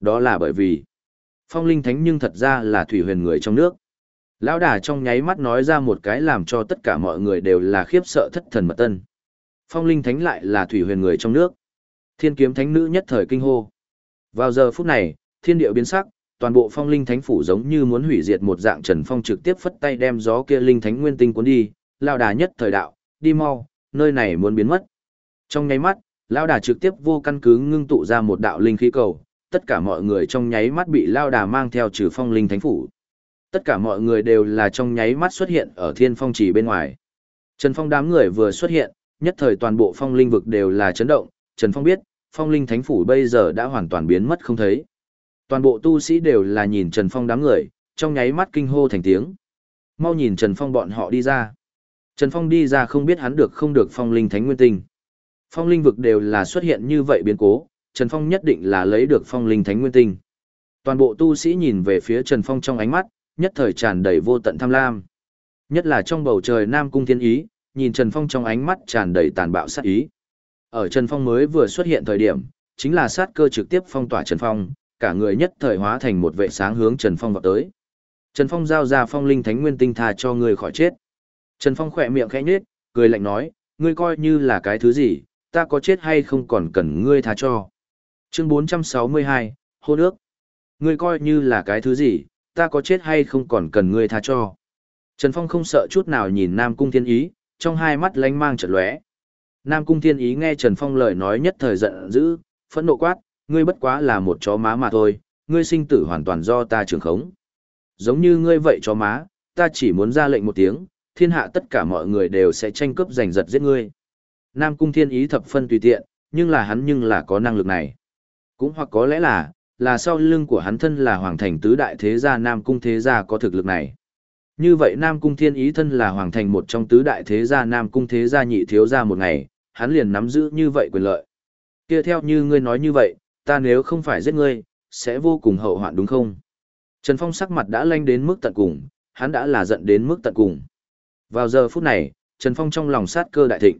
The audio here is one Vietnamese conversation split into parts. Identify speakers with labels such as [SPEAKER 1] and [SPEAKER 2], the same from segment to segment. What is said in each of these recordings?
[SPEAKER 1] Đó là bởi vì, phong linh thánh nhưng thật ra là thủy huyền người trong nước. Lão đà trong nháy mắt nói ra một cái làm cho tất cả mọi người đều là khiếp sợ thất thần mật tân. Phong linh thánh lại là thủy huyền người trong nước. Thiên kiếm thánh nữ nhất thời kinh hô. Vào giờ phút này, thiên địa biến sắc, toàn bộ phong linh thánh phủ giống như muốn hủy diệt một dạng trần phong trực tiếp phất tay đem gió kia linh thánh nguyên tinh cuốn đi, lao đà nhất thời đạo, đi mau, nơi này muốn biến mất. Trong nháy mắt, lao đà trực tiếp vô căn cứ ngưng tụ ra một đạo linh khí cầu, tất cả mọi người trong nháy mắt bị lao đà mang theo trừ phong linh thánh phủ. Tất cả mọi người đều là trong nháy mắt xuất hiện ở thiên phong trì bên ngoài. Trần Phong đám người vừa xuất hiện, nhất thời toàn bộ phong linh vực đều là chấn động, Trần Phong biết, phong linh thánh phủ bây giờ đã hoàn toàn biến mất không thấy. Toàn bộ tu sĩ đều là nhìn Trần Phong đám người, trong nháy mắt kinh hô thành tiếng. Mau nhìn Trần Phong bọn họ đi ra. Trần Phong đi ra không biết hắn được không được phong linh thánh nguyên tinh. Phong linh vực đều là xuất hiện như vậy biến cố, Trần Phong nhất định là lấy được phong linh thánh nguyên tinh. Toàn bộ tu sĩ nhìn về phía Trần Phong trong ánh mắt, nhất thời tràn đầy vô tận tham lam. Nhất là trong bầu trời Nam Cung Thiên Ý, nhìn Trần Phong trong ánh mắt tràn đầy tàn bạo sát ý. Ở Trần Phong mới vừa xuất hiện thời điểm, chính là sát cơ trực tiếp phong tỏa Trần Phong, cả người nhất thời hóa thành một vệ sáng hướng Trần Phong vào tới. Trần Phong giao ra phong linh thánh nguyên tinh tha cho người khỏi chết. Trần Phong khỏe miệng khẽ nhếch, cười lạnh nói, ngươi coi như là cái thứ gì, ta có chết hay không còn cần ngươi tha cho. Chương 462, hôn ước. Ngươi coi như là cái thứ gì, ta có chết hay không còn cần ngươi tha cho. Trần Phong không sợ chút nào nhìn Nam Cung Thiên Ý, trong hai mắt lánh mang chợt lóe. Nam Cung Thiên Ý nghe Trần Phong lời nói nhất thời giận dữ, phẫn nộ quát, ngươi bất quá là một chó má mà thôi, ngươi sinh tử hoàn toàn do ta trường khống. Giống như ngươi vậy chó má, ta chỉ muốn ra lệnh một tiếng, thiên hạ tất cả mọi người đều sẽ tranh cướp giành giật giết ngươi. Nam Cung Thiên Ý thập phân tùy tiện, nhưng là hắn nhưng là có năng lực này. Cũng hoặc có lẽ là, là sau lưng của hắn thân là hoàng thành tứ đại thế gia Nam Cung thế gia có thực lực này. Như vậy Nam Cung Thiên Ý thân là hoàng thành một trong tứ đại thế gia Nam Cung thế gia nhị thiếu gia một ngày, hắn liền nắm giữ như vậy quyền lợi. Kia theo như ngươi nói như vậy, ta nếu không phải giết ngươi, sẽ vô cùng hậu hoạn đúng không? Trần Phong sắc mặt đã lanh đến mức tận cùng, hắn đã là giận đến mức tận cùng. Vào giờ phút này, Trần Phong trong lòng sát cơ đại thịnh.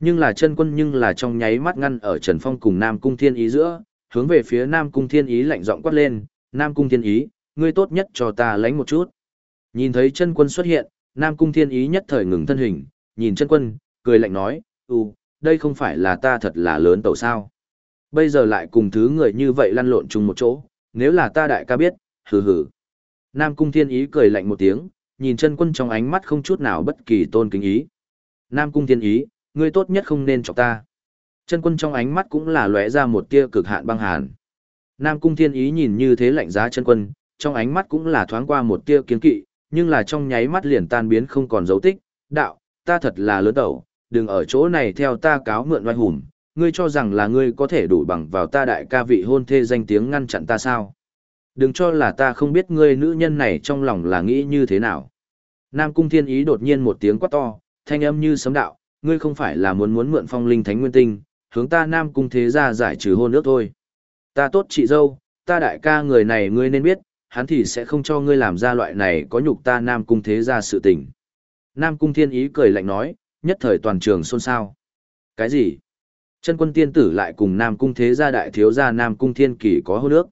[SPEAKER 1] Nhưng là chân quân nhưng là trong nháy mắt ngăn ở Trần Phong cùng Nam Cung Thiên Ý giữa, hướng về phía Nam Cung Thiên Ý lạnh giọng quát lên, Nam Cung Thiên Ý, ngươi tốt nhất cho ta lánh một chút. Nhìn thấy chân quân xuất hiện, Nam Cung Thiên Ý nhất thời ngừng thân hình, nhìn chân quân, cười lạnh nói, ừ, đây không phải là ta thật là lớn tẩu sao. Bây giờ lại cùng thứ người như vậy lăn lộn chung một chỗ, nếu là ta đại ca biết, hừ hừ. Nam Cung Thiên Ý cười lạnh một tiếng, nhìn chân quân trong ánh mắt không chút nào bất kỳ tôn kính ý. Nam Cung Thiên Ý, ngươi tốt nhất không nên chọc ta. Chân quân trong ánh mắt cũng là lóe ra một tia cực hạn băng hàn. Nam Cung Thiên Ý nhìn như thế lạnh giá chân quân, trong ánh mắt cũng là thoáng qua một tia kiên kỵ, nhưng là trong nháy mắt liền tan biến không còn dấu tích. Đạo, ta thật là lớn tẩu, đừng ở chỗ này theo ta cáo mượn oai hùng, ngươi cho rằng là ngươi có thể đủ bằng vào ta đại ca vị hôn thê danh tiếng ngăn chặn ta sao? Đừng cho là ta không biết ngươi nữ nhân này trong lòng là nghĩ như thế nào. Nam Cung Thiên Ý đột nhiên một tiếng quát to, thanh âm như sấm đạo, ngươi không phải là muốn muốn mượn phong linh thánh nguyên tinh, hướng ta Nam Cung thế gia giải trừ hôn ước thôi. Ta tốt chị dâu, ta đại ca người này ngươi nên biết, hắn thì sẽ không cho ngươi làm ra loại này có nhục ta Nam Cung thế gia sự tình. Nam Cung Thiên Ý cười lạnh nói, nhất thời toàn trường xôn xao. Cái gì? Chân quân tiên tử lại cùng Nam Cung thế gia đại thiếu gia Nam Cung Thiên Kỳ có hôn ước.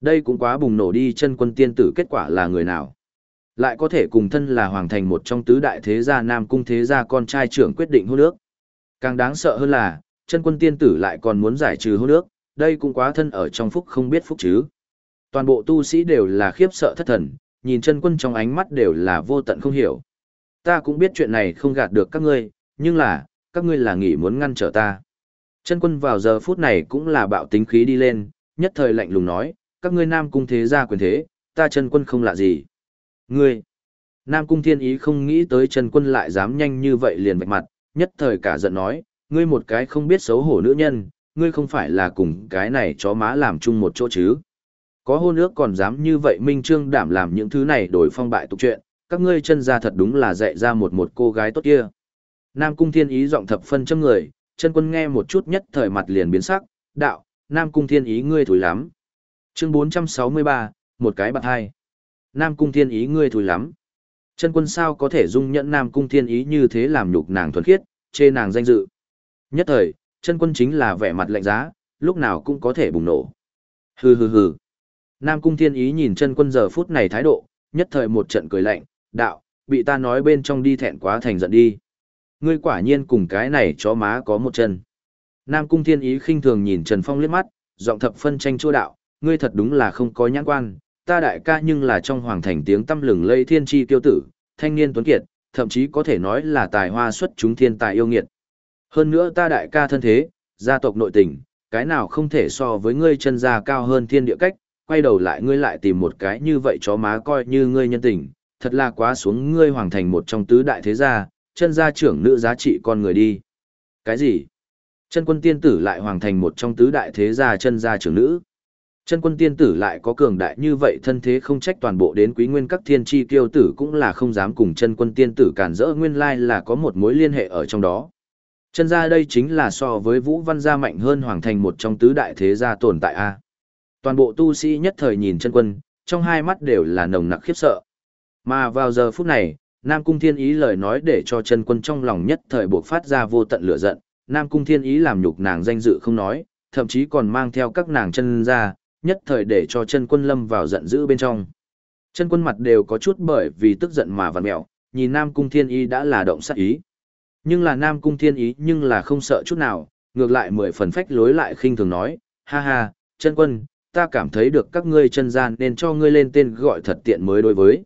[SPEAKER 1] Đây cũng quá bùng nổ đi chân quân tiên tử kết quả là người nào? Lại có thể cùng thân là hoàng thành một trong tứ đại thế gia Nam Cung thế gia con trai trưởng quyết định hôn ước. Càng đáng sợ hơn là, chân quân tiên tử lại còn muốn giải trừ hôn ước, đây cũng quá thân ở trong phúc không biết phúc chứ. Toàn bộ tu sĩ đều là khiếp sợ thất thần, nhìn chân quân trong ánh mắt đều là vô tận không hiểu. Ta cũng biết chuyện này không gạt được các ngươi, nhưng là, các ngươi là nghĩ muốn ngăn trở ta. Chân quân vào giờ phút này cũng là bạo tính khí đi lên, nhất thời lạnh lùng nói, các ngươi nam cung thế gia quyền thế, ta chân quân không lạ gì. Ngươi, nam cung thiên ý không nghĩ tới chân quân lại dám nhanh như vậy liền vạch mặt, nhất thời cả giận nói, ngươi một cái không biết xấu hổ nữ nhân, ngươi không phải là cùng cái này chó má làm chung một chỗ chứ. Có hôn ước còn dám như vậy minh trương đảm làm những thứ này đổi phong bại tục chuyện, các ngươi chân ra thật đúng là dạy ra một một cô gái tốt kia. Nam cung thiên ý giọng thập phân châm người, chân quân nghe một chút nhất thời mặt liền biến sắc, đạo, Nam cung thiên ý ngươi thối lắm. Chương 463, một cái bạc hai. Nam cung thiên ý ngươi thối lắm. Chân quân sao có thể dung nhẫn Nam cung thiên ý như thế làm nhục nàng thuần khiết, chê nàng danh dự. Nhất thời, chân quân chính là vẻ mặt lạnh giá, lúc nào cũng có thể bùng nổ. Hừ hừ hừ. Nam Cung Thiên Ý nhìn chân quân giờ phút này thái độ, nhất thời một trận cười lạnh, đạo, bị ta nói bên trong đi thẹn quá thành giận đi. Ngươi quả nhiên cùng cái này chó má có một chân. Nam Cung Thiên Ý khinh thường nhìn Trần Phong liếc mắt, giọng thập phân tranh chua đạo, ngươi thật đúng là không có nhãn quan, ta đại ca nhưng là trong hoàng thành tiếng tâm lừng lây thiên tri tiêu tử, thanh niên tuấn kiệt, thậm chí có thể nói là tài hoa xuất chúng thiên tài yêu nghiệt. Hơn nữa ta đại ca thân thế, gia tộc nội tình, cái nào không thể so với ngươi chân gia cao hơn thiên địa cách, quay đầu lại ngươi lại tìm một cái như vậy chó má coi như ngươi nhân tình, thật là quá xuống ngươi hoàng thành một trong tứ đại thế gia, chân gia trưởng nữ giá trị con người đi. Cái gì? Chân quân tiên tử lại hoàng thành một trong tứ đại thế gia chân gia trưởng nữ. Chân quân tiên tử lại có cường đại như vậy thân thế không trách toàn bộ đến quý nguyên các thiên chi kiêu tử cũng là không dám cùng chân quân tiên tử cản rỡ nguyên lai là có một mối liên hệ ở trong đó. Chân gia đây chính là so với vũ văn gia mạnh hơn hoàng thành một trong tứ đại thế gia tồn tại A. Toàn bộ tu sĩ nhất thời nhìn chân quân, trong hai mắt đều là nồng nặc khiếp sợ. Mà vào giờ phút này, Nam Cung Thiên Ý lời nói để cho chân quân trong lòng nhất thời buộc phát ra vô tận lửa giận, Nam Cung Thiên Ý làm nhục nàng danh dự không nói, thậm chí còn mang theo các nàng chân ra, nhất thời để cho chân quân lâm vào giận dữ bên trong. Chân quân mặt đều có chút bởi vì tức giận mà vặn mẹo, nhìn Nam Cung Thiên Ý đã là động sát ý. Nhưng là Nam Cung Thiên Ý nhưng là không sợ chút nào, ngược lại mười phần phách lối lại khinh thường nói, ha ha, chân quân, ta cảm thấy được các ngươi chân gian nên cho ngươi lên tên gọi thật tiện mới đối với.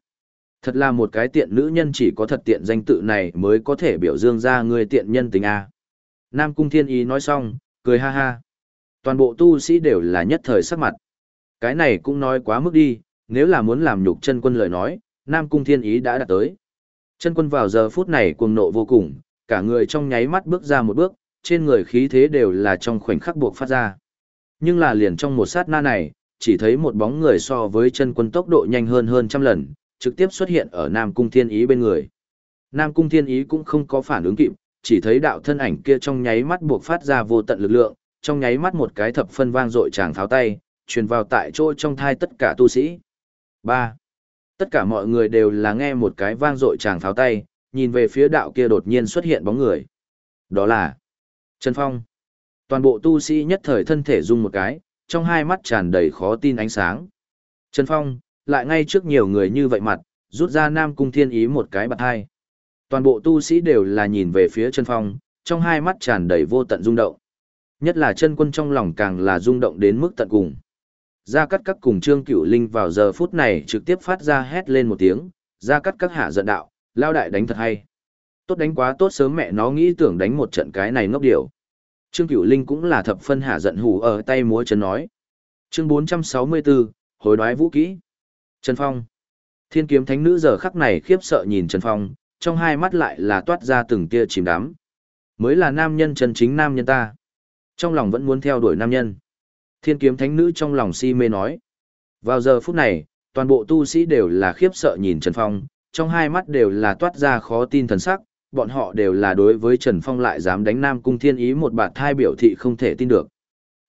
[SPEAKER 1] Thật là một cái tiện nữ nhân chỉ có thật tiện danh tự này mới có thể biểu dương ra ngươi tiện nhân tình A. Nam Cung Thiên Ý nói xong, cười ha ha. Toàn bộ tu sĩ đều là nhất thời sắc mặt. Cái này cũng nói quá mức đi, nếu là muốn làm nhục chân quân lời nói, Nam Cung Thiên Ý đã đạt tới. Chân quân vào giờ phút này cuồng nộ vô cùng, cả người trong nháy mắt bước ra một bước, trên người khí thế đều là trong khoảnh khắc buộc phát ra. Nhưng là liền trong một sát na này, chỉ thấy một bóng người so với chân quân tốc độ nhanh hơn hơn trăm lần, trực tiếp xuất hiện ở Nam Cung Thiên Ý bên người. Nam Cung Thiên Ý cũng không có phản ứng kịp, chỉ thấy đạo thân ảnh kia trong nháy mắt buộc phát ra vô tận lực lượng, trong nháy mắt một cái thập phân vang dội tràng tháo tay, truyền vào tại chỗ trong thai tất cả tu sĩ. 3. Tất cả mọi người đều là nghe một cái vang dội tràng tháo tay, nhìn về phía đạo kia đột nhiên xuất hiện bóng người. Đó là Trần Phong. Toàn bộ tu sĩ nhất thời thân thể rung một cái, trong hai mắt tràn đầy khó tin ánh sáng. Trần Phong, lại ngay trước nhiều người như vậy mặt, rút ra Nam Cung Thiên Ý một cái bạc hai. Toàn bộ tu sĩ đều là nhìn về phía Trần Phong, trong hai mắt tràn đầy vô tận rung động. Nhất là chân quân trong lòng càng là rung động đến mức tận cùng. Gia Cát Các cùng Trương Cửu Linh vào giờ phút này trực tiếp phát ra hét lên một tiếng, Gia Cát Các hạ giận đạo, lao đại đánh thật hay. Tốt đánh quá tốt sớm mẹ nó nghĩ tưởng đánh một trận cái này ngốc điều. Trương Cửu Linh cũng là thập phân hạ giận hù ở tay múa chân nói. Chương 464, hồi đoái vũ kỹ. Trần Phong. Thiên kiếm thánh nữ giờ khắc này khiếp sợ nhìn Trần Phong, trong hai mắt lại là toát ra từng tia chìm đắm. Mới là nam nhân chân chính nam nhân ta. Trong lòng vẫn muốn theo đuổi nam nhân. Thiên kiếm thánh nữ trong lòng si mê nói. Vào giờ phút này, toàn bộ tu sĩ đều là khiếp sợ nhìn Trần Phong, trong hai mắt đều là toát ra khó tin thần sắc, bọn họ đều là đối với Trần Phong lại dám đánh Nam Cung Thiên Ý một bạt thai biểu thị không thể tin được.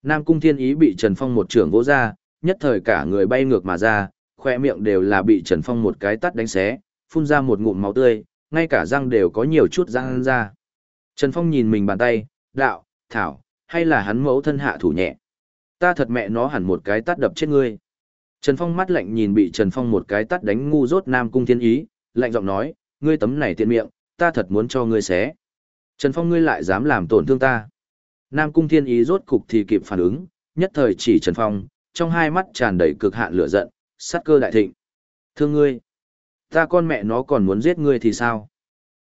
[SPEAKER 1] Nam Cung Thiên Ý bị Trần Phong một trưởng vỗ ra, nhất thời cả người bay ngược mà ra, khoe miệng đều là bị Trần Phong một cái tắt đánh xé, phun ra một ngụm máu tươi, ngay cả răng đều có nhiều chút răng ra. Trần Phong nhìn mình bàn tay, đạo, thảo, hay là hắn mẫu thân hạ thủ nhẹ. Ta thật mẹ nó hẳn một cái tát đập chết ngươi. Trần Phong mắt lạnh nhìn bị Trần Phong một cái tắt đánh ngu dốt Nam Cung Thiên Ý, lạnh giọng nói, ngươi tấm này tiện miệng, ta thật muốn cho ngươi xé. Trần Phong ngươi lại dám làm tổn thương ta. Nam Cung Thiên Ý rốt cục thì kịp phản ứng, nhất thời chỉ Trần Phong, trong hai mắt tràn đầy cực hạn lửa giận, sát cơ đại thịnh. Thương ngươi, ta con mẹ nó còn muốn giết ngươi thì sao?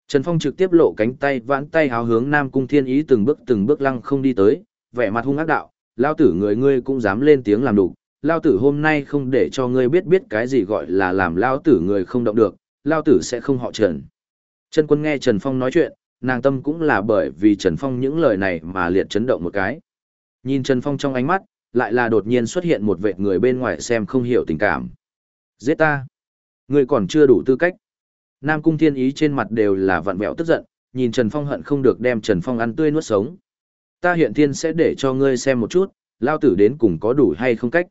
[SPEAKER 1] Trần Phong trực tiếp lộ cánh tay vãn tay háo hướng Nam Cung Thiên Ý từng bước từng bước lăng không đi tới, vẻ mặt hung ác đạo, lao tử người ngươi cũng dám lên tiếng làm đủ, lao tử hôm nay không để cho ngươi biết biết cái gì gọi là làm lao tử người không động được, lao tử sẽ không họ Trần. Trần Quân nghe Trần Phong nói chuyện, nàng tâm cũng là bởi vì Trần Phong những lời này mà liệt chấn động một cái. Nhìn Trần Phong trong ánh mắt, lại là đột nhiên xuất hiện một vệ người bên ngoài xem không hiểu tình cảm. Giết ta! Ngươi còn chưa đủ tư cách. Nam Cung Thiên Ý trên mặt đều là vặn vẹo tức giận, nhìn Trần Phong hận không được đem Trần Phong ăn tươi nuốt sống. Ta hiện thiên sẽ để cho ngươi xem một chút, lao tử đến cùng có đủ hay không cách.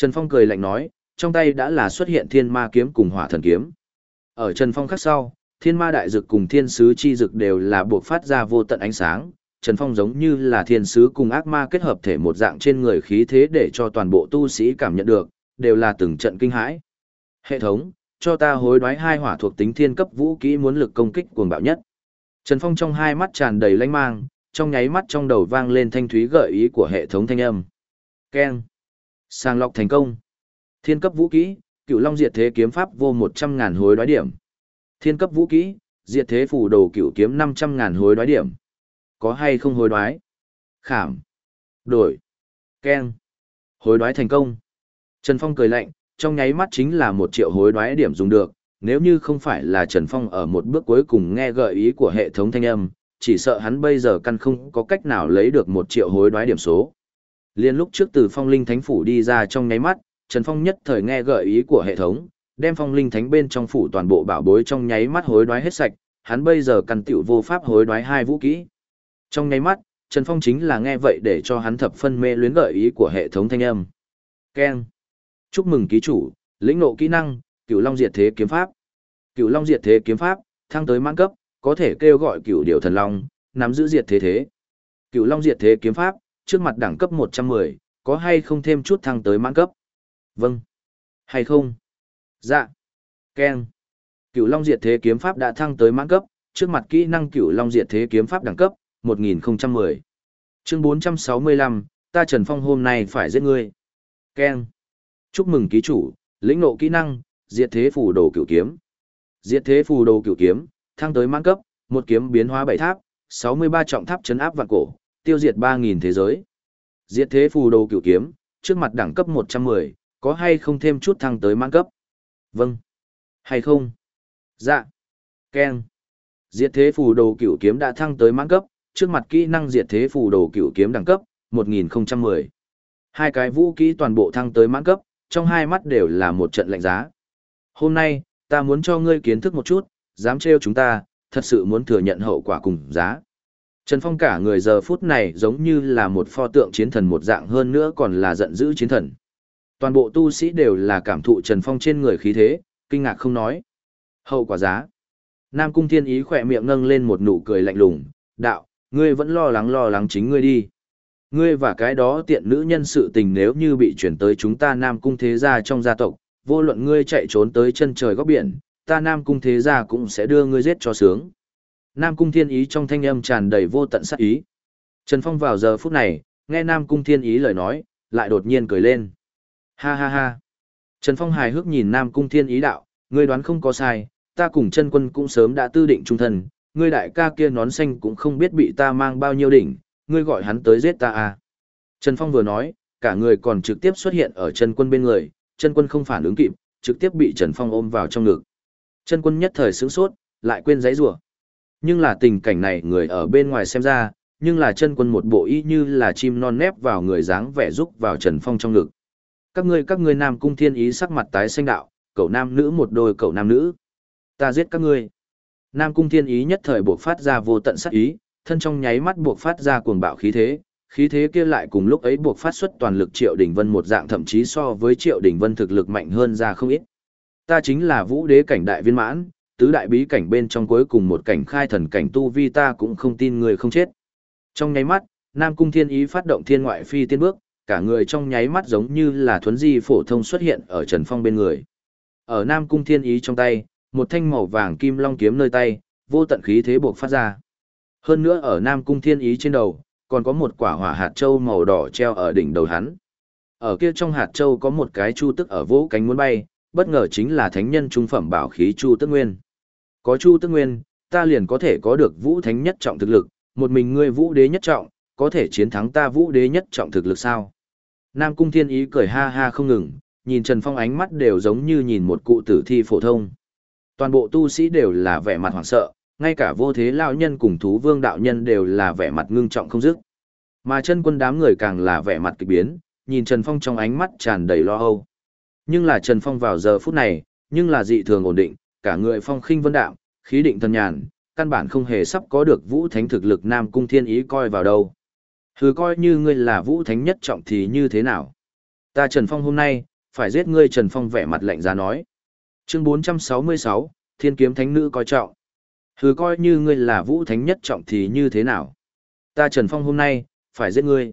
[SPEAKER 1] Trần Phong cười lạnh nói, trong tay đã là xuất hiện thiên ma kiếm cùng hỏa thần kiếm. Ở Trần Phong khắc sau, thiên ma đại dực cùng thiên sứ chi dực đều là buộc phát ra vô tận ánh sáng, Trần Phong giống như là thiên sứ cùng ác ma kết hợp thể một dạng trên người khí thế để cho toàn bộ tu sĩ cảm nhận được, đều là từng trận kinh hãi. Hệ thống, cho ta hối đoái hai hỏa thuộc tính thiên cấp vũ kỹ muốn lực công kích cuồng bạo nhất. Trần Phong trong hai mắt tràn đầy lanh mang, trong nháy mắt trong đầu vang lên thanh thúy gợi ý của hệ thống thanh âm. Keng. Sàng lọc thành công. Thiên cấp vũ kỹ, cựu long diệt thế kiếm pháp vô một trăm ngàn hối đoái điểm. Thiên cấp vũ kỹ, diệt thế phủ đồ cựu kiếm năm trăm ngàn hối đoái điểm. Có hay không hối đoái? Khảm. Đổi. Keng. Hối đoái thành công. Trần Phong cười lạnh, trong nháy mắt chính là một triệu hối đoái điểm dùng được, nếu như không phải là Trần Phong ở một bước cuối cùng nghe gợi ý của hệ thống thanh âm, chỉ sợ hắn bây giờ căn không có cách nào lấy được một triệu hối đoái điểm số. Liên lúc trước từ phong linh thánh phủ đi ra trong nháy mắt, Trần Phong nhất thời nghe gợi ý của hệ thống, đem phong linh thánh bên trong phủ toàn bộ bảo bối trong nháy mắt hối đoái hết sạch, hắn bây giờ căn tiểu vô pháp hối đoái hai vũ kỹ. Trong nháy mắt, Trần Phong chính là nghe vậy để cho hắn thập phân mê luyến gợi ý của hệ thống thanh âm. Keng. Chúc mừng ký chủ, lĩnh ngộ kỹ năng, Cửu Long Diệt Thế kiếm pháp. Cửu Long Diệt Thế kiếm pháp, thăng tới mãn cấp, có thể kêu gọi Cửu điều Thần Long, nắm giữ diệt thế thế. Cửu Long Diệt Thế kiếm pháp, trước mặt đẳng cấp 110, có hay không thêm chút thăng tới mãn cấp? Vâng. Hay không? Dạ. Ken. Cửu Long Diệt Thế kiếm pháp đã thăng tới mãn cấp, trước mặt kỹ năng Cửu Long Diệt Thế kiếm pháp đẳng cấp 1010. Chương 465, ta Trần Phong hôm nay phải giết ngươi. Ken. Chúc mừng ký chủ, lĩnh ngộ kỹ năng, Diệt Thế phù đồ cửu kiếm. Diệt Thế phù đồ cửu kiếm, thăng tới mãn cấp, một kiếm biến hóa bảy tháp, 63 trọng tháp chấn áp vạn cổ, tiêu diệt 3000 thế giới. Diệt Thế phù đồ cửu kiếm, trước mặt đẳng cấp 110, có hay không thêm chút thăng tới mãn cấp? Vâng. Hay không? Dạ. Ken. Diệt thế phù đồ cửu kiếm đã thăng tới mãn cấp, trước mặt kỹ năng diệt thế phù đồ cửu kiếm đẳng cấp, 1010. Hai cái vũ kỹ toàn bộ thăng tới mãn cấp, trong hai mắt đều là một trận lạnh giá. Hôm nay, ta muốn cho ngươi kiến thức một chút, dám trêu chúng ta, thật sự muốn thừa nhận hậu quả cùng giá. Trần Phong cả người giờ phút này giống như là một pho tượng chiến thần một dạng hơn nữa còn là giận dữ chiến thần. Toàn bộ tu sĩ đều là cảm thụ Trần Phong trên người khí thế, kinh ngạc không nói. Hậu quả giá. Nam Cung Thiên Ý khỏe miệng nâng lên một nụ cười lạnh lùng, đạo, ngươi vẫn lo lắng lo lắng chính ngươi đi. Ngươi và cái đó tiện nữ nhân sự tình nếu như bị chuyển tới chúng ta Nam Cung Thế Gia trong gia tộc, vô luận ngươi chạy trốn tới chân trời góc biển, ta Nam Cung Thế Gia cũng sẽ đưa ngươi giết cho sướng. Nam Cung Thiên Ý trong thanh âm tràn đầy vô tận sát ý. Trần Phong vào giờ phút này, nghe Nam Cung Thiên Ý lời nói, lại đột nhiên cười lên. Ha ha ha. Trần Phong hài hước nhìn Nam Cung Thiên Ý đạo, ngươi đoán không có sai, ta cùng chân quân cũng sớm đã tư định trung thần. ngươi đại ca kia nón xanh cũng không biết bị ta mang bao nhiêu đỉnh, ngươi gọi hắn tới giết ta à. Trần Phong vừa nói, cả người còn trực tiếp xuất hiện ở chân quân bên người, chân quân không phản ứng kịp, trực tiếp bị Trần Phong ôm vào trong ngực. Chân quân nhất thời sướng sốt, lại quên giấy rủa nhưng là tình cảnh này người ở bên ngoài xem ra, nhưng là chân quân một bộ y như là chim non nép vào người dáng vẻ rúc vào Trần Phong trong ngực. Các ngươi các ngươi nam cung thiên ý sắc mặt tái xanh đạo, cậu nam nữ một đôi cậu nam nữ. Ta giết các ngươi. Nam cung thiên ý nhất thời buộc phát ra vô tận sát ý, thân trong nháy mắt buộc phát ra cuồng bạo khí thế, khí thế kia lại cùng lúc ấy buộc phát xuất toàn lực Triệu Đình Vân một dạng thậm chí so với Triệu Đình Vân thực lực mạnh hơn ra không ít. Ta chính là vũ đế cảnh đại viên mãn, tứ đại bí cảnh bên trong cuối cùng một cảnh khai thần cảnh tu vi ta cũng không tin người không chết. Trong nháy mắt, Nam Cung Thiên Ý phát động thiên ngoại phi tiên bước, cả người trong nháy mắt giống như là thuấn di phổ thông xuất hiện ở Trần Phong bên người. Ở Nam Cung Thiên Ý trong tay, một thanh màu vàng kim long kiếm nơi tay, vô tận khí thế buộc phát ra. Hơn nữa ở Nam Cung Thiên Ý trên đầu, còn có một quả hỏa hạt châu màu đỏ treo ở đỉnh đầu hắn. Ở kia trong hạt châu có một cái chu tức ở vỗ cánh muốn bay, bất ngờ chính là thánh nhân trung phẩm bảo khí chu tức nguyên. Có chu tức nguyên, ta liền có thể có được vũ thánh nhất trọng thực lực, một mình ngươi vũ đế nhất trọng, có thể chiến thắng ta vũ đế nhất trọng thực lực sao? Nam Cung Thiên Ý cười ha ha không ngừng, nhìn Trần Phong ánh mắt đều giống như nhìn một cụ tử thi phổ thông. Toàn bộ tu sĩ đều là vẻ mặt hoảng sợ, ngay cả vô thế lão nhân cùng thú vương đạo nhân đều là vẻ mặt ngưng trọng không dứt. Mà chân quân đám người càng là vẻ mặt kỳ biến, nhìn Trần Phong trong ánh mắt tràn đầy lo âu. Nhưng là Trần Phong vào giờ phút này, nhưng là dị thường ổn định, cả người phong khinh vân đạm, khí định thần nhàn, căn bản không hề sắp có được vũ thánh thực lực Nam Cung Thiên Ý coi vào đâu. Hừ coi như ngươi là vũ thánh nhất trọng thì như thế nào? Ta Trần Phong hôm nay, phải giết ngươi Trần Phong vẻ mặt lạnh giá nói. Chương 466, Thiên kiếm thánh nữ coi trọng. Hừ coi như ngươi là vũ thánh nhất trọng thì như thế nào? Ta Trần Phong hôm nay, phải giết ngươi.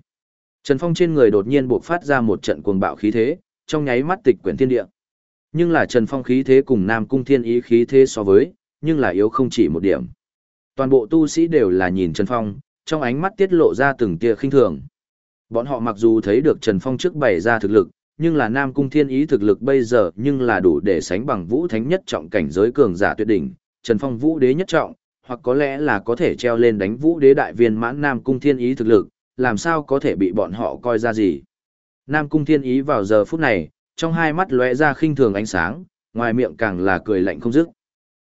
[SPEAKER 1] Trần Phong trên người đột nhiên buộc phát ra một trận cuồng bạo khí thế, trong nháy mắt tịch quyển thiên địa. Nhưng là Trần Phong khí thế cùng Nam Cung Thiên Ý khí thế so với, nhưng là yếu không chỉ một điểm. Toàn bộ tu sĩ đều là nhìn Trần Phong, trong ánh mắt tiết lộ ra từng tia khinh thường. Bọn họ mặc dù thấy được Trần Phong trước bày ra thực lực, nhưng là Nam Cung Thiên Ý thực lực bây giờ nhưng là đủ để sánh bằng Vũ Thánh nhất trọng cảnh giới cường giả tuyệt đỉnh, Trần Phong Vũ Đế nhất trọng, hoặc có lẽ là có thể treo lên đánh Vũ Đế đại viên mãn Nam Cung Thiên Ý thực lực, làm sao có thể bị bọn họ coi ra gì. Nam Cung Thiên Ý vào giờ phút này, trong hai mắt lóe ra khinh thường ánh sáng, ngoài miệng càng là cười lạnh không dứt.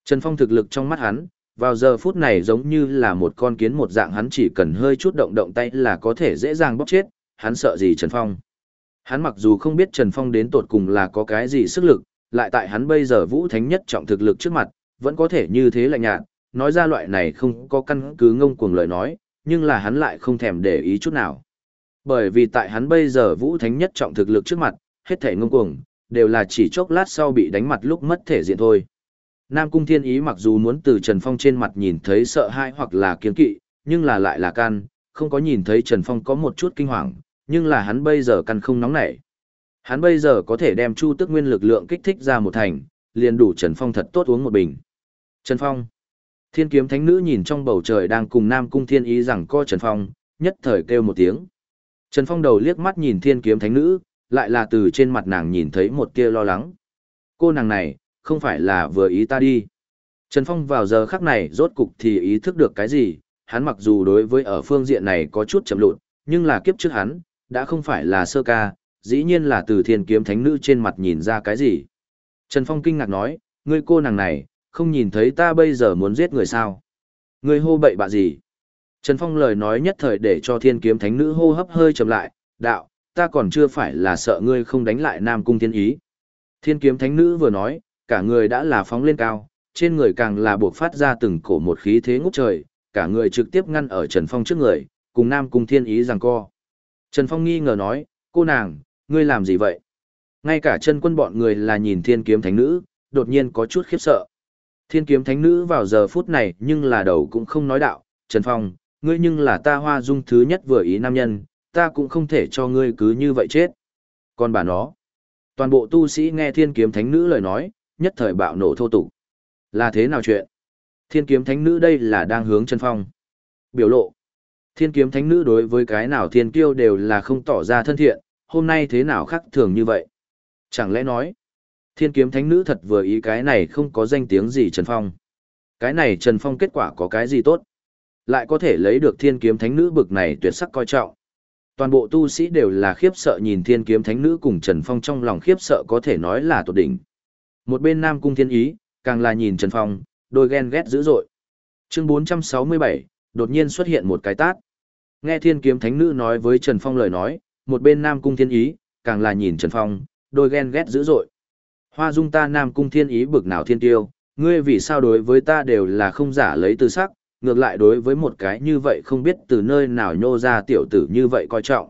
[SPEAKER 1] Trần Phong thực lực trong mắt hắn, vào giờ phút này giống như là một con kiến một dạng hắn chỉ cần hơi chút động động tay là có thể dễ dàng bóp chết, hắn sợ gì Trần Phong. Hắn mặc dù không biết Trần Phong đến tột cùng là có cái gì sức lực, lại tại hắn bây giờ vũ thánh nhất trọng thực lực trước mặt, vẫn có thể như thế lạnh nhạt, nói ra loại này không có căn cứ ngông cuồng lời nói, nhưng là hắn lại không thèm để ý chút nào. Bởi vì tại hắn bây giờ vũ thánh nhất trọng thực lực trước mặt, hết thể ngông cuồng, đều là chỉ chốc lát sau bị đánh mặt lúc mất thể diện thôi. Nam Cung Thiên Ý mặc dù muốn từ Trần Phong trên mặt nhìn thấy sợ hãi hoặc là kiên kỵ, nhưng là lại là can, không có nhìn thấy Trần Phong có một chút kinh hoàng, nhưng là hắn bây giờ căn không nóng nảy. Hắn bây giờ có thể đem Chu Tức Nguyên lực lượng kích thích ra một thành, liền đủ Trần Phong thật tốt uống một bình. Trần Phong. Thiên kiếm thánh nữ nhìn trong bầu trời đang cùng Nam Cung Thiên Ý rằng co Trần Phong, nhất thời kêu một tiếng. Trần Phong đầu liếc mắt nhìn thiên kiếm thánh nữ, lại là từ trên mặt nàng nhìn thấy một tia lo lắng. Cô nàng này, không phải là vừa ý ta đi. Trần Phong vào giờ khắc này rốt cục thì ý thức được cái gì, hắn mặc dù đối với ở phương diện này có chút chậm lụt, nhưng là kiếp trước hắn, đã không phải là sơ ca, dĩ nhiên là từ thiên kiếm thánh nữ trên mặt nhìn ra cái gì. Trần Phong kinh ngạc nói, ngươi cô nàng này, không nhìn thấy ta bây giờ muốn giết người sao. Ngươi hô bậy bạ gì? Trần Phong lời nói nhất thời để cho thiên kiếm thánh nữ hô hấp hơi chậm lại, đạo, ta còn chưa phải là sợ ngươi không đánh lại Nam Cung Thiên Ý. Thiên kiếm thánh nữ vừa nói, cả người đã là phóng lên cao, trên người càng là buộc phát ra từng cổ một khí thế ngút trời, cả người trực tiếp ngăn ở Trần Phong trước người, cùng Nam Cung Thiên Ý giằng co. Trần Phong nghi ngờ nói, cô nàng, ngươi làm gì vậy? Ngay cả chân quân bọn người là nhìn thiên kiếm thánh nữ, đột nhiên có chút khiếp sợ. Thiên kiếm thánh nữ vào giờ phút này nhưng là đầu cũng không nói đạo, Trần Phong, ngươi nhưng là ta hoa dung thứ nhất vừa ý nam nhân, ta cũng không thể cho ngươi cứ như vậy chết. Còn bà nó, toàn bộ tu sĩ nghe thiên kiếm thánh nữ lời nói, nhất thời bạo nổ thô tục. Là thế nào chuyện? Thiên kiếm thánh nữ đây là đang hướng Trần Phong. Biểu lộ. Thiên kiếm thánh nữ đối với cái nào thiên kiêu đều là không tỏ ra thân thiện, hôm nay thế nào khác thường như vậy? Chẳng lẽ nói, thiên kiếm thánh nữ thật vừa ý cái này không có danh tiếng gì Trần Phong. Cái này Trần Phong kết quả có cái gì tốt? Lại có thể lấy được thiên kiếm thánh nữ bực này tuyệt sắc coi trọng. Toàn bộ tu sĩ đều là khiếp sợ nhìn thiên kiếm thánh nữ cùng Trần Phong trong lòng khiếp sợ có thể nói là tột đỉnh. Một bên Nam Cung Thiên Ý, càng là nhìn Trần Phong, đôi ghen ghét dữ dội. Chương 467, đột nhiên xuất hiện một cái tát. Nghe thiên kiếm thánh nữ nói với Trần Phong lời nói, một bên Nam Cung Thiên Ý, càng là nhìn Trần Phong, đôi ghen ghét dữ dội. Hoa dung ta Nam Cung Thiên Ý bực nào thiên tiêu, ngươi vì sao đối với ta đều là không giả lấy tư sắc, ngược lại đối với một cái như vậy không biết từ nơi nào nhô ra tiểu tử như vậy coi trọng.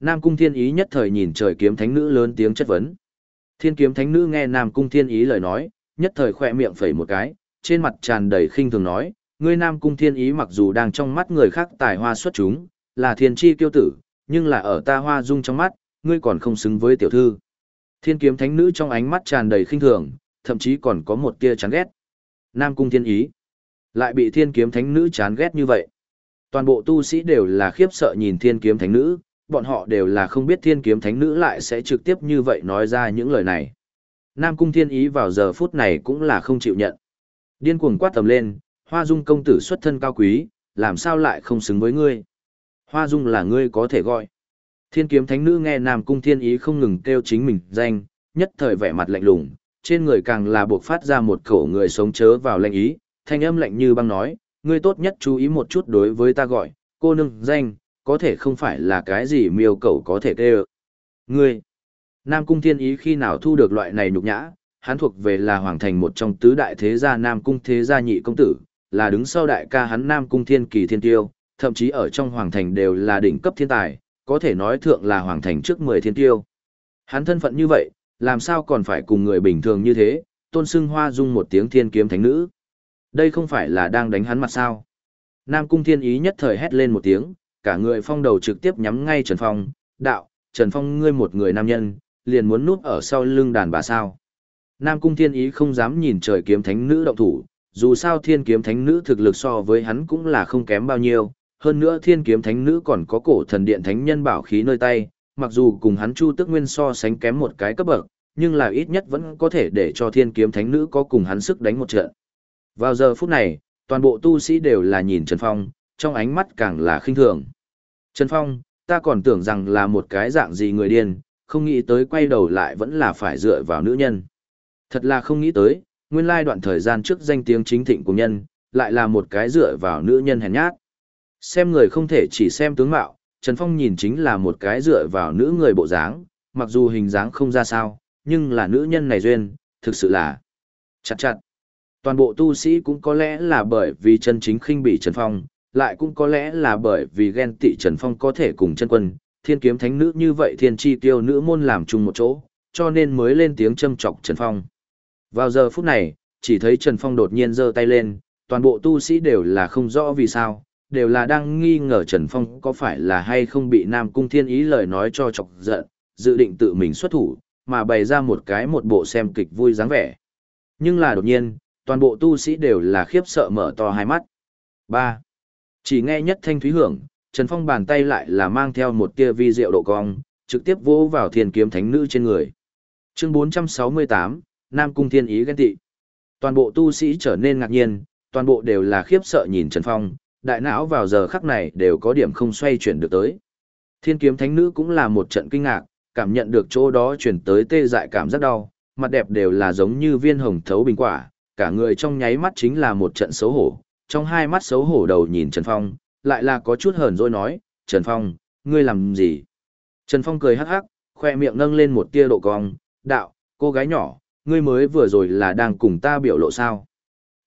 [SPEAKER 1] Nam Cung Thiên Ý nhất thời nhìn trời kiếm thánh nữ lớn tiếng chất vấn. Thiên kiếm thánh nữ nghe Nam Cung Thiên Ý lời nói, nhất thời khỏe miệng phẩy một cái, trên mặt tràn đầy khinh thường nói, ngươi Nam Cung Thiên Ý mặc dù đang trong mắt người khác tài hoa xuất chúng, là thiên chi kiêu tử, nhưng là ở ta hoa dung trong mắt, ngươi còn không xứng với tiểu thư. Thiên kiếm thánh nữ trong ánh mắt tràn đầy khinh thường, thậm chí còn có một tia chán ghét. Nam Cung Thiên Ý lại bị thiên kiếm thánh nữ chán ghét như vậy. Toàn bộ tu sĩ đều là khiếp sợ nhìn thiên kiếm thánh nữ, bọn họ đều là không biết thiên kiếm thánh nữ lại sẽ trực tiếp như vậy nói ra những lời này. Nam Cung Thiên Ý vào giờ phút này cũng là không chịu nhận. Điên cuồng quát tầm lên, Hoa Dung công tử xuất thân cao quý, làm sao lại không xứng với ngươi? Hoa Dung là ngươi có thể gọi. Thiên kiếm thánh nữ nghe Nam Cung Thiên Ý không ngừng kêu chính mình danh, nhất thời vẻ mặt lạnh lùng, trên người càng là buộc phát ra một khẩu người sống chớ vào lệnh ý, thanh âm lạnh như băng nói, ngươi tốt nhất chú ý một chút đối với ta gọi, cô nương danh, có thể không phải là cái gì miêu cầu có thể kêu. Ngươi, Nam Cung Thiên Ý khi nào thu được loại này nhục nhã, hắn thuộc về là hoàng thành một trong tứ đại thế gia Nam Cung thế gia nhị công tử, là đứng sau đại ca hắn Nam Cung Thiên Kỳ Thiên Tiêu, thậm chí ở trong hoàng thành đều là đỉnh cấp thiên tài, có thể nói thượng là hoàng thành trước 10 thiên tiêu. Hắn thân phận như vậy, làm sao còn phải cùng người bình thường như thế, tôn xưng hoa dung một tiếng thiên kiếm thánh nữ. Đây không phải là đang đánh hắn mặt sao. Nam Cung Thiên Ý nhất thời hét lên một tiếng, cả người phong đầu trực tiếp nhắm ngay Trần Phong, đạo, Trần Phong ngươi một người nam nhân, liền muốn núp ở sau lưng đàn bà sao. Nam Cung Thiên Ý không dám nhìn trời kiếm thánh nữ động thủ, dù sao thiên kiếm thánh nữ thực lực so với hắn cũng là không kém bao nhiêu, hơn nữa thiên kiếm thánh nữ còn có cổ thần điện thánh nhân bảo khí nơi tay, mặc dù cùng hắn Chu Tức Nguyên so sánh kém một cái cấp bậc, nhưng là ít nhất vẫn có thể để cho thiên kiếm thánh nữ có cùng hắn sức đánh một trận. Vào giờ phút này, toàn bộ tu sĩ đều là nhìn Trần Phong, trong ánh mắt càng là khinh thường. Trần Phong, ta còn tưởng rằng là một cái dạng gì người điên, không nghĩ tới quay đầu lại vẫn là phải dựa vào nữ nhân. Thật là không nghĩ tới, nguyên lai đoạn thời gian trước danh tiếng chính thịnh của nhân, lại là một cái dựa vào nữ nhân hèn nhát. Xem người không thể chỉ xem tướng mạo, Trần Phong nhìn chính là một cái dựa vào nữ người bộ dáng, mặc dù hình dáng không ra sao, nhưng là nữ nhân này duyên, thực sự là chặt chặt. Toàn bộ tu sĩ cũng có lẽ là bởi vì chân chính khinh bị Trần Phong, lại cũng có lẽ là bởi vì ghen tị Trần Phong có thể cùng chân quân, thiên kiếm thánh nữ như vậy thiên chi tiêu nữ môn làm chung một chỗ, cho nên mới lên tiếng châm chọc Trần Phong. Vào giờ phút này, chỉ thấy Trần Phong đột nhiên giơ tay lên, toàn bộ tu sĩ đều là không rõ vì sao, đều là đang nghi ngờ Trần Phong có phải là hay không bị Nam Cung Thiên Ý lời nói cho chọc giận, dự định tự mình xuất thủ, mà bày ra một cái một bộ xem kịch vui dáng vẻ. Nhưng là đột nhiên, toàn bộ tu sĩ đều là khiếp sợ mở to hai mắt. 3. Chỉ nghe nhất thanh thúy hưởng, Trần Phong bàn tay lại là mang theo một tia vi diệu độ cong, trực tiếp vỗ vào thiên kiếm thánh nữ trên người. Chương 468, Nam Cung Thiên Ý ghen tị. Toàn bộ tu sĩ trở nên ngạc nhiên, toàn bộ đều là khiếp sợ nhìn Trần Phong, đại não vào giờ khắc này đều có điểm không xoay chuyển được tới. Thiên kiếm thánh nữ cũng là một trận kinh ngạc, cảm nhận được chỗ đó chuyển tới tê dại cảm giác đau, mặt đẹp đều là giống như viên hồng thấu bình quả, cả người trong nháy mắt chính là một trận xấu hổ, trong hai mắt xấu hổ đầu nhìn Trần Phong, lại là có chút hờn dỗi nói, Trần Phong, ngươi làm gì? Trần Phong cười hắc hắc, khoe miệng nâng lên một tia độ cong, đạo, cô gái nhỏ, ngươi mới vừa rồi là đang cùng ta biểu lộ sao?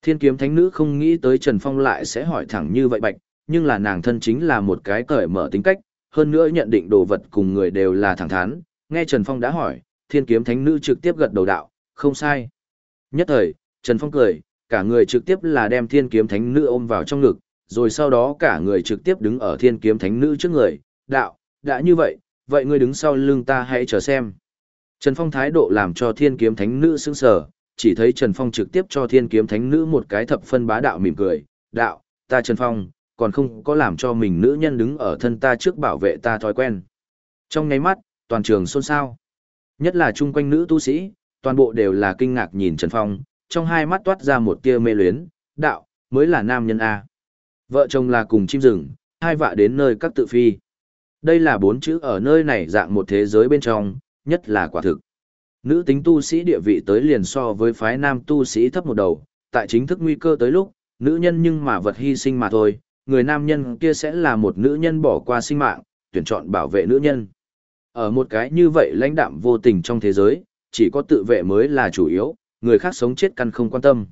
[SPEAKER 1] Thiên kiếm thánh nữ không nghĩ tới Trần Phong lại sẽ hỏi thẳng như vậy bạch, nhưng là nàng thân chính là một cái cởi mở tính cách, hơn nữa nhận định đồ vật cùng người đều là thẳng thắn, nghe Trần Phong đã hỏi, thiên kiếm thánh nữ trực tiếp gật đầu đạo, không sai. Nhất thời, Trần Phong cười, cả người trực tiếp là đem thiên kiếm thánh nữ ôm vào trong ngực, rồi sau đó cả người trực tiếp đứng ở thiên kiếm thánh nữ trước người, đạo, đã như vậy, vậy ngươi đứng sau lưng ta hãy chờ xem. Trần Phong thái độ làm cho thiên kiếm thánh nữ sững sờ, chỉ thấy Trần Phong trực tiếp cho thiên kiếm thánh nữ một cái thập phân bá đạo mỉm cười, đạo, ta Trần Phong, còn không có làm cho mình nữ nhân đứng ở thân ta trước bảo vệ ta thói quen. Trong ngay mắt, toàn trường xôn xao. Nhất là chung quanh nữ tu sĩ, toàn bộ đều là kinh ngạc nhìn Trần Phong, trong hai mắt toát ra một tia mê luyến, đạo, mới là nam nhân A. Vợ chồng là cùng chim rừng, hai vạ đến nơi các tự phi. Đây là bốn chữ ở nơi này dạng một thế giới bên trong, nhất là quả thực. Nữ tính tu sĩ địa vị tới liền so với phái nam tu sĩ thấp một đầu, tại chính thức nguy cơ tới lúc, nữ nhân nhưng mà vật hy sinh mà thôi, người nam nhân kia sẽ là một nữ nhân bỏ qua sinh mạng, tuyển chọn bảo vệ nữ nhân. Ở một cái như vậy lãnh đạm vô tình trong thế giới, chỉ có tự vệ mới là chủ yếu, người khác sống chết căn không quan tâm.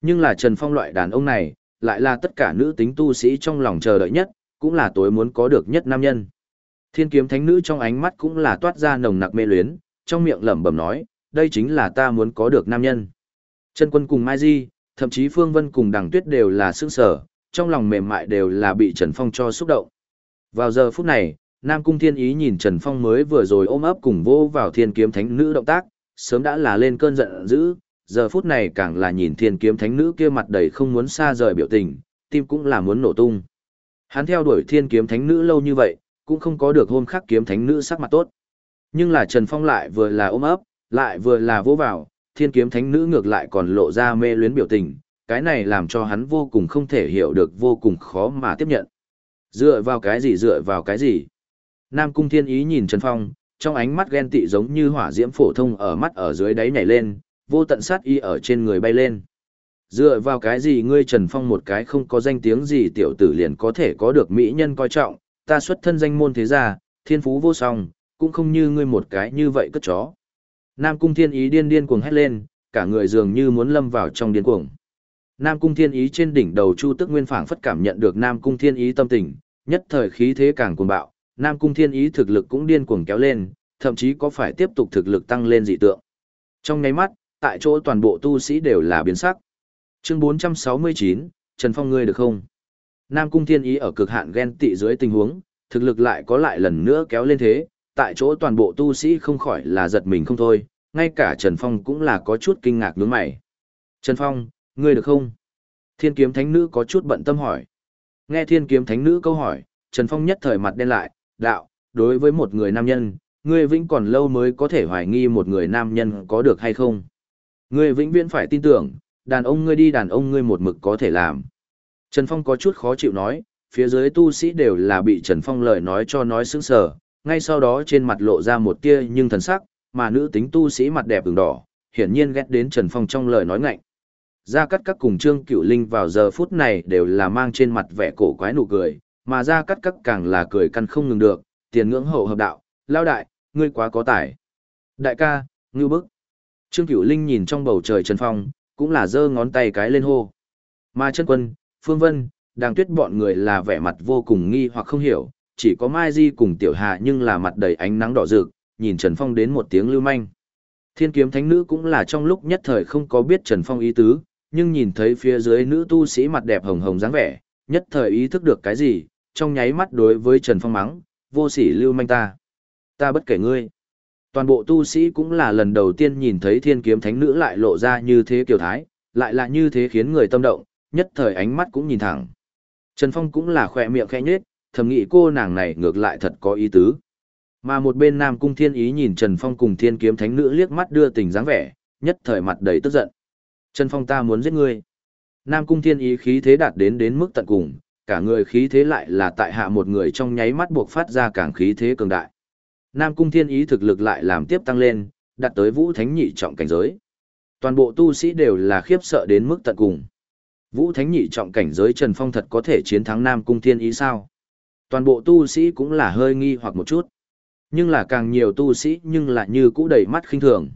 [SPEAKER 1] Nhưng là Trần Phong loại đàn ông này, lại là tất cả nữ tính tu sĩ trong lòng chờ đợi nhất, cũng là tối muốn có được nhất nam nhân. Thiên kiếm thánh nữ trong ánh mắt cũng là toát ra nồng nặc mê luyến, trong miệng lẩm bẩm nói, đây chính là ta muốn có được nam nhân. Trần quân cùng Mai Di, thậm chí Phương Vân cùng Đằng Tuyết đều là sững sở, trong lòng mềm mại đều là bị Trần Phong cho xúc động. Vào giờ phút này, Nam Cung Thiên Ý nhìn Trần Phong mới vừa rồi ôm ấp cùng vô vào thiên kiếm thánh nữ động tác, sớm đã là lên cơn giận dữ, giờ phút này càng là nhìn thiên kiếm thánh nữ kia mặt đầy không muốn xa rời biểu tình, tim cũng là muốn nổ tung. Hắn theo đuổi thiên kiếm thánh nữ lâu như vậy, cũng không có được hôm khắc kiếm thánh nữ sắc mặt tốt. Nhưng là Trần Phong lại vừa là ôm ấp, lại vừa là vô vào, thiên kiếm thánh nữ ngược lại còn lộ ra mê luyến biểu tình, cái này làm cho hắn vô cùng không thể hiểu được vô cùng khó mà tiếp nhận. Dựa vào cái gì dựa vào cái gì? Nam Cung Thiên Ý nhìn Trần Phong, trong ánh mắt ghen tị giống như hỏa diễm phổ thông ở mắt ở dưới đáy nhảy lên, vô tận sát y ở trên người bay lên. Dựa vào cái gì ngươi Trần Phong một cái không có danh tiếng gì tiểu tử liền có thể có được mỹ nhân coi trọng, ta xuất thân danh môn thế gia, thiên phú vô song, cũng không như ngươi một cái như vậy cất chó. Nam Cung Thiên Ý điên điên cuồng hét lên, cả người dường như muốn lâm vào trong điên cuồng. Nam Cung Thiên Ý trên đỉnh đầu Chu Tức Nguyên phảng phất cảm nhận được Nam Cung Thiên Ý tâm tình, nhất thời khí thế càng cuồng bạo, Nam Cung Thiên Ý thực lực cũng điên cuồng kéo lên, thậm chí có phải tiếp tục thực lực tăng lên dị tượng. Trong nháy mắt, tại chỗ toàn bộ tu sĩ đều là biến sắc. Chương 469, Trần Phong ngươi được không? Nam Cung Thiên Ý ở cực hạn ghen tị dưới tình huống, thực lực lại có lại lần nữa kéo lên thế, tại chỗ toàn bộ tu sĩ không khỏi là giật mình không thôi, ngay cả Trần Phong cũng là có chút kinh ngạc nhướng mày. Trần Phong, ngươi được không? Thiên kiếm thánh nữ có chút bận tâm hỏi. Nghe thiên kiếm thánh nữ câu hỏi, Trần Phong nhất thời mặt đen lại, đạo, đối với một người nam nhân, ngươi vĩnh còn lâu mới có thể hoài nghi một người nam nhân có được hay không. Ngươi vĩnh viễn phải tin tưởng, đàn ông ngươi đi đàn ông ngươi một mực có thể làm. Trần Phong có chút khó chịu nói, phía dưới tu sĩ đều là bị Trần Phong lời nói cho nói sững sờ, ngay sau đó trên mặt lộ ra một tia nhưng thần sắc, mà nữ tính tu sĩ mặt đẹp ửng đỏ, hiển nhiên ghét đến Trần Phong trong lời nói ngạnh. Gia Cát Các cùng Trương Cửu Linh vào giờ phút này đều là mang trên mặt vẻ cổ quái nụ cười, mà ra cắt cắt càng là cười căn không ngừng được, tiền ngưỡng hậu hợp đạo, lao đại, ngươi quá có tài. Đại ca, ngưu bức. Trương Cửu Linh nhìn trong bầu trời Trần Phong, cũng là giơ ngón tay cái lên hô. Mà chân quân, Phương Vân, đang tuyết bọn người là vẻ mặt vô cùng nghi hoặc không hiểu, chỉ có Mai Di cùng Tiểu Hà nhưng là mặt đầy ánh nắng đỏ rực, nhìn Trần Phong đến một tiếng lưu manh. Thiên kiếm thánh nữ cũng là trong lúc nhất thời không có biết Trần Phong ý tứ, nhưng nhìn thấy phía dưới nữ tu sĩ mặt đẹp hồng hồng dáng vẻ, nhất thời ý thức được cái gì, trong nháy mắt đối với Trần Phong mắng, vô sỉ lưu manh ta. Ta bất kể ngươi. Toàn bộ tu sĩ cũng là lần đầu tiên nhìn thấy thiên kiếm thánh nữ lại lộ ra như thế kiều thái, lại là như thế khiến người tâm động, nhất thời ánh mắt cũng nhìn thẳng. Trần Phong cũng là khỏe miệng khẽ nhếch, thầm nghĩ cô nàng này ngược lại thật có ý tứ. Mà một bên Nam Cung Thiên Ý nhìn Trần Phong cùng Thiên Kiếm Thánh Nữ liếc mắt đưa tình dáng vẻ, nhất thời mặt đầy tức giận. Trần Phong ta muốn giết ngươi. Nam Cung Thiên Ý khí thế đạt đến đến mức tận cùng, cả người khí thế lại là tại hạ một người trong nháy mắt buộc phát ra càng khí thế cường đại. Nam Cung Thiên Ý thực lực lại làm tiếp tăng lên, đạt tới Vũ Thánh nhị trọng cảnh giới. Toàn bộ tu sĩ đều là khiếp sợ đến mức tận cùng. Vũ Thánh nhị trọng cảnh giới Trần Phong thật có thể chiến thắng Nam Cung Thiên Ý sao? Toàn bộ tu sĩ cũng là hơi nghi hoặc một chút. Nhưng là càng nhiều tu sĩ nhưng lại như cũ đầy mắt khinh thường.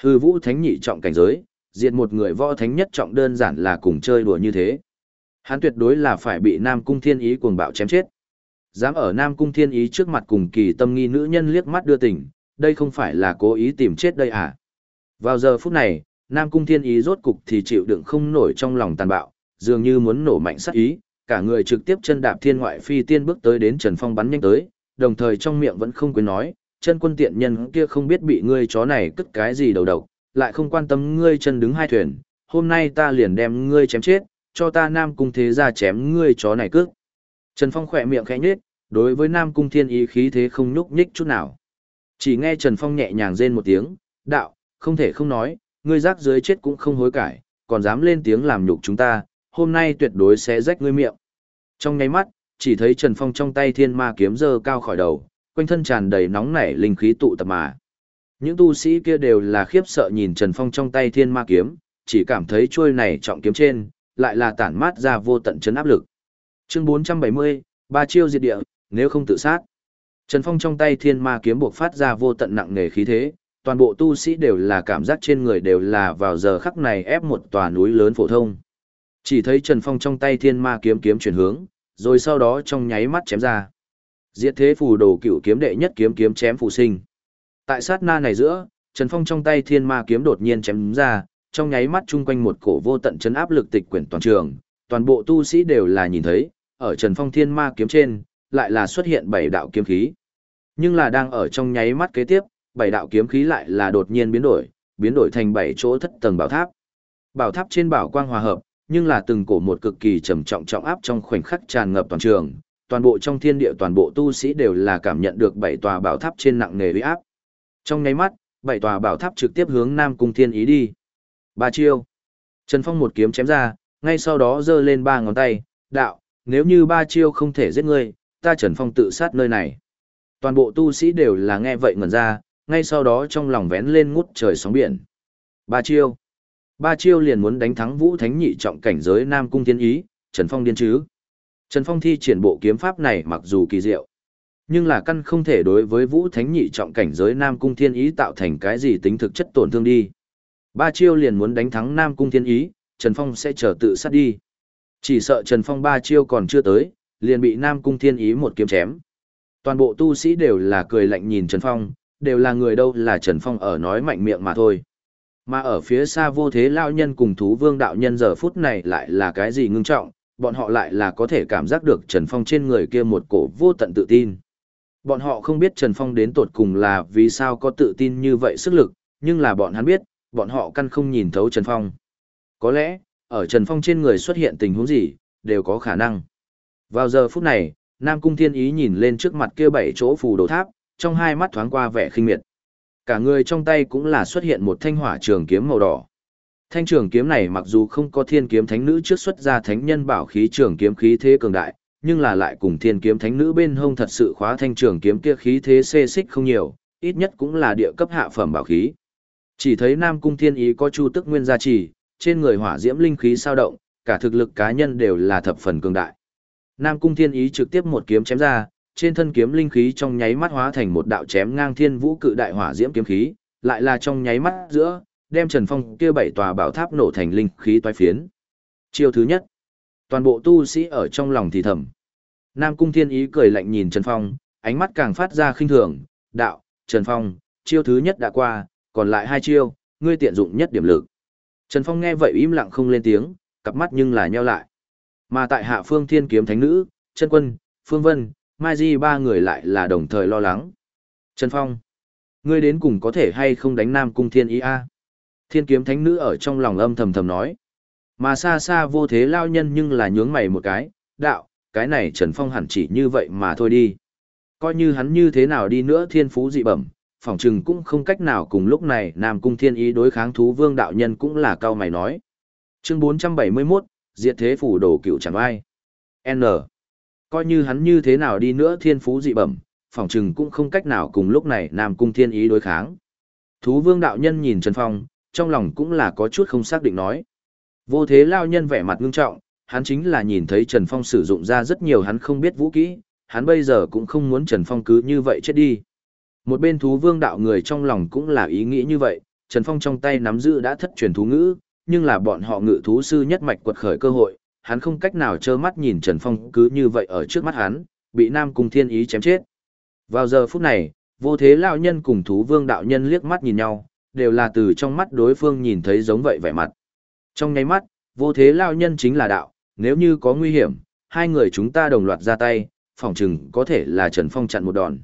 [SPEAKER 1] Hư Vũ Thánh nhị trọng cảnh giới, diện một người võ thánh nhất trọng đơn giản là cùng chơi đùa như thế. Hắn tuyệt đối là phải bị Nam Cung Thiên Ý cuồng bạo chém chết. Dám ở Nam Cung Thiên Ý trước mặt cùng kỳ tâm nghi nữ nhân liếc mắt đưa tình, đây không phải là cố ý tìm chết đây à. Vào giờ phút này, Nam Cung Thiên Ý rốt cục thì chịu đựng không nổi trong lòng tàn bạo, dường như muốn nổ mạnh sát ý, cả người trực tiếp chân đạp thiên ngoại phi tiên bước tới đến Trần Phong bắn nhanh tới, đồng thời trong miệng vẫn không quên nói, chân quân tiện nhân kia không biết bị ngươi chó này cất cái gì đầu độc, lại không quan tâm ngươi chân đứng hai thuyền, hôm nay ta liền đem ngươi chém chết, cho ta Nam Cung thế ra chém ngươi chó này cước. Trần Phong khỏe miệng khẽ nhếch, đối với Nam Cung Thiên ý khí thế không nhúc nhích chút nào. Chỉ nghe Trần Phong nhẹ nhàng rên một tiếng, đạo, không thể không nói, ngươi rác dưới chết cũng không hối cải, còn dám lên tiếng làm nhục chúng ta, hôm nay tuyệt đối sẽ rách ngươi miệng. Trong nháy mắt, chỉ thấy Trần Phong trong tay thiên ma kiếm giơ cao khỏi đầu, quanh thân tràn đầy nóng nảy linh khí tụ tập mà. Những tu sĩ kia đều là khiếp sợ nhìn Trần Phong trong tay thiên ma kiếm, chỉ cảm thấy chuôi này trọng kiếm trên, lại là tản mát ra vô tận chấn áp lực. Chương 470, ba chiêu diệt địa, nếu không tự sát. Trần Phong trong tay thiên ma kiếm buộc phát ra vô tận nặng nề khí thế, toàn bộ tu sĩ đều là cảm giác trên người đều là vào giờ khắc này ép một tòa núi lớn phổ thông. Chỉ thấy Trần Phong trong tay thiên ma kiếm kiếm chuyển hướng, rồi sau đó trong nháy mắt chém ra. Diệt thế phù đồ cựu kiếm đệ nhất kiếm kiếm chém phù sinh. Tại sát na này giữa, Trần Phong trong tay thiên ma kiếm đột nhiên chém ra, trong nháy mắt chung quanh một cổ vô tận chấn áp lực tịch quyển toàn trường, toàn bộ tu sĩ đều là nhìn thấy, ở Trần Phong thiên ma kiếm trên, lại là xuất hiện bảy đạo kiếm khí. Nhưng là đang ở trong nháy mắt kế tiếp, bảy đạo kiếm khí lại là đột nhiên biến đổi, biến đổi thành bảy chỗ thất tầng bảo tháp. Bảo tháp trên bảo quang hòa hợp, nhưng là từng cổ một cực kỳ trầm trọng trọng áp trong khoảnh khắc tràn ngập toàn trường, toàn bộ trong thiên địa toàn bộ tu sĩ đều là cảm nhận được bảy tòa bảo tháp trên nặng nề uy áp. Trong nháy mắt, bảy tòa bảo tháp trực tiếp hướng Nam Cung Thiên Ý đi. Ba chiêu. Trần Phong một kiếm chém ra, ngay sau đó giơ lên ba ngón tay, đạo, nếu như ba chiêu không thể giết ngươi, ta Trần Phong tự sát nơi này. Toàn bộ tu sĩ đều là nghe vậy ngẩn ra, ngay sau đó trong lòng vén lên ngút trời sóng biển. Ba chiêu. Ba chiêu liền muốn đánh thắng Vũ Thánh nhị trọng cảnh giới Nam Cung Thiên Ý, Trần Phong điên chứ. Trần Phong thi triển bộ kiếm pháp này mặc dù kỳ diệu, nhưng là căn không thể đối với Vũ Thánh nhị trọng cảnh giới Nam Cung Thiên Ý tạo thành cái gì tính thực chất tổn thương đi. Ba chiêu liền muốn đánh thắng Nam Cung Thiên Ý, Trần Phong sẽ chờ tự sát đi. Chỉ sợ Trần Phong ba chiêu còn chưa tới, liền bị Nam Cung Thiên Ý một kiếm chém. Toàn bộ tu sĩ đều là cười lạnh nhìn Trần Phong, đều là người đâu là Trần Phong ở nói mạnh miệng mà thôi. Mà ở phía xa vô thế lao nhân cùng thú vương đạo nhân giờ phút này lại là cái gì ngưng trọng, bọn họ lại là có thể cảm giác được Trần Phong trên người kia một cổ vô tận tự tin. Bọn họ không biết Trần Phong đến tột cùng là vì sao có tự tin như vậy sức lực, nhưng là bọn hắn biết, bọn họ căn không nhìn thấu Trần Phong. Có lẽ, ở Trần Phong trên người xuất hiện tình huống gì, đều có khả năng. Vào giờ phút này, Nam Cung Thiên Ý nhìn lên trước mặt kia bảy chỗ phù đồ tháp, trong hai mắt thoáng qua vẻ khinh miệt. Cả người trong tay cũng là xuất hiện một thanh hỏa trường kiếm màu đỏ. Thanh trường kiếm này mặc dù không có thiên kiếm thánh nữ trước xuất ra thánh nhân bảo khí trường kiếm khí thế cường đại, nhưng là lại cùng thiên kiếm thánh nữ bên hông thật sự khóa thanh trường kiếm kia khí thế xê xích không nhiều, ít nhất cũng là địa cấp hạ phẩm bảo khí. Chỉ thấy Nam Cung Thiên Ý có chu tức nguyên gia trì, trên người hỏa diễm linh khí sao động, cả thực lực cá nhân đều là thập phần cường đại. Nam Cung Thiên Ý trực tiếp một kiếm chém ra, trên thân kiếm linh khí trong nháy mắt hóa thành một đạo chém ngang thiên vũ cự đại hỏa diễm kiếm khí, lại là trong nháy mắt giữa, đem Trần Phong kia bảy tòa bảo tháp nổ thành linh khí toái phiến. Chiêu thứ nhất, toàn bộ tu sĩ ở trong lòng thì thầm. Nam Cung Thiên Ý cười lạnh nhìn Trần Phong, ánh mắt càng phát ra khinh thường, đạo, Trần Phong, chiêu thứ nhất đã qua, còn lại hai chiêu, ngươi tiện dụng nhất điểm lực. Trần Phong nghe vậy im lặng không lên tiếng, cặp mắt nhưng là nheo lại. Mà tại hạ phương thiên kiếm thánh nữ, chân quân, phương vân, mai di ba người lại là đồng thời lo lắng. Trần Phong, ngươi đến cùng có thể hay không đánh nam cung thiên ý a? Thiên kiếm thánh nữ ở trong lòng âm thầm thầm nói. Mà xa xa vô thế lao nhân nhưng là nhướng mày một cái, đạo, cái này Trần Phong hẳn chỉ như vậy mà thôi đi. Coi như hắn như thế nào đi nữa thiên phú dị bẩm, phỏng chừng cũng không cách nào cùng lúc này Nam Cung Thiên Ý đối kháng thú vương đạo nhân cũng là cao mày nói. Chương 471, Diệt Thế Phủ Đồ Cựu Chẳng Ai. N. Coi như hắn như thế nào đi nữa thiên phú dị bẩm, phỏng chừng cũng không cách nào cùng lúc này Nam Cung Thiên Ý đối kháng. Thú vương đạo nhân nhìn Trần Phong, trong lòng cũng là có chút không xác định nói. Vô thế lao nhân vẻ mặt ngưng trọng, hắn chính là nhìn thấy Trần Phong sử dụng ra rất nhiều hắn không biết vũ kỹ, hắn bây giờ cũng không muốn Trần Phong cứ như vậy chết đi. Một bên thú vương đạo người trong lòng cũng là ý nghĩ như vậy, Trần Phong trong tay nắm giữ đã thất truyền thú ngữ, nhưng là bọn họ ngự thú sư nhất mạch quật khởi cơ hội, hắn không cách nào trơ mắt nhìn Trần Phong cứ như vậy ở trước mắt hắn, bị Nam Cung Thiên Ý chém chết. Vào giờ phút này, vô thế lão nhân cùng thú vương đạo nhân liếc mắt nhìn nhau, đều là từ trong mắt đối phương nhìn thấy giống vậy vẻ mặt. Trong nháy mắt, vô thế lão nhân chính là đạo, nếu như có nguy hiểm, hai người chúng ta đồng loạt ra tay, phòng chừng có thể là Trần Phong chặn một đòn.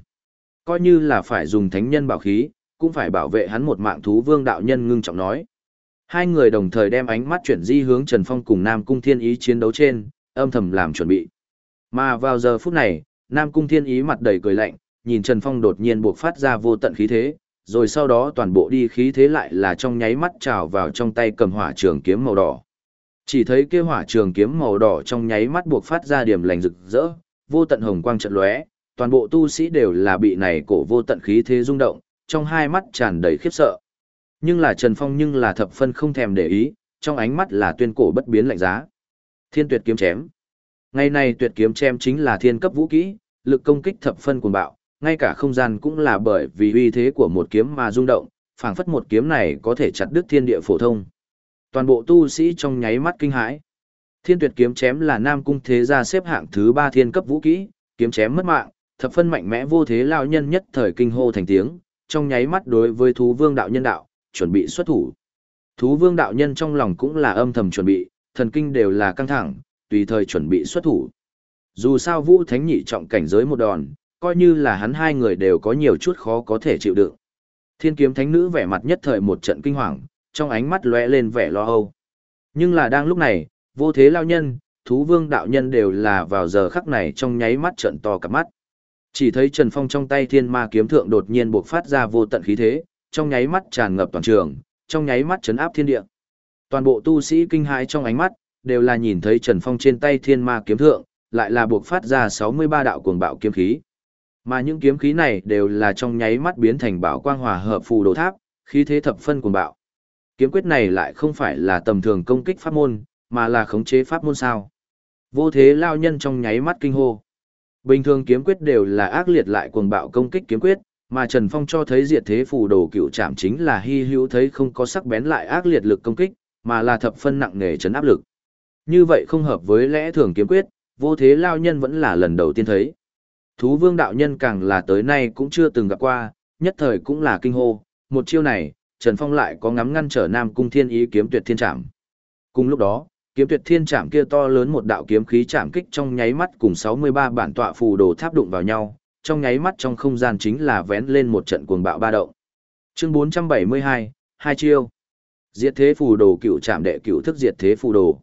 [SPEAKER 1] Coi như là phải dùng thánh nhân bảo khí, cũng phải bảo vệ hắn một mạng thú vương đạo nhân ngưng trọng nói. Hai người đồng thời đem ánh mắt chuyển di hướng Trần Phong cùng Nam Cung Thiên Ý chiến đấu trên, âm thầm làm chuẩn bị. Mà vào giờ phút này, Nam Cung Thiên Ý mặt đầy cười lạnh, nhìn Trần Phong đột nhiên buộc phát ra vô tận khí thế, rồi sau đó toàn bộ đi khí thế lại là trong nháy mắt trào vào trong tay cầm hỏa trường kiếm màu đỏ. Chỉ thấy kia hỏa trường kiếm màu đỏ trong nháy mắt buộc phát ra điểm lành rực rỡ, vô tận hồng quang trận lóe, toàn bộ tu sĩ đều là bị này cổ vô tận khí thế rung động, trong hai mắt tràn đầy khiếp sợ. Nhưng là Trần Phong nhưng là thập phân không thèm để ý, trong ánh mắt là tuyên cổ bất biến lạnh giá. Thiên tuyệt kiếm chém. Ngày này tuyệt kiếm chém chính là thiên cấp vũ kỹ, lực công kích thập phân cuồng bạo, ngay cả không gian cũng là bởi vì uy thế của một kiếm mà rung động, phảng phất một kiếm này có thể chặt đứt thiên địa phổ thông. Toàn bộ tu sĩ trong nháy mắt kinh hãi. Thiên tuyệt kiếm chém là Nam cung thế gia xếp hạng thứ ba thiên cấp vũ kỹ, kiếm chém mất mạng, thập phân mạnh mẽ vô thế lao nhân nhất thời kinh hô thành tiếng, trong nháy mắt đối với thú vương đạo nhân đạo, chuẩn bị xuất thủ. Thú vương đạo nhân trong lòng cũng là âm thầm chuẩn bị, thần kinh đều là căng thẳng, tùy thời chuẩn bị xuất thủ. Dù sao vũ thánh nhị trọng cảnh giới một đòn, coi như là hắn hai người đều có nhiều chút khó có thể chịu đựng. Thiên kiếm thánh nữ vẻ mặt nhất thời một trận kinh hoàng, trong ánh mắt lóe lên vẻ lo âu. Nhưng là đang lúc này, vô thế lao nhân, thú vương đạo nhân đều là vào giờ khắc này trong nháy mắt trận to cả mắt. Chỉ thấy Trần Phong trong tay thiên ma kiếm thượng đột nhiên bộc phát ra vô tận khí thế, trong nháy mắt tràn ngập toàn trường, trong nháy mắt chấn áp thiên địa. Toàn bộ tu sĩ kinh hãi trong ánh mắt, đều là nhìn thấy Trần Phong trên tay thiên ma kiếm thượng, lại là buộc phát ra 63 đạo cuồng bạo kiếm khí. Mà những kiếm khí này đều là trong nháy mắt biến thành bảo quang hòa hợp phù đồ tháp, khí thế thập phân cuồng bạo. Kiếm quyết này lại không phải là tầm thường công kích pháp môn, mà là khống chế pháp môn sao. Vô thế lao nhân trong nháy mắt kinh hô. Bình thường kiếm quyết đều là ác liệt lại cuồng bạo công kích kiếm quyết, mà Trần Phong cho thấy diệt thế phù đồ cựu trảm chính là hy hữu thấy không có sắc bén lại ác liệt lực công kích, mà là thập phân nặng nề chấn áp lực. Như vậy không hợp với lẽ thường kiếm quyết, vô thế lao nhân vẫn là lần đầu tiên thấy. Thú vương đạo nhân càng là tới nay cũng chưa từng gặp qua, nhất thời cũng là kinh hô, một chiêu này, Trần Phong lại có ngắm ngăn trở Nam Cung Thiên Ý kiếm tuyệt thiên trảm. Cùng lúc đó, kiếm tuyệt thiên chạm kia to lớn một đạo kiếm khí chạm kích trong nháy mắt cùng 63 bản tọa phù đồ tháp đụng vào nhau, trong nháy mắt trong không gian chính là vén lên một trận cuồng bạo ba động. Chương 472, hai chiêu. Diệt thế phù đồ cựu chạm đệ cựu thức diệt thế phù đồ.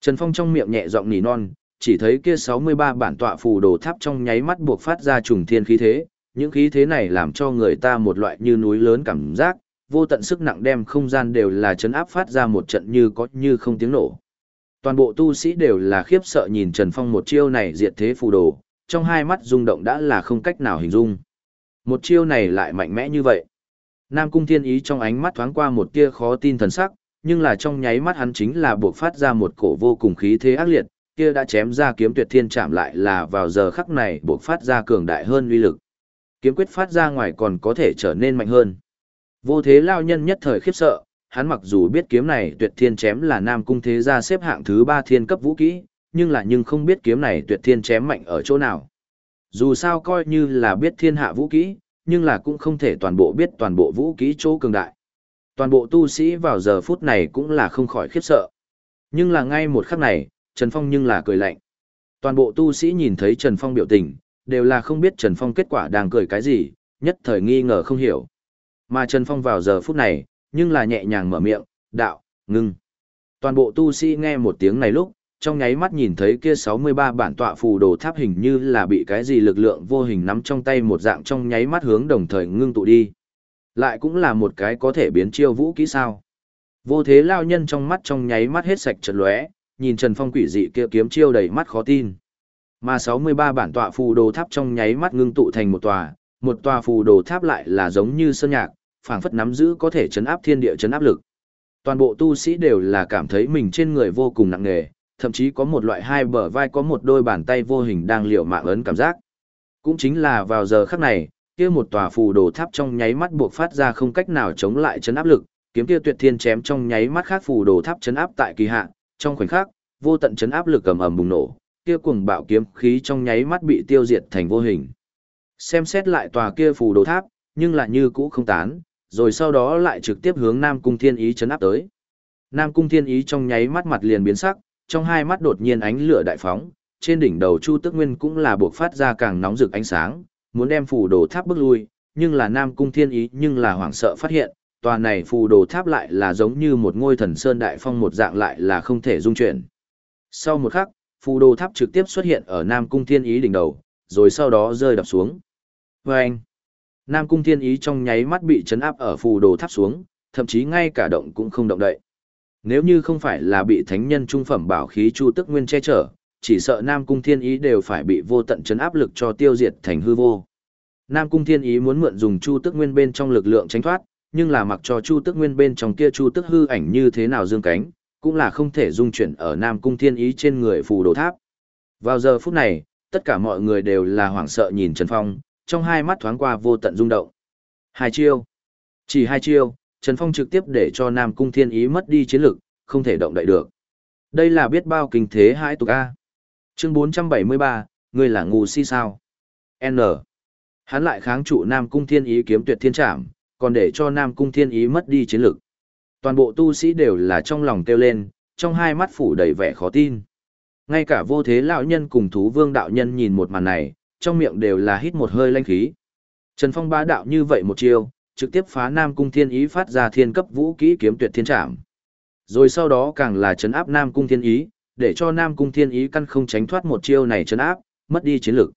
[SPEAKER 1] Trần Phong trong miệng nhẹ giọng nỉ non, chỉ thấy kia 63 bản tọa phù đồ tháp trong nháy mắt buộc phát ra trùng thiên khí thế, những khí thế này làm cho người ta một loại như núi lớn cảm giác, vô tận sức nặng đem không gian đều là chấn áp phát ra một trận như có như không tiếng nổ. Toàn bộ tu sĩ đều là khiếp sợ nhìn Trần Phong một chiêu này diệt thế phù đồ, trong hai mắt rung động đã là không cách nào hình dung. Một chiêu này lại mạnh mẽ như vậy. Nam Cung Thiên Ý trong ánh mắt thoáng qua một tia khó tin thần sắc, nhưng là trong nháy mắt hắn chính là buộc phát ra một cổ vô cùng khí thế ác liệt, kia đã chém ra kiếm tuyệt thiên chạm lại là vào giờ khắc này buộc phát ra cường đại hơn uy lực. Kiếm quyết phát ra ngoài còn có thể trở nên mạnh hơn. Vô thế lao nhân nhất thời khiếp sợ, hắn mặc dù biết kiếm này tuyệt thiên chém là nam cung thế gia xếp hạng thứ ba thiên cấp vũ kỹ, nhưng là nhưng không biết kiếm này tuyệt thiên chém mạnh ở chỗ nào. Dù sao coi như là biết thiên hạ vũ kỹ, nhưng là cũng không thể toàn bộ biết toàn bộ vũ kỹ chỗ cường đại. Toàn bộ tu sĩ vào giờ phút này cũng là không khỏi khiếp sợ. Nhưng là ngay một khắc này, Trần Phong nhưng là cười lạnh. Toàn bộ tu sĩ nhìn thấy Trần Phong biểu tình, đều là không biết Trần Phong kết quả đang cười cái gì, nhất thời nghi ngờ không hiểu. Mà Trần Phong vào giờ phút này, nhưng là nhẹ nhàng mở miệng, đạo, ngưng. Toàn bộ tu sĩ nghe một tiếng này lúc, trong nháy mắt nhìn thấy kia 63 bản tọa phù đồ tháp hình như là bị cái gì lực lượng vô hình nắm trong tay một dạng trong nháy mắt hướng đồng thời ngưng tụ đi. Lại cũng là một cái có thể biến chiêu vũ kỹ sao. Vô thế lao nhân trong mắt trong nháy mắt hết sạch trật lóe, nhìn Trần Phong quỷ dị kia kiếm chiêu đầy mắt khó tin. Mà 63 bản tọa phù đồ tháp trong nháy mắt ngưng tụ thành một tòa, một tòa phù đồ tháp lại là giống như sơn nhạc, phảng phất nắm giữ có thể chấn áp thiên địa chấn áp lực. Toàn bộ tu sĩ đều là cảm thấy mình trên người vô cùng nặng nề, thậm chí có một loại hai bờ vai có một đôi bàn tay vô hình đang liều mạng ấn cảm giác. Cũng chính là vào giờ khắc này, kia một tòa phù đồ tháp trong nháy mắt buộc phát ra không cách nào chống lại chấn áp lực, kiếm kia tuyệt thiên chém trong nháy mắt khác phù đồ tháp chấn áp tại kỳ hạ, trong khoảnh khắc, vô tận chấn áp lực ầm ầm bùng nổ, kia cuồng bạo kiếm khí trong nháy mắt bị tiêu diệt thành vô hình. Xem xét lại tòa kia phù đồ tháp, nhưng lại như cũ không tán, rồi sau đó lại trực tiếp hướng Nam Cung Thiên Ý chấn áp tới. Nam Cung Thiên Ý trong nháy mắt mặt liền biến sắc, trong hai mắt đột nhiên ánh lửa đại phóng, trên đỉnh đầu Chu Tức Nguyên cũng là buộc phát ra càng nóng rực ánh sáng, muốn đem phù đồ tháp bước lui, nhưng là Nam Cung Thiên Ý nhưng là hoảng sợ phát hiện, tòa này phù đồ tháp lại là giống như một ngôi thần sơn đại phong một dạng lại là không thể dung chuyển. Sau một khắc, phù đồ tháp trực tiếp xuất hiện ở Nam Cung Thiên Ý đỉnh đầu, rồi sau đó rơi đập xuống. Vâng! Nam Cung Thiên Ý trong nháy mắt bị chấn áp ở phù đồ tháp xuống, thậm chí ngay cả động cũng không động đậy. Nếu như không phải là bị thánh nhân trung phẩm bảo khí Chu Tức Nguyên che chở, chỉ sợ Nam Cung Thiên Ý đều phải bị vô tận chấn áp lực cho tiêu diệt thành hư vô. Nam Cung Thiên Ý muốn mượn dùng Chu Tức Nguyên bên trong lực lượng tránh thoát, nhưng là mặc cho Chu Tức Nguyên bên trong kia Chu Tức hư ảnh như thế nào dương cánh, cũng là không thể dung chuyển ở Nam Cung Thiên Ý trên người phù đồ tháp. Vào giờ phút này, tất cả mọi người đều là hoảng sợ nhìn Trần Phong, trong hai mắt thoáng qua vô tận rung động. Hai chiêu. Chỉ hai chiêu, Trần Phong trực tiếp để cho Nam Cung Thiên Ý mất đi chiến lực, không thể động đậy được. Đây là biết bao kinh thế hai tục A. Chương 473, người là ngu si sao? N. Hắn lại kháng trụ Nam Cung Thiên Ý kiếm tuyệt thiên trảm, còn để cho Nam Cung Thiên Ý mất đi chiến lực. Toàn bộ tu sĩ đều là trong lòng kêu lên, trong hai mắt phủ đầy vẻ khó tin. Ngay cả vô thế lão nhân cùng thú vương đạo nhân nhìn một màn này, trong miệng đều là hít một hơi lanh khí. Trần Phong bá đạo như vậy một chiêu, trực tiếp phá Nam Cung Thiên Ý phát ra thiên cấp vũ kỹ kiếm tuyệt thiên trảm. Rồi sau đó càng là chấn áp Nam Cung Thiên Ý, để cho Nam Cung Thiên Ý căn không tránh thoát một chiêu này chấn áp, mất đi chiến lực.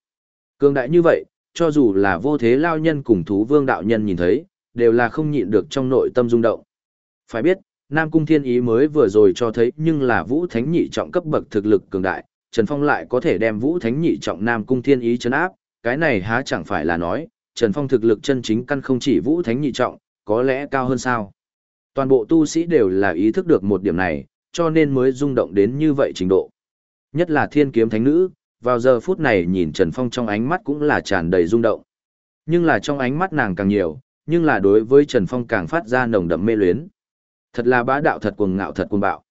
[SPEAKER 1] Cường đại như vậy, cho dù là vô thế lao nhân cùng thú vương đạo nhân nhìn thấy, đều là không nhịn được trong nội tâm rung động. Phải biết, Nam Cung Thiên Ý mới vừa rồi cho thấy nhưng là Vũ Thánh nhị trọng cấp bậc thực lực cường đại, Trần Phong lại có thể đem Vũ Thánh nhị trọng Nam Cung Thiên Ý chấn áp, cái này há chẳng phải là nói, Trần Phong thực lực chân chính căn không chỉ Vũ Thánh nhị trọng, có lẽ cao hơn sao. Toàn bộ tu sĩ đều là ý thức được một điểm này, cho nên mới rung động đến như vậy trình độ. Nhất là thiên kiếm thánh nữ, vào giờ phút này nhìn Trần Phong trong ánh mắt cũng là tràn đầy rung động. Nhưng là trong ánh mắt nàng càng nhiều, nhưng là đối với Trần Phong càng phát ra nồng đậm mê luyến. Thật là bá đạo thật cuồng ngạo thật cuồng bạo.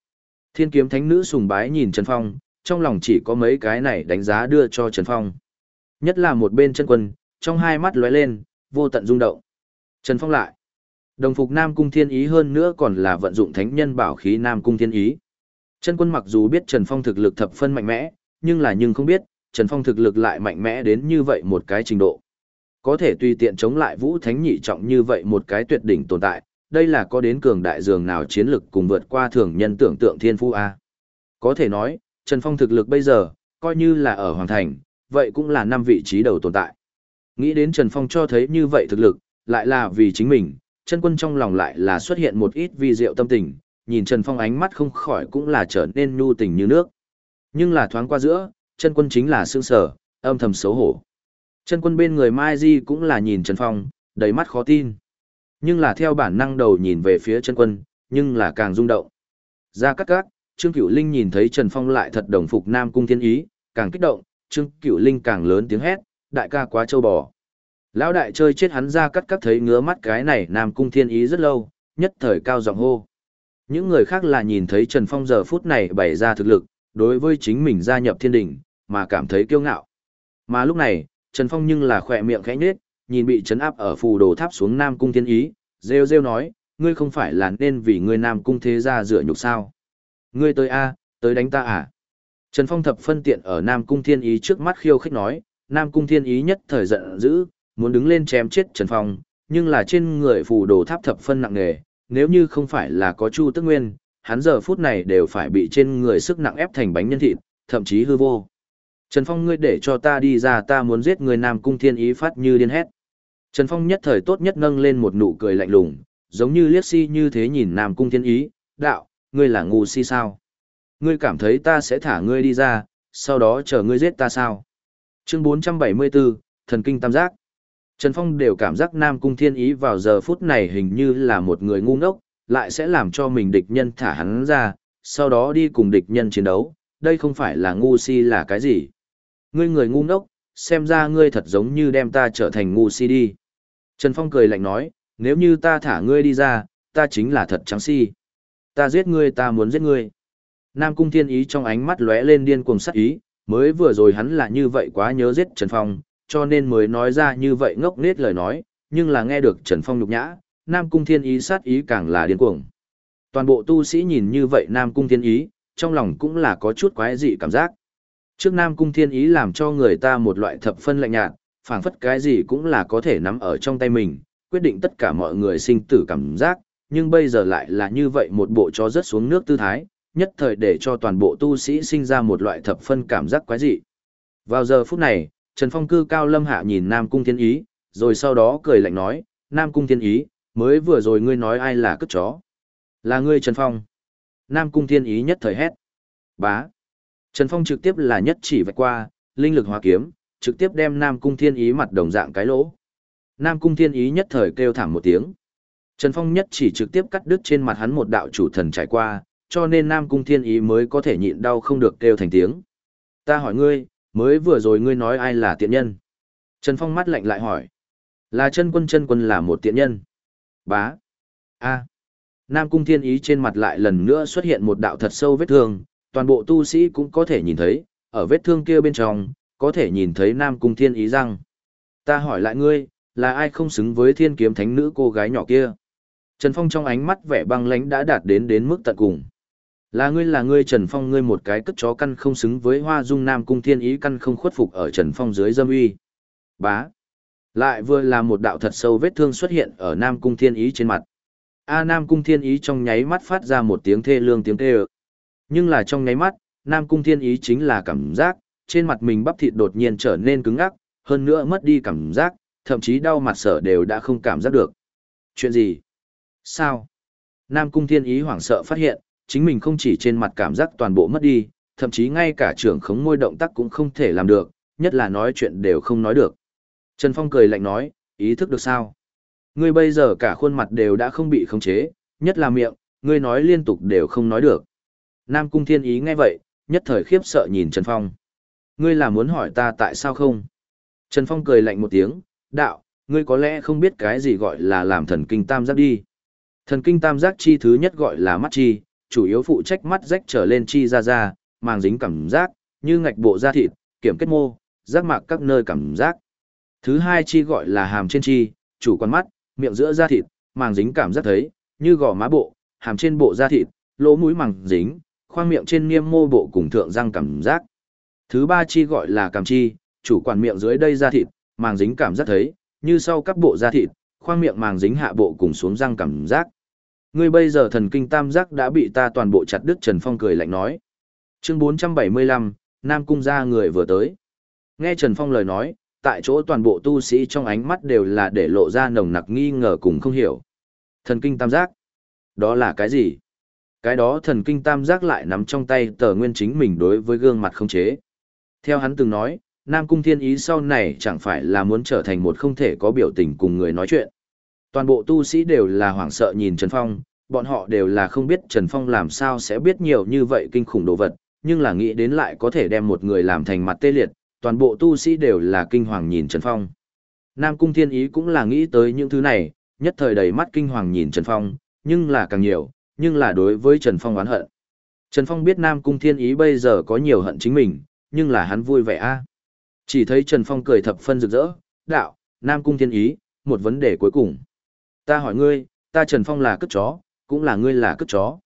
[SPEAKER 1] Thiên kiếm thánh nữ sùng bái nhìn Trần Phong, trong lòng chỉ có mấy cái này đánh giá đưa cho Trần Phong. Nhất là một bên chân quân, trong hai mắt lóe lên, vô tận rung động. Trần Phong lại. Đồng phục Nam Cung Thiên Ý hơn nữa còn là vận dụng thánh nhân bảo khí Nam Cung Thiên Ý. Chân quân mặc dù biết Trần Phong thực lực thập phân mạnh mẽ, nhưng là nhưng không biết, Trần Phong thực lực lại mạnh mẽ đến như vậy một cái trình độ. Có thể tùy tiện chống lại Vũ Thánh nhị trọng như vậy một cái tuyệt đỉnh tồn tại, đây là có đến cường đại dường nào chiến lực cùng vượt qua thường nhân tưởng tượng thiên phu A. Có thể nói, Trần Phong thực lực bây giờ, coi như là ở Hoàng Thành, vậy cũng là năm vị trí đầu tồn tại. Nghĩ đến Trần Phong cho thấy như vậy thực lực, lại là vì chính mình, chân quân trong lòng lại là xuất hiện một ít vi diệu tâm tình, nhìn Trần Phong ánh mắt không khỏi cũng là trở nên nhu tình như nước. Nhưng là thoáng qua giữa, chân quân chính là sương sở, âm thầm xấu hổ. Chân quân bên người Mai Di cũng là nhìn Trần Phong, đầy mắt khó tin. Nhưng là theo bản năng đầu nhìn về phía chân quân, nhưng là càng rung động. Ra cắt cắt, Trương Cửu Linh nhìn thấy Trần Phong lại thật đồng phục Nam Cung Thiên Ý, càng kích động, Trương Cửu Linh càng lớn tiếng hét, đại ca quá trâu bò. Lão đại chơi chết hắn ra cắt cắt thấy ngứa mắt cái này Nam Cung Thiên Ý rất lâu, nhất thời cao giọng hô. Những người khác là nhìn thấy Trần Phong giờ phút này bày ra thực lực, đối với chính mình gia nhập thiên đình, mà cảm thấy kiêu ngạo. Mà lúc này, Trần Phong nhưng là khỏe miệng khẽ nhếch, nhìn bị trấn áp ở phù đồ tháp xuống Nam Cung Thiên Ý, rêu rêu nói, ngươi không phải là nên vì ngươi Nam Cung thế gia dựa nhục sao. Ngươi tới a, tới đánh ta à? Trần Phong thập phân tiện ở Nam Cung Thiên Ý trước mắt khiêu khích nói, Nam Cung Thiên Ý nhất thời giận dữ, muốn đứng lên chém chết Trần Phong, nhưng là trên người phù đồ tháp thập phân nặng nề, nếu như không phải là có Chu Tức Nguyên, hắn giờ phút này đều phải bị trên người sức nặng ép thành bánh nhân thịt, thậm chí hư vô. Trần Phong ngươi để cho ta đi ra ta muốn giết người Nam Cung Thiên Ý phát như điên hét. Trần Phong nhất thời tốt nhất nâng lên một nụ cười lạnh lùng, giống như liếc si như thế nhìn Nam Cung Thiên Ý, đạo, ngươi là ngu si sao? Ngươi cảm thấy ta sẽ thả ngươi đi ra, sau đó chờ ngươi giết ta sao? Chương 474, Thần Kinh Tam Giác Trần Phong đều cảm giác Nam Cung Thiên Ý vào giờ phút này hình như là một người ngu ngốc, lại sẽ làm cho mình địch nhân thả hắn ra, sau đó đi cùng địch nhân chiến đấu, đây không phải là ngu si là cái gì. Ngươi người ngu ngốc, xem ra ngươi thật giống như đem ta trở thành ngu si đi. Trần Phong cười lạnh nói, nếu như ta thả ngươi đi ra, ta chính là thật trắng si. Ta giết ngươi ta muốn giết ngươi. Nam Cung Thiên Ý trong ánh mắt lóe lên điên cuồng sát ý, mới vừa rồi hắn là như vậy quá nhớ giết Trần Phong, cho nên mới nói ra như vậy ngốc nết lời nói, nhưng là nghe được Trần Phong nhục nhã, Nam Cung Thiên Ý sát ý càng là điên cuồng. Toàn bộ tu sĩ nhìn như vậy Nam Cung Thiên Ý, trong lòng cũng là có chút quái dị cảm giác. Trước Nam Cung Thiên Ý làm cho người ta một loại thập phân lạnh nhạt, phảng phất cái gì cũng là có thể nắm ở trong tay mình, quyết định tất cả mọi người sinh tử cảm giác, nhưng bây giờ lại là như vậy một bộ chó rớt xuống nước tư thái, nhất thời để cho toàn bộ tu sĩ sinh ra một loại thập phân cảm giác quái dị. Vào giờ phút này, Trần Phong cư cao lâm hạ nhìn Nam Cung Thiên Ý, rồi sau đó cười lạnh nói, Nam Cung Thiên Ý, mới vừa rồi ngươi nói ai là cất chó. Là ngươi Trần Phong. Nam Cung Thiên Ý nhất thời hét. Bá. Trần Phong trực tiếp là nhất chỉ vạch qua, linh lực hóa kiếm, trực tiếp đem Nam Cung Thiên Ý mặt đồng dạng cái lỗ. Nam Cung Thiên Ý nhất thời kêu thảm một tiếng. Trần Phong nhất chỉ trực tiếp cắt đứt trên mặt hắn một đạo chủ thần trải qua, cho nên Nam Cung Thiên Ý mới có thể nhịn đau không được kêu thành tiếng. Ta hỏi ngươi, mới vừa rồi ngươi nói ai là tiện nhân? Trần Phong mắt lạnh lại hỏi. Là chân quân chân quân là một tiện nhân. Bá. A. Nam Cung Thiên Ý trên mặt lại lần nữa xuất hiện một đạo thật sâu vết thương, toàn bộ tu sĩ cũng có thể nhìn thấy, ở vết thương kia bên trong, có thể nhìn thấy Nam Cung Thiên Ý rằng, Ta hỏi lại ngươi, là ai không xứng với thiên kiếm thánh nữ cô gái nhỏ kia? Trần Phong trong ánh mắt vẻ băng lãnh đã đạt đến đến mức tận cùng. Là ngươi là ngươi Trần Phong ngươi một cái cất chó căn không xứng với hoa dung Nam Cung Thiên Ý căn không khuất phục ở Trần Phong dưới dâm uy. Bá. Lại vừa là một đạo thật sâu vết thương xuất hiện ở Nam Cung Thiên Ý trên mặt. A Nam Cung Thiên Ý trong nháy mắt phát ra một tiếng thê lương tiếng kêu. Nhưng là trong nháy mắt, Nam Cung Thiên Ý chính là cảm giác, trên mặt mình bắp thịt đột nhiên trở nên cứng ngắc, hơn nữa mất đi cảm giác, thậm chí đau mặt sở đều đã không cảm giác được. Chuyện gì? Sao? Nam Cung Thiên Ý hoảng sợ phát hiện, chính mình không chỉ trên mặt cảm giác toàn bộ mất đi, thậm chí ngay cả trưởng khống môi động tác cũng không thể làm được, nhất là nói chuyện đều không nói được. Trần Phong cười lạnh nói, ý thức được sao? Ngươi bây giờ cả khuôn mặt đều đã không bị khống chế, nhất là miệng, ngươi nói liên tục đều không nói được. Nam Cung Thiên Ý nghe vậy, nhất thời khiếp sợ nhìn Trần Phong. Ngươi là muốn hỏi ta tại sao không? Trần Phong cười lạnh một tiếng, đạo, ngươi có lẽ không biết cái gì gọi là làm thần kinh tam giác đi. Thần kinh tam giác chi thứ nhất gọi là mắt chi, chủ yếu phụ trách mắt rách trở lên chi ra ra, mang dính cảm giác, như ngạch bộ da thịt, kiểm kết mô, giác mạc các nơi cảm giác. Thứ hai chi gọi là hàm trên chi, chủ quan mắt, miệng giữa da thịt, màng dính cảm giác thấy, như gò má bộ, hàm trên bộ da thịt, lỗ mũi màng dính, khoang miệng trên niêm mô bộ cùng thượng răng cảm giác. Thứ ba chi gọi là cảm chi, chủ quản miệng dưới đây da thịt, màng dính cảm giác thấy, như sau các bộ da thịt, khoang miệng màng dính hạ bộ cùng xuống răng cảm giác. Ngươi bây giờ thần kinh tam giác đã bị ta toàn bộ chặt đứt Trần Phong cười lạnh nói. Chương 475, Nam Cung ra người vừa tới. Nghe Trần Phong lời nói, tại chỗ toàn bộ tu sĩ trong ánh mắt đều là để lộ ra nồng nặc nghi ngờ cùng không hiểu. Thần kinh tam giác? Đó là cái gì? Cái đó thần kinh tam giác lại nắm trong tay tờ nguyên chính mình đối với gương mặt không chế. Theo hắn từng nói, Nam Cung Thiên Ý sau này chẳng phải là muốn trở thành một không thể có biểu tình cùng người nói chuyện. Toàn bộ tu sĩ đều là hoảng sợ nhìn Trần Phong, bọn họ đều là không biết Trần Phong làm sao sẽ biết nhiều như vậy kinh khủng đồ vật, nhưng là nghĩ đến lại có thể đem một người làm thành mặt tê liệt, toàn bộ tu sĩ đều là kinh hoàng nhìn Trần Phong. Nam Cung Thiên Ý cũng là nghĩ tới những thứ này, nhất thời đầy mắt kinh hoàng nhìn Trần Phong, nhưng là càng nhiều, nhưng là đối với Trần Phong oán hận. Trần Phong biết Nam Cung Thiên Ý bây giờ có nhiều hận chính mình, nhưng là hắn vui vẻ a. Chỉ thấy Trần Phong cười thập phân rực rỡ, đạo, Nam Cung Thiên Ý, một vấn đề cuối cùng. Ta hỏi ngươi, ta Trần Phong là cất chó, cũng là ngươi là cất chó.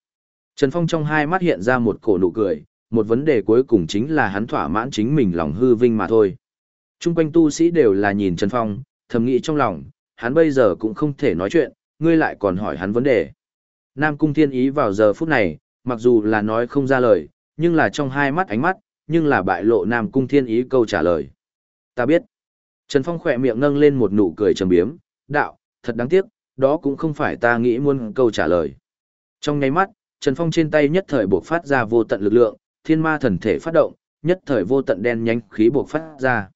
[SPEAKER 1] Trần Phong trong hai mắt hiện ra một cổ nụ cười, một vấn đề cuối cùng chính là hắn thỏa mãn chính mình lòng hư vinh mà thôi. Trung quanh tu sĩ đều là nhìn Trần Phong, thầm nghĩ trong lòng, hắn bây giờ cũng không thể nói chuyện, ngươi lại còn hỏi hắn vấn đề. Nam Cung Thiên Ý vào giờ phút này, mặc dù là nói không ra lời, nhưng là trong hai mắt ánh mắt, nhưng là bại lộ Nam Cung Thiên Ý câu trả lời. Ta biết. Trần Phong khỏe miệng nâng lên một nụ cười trầm biếm, đạo, thật đáng tiếc, đó cũng không phải ta nghĩ muốn câu trả lời. Trong nháy mắt, Trần Phong trên tay nhất thời buộc phát ra vô tận lực lượng, thiên ma thần thể phát động, nhất thời vô tận đen nhanh khí buộc phát ra.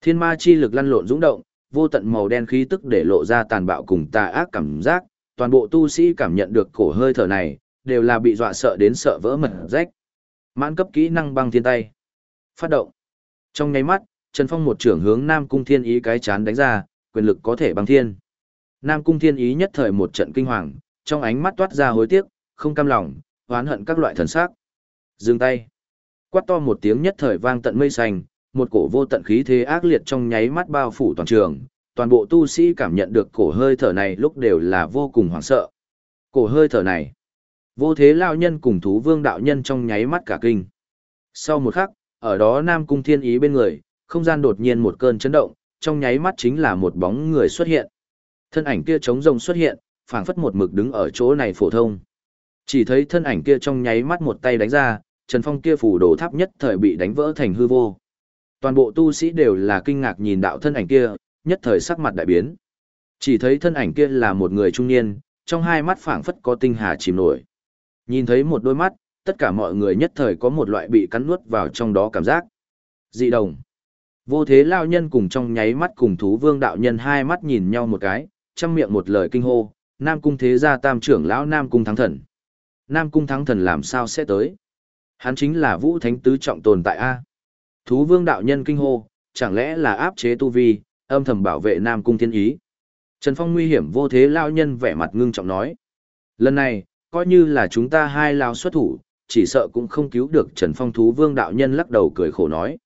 [SPEAKER 1] Thiên ma chi lực lăn lộn dũng động, vô tận màu đen khí tức để lộ ra tàn bạo cùng tà ác cảm giác, toàn bộ tu sĩ cảm nhận được cổ hơi thở này, đều là bị dọa sợ đến sợ vỡ mật rách. Mãn cấp kỹ năng băng thiên tay. Phát động. Trong nháy mắt, Trần Phong một trưởng hướng Nam Cung Thiên Ý cái chán đánh ra, quyền lực có thể băng thiên. Nam Cung Thiên Ý nhất thời một trận kinh hoàng, trong ánh mắt toát ra hối tiếc, không cam lòng, oán hận các loại thần sắc. Dừng tay. Quát to một tiếng nhất thời vang tận mây xanh, một cổ vô tận khí thế ác liệt trong nháy mắt bao phủ toàn trường, toàn bộ tu sĩ cảm nhận được cổ hơi thở này lúc đều là vô cùng hoảng sợ. Cổ hơi thở này. Vô thế lao nhân cùng thú vương đạo nhân trong nháy mắt cả kinh. Sau một khắc, ở đó Nam Cung Thiên Ý bên người, không gian đột nhiên một cơn chấn động, trong nháy mắt chính là một bóng người xuất hiện. Thân ảnh kia trống rồng xuất hiện, phảng phất một mực đứng ở chỗ này phổ thông. Chỉ thấy thân ảnh kia trong nháy mắt một tay đánh ra, Trần Phong kia phủ đồ tháp nhất thời bị đánh vỡ thành hư vô. Toàn bộ tu sĩ đều là kinh ngạc nhìn đạo thân ảnh kia, nhất thời sắc mặt đại biến. Chỉ thấy thân ảnh kia là một người trung niên, trong hai mắt phảng phất có tinh hà chìm nổi. Nhìn thấy một đôi mắt, tất cả mọi người nhất thời có một loại bị cắn nuốt vào trong đó cảm giác. Dị đồng. Vô thế lao nhân cùng trong nháy mắt cùng thú vương đạo nhân hai mắt nhìn nhau một cái, chăm miệng một lời kinh hô, Nam cung thế gia tam trưởng lão Nam cung thắng thần. Nam cung thắng thần làm sao sẽ tới? Hắn chính là vũ thánh tứ trọng tồn tại A. Thú vương đạo nhân kinh hô, chẳng lẽ là áp chế tu vi, âm thầm bảo vệ Nam cung thiên ý. Trần Phong nguy hiểm vô thế lao nhân vẻ mặt ngưng trọng nói. Lần này, coi như là chúng ta hai lao xuất thủ, chỉ sợ cũng không cứu được Trần Phong thú vương đạo nhân lắc đầu cười khổ nói.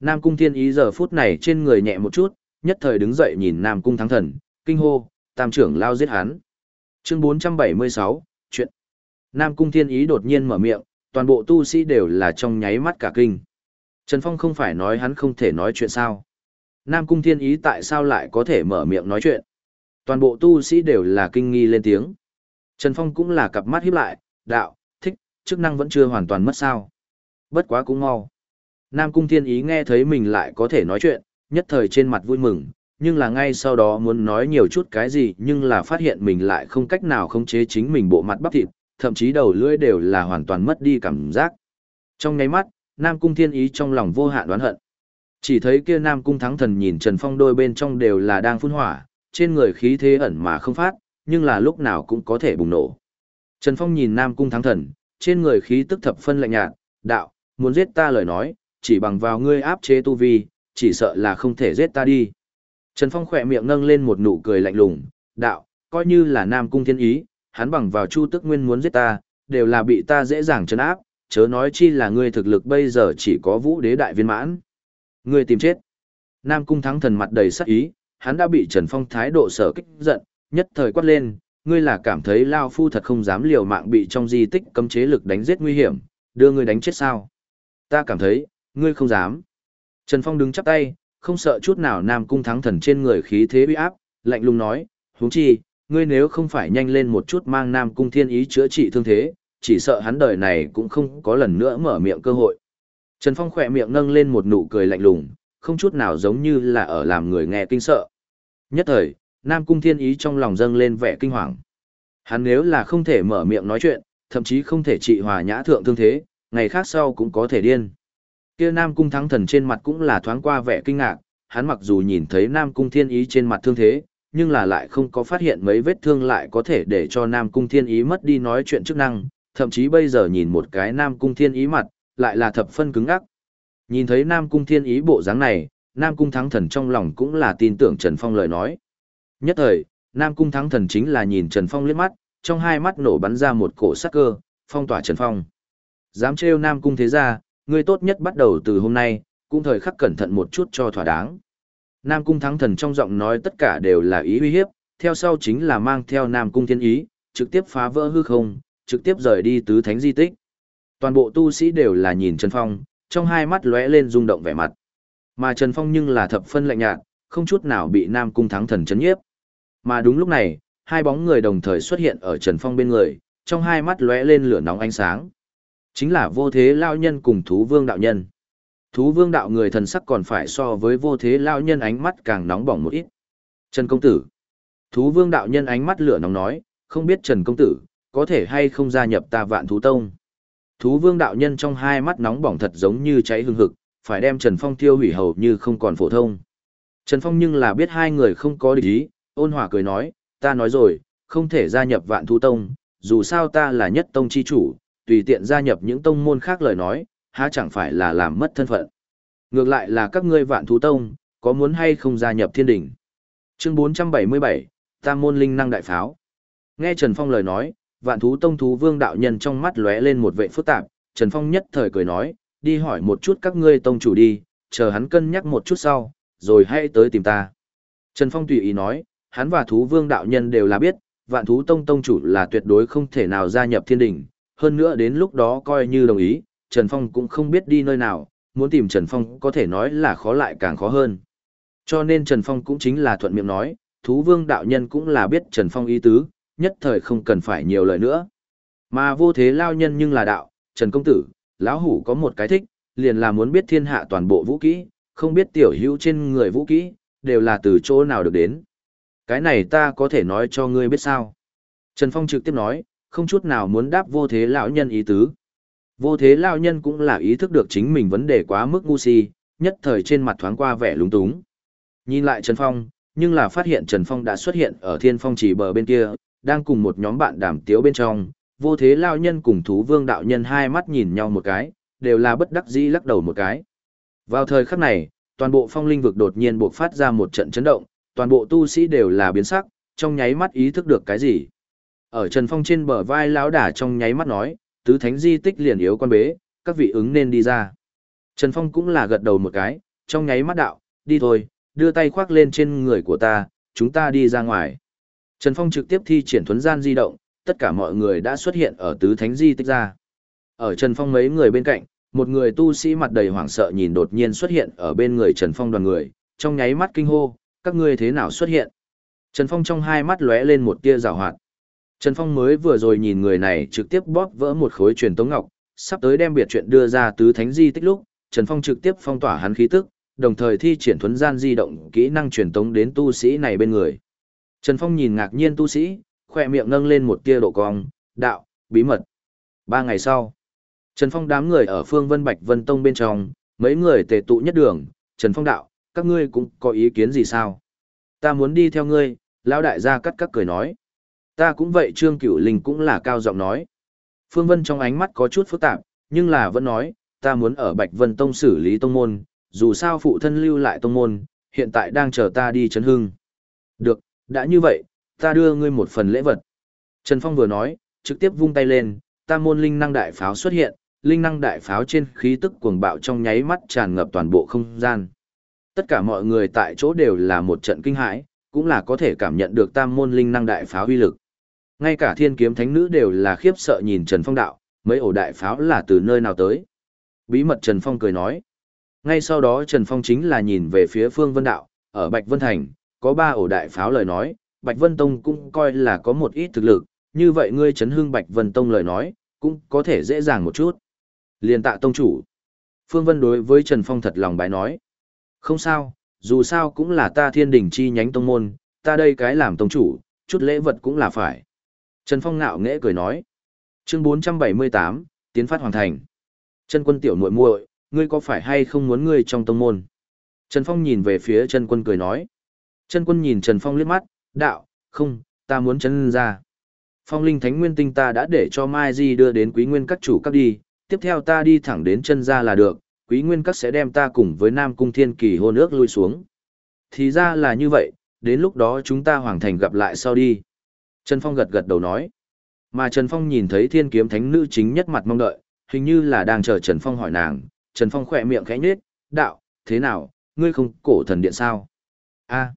[SPEAKER 1] Nam cung thiên ý giờ phút này trên người nhẹ một chút, nhất thời đứng dậy nhìn Nam cung thắng thần, kinh hô, tam trưởng lao giết hắn. Chương 476, chuyện. Nam cung thiên ý đột nhiên mở miệng, toàn bộ tu sĩ đều là trong nháy mắt cả kinh. Trần Phong không phải nói hắn không thể nói chuyện sao. Nam cung thiên ý tại sao lại có thể mở miệng nói chuyện. Toàn bộ tu sĩ đều là kinh nghi lên tiếng. Trần Phong cũng là cặp mắt híp lại, đạo, thích, chức năng vẫn chưa hoàn toàn mất sao. Bất quá cũng mau. Nam cung thiên ý nghe thấy mình lại có thể nói chuyện, nhất thời trên mặt vui mừng, nhưng là ngay sau đó muốn nói nhiều chút cái gì nhưng là phát hiện mình lại không cách nào khống chế chính mình bộ mặt bắp thịt, thậm chí đầu lưỡi đều là hoàn toàn mất đi cảm giác. Trong nháy mắt, Nam Cung Thiên Ý trong lòng vô hạn đoán hận. Chỉ thấy kia Nam Cung Thắng Thần nhìn Trần Phong đôi bên trong đều là đang phun hỏa, trên người khí thế ẩn mà không phát, nhưng là lúc nào cũng có thể bùng nổ. Trần Phong nhìn Nam Cung Thắng Thần, trên người khí tức thập phân lạnh nhạt, đạo, muốn giết ta lời nói, chỉ bằng vào ngươi áp chế tu vi, chỉ sợ là không thể giết ta đi. Trần Phong khỏe miệng nâng lên một nụ cười lạnh lùng, đạo, coi như là Nam Cung Thiên Ý, hắn bằng vào Chu Tức Nguyên muốn giết ta, đều là bị ta dễ dàng trấn áp, chớ nói chi là ngươi thực lực bây giờ chỉ có vũ đế đại viên mãn. Ngươi tìm chết. Nam Cung Thắng thần mặt đầy sắc ý, hắn đã bị Trần Phong thái độ sở kích giận, nhất thời quát lên, ngươi là cảm thấy Lao Phu thật không dám liều mạng bị trong di tích cấm chế lực đánh giết nguy hiểm, đưa ngươi đánh chết sao? Ta cảm thấy, ngươi không dám. Trần Phong đứng chắp tay, không sợ chút nào Nam Cung thắng thần trên người khí thế uy áp, lạnh lùng nói, huống chi, ngươi nếu không phải nhanh lên một chút mang Nam Cung thiên ý chữa trị thương thế, chỉ sợ hắn đời này cũng không có lần nữa mở miệng cơ hội. Trần Phong khỏe miệng nâng lên một nụ cười lạnh lùng, không chút nào giống như là ở làm người nghe kinh sợ. Nhất thời, Nam Cung Thiên Ý trong lòng dâng lên vẻ kinh hoàng. Hắn nếu là không thể mở miệng nói chuyện, thậm chí không thể trị hòa nhã thượng thương thế, ngày khác sau cũng có thể điên. Kia Nam Cung Thắng Thần trên mặt cũng là thoáng qua vẻ kinh ngạc, hắn mặc dù nhìn thấy Nam Cung Thiên Ý trên mặt thương thế, nhưng là lại không có phát hiện mấy vết thương lại có thể để cho Nam Cung Thiên Ý mất đi nói chuyện chức năng, thậm chí bây giờ nhìn một cái Nam Cung Thiên Ý mặt, lại là thập phân cứng ắc. Nhìn thấy Nam Cung Thiên Ý bộ dáng này, Nam Cung Thắng Thần trong lòng cũng là tin tưởng Trần Phong lời nói. Nhất thời, Nam Cung Thắng Thần chính là nhìn Trần Phong liếc mắt, trong hai mắt nổ bắn ra một cổ sắc cơ, phong tỏa Trần Phong. Dám trêu Nam Cung thế ra, ngươi tốt nhất bắt đầu từ hôm nay, cũng thời khắc cẩn thận một chút cho thỏa đáng. Nam Cung Thắng Thần trong giọng nói tất cả đều là ý uy hiếp, theo sau chính là mang theo Nam Cung Thiên Ý, trực tiếp phá vỡ hư không, trực tiếp rời đi tứ thánh di tích. Toàn bộ tu sĩ đều là nhìn Trần Phong, trong hai mắt lóe lên rung động vẻ mặt. Mà Trần Phong nhưng là thập phân lạnh nhạt, không chút nào bị Nam Cung Thắng Thần chấn nhiếp. Mà đúng lúc này, hai bóng người đồng thời xuất hiện ở Trần Phong bên người, trong hai mắt lóe lên lửa nóng ánh sáng. Chính là vô thế lao nhân cùng thú vương đạo nhân. Thú vương đạo người thần sắc còn phải so với vô thế lao nhân ánh mắt càng nóng bỏng một ít. Trần công tử. Thú vương đạo nhân ánh mắt lửa nóng nói, không biết Trần công tử, có thể hay không gia nhập ta vạn thú tông. Thú vương đạo nhân trong hai mắt nóng bỏng thật giống như cháy hừng hực, phải đem Trần Phong tiêu hủy hầu như không còn phổ thông. Trần Phong nhưng là biết hai người không có địch ý, ôn hòa cười nói, ta nói rồi, không thể gia nhập vạn thú tông, dù sao ta là nhất tông chi chủ, tùy tiện gia nhập những tông môn khác lời nói, há chẳng phải là làm mất thân phận. Ngược lại là các ngươi vạn thú tông, có muốn hay không gia nhập thiên đỉnh. Chương 477, Tam môn linh năng đại pháo. Nghe Trần Phong lời nói, vạn thú tông thú vương đạo nhân trong mắt lóe lên một vệ phức tạp, Trần Phong nhất thời cười nói, đi hỏi một chút các ngươi tông chủ đi, chờ hắn cân nhắc một chút sau, rồi hãy tới tìm ta. Trần Phong tùy ý nói, hắn và thú vương đạo nhân đều là biết, vạn thú tông tông chủ là tuyệt đối không thể nào gia nhập thiên đình, hơn nữa đến lúc đó coi như đồng ý, Trần Phong cũng không biết đi nơi nào, muốn tìm Trần Phong có thể nói là khó lại càng khó hơn. Cho nên Trần Phong cũng chính là thuận miệng nói, thú vương đạo nhân cũng là biết Trần Phong ý tứ, nhất thời không cần phải nhiều lời nữa. Mà vô thế lao nhân nhưng là đạo, Trần Công Tử, lão hủ có một cái thích, liền là muốn biết thiên hạ toàn bộ vũ kỹ, không biết tiểu hữu trên người vũ kỹ, đều là từ chỗ nào được đến. Cái này ta có thể nói cho ngươi biết sao. Trần Phong trực tiếp nói, không chút nào muốn đáp vô thế lão nhân ý tứ. Vô thế lão nhân cũng là ý thức được chính mình vấn đề quá mức ngu si, nhất thời trên mặt thoáng qua vẻ lúng túng. Nhìn lại Trần Phong, nhưng là phát hiện Trần Phong đã xuất hiện ở thiên phong chỉ bờ bên kia, đang cùng một nhóm bạn đàm tiếu bên trong, vô thế lão nhân cùng thú vương đạo nhân hai mắt nhìn nhau một cái, đều là bất đắc dĩ lắc đầu một cái. Vào thời khắc này, toàn bộ phong linh vực đột nhiên bộc phát ra một trận chấn động, toàn bộ tu sĩ đều là biến sắc, trong nháy mắt ý thức được cái gì. Ở Trần Phong trên bờ vai lão đả trong nháy mắt nói, tứ thánh di tích liền yếu quan bế, các vị ứng nên đi ra. Trần Phong cũng là gật đầu một cái, trong nháy mắt đạo, đi thôi, đưa tay khoác lên trên người của ta, chúng ta đi ra ngoài. Trần Phong trực tiếp thi triển thuấn gian di động, tất cả mọi người đã xuất hiện ở tứ thánh di tích ra. Ở Trần Phong mấy người bên cạnh, một người tu sĩ mặt đầy hoảng sợ nhìn đột nhiên xuất hiện ở bên người Trần Phong đoàn người, trong nháy mắt kinh hô, các ngươi thế nào xuất hiện? Trần Phong trong hai mắt lóe lên một tia rào hoạt. Trần Phong mới vừa rồi nhìn người này trực tiếp bóp vỡ một khối truyền tống ngọc, sắp tới đem biệt chuyện đưa ra tứ thánh di tích lúc, Trần Phong trực tiếp phong tỏa hắn khí tức, đồng thời thi triển thuấn gian di động kỹ năng truyền tống đến tu sĩ này bên người. Trần Phong nhìn ngạc nhiên tu sĩ, khỏe miệng nâng lên một tia độ cong, đạo, bí mật. Ba ngày sau, Trần Phong đám người ở phương Vân Bạch Vân Tông bên trong, mấy người tề tụ nhất đường, Trần Phong đạo, các ngươi cũng có ý kiến gì sao? Ta muốn đi theo ngươi, lão đại gia cắt cắt cười nói. Ta cũng vậy Trương Cửu Linh cũng là cao giọng nói. Phương Vân trong ánh mắt có chút phức tạp, nhưng là vẫn nói, ta muốn ở Bạch Vân Tông xử lý tông môn, dù sao phụ thân lưu lại tông môn, hiện tại đang chờ ta đi chấn hưng. Được, đã như vậy, ta đưa ngươi một phần lễ vật. Trần Phong vừa nói, trực tiếp vung tay lên, ta môn linh năng đại pháo xuất hiện, linh năng đại pháo trên khí tức cuồng bạo trong nháy mắt tràn ngập toàn bộ không gian. Tất cả mọi người tại chỗ đều là một trận kinh hãi, cũng là có thể cảm nhận được tam môn linh năng đại pháo uy lực. Ngay cả thiên kiếm thánh nữ đều là khiếp sợ nhìn Trần Phong đạo, mấy ổ đại pháo là từ nơi nào tới. Bí mật Trần Phong cười nói. Ngay sau đó Trần Phong chính là nhìn về phía Phương Vân Đạo, ở Bạch Vân Thành, có ba ổ đại pháo lời nói, Bạch Vân Tông cũng coi là có một ít thực lực, như vậy ngươi chấn hương Bạch Vân Tông lời nói, cũng có thể dễ dàng một chút. Liên tạ tông chủ. Phương Vân đối với Trần Phong thật lòng bái nói. Không sao, dù sao cũng là ta thiên đỉnh chi nhánh tông môn, ta đây cái làm tông chủ, chút lễ vật cũng là phải. Trần Phong ngạo nghễ cười nói. Chương 478, Tiến phát hoàn thành. Trần quân tiểu muội muội, ngươi có phải hay không muốn ngươi trong tông môn? Trần Phong nhìn về phía Trần quân cười nói. Trần quân nhìn Trần Phong liếc mắt, đạo, không, ta muốn chân ra. Phong linh thánh nguyên tinh ta đã để cho Mai Di đưa đến quý nguyên các chủ các đi, tiếp theo ta đi thẳng đến chân ra là được, quý nguyên các sẽ đem ta cùng với Nam Cung Thiên Kỳ hôn ước lui xuống. Thì ra là như vậy, đến lúc đó chúng ta hoàng thành gặp lại sau đi. Trần Phong gật gật đầu nói. Mà Trần Phong nhìn thấy thiên kiếm thánh nữ chính nhất mặt mong đợi, hình như là đang chờ Trần Phong hỏi nàng. Trần Phong khỏe miệng khẽ nhếch, đạo, thế nào, ngươi không cổ thần điện sao? a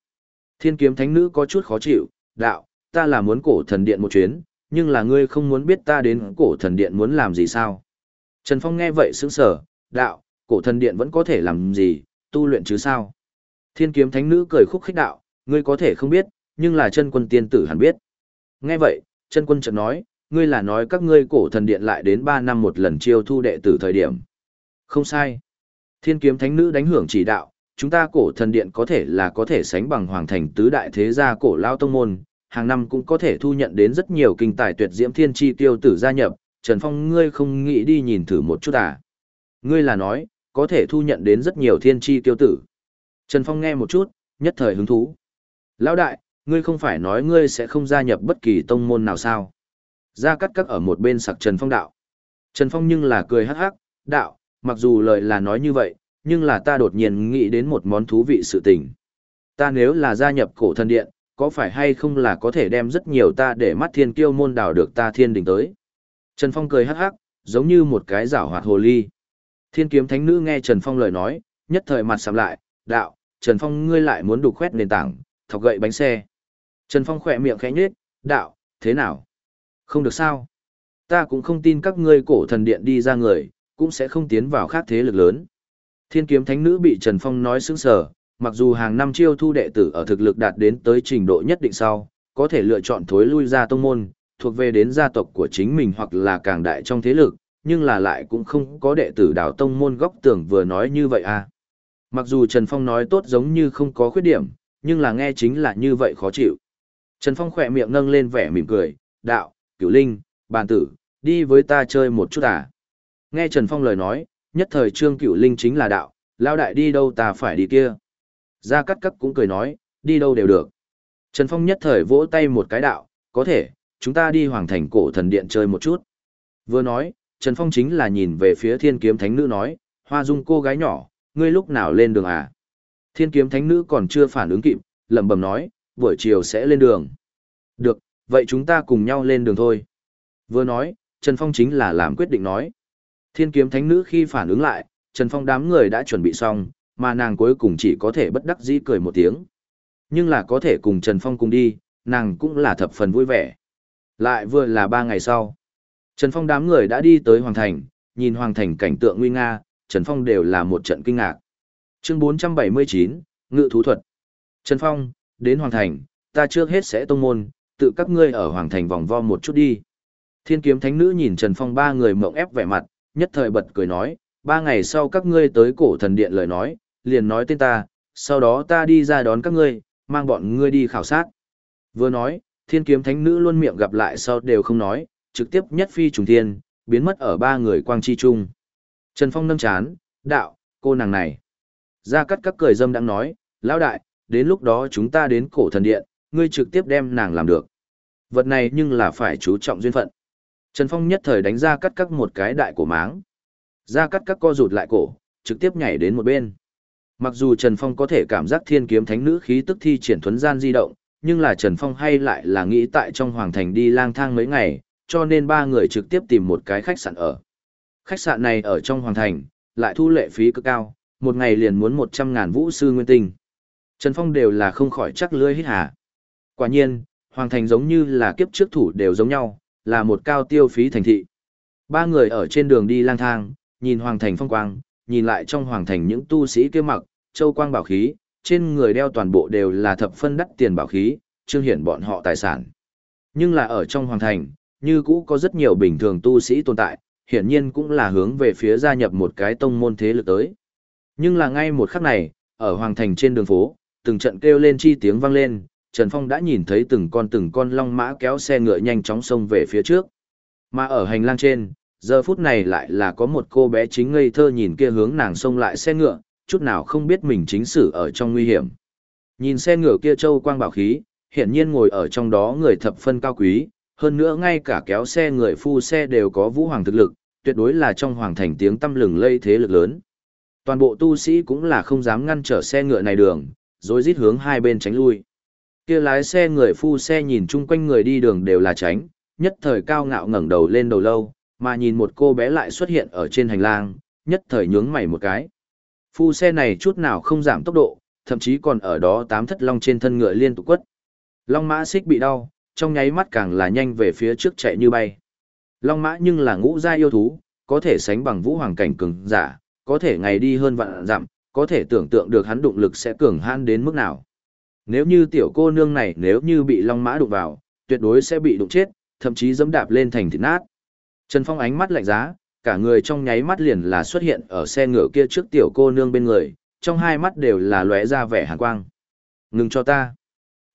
[SPEAKER 1] thiên kiếm thánh nữ có chút khó chịu, đạo, ta là muốn cổ thần điện một chuyến, nhưng là ngươi không muốn biết ta đến cổ thần điện muốn làm gì sao? Trần Phong nghe vậy sững sờ, đạo, cổ thần điện vẫn có thể làm gì, tu luyện chứ sao? Thiên kiếm thánh nữ cười khúc khích đạo, ngươi có thể không biết, nhưng là chân quân tiên tử hẳn biết. Nghe vậy, chân quân chợt nói, ngươi là nói các ngươi cổ thần điện lại đến 3 năm một lần chiêu thu đệ tử thời điểm. Không sai. Thiên kiếm thánh nữ đánh hưởng chỉ đạo, chúng ta cổ thần điện có thể là có thể sánh bằng hoàng thành tứ đại thế gia cổ lao tông môn, hàng năm cũng có thể thu nhận đến rất nhiều kinh tài tuyệt diễm thiên chi tiêu tử gia nhập, Trần Phong ngươi không nghĩ đi nhìn thử một chút à. Ngươi là nói, có thể thu nhận đến rất nhiều thiên chi tiêu tử. Trần Phong nghe một chút, nhất thời hứng thú. Lão đại, ngươi không phải nói ngươi sẽ không gia nhập bất kỳ tông môn nào sao? Gia cắt cắt ở một bên sặc Trần Phong đạo. Trần Phong nhưng là cười hắc hắc, đạo, mặc dù lời là nói như vậy, nhưng là ta đột nhiên nghĩ đến một món thú vị sự tình. Ta nếu là gia nhập cổ thần điện, có phải hay không là có thể đem rất nhiều ta để mắt thiên kiêu môn đảo được ta thiên đình tới. Trần Phong cười hắc hắc, giống như một cái rảo hoạt hồ ly. Thiên kiếm thánh nữ nghe Trần Phong lời nói, nhất thời mặt sầm lại, đạo, Trần Phong ngươi lại muốn đục khoét nền tảng, thọc gậy bánh xe. Trần Phong khỏe miệng khẽ nhếch, đạo, thế nào? Không được sao? Ta cũng không tin các ngươi cổ thần điện đi ra người, cũng sẽ không tiến vào khác thế lực lớn. Thiên kiếm thánh nữ bị Trần Phong nói sững sờ, mặc dù hàng năm chiêu thu đệ tử ở thực lực đạt đến tới trình độ nhất định sau, có thể lựa chọn thối lui ra tông môn, thuộc về đến gia tộc của chính mình hoặc là càng đại trong thế lực, nhưng là lại cũng không có đệ tử đào tông môn góc tưởng vừa nói như vậy à. Mặc dù Trần Phong nói tốt giống như không có khuyết điểm, nhưng là nghe chính là như vậy khó chịu. Trần Phong khỏe miệng nâng lên vẻ mỉm cười, đạo, cửu linh, bàn tử, đi với ta chơi một chút à. Nghe Trần Phong lời nói, nhất thời trương cửu linh chính là đạo, lao đại đi đâu ta phải đi kia. Gia Cắt Cắt cũng cười nói, đi đâu đều được. Trần Phong nhất thời vỗ tay một cái đạo, có thể, chúng ta đi hoàng thành cổ thần điện chơi một chút. Vừa nói, Trần Phong chính là nhìn về phía thiên kiếm thánh nữ nói, hoa dung cô gái nhỏ, ngươi lúc nào lên đường à? Thiên kiếm thánh nữ còn chưa phản ứng kịp, lẩm bẩm nói, buổi chiều sẽ lên đường. Được, vậy chúng ta cùng nhau lên đường thôi. Vừa nói, Trần Phong chính là làm quyết định nói. Thiên kiếm thánh nữ khi phản ứng lại, Trần Phong đám người đã chuẩn bị xong, mà nàng cuối cùng chỉ có thể bất đắc dĩ cười một tiếng. Nhưng là có thể cùng Trần Phong cùng đi, nàng cũng là thập phần vui vẻ. Lại vừa là ba ngày sau. Trần Phong đám người đã đi tới Hoàng Thành, nhìn Hoàng Thành cảnh tượng nguy nga, Trần Phong đều là một trận kinh ngạc. Chương 479, Ngự Thú Thuật. Trần Phong, đến Hoàng Thành, ta trước hết sẽ tông môn, tự các ngươi ở Hoàng Thành vòng vo một chút đi. Thiên kiếm thánh nữ nhìn Trần Phong ba người mộng ép vẻ mặt, nhất thời bật cười nói, ba ngày sau các ngươi tới cổ thần điện lời nói, liền nói tên ta, sau đó ta đi ra đón các ngươi, mang bọn ngươi đi khảo sát. Vừa nói, thiên kiếm thánh nữ luôn miệng gặp lại sau đều không nói, trực tiếp nhất phi trùng thiên, biến mất ở ba người quang chi chung. Trần Phong nâng chán, đạo, cô nàng này. Ra cắt các cười dâm đang nói, lão đại, đến lúc đó chúng ta đến cổ thần điện, ngươi trực tiếp đem nàng làm được. Vật này nhưng là phải chú trọng duyên phận. Trần Phong nhất thời đánh ra cắt cắt một cái đại cổ máng. Ra cắt cắt co rụt lại cổ, trực tiếp nhảy đến một bên. Mặc dù Trần Phong có thể cảm giác thiên kiếm thánh nữ khí tức thi triển thuấn gian di động, nhưng là Trần Phong hay lại là nghĩ tại trong hoàng thành đi lang thang mấy ngày, cho nên ba người trực tiếp tìm một cái khách sạn ở. Khách sạn này ở trong hoàng thành, lại thu lệ phí cực cao, một ngày liền muốn 100 ngàn vũ sư nguyên tinh. Trần Phong đều là không khỏi chắc lưỡi hít hà. Quả nhiên, hoàng thành giống như là kiếp trước thủ đều giống nhau, là một cao tiêu phí thành thị. Ba người ở trên đường đi lang thang, nhìn hoàng thành phong quang, nhìn lại trong hoàng thành những tu sĩ kia mặc, châu quang bảo khí, trên người đeo toàn bộ đều là thập phân đắt tiền bảo khí, trương hiển bọn họ tài sản. Nhưng là ở trong hoàng thành, như cũ có rất nhiều bình thường tu sĩ tồn tại, hiển nhiên cũng là hướng về phía gia nhập một cái tông môn thế lực tới. Nhưng là ngay một khắc này, ở hoàng thành trên đường phố, từng trận kêu lên chi tiếng vang lên, Trần Phong đã nhìn thấy từng con từng con long mã kéo xe ngựa nhanh chóng xông về phía trước. Mà ở hành lang trên, giờ phút này lại là có một cô bé chính ngây thơ nhìn kia hướng nàng xông lại xe ngựa, chút nào không biết mình chính xử ở trong nguy hiểm. Nhìn xe ngựa kia châu quang bảo khí, hiển nhiên ngồi ở trong đó người thập phân cao quý, hơn nữa ngay cả kéo xe người phu xe đều có vũ hoàng thực lực, tuyệt đối là trong hoàng thành tiếng tâm lừng lây thế lực lớn. Toàn bộ tu sĩ cũng là không dám ngăn trở xe ngựa này đường, rồi rít hướng hai bên tránh lui. Kia lái xe người phu xe nhìn chung quanh người đi đường đều là tránh, nhất thời cao ngạo ngẩng đầu lên đầu lâu, mà nhìn một cô bé lại xuất hiện ở trên hành lang, nhất thời nhướng mày một cái. Phu xe này chút nào không giảm tốc độ, thậm chí còn ở đó tám thất long trên thân ngựa liên tục quất. Long mã xích bị đau, trong nháy mắt càng là nhanh về phía trước chạy như bay. Long mã nhưng là ngũ gia yêu thú, có thể sánh bằng vũ hoàng cảnh cường giả, có thể ngày đi hơn vạn dặm, có thể tưởng tượng được hắn đụng lực sẽ cường hãn đến mức nào. Nếu như tiểu cô nương này nếu như bị long mã đụng vào, tuyệt đối sẽ bị đụng chết, thậm chí dẫm đạp lên thành thịt nát. Trần Phong ánh mắt lạnh giá, cả người trong nháy mắt liền là xuất hiện ở xe ngựa kia trước tiểu cô nương bên người, trong hai mắt đều là lóe ra vẻ hàn quang. Ngừng cho ta.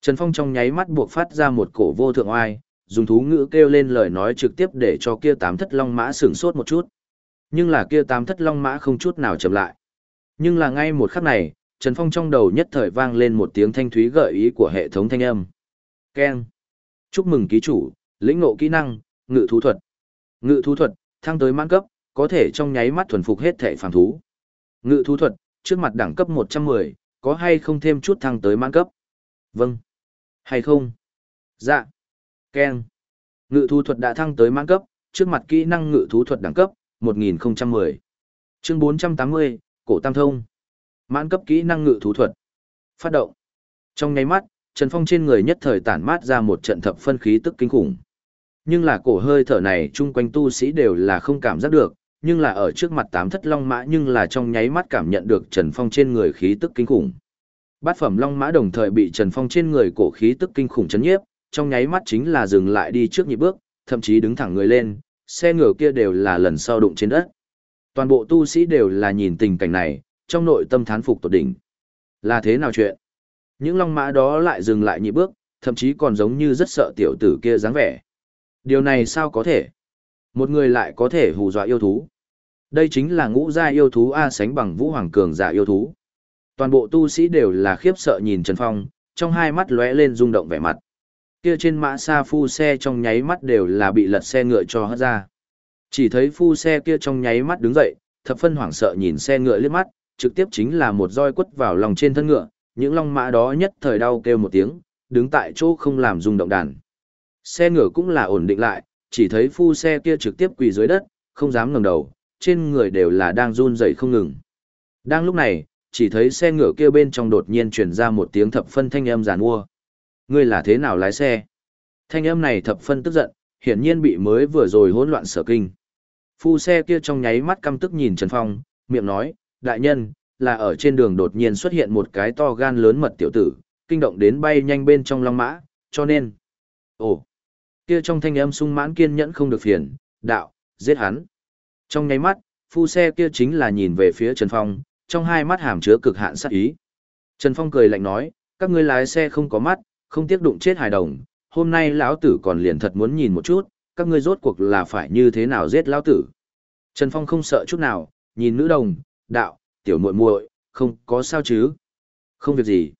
[SPEAKER 1] Trần Phong trong nháy mắt buộc phát ra một cổ vô thượng oai, dùng thú ngữ kêu lên lời nói trực tiếp để cho kia tám thất long mã sửng sốt một chút. Nhưng là kia tám thất long mã không chút nào chậm lại. Nhưng là ngay một khắc này, Trần Phong trong đầu nhất thời vang lên một tiếng thanh thúy gợi ý của hệ thống thanh âm. Keng. Chúc mừng ký chủ, lĩnh ngộ kỹ năng, ngự thú thuật. Ngự thú thuật, thăng tới mãn cấp, có thể trong nháy mắt thuần phục hết thể phàm thú. Ngự thú thuật, trước mặt đẳng cấp 110, có hay không thêm chút thăng tới mãn cấp? Vâng. Hay không? Dạ. Ken. Ngự thú thuật đã thăng tới mãn cấp, trước mặt kỹ năng ngự thú thuật đẳng cấp, 1010. Chương 480, Cổ Tam Thông. Mãn cấp kỹ năng ngự thú thuật. Phát động. Trong nháy mắt, Trần Phong trên người nhất thời tản mát ra một trận thập phân khí tức kinh khủng. Nhưng là cổ hơi thở này chung quanh tu sĩ đều là không cảm giác được, nhưng là ở trước mặt tám thất long mã nhưng là trong nháy mắt cảm nhận được Trần Phong trên người khí tức kinh khủng. Bát phẩm long mã đồng thời bị Trần Phong trên người cổ khí tức kinh khủng chấn nhiếp, trong nháy mắt chính là dừng lại đi trước nhịp bước, thậm chí đứng thẳng người lên, xe ngựa kia đều là lần sau đụng trên đất. Toàn bộ tu sĩ đều là nhìn tình cảnh này, trong nội tâm thán phục tột đỉnh. Là thế nào chuyện? Những long mã đó lại dừng lại nhị bước, thậm chí còn giống như rất sợ tiểu tử kia dáng vẻ. Điều này sao có thể? Một người lại có thể hù dọa yêu thú. Đây chính là ngũ gia yêu thú A sánh bằng vũ hoàng cường giả yêu thú. Toàn bộ tu sĩ đều là khiếp sợ nhìn Trần Phong, trong hai mắt lóe lên rung động vẻ mặt. Kia trên mã xa phu xe trong nháy mắt đều là bị lật xe ngựa cho hất ra. Chỉ thấy phu xe kia trong nháy mắt đứng dậy, thập phân hoảng sợ nhìn xe ngựa liếc mắt, trực tiếp chính là một roi quất vào lòng trên thân ngựa, những long mã đó nhất thời đau kêu một tiếng, đứng tại chỗ không làm rung động đàn. Xe ngựa cũng là ổn định lại, chỉ thấy phu xe kia trực tiếp quỳ dưới đất, không dám ngẩng đầu, trên người đều là đang run rẩy không ngừng. Đang lúc này, chỉ thấy xe ngựa kia bên trong đột nhiên truyền ra một tiếng thập phân thanh âm giàn ua. Ngươi là thế nào lái xe? Thanh âm này thập phân tức giận, hiển nhiên bị mới vừa rồi hỗn loạn sở kinh. Phu xe kia trong nháy mắt căm tức nhìn Trần Phong, miệng nói, đại nhân, là ở trên đường đột nhiên xuất hiện một cái to gan lớn mật tiểu tử, kinh động đến bay nhanh bên trong long mã, cho nên. Ồ, kia trong thanh âm sung mãn kiên nhẫn không được phiền, đạo, giết hắn. Trong nháy mắt, phu xe kia chính là nhìn về phía Trần Phong, trong hai mắt hàm chứa cực hạn sát ý. Trần Phong cười lạnh nói, các ngươi lái xe không có mắt, không tiếc đụng chết hài đồng, hôm nay lão tử còn liền thật muốn nhìn một chút, các ngươi rốt cuộc là phải như thế nào giết lão tử. Trần Phong không sợ chút nào, nhìn nữ đồng, đạo, tiểu muội muội, không có sao chứ? Không việc gì.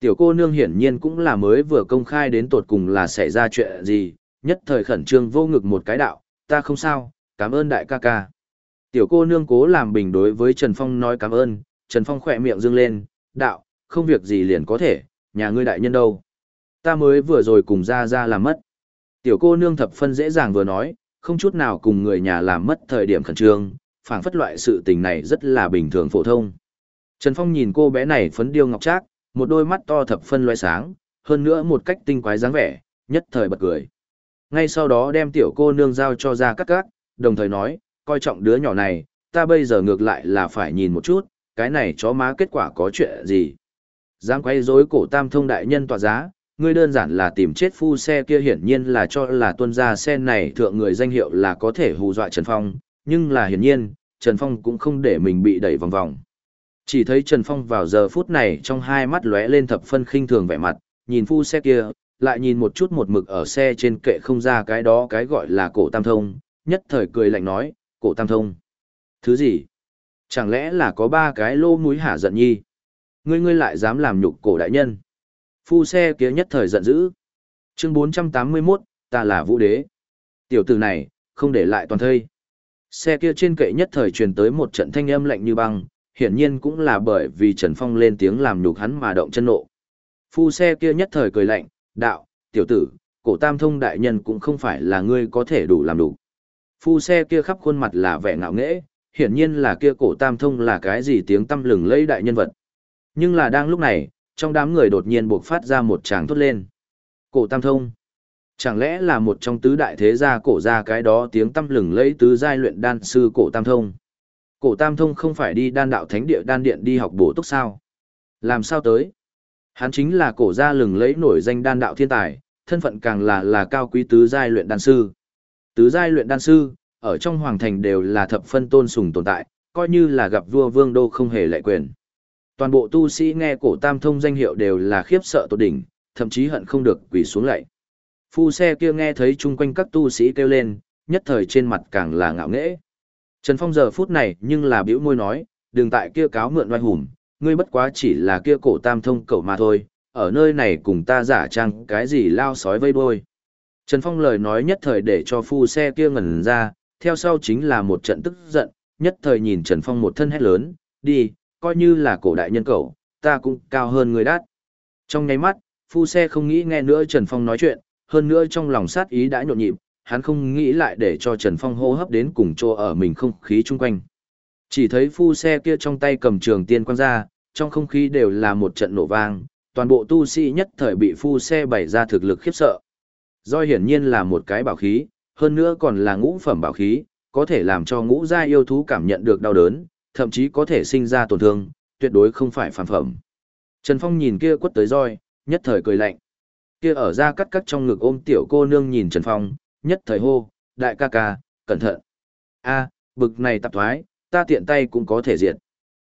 [SPEAKER 1] Tiểu cô nương hiển nhiên cũng là mới vừa công khai đến tột cùng là xảy ra chuyện gì, nhất thời khẩn trương vô ngực một cái đạo, ta không sao, cảm ơn đại ca ca. Tiểu cô nương cố làm bình đối với Trần Phong nói cảm ơn, Trần Phong khỏe miệng dương lên, đạo, không việc gì liền có thể, nhà ngươi đại nhân đâu. Ta mới vừa rồi cùng ra ra làm mất. Tiểu cô nương thập phân dễ dàng vừa nói, không chút nào cùng người nhà làm mất thời điểm khẩn trương, phảng phất loại sự tình này rất là bình thường phổ thông. Trần Phong nhìn cô bé này phấn điêu ngọc trác, một đôi mắt to thập phân loé sáng, hơn nữa một cách tinh quái dáng vẻ, nhất thời bật cười. Ngay sau đó đem tiểu cô nương giao cho ra cắt cắt, đồng thời nói, coi trọng đứa nhỏ này, ta bây giờ ngược lại là phải nhìn một chút, cái này chó má kết quả có chuyện gì. Giang quay dối cổ tam thông đại nhân tỏa giá, ngươi đơn giản là tìm chết phu xe kia hiển nhiên là cho là tuân gia xe này thượng người danh hiệu là có thể hù dọa Trần Phong, nhưng là hiển nhiên, Trần Phong cũng không để mình bị đẩy vòng vòng. Chỉ thấy Trần Phong vào giờ phút này trong hai mắt lóe lên thập phân khinh thường vẻ mặt, nhìn phu xe kia, lại nhìn một chút một mực ở xe trên kệ không ra cái đó cái gọi là cổ tam thông, nhất thời cười lạnh nói, cổ tam thông. Thứ gì? Chẳng lẽ là có ba cái lô mũi hả giận nhi? Ngươi ngươi lại dám làm nhục cổ đại nhân? Phu xe kia nhất thời giận dữ. Chương 481, ta là vũ đế. Tiểu tử này, không để lại toàn thây. Xe kia trên kệ nhất thời truyền tới một trận thanh âm lạnh như băng, hiển nhiên cũng là bởi vì Trần Phong lên tiếng làm nhục hắn mà động chân nộ. Phu xe kia nhất thời cười lạnh, đạo, tiểu tử, cổ tam thông đại nhân cũng không phải là ngươi có thể đủ làm đủ. Phu xe kia khắp khuôn mặt là vẻ ngạo nghễ, hiển nhiên là kia cổ tam thông là cái gì tiếng tâm lừng lẫy đại nhân vật. Nhưng là đang lúc này, trong đám người đột nhiên buộc phát ra một tràng thốt lên. Cổ tam thông. Chẳng lẽ là một trong tứ đại thế gia cổ ra cái đó tiếng tâm lừng lẫy tứ giai luyện đan sư cổ tam thông. Cổ tam thông không phải đi đan đạo thánh địa đan điện đi học bổ túc sao? Làm sao tới? Hắn chính là cổ gia lừng lẫy nổi danh đan đạo thiên tài, thân phận càng là là cao quý tứ giai luyện đan sư. Tứ giai luyện đan sư, ở trong hoàng thành đều là thập phân tôn sùng tồn tại, coi như là gặp vua vương đô không hề lệ quyền. Toàn bộ tu sĩ nghe cổ tam thông danh hiệu đều là khiếp sợ tột đỉnh, thậm chí hận không được quỳ xuống lạy. Phu xe kia nghe thấy chung quanh các tu sĩ kêu lên, nhất thời trên mặt càng là ngạo nghễ. Trần Phong giờ phút này nhưng là biểu môi nói, đừng tại kia cáo mượn oai hùng, ngươi bất quá chỉ là kia cổ tam thông cậu mà thôi, ở nơi này cùng ta giả trang cái gì lao sói vây đuôi. Trần Phong lời nói nhất thời để cho phu xe kia ngẩn ra, theo sau chính là một trận tức giận, nhất thời nhìn Trần Phong một thân hét lớn, đi, coi như là cổ đại nhân cầu, ta cũng cao hơn người đắt. Trong nháy mắt, phu xe không nghĩ nghe nữa Trần Phong nói chuyện, hơn nữa trong lòng sát ý đã nhộn nhịp, hắn không nghĩ lại để cho Trần Phong hô hấp đến cùng chỗ ở mình không khí chung quanh. Chỉ thấy phu xe kia trong tay cầm trường tiên quang ra, trong không khí đều là một trận nổ vang, toàn bộ tu sĩ nhất thời bị phu xe bày ra thực lực khiếp sợ. Do hiển nhiên là một cái bảo khí, hơn nữa còn là ngũ phẩm bảo khí, có thể làm cho ngũ gia yêu thú cảm nhận được đau đớn, thậm chí có thể sinh ra tổn thương, tuyệt đối không phải phản phẩm. Trần Phong nhìn kia quất tới roi, nhất thời cười lạnh. Kia ở ra cắt cắt trong ngực ôm tiểu cô nương nhìn Trần Phong, nhất thời hô, đại ca ca, cẩn thận. a bực này tạp thoái, ta tiện tay cũng có thể diệt.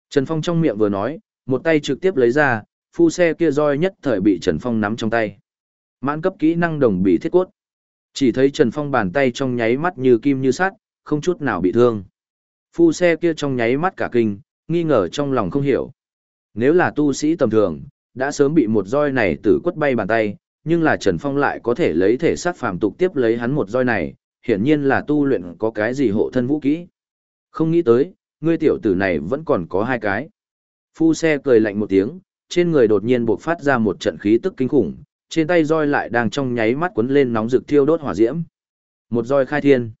[SPEAKER 1] Trần Phong trong miệng vừa nói, một tay trực tiếp lấy ra, phu xe kia roi nhất thời bị Trần Phong nắm trong tay. Mãn cấp kỹ năng đồng bị thiết cốt. Chỉ thấy Trần Phong bàn tay trong nháy mắt như kim như sắt, không chút nào bị thương. Phu xe kia trong nháy mắt cả kinh, nghi ngờ trong lòng không hiểu. Nếu là tu sĩ tầm thường, đã sớm bị một roi này tử quất bay bàn tay, nhưng là Trần Phong lại có thể lấy thể sát phàm tục tiếp lấy hắn một roi này, hiển nhiên là tu luyện có cái gì hộ thân vũ kỹ. Không nghĩ tới, ngươi tiểu tử này vẫn còn có hai cái. Phu xe cười lạnh một tiếng, trên người đột nhiên bộc phát ra một trận khí tức kinh khủng, trên tay roi lại đang trong nháy mắt quấn lên nóng rực thiêu đốt hỏa diễm. Một roi khai thiên.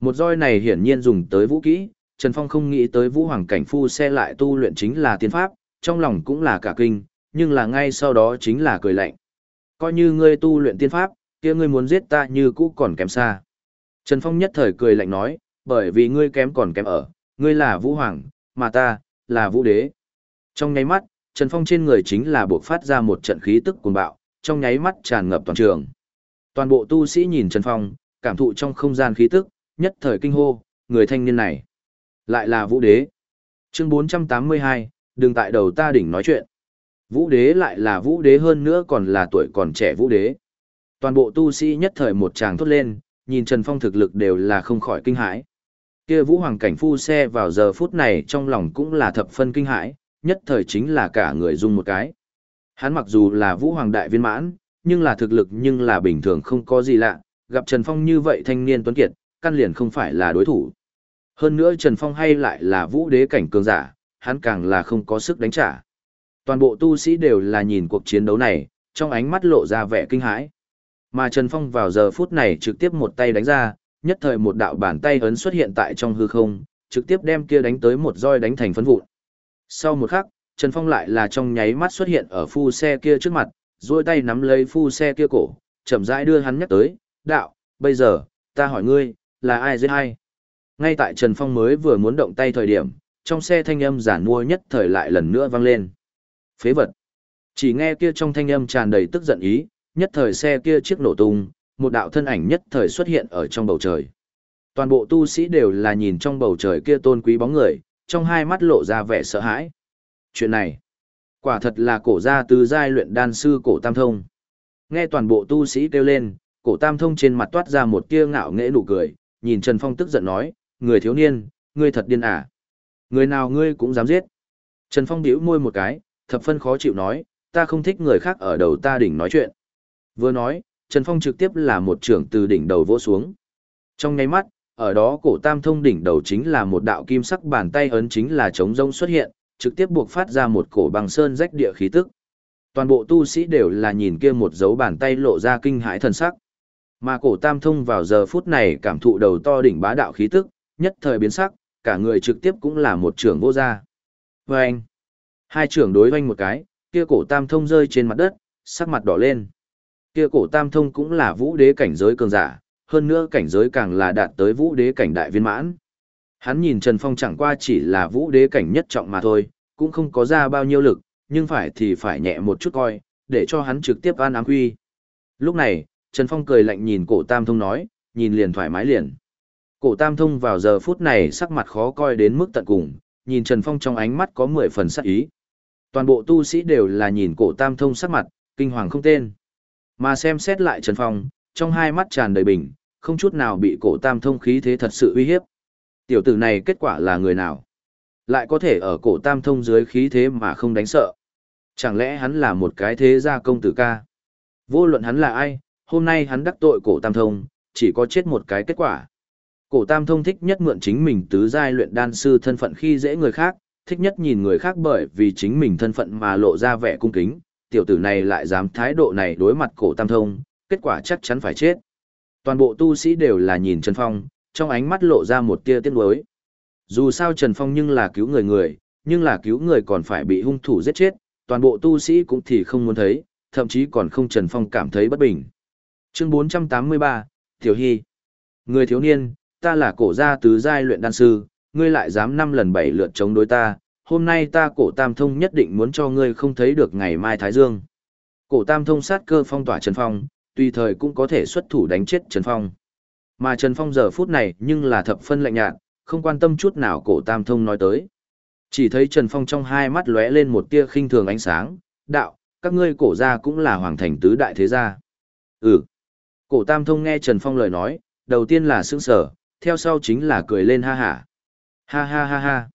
[SPEAKER 1] Một roi này hiển nhiên dùng tới vũ kỹ, Trần Phong không nghĩ tới vũ hoàng cảnh phu xe lại tu luyện chính là tiên pháp, trong lòng cũng là cả kinh, nhưng là ngay sau đó chính là cười lạnh. Coi như ngươi tu luyện tiên pháp, kia ngươi muốn giết ta như cũ còn kém xa. Trần Phong nhất thời cười lạnh nói, bởi vì ngươi kém còn kém ở, ngươi là vũ hoàng, mà ta, là vũ đế. Trong nháy mắt, Trần Phong trên người chính là buộc phát ra một trận khí tức cuồng bạo, trong nháy mắt tràn ngập toàn trường. Toàn bộ tu sĩ nhìn Trần Phong, cảm thụ trong không gian khí tức, nhất thời kinh hô, người thanh niên này. Lại là vũ đế. Chương 482, đừng tại đầu ta đỉnh nói chuyện. Vũ đế lại là vũ đế hơn nữa còn là tuổi còn trẻ vũ đế. Toàn bộ tu sĩ nhất thời một tràng thốt lên, nhìn Trần Phong thực lực đều là không khỏi kinh hãi. Kia vũ hoàng cảnh phu xe vào giờ phút này trong lòng cũng là thập phân kinh hãi, nhất thời chính là cả người dung một cái. Hắn mặc dù là vũ hoàng đại viên mãn, nhưng là thực lực nhưng là bình thường không có gì lạ, gặp Trần Phong như vậy thanh niên tuấn kiệt, căn liền không phải là đối thủ. Hơn nữa Trần Phong hay lại là vũ đế cảnh cường giả, hắn càng là không có sức đánh trả. Toàn bộ tu sĩ đều là nhìn cuộc chiến đấu này, trong ánh mắt lộ ra vẻ kinh hãi. Mà Trần Phong vào giờ phút này trực tiếp một tay đánh ra, nhất thời một đạo bàn tay ấn xuất hiện tại trong hư không, trực tiếp đem kia đánh tới một roi đánh thành phấn vụn. Sau một khắc, Trần Phong lại là trong nháy mắt xuất hiện ở phu xe kia trước mặt, duỗi tay nắm lấy phu xe kia cổ, chậm rãi đưa hắn nhắc tới, đạo, bây giờ, ta hỏi ngươi, là ai giết ai? Ngay tại Trần Phong mới vừa muốn động tay thời điểm, trong xe thanh âm giản mua nhất thời lại lần nữa vang lên. Phế vật. Chỉ nghe kia trong thanh âm tràn đầy tức giận ý, nhất thời xe kia chiếc nổ tung, một đạo thân ảnh nhất thời xuất hiện ở trong bầu trời. Toàn bộ tu sĩ đều là nhìn trong bầu trời kia tôn quý bóng người, trong hai mắt lộ ra vẻ sợ hãi. Chuyện này, quả thật là cổ gia tứ giai luyện đan sư cổ tam thông. Nghe toàn bộ tu sĩ kêu lên, cổ tam thông trên mặt toát ra một tia ngạo nghễ nụ cười, nhìn Trần Phong tức giận nói, người thiếu niên, ngươi thật điên à. Người nào ngươi cũng dám giết. Trần Phong điếu môi một cái, thập phân khó chịu nói, ta không thích người khác ở đầu ta đỉnh nói chuyện. Vừa nói, Trần Phong trực tiếp là một trưởng từ đỉnh đầu vỗ xuống. Trong ngay mắt, ở đó cổ tam thông đỉnh đầu chính là một đạo kim sắc bàn tay ấn chính là trống rông xuất hiện, trực tiếp buộc phát ra một cổ bằng sơn rách địa khí tức. Toàn bộ tu sĩ đều là nhìn kia một dấu bàn tay lộ ra kinh hãi thần sắc. Mà cổ tam thông vào giờ phút này cảm thụ đầu to đỉnh bá đạo khí tức, nhất thời biến sắc, cả người trực tiếp cũng là một trưởng vô gia. Và anh, hai trưởng đối hoanh một cái, kia cổ tam thông rơi trên mặt đất, sắc mặt đỏ lên. Kia cổ tam thông cũng là vũ đế cảnh giới cường giả, hơn nữa cảnh giới càng là đạt tới vũ đế cảnh đại viên mãn. Hắn nhìn Trần Phong chẳng qua chỉ là vũ đế cảnh nhất trọng mà thôi, cũng không có ra bao nhiêu lực, nhưng phải thì phải nhẹ một chút coi, để cho hắn trực tiếp an ám huy. Lúc này, Trần Phong cười lạnh nhìn cổ tam thông nói, nhìn liền thoải mái liền. Cổ tam thông vào giờ phút này sắc mặt khó coi đến mức tận cùng, nhìn Trần Phong trong ánh mắt có mười phần sắc ý. Toàn bộ tu sĩ đều là nhìn cổ tam thông sắc mặt, kinh hoàng không tên. Mà xem xét lại Trần Phong, trong hai mắt tràn đầy bình, không chút nào bị cổ tam thông khí thế thật sự uy hiếp. Tiểu tử này kết quả là người nào? Lại có thể ở cổ tam thông dưới khí thế mà không đánh sợ. Chẳng lẽ hắn là một cái thế gia công tử ca? Vô luận hắn là ai, hôm nay hắn đắc tội cổ tam thông, chỉ có chết một cái kết quả. Cổ tam thông thích nhất mượn chính mình tứ giai luyện đan sư thân phận khi dễ người khác, thích nhất nhìn người khác bởi vì chính mình thân phận mà lộ ra vẻ cung kính, tiểu tử này lại dám thái độ này đối mặt cổ tam thông, kết quả chắc chắn phải chết. Toàn bộ tu sĩ đều là nhìn Trần Phong, trong ánh mắt lộ ra một tia tiếc nuối. Dù sao Trần Phong nhưng là cứu người người, nhưng là cứu người còn phải bị hung thủ giết chết, toàn bộ tu sĩ cũng thì không muốn thấy, thậm chí còn không Trần Phong cảm thấy bất bình. Chương 483, Tiểu Hy Người thiếu niên, ta là cổ gia tứ giai luyện đan sư, ngươi lại dám năm lần bảy lượt chống đối ta, hôm nay ta cổ tam thông nhất định muốn cho ngươi không thấy được ngày mai Thái Dương. Cổ tam thông sát cơ phong tỏa Trần Phong, tùy thời cũng có thể xuất thủ đánh chết Trần Phong. Mà Trần Phong giờ phút này nhưng là thập phân lạnh nhạt, không quan tâm chút nào cổ tam thông nói tới. Chỉ thấy Trần Phong trong hai mắt lóe lên một tia khinh thường ánh sáng, đạo, các ngươi cổ gia cũng là hoàng thành tứ đại thế gia. Ừ. Cổ tam thông nghe Trần Phong lời nói, đầu tiên là sững sở, theo sau chính là cười lên ha hả. Ha ha ha ha. ha.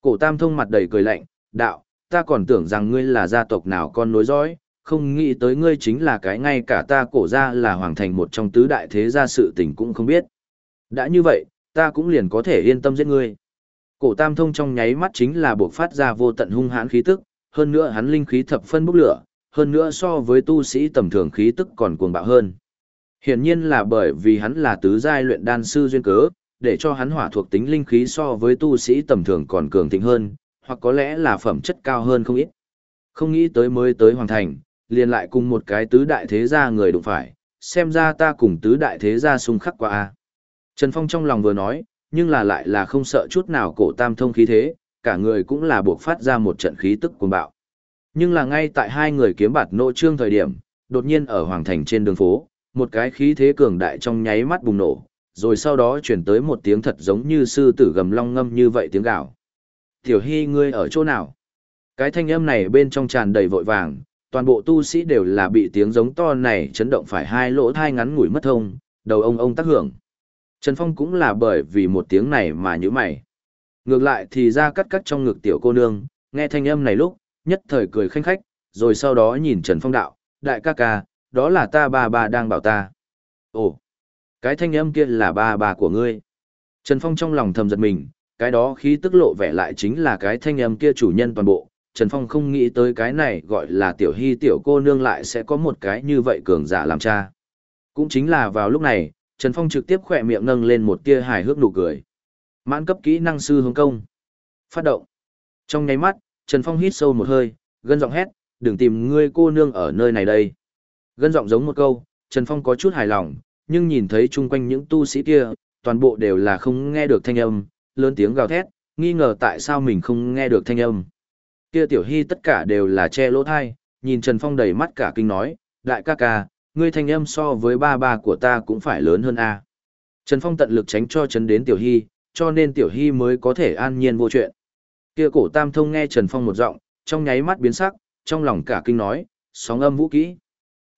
[SPEAKER 1] Cổ tam thông mặt đầy cười lạnh, đạo, ta còn tưởng rằng ngươi là gia tộc nào con nối dõi, không nghĩ tới ngươi chính là cái ngay cả ta cổ ra là hoàng thành một trong tứ đại thế gia sự tình cũng không biết. Đã như vậy, ta cũng liền có thể yên tâm giết ngươi. Cổ tam thông trong nháy mắt chính là buộc phát ra vô tận hung hãn khí tức, hơn nữa hắn linh khí thập phân bốc lửa, hơn nữa so với tu sĩ tầm thường khí tức còn cuồng bạo hơn. Hiển nhiên là bởi vì hắn là tứ giai luyện đan sư duyên cớ, để cho hắn hỏa thuộc tính linh khí so với tu sĩ tầm thường còn cường thịnh hơn, hoặc có lẽ là phẩm chất cao hơn không ít. Không nghĩ tới mới tới hoàng thành, liền lại cùng một cái tứ đại thế gia người đụng phải, xem ra ta cùng tứ đại thế gia xung khắc qua a. Trần Phong trong lòng vừa nói, nhưng là lại là không sợ chút nào cổ tam thông khí thế, cả người cũng là buộc phát ra một trận khí tức cuồng bạo. Nhưng là ngay tại hai người kiếm bạt nộ trương thời điểm, đột nhiên ở hoàng thành trên đường phố, một cái khí thế cường đại trong nháy mắt bùng nổ, rồi sau đó chuyển tới một tiếng thật giống như sư tử gầm long ngâm như vậy tiếng gào. Tiểu Hy ngươi ở chỗ nào? Cái thanh âm này bên trong tràn đầy vội vàng, toàn bộ tu sĩ đều là bị tiếng giống to này chấn động phải hai lỗ thai ngắn ngủi mất thông, đầu ông ông tác hưởng. Trần Phong cũng là bởi vì một tiếng này mà như mày. Ngược lại thì ra cắt cắt trong ngực tiểu cô nương, nghe thanh âm này lúc, nhất thời cười khanh khách, rồi sau đó nhìn Trần Phong đạo, đại ca ca, đó là ta ba ba đang bảo ta. Ồ, cái thanh âm kia là ba ba của ngươi. Trần Phong trong lòng thầm giật mình, cái đó khí tức lộ vẻ lại chính là cái thanh âm kia chủ nhân toàn bộ. Trần Phong không nghĩ tới cái này gọi là tiểu hy tiểu cô nương lại sẽ có một cái như vậy cường giả làm cha. Cũng chính là vào lúc này, Trần Phong trực tiếp khỏe miệng nâng lên một tia hài hước nụ cười. Mãn cấp kỹ năng sư hướng công. Phát động. Trong nháy mắt, Trần Phong hít sâu một hơi, gân giọng hét, đừng tìm ngươi cô nương ở nơi này đây. Gân giọng giống một câu, Trần Phong có chút hài lòng, nhưng nhìn thấy chung quanh những tu sĩ kia, toàn bộ đều là không nghe được thanh âm, lớn tiếng gào thét, nghi ngờ tại sao mình không nghe được thanh âm. Kia tiểu hy tất cả đều là che lỗ thai, nhìn Trần Phong đầy mắt cả kinh nói, đại ca ca, ngươi thanh âm so với ba ba của ta cũng phải lớn hơn a. Trần Phong tận lực tránh cho chấn đến tiểu hy, cho nên tiểu hy mới có thể an nhiên vô chuyện. Kia cổ tam thông nghe Trần Phong một giọng, trong nháy mắt biến sắc, trong lòng cả kinh nói, sóng âm vũ kỹ.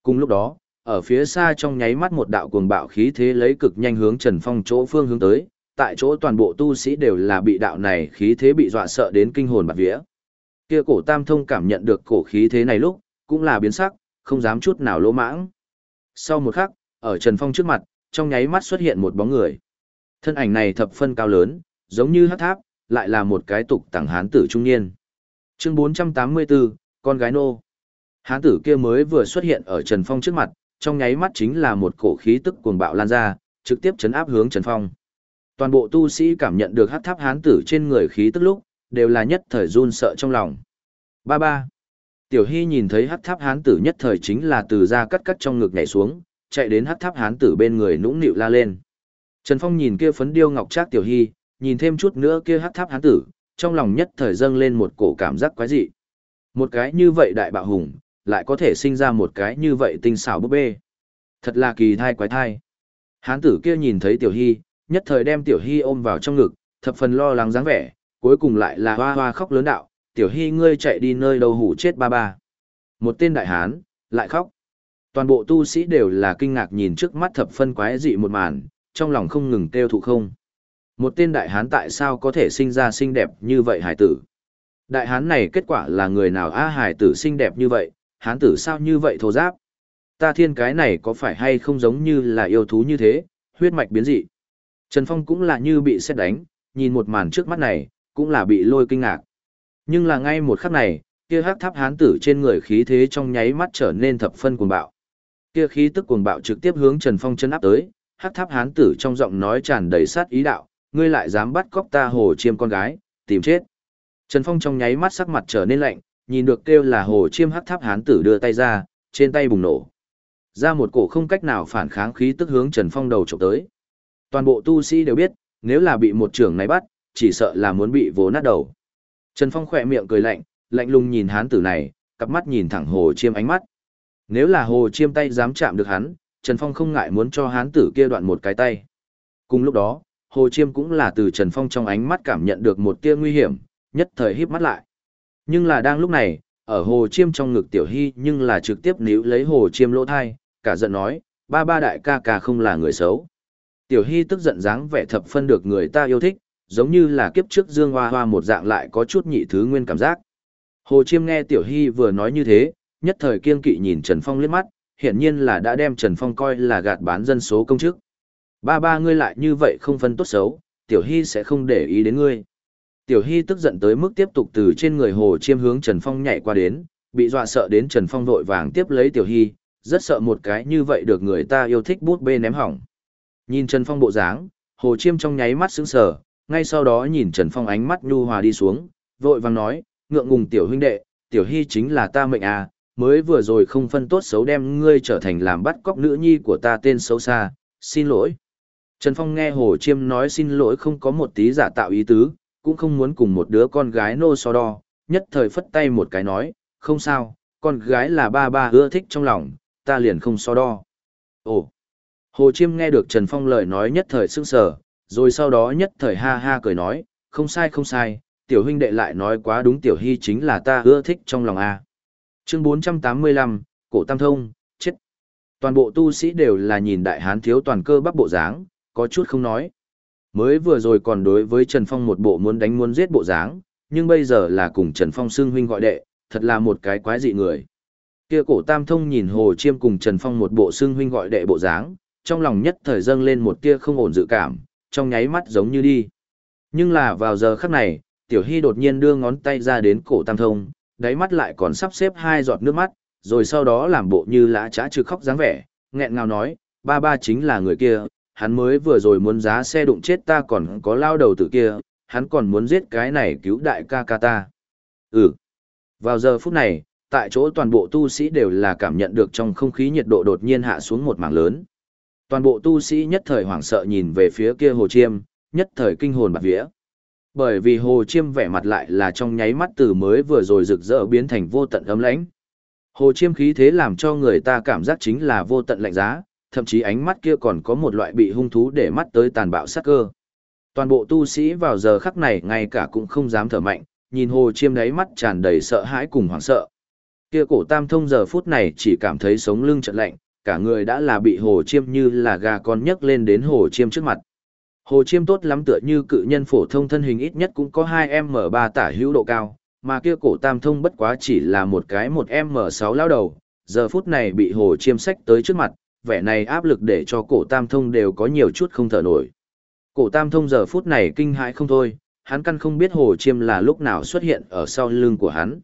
[SPEAKER 1] Cùng lúc đó, ở phía xa trong nháy mắt một đạo cuồng bạo khí thế lấy cực nhanh hướng Trần Phong chỗ phương hướng tới, tại chỗ toàn bộ tu sĩ đều là bị đạo này khí thế bị dọa sợ đến kinh hồn bạt vía. Kia cổ tam thông cảm nhận được cổ khí thế này lúc, cũng là biến sắc, không dám chút nào lỗ mãng. Sau một khắc, ở Trần Phong trước mặt, trong nháy mắt xuất hiện một bóng người. Thân ảnh này thập phân cao lớn, giống như hắc tháp, lại là một cái tục tẳng hán tử trung niên. Chương 484, con gái nô. Hán tử kia mới vừa xuất hiện ở Trần Phong trước mặt, trong nháy mắt chính là một cổ khí tức cuồng bạo lan ra, trực tiếp chấn áp hướng Trần Phong. Toàn bộ tu sĩ cảm nhận được hắc tháp hán tử trên người khí tức lúc, đều là nhất thời run sợ trong lòng. Ba ba. Tiểu Hy nhìn thấy hắc tháp hán tử nhất thời chính là từ ra cắt cắt trong ngực nhảy xuống, chạy đến hắc tháp hán tử bên người nũng nịu la lên. Trần Phong nhìn kia phấn điêu ngọc trác Tiểu Hy, nhìn thêm chút nữa kia hắc tháp hán tử, trong lòng nhất thời dâng lên một cổ cảm giác quái dị. Một cái như vậy đại bạo hùng, lại có thể sinh ra một cái như vậy tinh xảo búp bê. Thật là kỳ thai quái thai. Hán tử kia nhìn thấy Tiểu Hy, nhất thời đem Tiểu Hy ôm vào trong ngực, thập phần lo lắng dáng vẻ, cuối cùng lại là hoa hoa khóc lớn đạo, Tiểu Hy ngươi chạy đi nơi đầu hủ chết ba ba. Một tên đại hán, lại khóc. Toàn bộ tu sĩ đều là kinh ngạc nhìn trước mắt thập phân quái dị một màn, trong lòng không ngừng kêu thụ không. Một tên đại hán tại sao có thể sinh ra xinh đẹp như vậy hải tử? Đại hán này kết quả là người nào á? hải tử xinh đẹp như vậy, hán tử sao như vậy thô giáp? Ta thiên cái này có phải hay không giống như là yêu thú như thế, huyết mạch biến dị? Trần Phong cũng là như bị xét đánh, nhìn một màn trước mắt này, cũng là bị lôi kinh ngạc. Nhưng là ngay một khắc này, kia hắc tháp hán tử trên người khí thế trong nháy mắt trở nên thập phân cuồng bạo. Kia khí tức cuồng bạo trực tiếp hướng Trần Phong chân áp tới, hắc tháp hán tử trong giọng nói tràn đầy sát ý đạo, ngươi lại dám bắt cóc ta hồ chiêm con gái, tìm chết. Trần Phong trong nháy mắt sắc mặt trở nên lạnh, nhìn được kêu là hồ chiêm hắc tháp hán tử đưa tay ra, trên tay bùng nổ. Ra một cổ không cách nào phản kháng khí tức hướng Trần Phong đầu chụp tới. Toàn bộ tu sĩ đều biết, nếu là bị một trưởng này bắt, chỉ sợ là muốn bị vố nát đầu. Trần Phong khỏe miệng cười lạnh, lạnh lùng nhìn hán tử này, cặp mắt nhìn thẳng hồ chiêm ánh mắt. Nếu là hồ chiêm tay dám chạm được hắn, Trần Phong không ngại muốn cho hán tử kia đoạn một cái tay. Cùng lúc đó, hồ chiêm cũng là từ Trần Phong trong ánh mắt cảm nhận được một tia nguy hiểm, nhất thời híp mắt lại. Nhưng là đang lúc này, ở hồ chiêm trong ngực tiểu hy nhưng là trực tiếp níu lấy hồ chiêm lỗ thai, cả giận nói, ba ba đại ca ca không là người xấu. Tiểu hy tức giận dáng vẻ thập phân được người ta yêu thích, giống như là kiếp trước dương hoa hoa một dạng lại có chút nhị thứ nguyên cảm giác. Hồ chiêm nghe tiểu hy vừa nói như thế, nhất thời kiên kỵ nhìn Trần Phong liếc mắt, hiển nhiên là đã đem Trần Phong coi là gạt bán dân số công chức. Ba ba ngươi lại như vậy không phân tốt xấu, tiểu hy sẽ không để ý đến ngươi. Tiểu Hy tức giận tới mức tiếp tục từ trên người Hồ Chiêm hướng Trần Phong nhảy qua đến, bị dọa sợ đến Trần Phong vội vàng tiếp lấy Tiểu Hy, rất sợ một cái như vậy được người ta yêu thích bút bê ném hỏng. Nhìn Trần Phong bộ dáng, Hồ Chiêm trong nháy mắt sững sờ, ngay sau đó nhìn Trần Phong ánh mắt nhu hòa đi xuống, vội vàng nói, ngượng ngùng tiểu huynh đệ, Tiểu Hy chính là ta mệnh à, mới vừa rồi không phân tốt xấu đem ngươi trở thành làm bắt cóc nữ nhi của ta tên xấu xa, xin lỗi. Trần Phong nghe Hồ Chiêm nói xin lỗi không có một tí giả tạo ý tứ, cũng không muốn cùng một đứa con gái nô so đo, nhất thời phất tay một cái nói, không sao, con gái là ba ba ưa thích trong lòng, ta liền không so đo. Ồ! Hồ Chiêm nghe được Trần Phong lời nói nhất thời sững sờ, rồi sau đó nhất thời ha ha cười nói, không sai không sai, tiểu huynh đệ lại nói quá đúng tiểu hy chính là ta ưa thích trong lòng a. Chương 485, Cổ Tam Thông, chết. Toàn bộ tu sĩ đều là nhìn đại hán thiếu toàn cơ bắp bộ dáng, có chút không nói. Mới vừa rồi còn đối với Trần Phong một bộ muốn đánh muốn giết bộ dáng, nhưng bây giờ là cùng Trần Phong xưng huynh gọi đệ, thật là một cái quái dị người. Kia cổ tam thông nhìn Hồ Chiêm cùng Trần Phong một bộ xưng huynh gọi đệ bộ dáng, trong lòng nhất thời dâng lên một tia không ổn dự cảm, trong nháy mắt giống như đi. Nhưng là vào giờ khắc này, Tiểu Hy đột nhiên đưa ngón tay ra đến cổ tam thông, đáy mắt lại còn sắp xếp hai giọt nước mắt, rồi sau đó làm bộ như lã trá trừ khóc dáng vẻ, nghẹn ngào nói, ba ba chính là người kia, hắn mới vừa rồi muốn giá xe đụng chết ta còn có lao đầu tử kia, hắn còn muốn giết cái này cứu đại ca ca ta. Ừ. Vào giờ phút này, tại chỗ toàn bộ tu sĩ đều là cảm nhận được trong không khí nhiệt độ đột nhiên hạ xuống một mảng lớn. Toàn bộ tu sĩ nhất thời hoảng sợ nhìn về phía kia hồ chiêm, nhất thời kinh hồn bạt vía. Bởi vì hồ chiêm vẻ mặt lại là trong nháy mắt từ mới vừa rồi rực rỡ biến thành vô tận ấm lãnh. Hồ chiêm khí thế làm cho người ta cảm giác chính là vô tận lạnh giá, thậm chí ánh mắt kia còn có một loại bị hung thú để mắt tới tàn bạo sát cơ. Toàn bộ tu sĩ vào giờ khắc này ngay cả cũng không dám thở mạnh, nhìn hồ chiêm đáy mắt tràn đầy sợ hãi cùng hoảng sợ. Kia cổ tam thông giờ phút này chỉ cảm thấy sống lưng chợt lạnh, cả người đã là bị hồ chiêm như là gà con nhấc lên đến hồ chiêm trước mặt. Hồ chiêm tốt lắm tựa như cự nhân phổ thông thân hình ít nhất cũng có 2M3 tả hữu độ cao, mà kia cổ tam thông bất quá chỉ là một cái 1M6 lao đầu, giờ phút này bị hồ chiêm sách tới trước mặt, vẻ này áp lực để cho cổ tam thông đều có nhiều chút không thở nổi. Cổ tam thông giờ phút này kinh hãi không thôi, hắn căn không biết hồ chiêm là lúc nào xuất hiện ở sau lưng của hắn.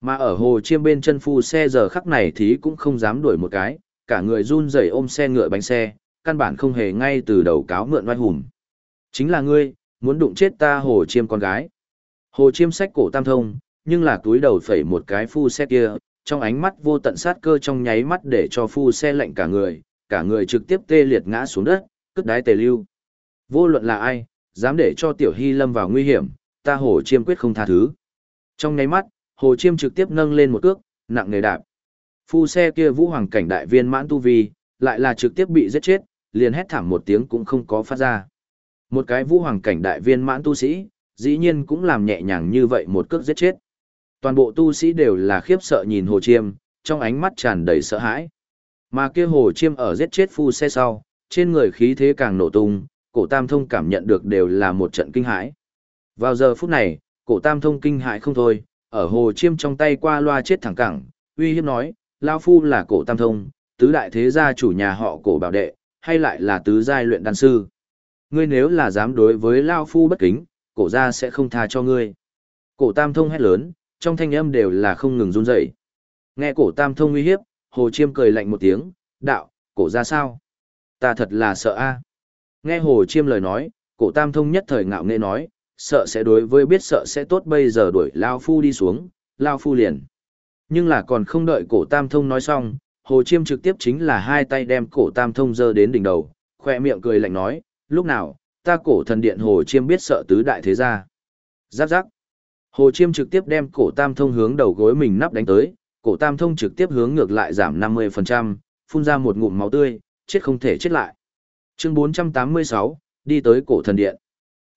[SPEAKER 1] Mà ở hồ chiêm bên chân phu xe giờ khắc này thì cũng không dám đuổi một cái, cả người run rẩy ôm xe ngựa bánh xe, căn bản không hề ngay từ đầu cáo mượn oai hùng. Chính là ngươi, muốn đụng chết ta hồ chiêm con gái. Hồ chiêm sách cổ tam thông, nhưng là túi đầu phẩy một cái phu xe kia, trong ánh mắt vô tận sát cơ trong nháy mắt để cho phu xe lạnh cả người, cả người trực tiếp tê liệt ngã xuống đất, cất đái tề lưu. Vô luận là ai, dám để cho tiểu hy lâm vào nguy hiểm, ta hồ chiêm quyết không tha thứ. Trong nháy mắt, hồ chiêm trực tiếp nâng lên một cước, nặng nề đạp. Phu xe kia vũ hoàng cảnh đại viên mãn tu vi, lại là trực tiếp bị giết chết, liền hét thảm một tiếng cũng không có phát ra. Một cái vũ hoàng cảnh đại viên mãn tu sĩ, dĩ nhiên cũng làm nhẹ nhàng như vậy một cước giết chết. Toàn bộ tu sĩ đều là khiếp sợ nhìn hồ chiêm, trong ánh mắt tràn đầy sợ hãi. Mà kia hồ chiêm ở giết chết phu xe sau, trên người khí thế càng nổ tung, cổ tam thông cảm nhận được đều là một trận kinh hãi. Vào giờ phút này, cổ tam thông kinh hãi không thôi, ở hồ chiêm trong tay qua loa chết thẳng cẳng, uy hiếp nói, Lao Phu là cổ tam thông, tứ đại thế gia chủ nhà họ cổ bảo đệ, hay lại là tứ giai luyện đan sư. Ngươi nếu là dám đối với Lao Phu bất kính, cổ gia sẽ không tha cho ngươi. Cổ tam thông hét lớn, trong thanh âm đều là không ngừng run rẩy. Nghe cổ tam thông uy hiếp, hồ chiêm cười lạnh một tiếng, đạo, cổ ra sao? Ta thật là sợ a. Nghe hồ chiêm lời nói, cổ tam thông nhất thời ngạo nghệ nói, sợ sẽ đối với biết sợ sẽ tốt bây giờ đuổi Lao Phu đi xuống, Lao Phu liền. Nhưng là còn không đợi cổ tam thông nói xong, hồ chiêm trực tiếp chính là hai tay đem cổ tam thông dơ đến đỉnh đầu, khoe miệng cười lạnh nói, lúc nào, ta cổ thần điện hồ chiêm biết sợ tứ đại thế gia. Giáp giáp. Hồ chiêm trực tiếp đem cổ tam thông hướng đầu gối mình nắp đánh tới, cổ tam thông trực tiếp hướng ngược lại giảm 50%, phun ra một ngụm máu tươi, chết không thể chết lại. Chương 486, đi tới cổ thần điện.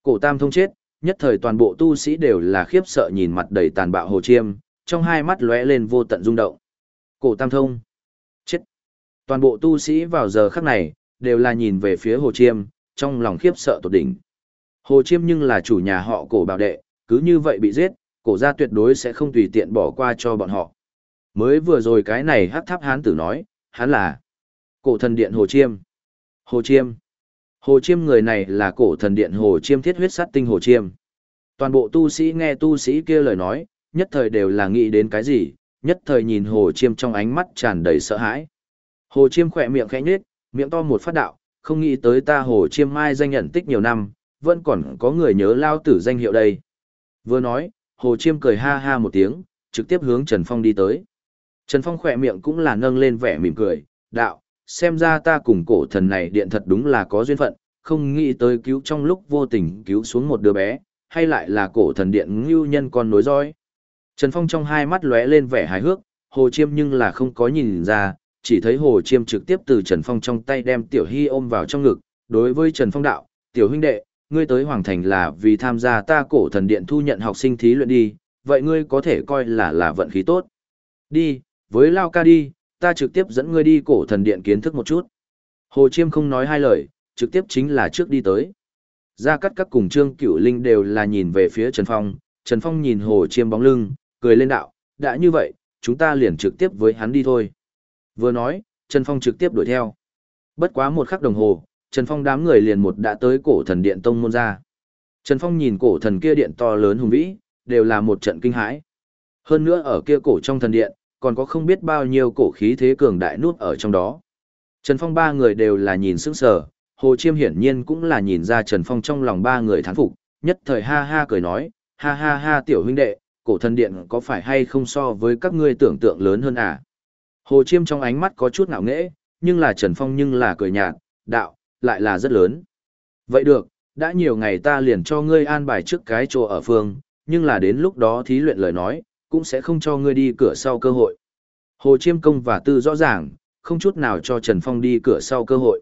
[SPEAKER 1] Cổ tam thông chết, nhất thời toàn bộ tu sĩ đều là khiếp sợ nhìn mặt đầy tàn bạo hồ chiêm, trong hai mắt lóe lên vô tận rung động. Cổ tam thông. Chết. Toàn bộ tu sĩ vào giờ khắc này, đều là nhìn về phía hồ chiêm, trong lòng khiếp sợ tột đỉnh. Hồ chiêm nhưng là chủ nhà họ cổ bảo đệ, cứ như vậy bị giết, cổ gia tuyệt đối sẽ không tùy tiện bỏ qua cho bọn họ. Mới vừa rồi cái này hắc tháp hán tử nói, hắn là cổ thần điện hồ chiêm. Hồ chiêm. Hồ chiêm người này là cổ thần điện hồ chiêm thiết huyết sát tinh hồ chiêm. Toàn bộ tu sĩ nghe tu sĩ kia lời nói, nhất thời đều là nghĩ đến cái gì, nhất thời nhìn hồ chiêm trong ánh mắt tràn đầy sợ hãi. Hồ chiêm khỏe miệng khẽ nhếch, miệng to một phát đạo, không nghĩ tới ta hồ chiêm mai danh nhận tích nhiều năm, vẫn còn có người nhớ lao tử danh hiệu đây. Vừa nói, hồ chiêm cười ha ha một tiếng, trực tiếp hướng Trần Phong đi tới. Trần Phong khỏe miệng cũng là nâng lên vẻ mỉm cười, đạo, xem ra ta cùng cổ thần này điện thật đúng là có duyên phận, không nghĩ tới cứu trong lúc vô tình cứu xuống một đứa bé, hay lại là cổ thần điện ngưu nhân con nối roi. Trần Phong trong hai mắt lóe lên vẻ hài hước, Hồ Chiêm nhưng là không có nhìn ra, chỉ thấy Hồ Chiêm trực tiếp từ Trần Phong trong tay đem Tiểu Hy ôm vào trong ngực. Đối với Trần Phong đạo, Tiểu huynh đệ, ngươi tới Hoàng Thành là vì tham gia ta cổ thần điện thu nhận học sinh thí luyện đi, vậy ngươi có thể coi là là vận khí tốt. Đi, với Lao ca đi, ta trực tiếp dẫn ngươi đi cổ thần điện kiến thức một chút. Hồ Chiêm không nói hai lời, trực tiếp chính là trước đi tới. Gia Cát các cùng Trương Cửu Linh đều là nhìn về phía Trần Phong, Trần Phong nhìn Hồ Chiêm bóng lưng, cười lên đạo, đã như vậy, chúng ta liền trực tiếp với hắn đi thôi. Vừa nói, Trần Phong trực tiếp đuổi theo. Bất quá một khắc đồng hồ, Trần Phong đám người liền một đã tới cổ thần điện tông môn ra. Trần Phong nhìn cổ thần kia điện to lớn hùng vĩ, đều là một trận kinh hãi. Hơn nữa ở kia cổ trong thần điện, còn có không biết bao nhiêu cổ khí thế cường đại nút ở trong đó. Trần Phong ba người đều là nhìn sững sờ, Hồ Chiêm hiển nhiên cũng là nhìn ra Trần Phong trong lòng ba người thán phục, nhất thời ha ha cười nói, ha ha ha tiểu huynh đệ, cổ thần điện có phải hay không so với các ngươi tưởng tượng lớn hơn à? Hồ Chiêm trong ánh mắt có chút ngạo nghễ, nhưng là Trần Phong nhưng là cười nhạt, đạo, lại là rất lớn. Vậy được, đã nhiều ngày ta liền cho ngươi an bài trước cái chỗ ở phương, nhưng là đến lúc đó thí luyện lời nói, cũng sẽ không cho ngươi đi cửa sau cơ hội. Hồ Chiêm Công và Tư rõ ràng, không chút nào cho Trần Phong đi cửa sau cơ hội.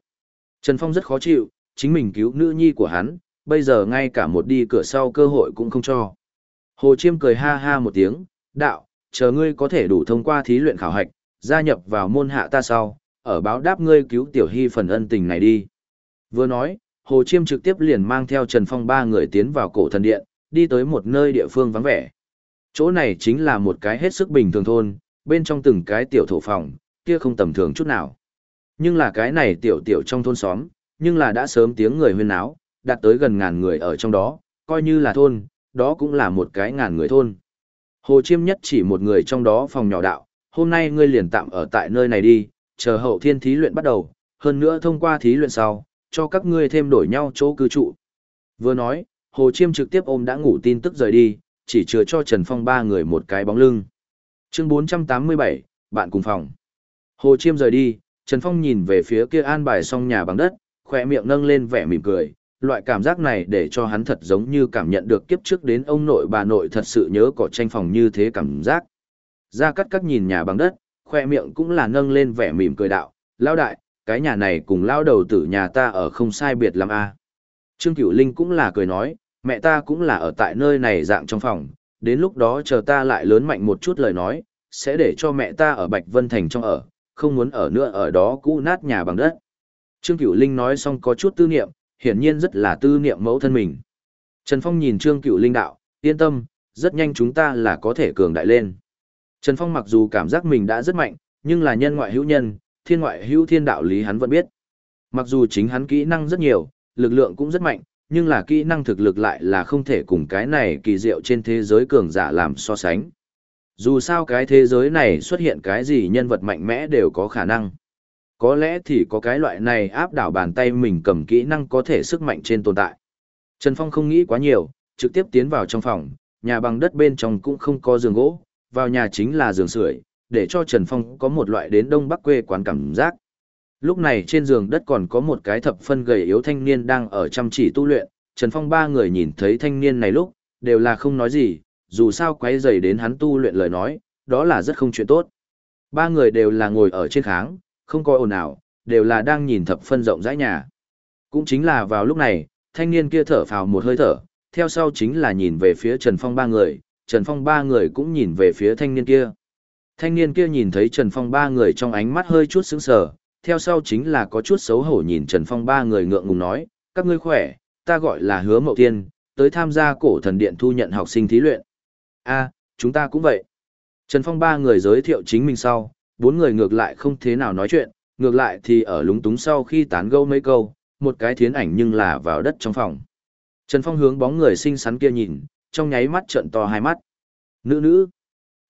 [SPEAKER 1] Trần Phong rất khó chịu, chính mình cứu nữ nhi của hắn, bây giờ ngay cả một đi cửa sau cơ hội cũng không cho. Hồ Chiêm cười ha ha một tiếng, đạo, chờ ngươi có thể đủ thông qua thí luyện khảo hạch, gia nhập vào môn hạ ta sau, ở báo đáp ngươi cứu tiểu hy phần ân tình này đi. Vừa nói, Hồ Chiêm trực tiếp liền mang theo Trần Phong ba người tiến vào cổ thần điện, đi tới một nơi địa phương vắng vẻ. Chỗ này chính là một cái hết sức bình thường thôn, bên trong từng cái tiểu thổ phòng, kia không tầm thường chút nào. Nhưng là cái này tiểu tiểu trong thôn xóm, nhưng là đã sớm tiếng người huyên náo, đạt tới gần ngàn người ở trong đó, coi như là thôn, đó cũng là một cái ngàn người thôn. Hồ Chiêm nhất chỉ một người trong đó phòng nhỏ đạo, hôm nay ngươi liền tạm ở tại nơi này đi, chờ hậu thiên thí luyện bắt đầu, hơn nữa thông qua thí luyện sau, cho các ngươi thêm đổi nhau chỗ cư trụ. Vừa nói, Hồ Chiêm trực tiếp ôm đã ngủ tin tức rời đi, chỉ chừa cho Trần Phong ba người một cái bóng lưng. Chương 487, bạn cùng phòng. Hồ Chiêm rời đi, Trần Phong nhìn về phía kia an bài xong nhà bằng đất, khỏe miệng nâng lên vẻ mỉm cười, loại cảm giác này để cho hắn thật giống như cảm nhận được kiếp trước đến ông nội bà nội thật sự nhớ cỏ tranh phòng như thế cảm giác. Ra cắt cắt nhìn nhà bằng đất, khoe miệng cũng là nâng lên vẻ mỉm cười đạo, lao đại, cái nhà này cùng lao đầu tử nhà ta ở không sai biệt lắm a. Trương Cửu Linh cũng là cười nói, mẹ ta cũng là ở tại nơi này dạng trong phòng, đến lúc đó chờ ta lại lớn mạnh một chút lời nói, sẽ để cho mẹ ta ở Bạch Vân Thành trong ở, không muốn ở nữa ở đó cũ nát nhà bằng đất. Trương Cửu Linh nói xong có chút tư niệm, hiển nhiên rất là tư niệm mẫu thân mình. Trần Phong nhìn Trương Cửu Linh đạo, yên tâm, rất nhanh chúng ta là có thể cường đại lên. Trần Phong mặc dù cảm giác mình đã rất mạnh, nhưng là nhân ngoại hữu nhân, thiên ngoại hữu thiên đạo lý hắn vẫn biết. Mặc dù chính hắn kỹ năng rất nhiều, lực lượng cũng rất mạnh, nhưng là kỹ năng thực lực lại là không thể cùng cái này kỳ diệu trên thế giới cường giả làm so sánh. Dù sao cái thế giới này xuất hiện cái gì nhân vật mạnh mẽ đều có khả năng. Có lẽ thì có cái loại này áp đảo bàn tay mình cầm kỹ năng có thể sức mạnh trên tồn tại. Trần Phong không nghĩ quá nhiều, trực tiếp tiến vào trong phòng, nhà bằng đất bên trong cũng không có giường gỗ, vào nhà chính là giường sưởi, để cho Trần Phong có một loại đến đông bắc quê quán cảm giác. Lúc này trên giường đất còn có một cái thập phân gầy yếu thanh niên đang ở chăm chỉ tu luyện, Trần Phong ba người nhìn thấy thanh niên này lúc, đều là không nói gì, dù sao quấy rầy đến hắn tu luyện lời nói, đó là rất không chuyện tốt. Ba người đều là ngồi ở trên kháng, không có ồn ào, đều là đang nhìn thập phân rộng rãi nhà. Cũng chính là vào lúc này, thanh niên kia thở phào một hơi thở, theo sau chính là nhìn về phía Trần Phong ba người, Trần Phong ba người cũng nhìn về phía thanh niên kia. Thanh niên kia nhìn thấy Trần Phong ba người trong ánh mắt hơi chút sững sờ, theo sau chính là có chút xấu hổ nhìn Trần Phong ba người ngượng ngùng nói, các ngươi khỏe, ta gọi là hứa mậu tiên, tới tham gia cổ thần điện thu nhận học sinh thí luyện. a chúng ta cũng vậy. Trần Phong ba người giới thiệu chính mình sau, bốn người ngược lại không thế nào nói chuyện, ngược lại thì ở lúng túng sau khi tán gẫu mấy câu, một cái thiến ảnh nhưng là vào đất trong phòng. Trần Phong hướng bóng người xinh xắn kia nhìn, trong nháy mắt trợn to hai mắt. Nữ nữ,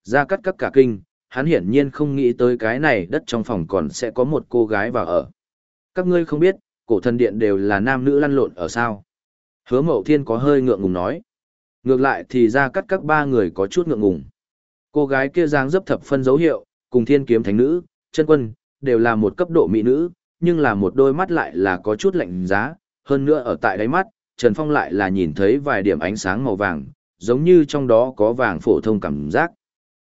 [SPEAKER 1] ra cắt cắt cả kinh, hắn hiển nhiên không nghĩ tới cái này đất trong phòng còn sẽ có một cô gái vào ở. Các ngươi không biết, cổ thần điện đều là nam nữ lăn lộn ở sao. Hứa mậu thiên có hơi ngượng ngùng nói. Ngược lại thì ra cắt các ba người có chút ngượng ngùng. Cô gái kia dáng dấp thập phân dấu hiệu, cùng thiên kiếm thánh nữ, chân quân, đều là một cấp độ mỹ nữ, nhưng là một đôi mắt lại là có chút lạnh giá, hơn nữa ở tại đáy mắt, Trần Phong lại là nhìn thấy vài điểm ánh sáng màu vàng, giống như trong đó có vàng phổ thông cảm giác.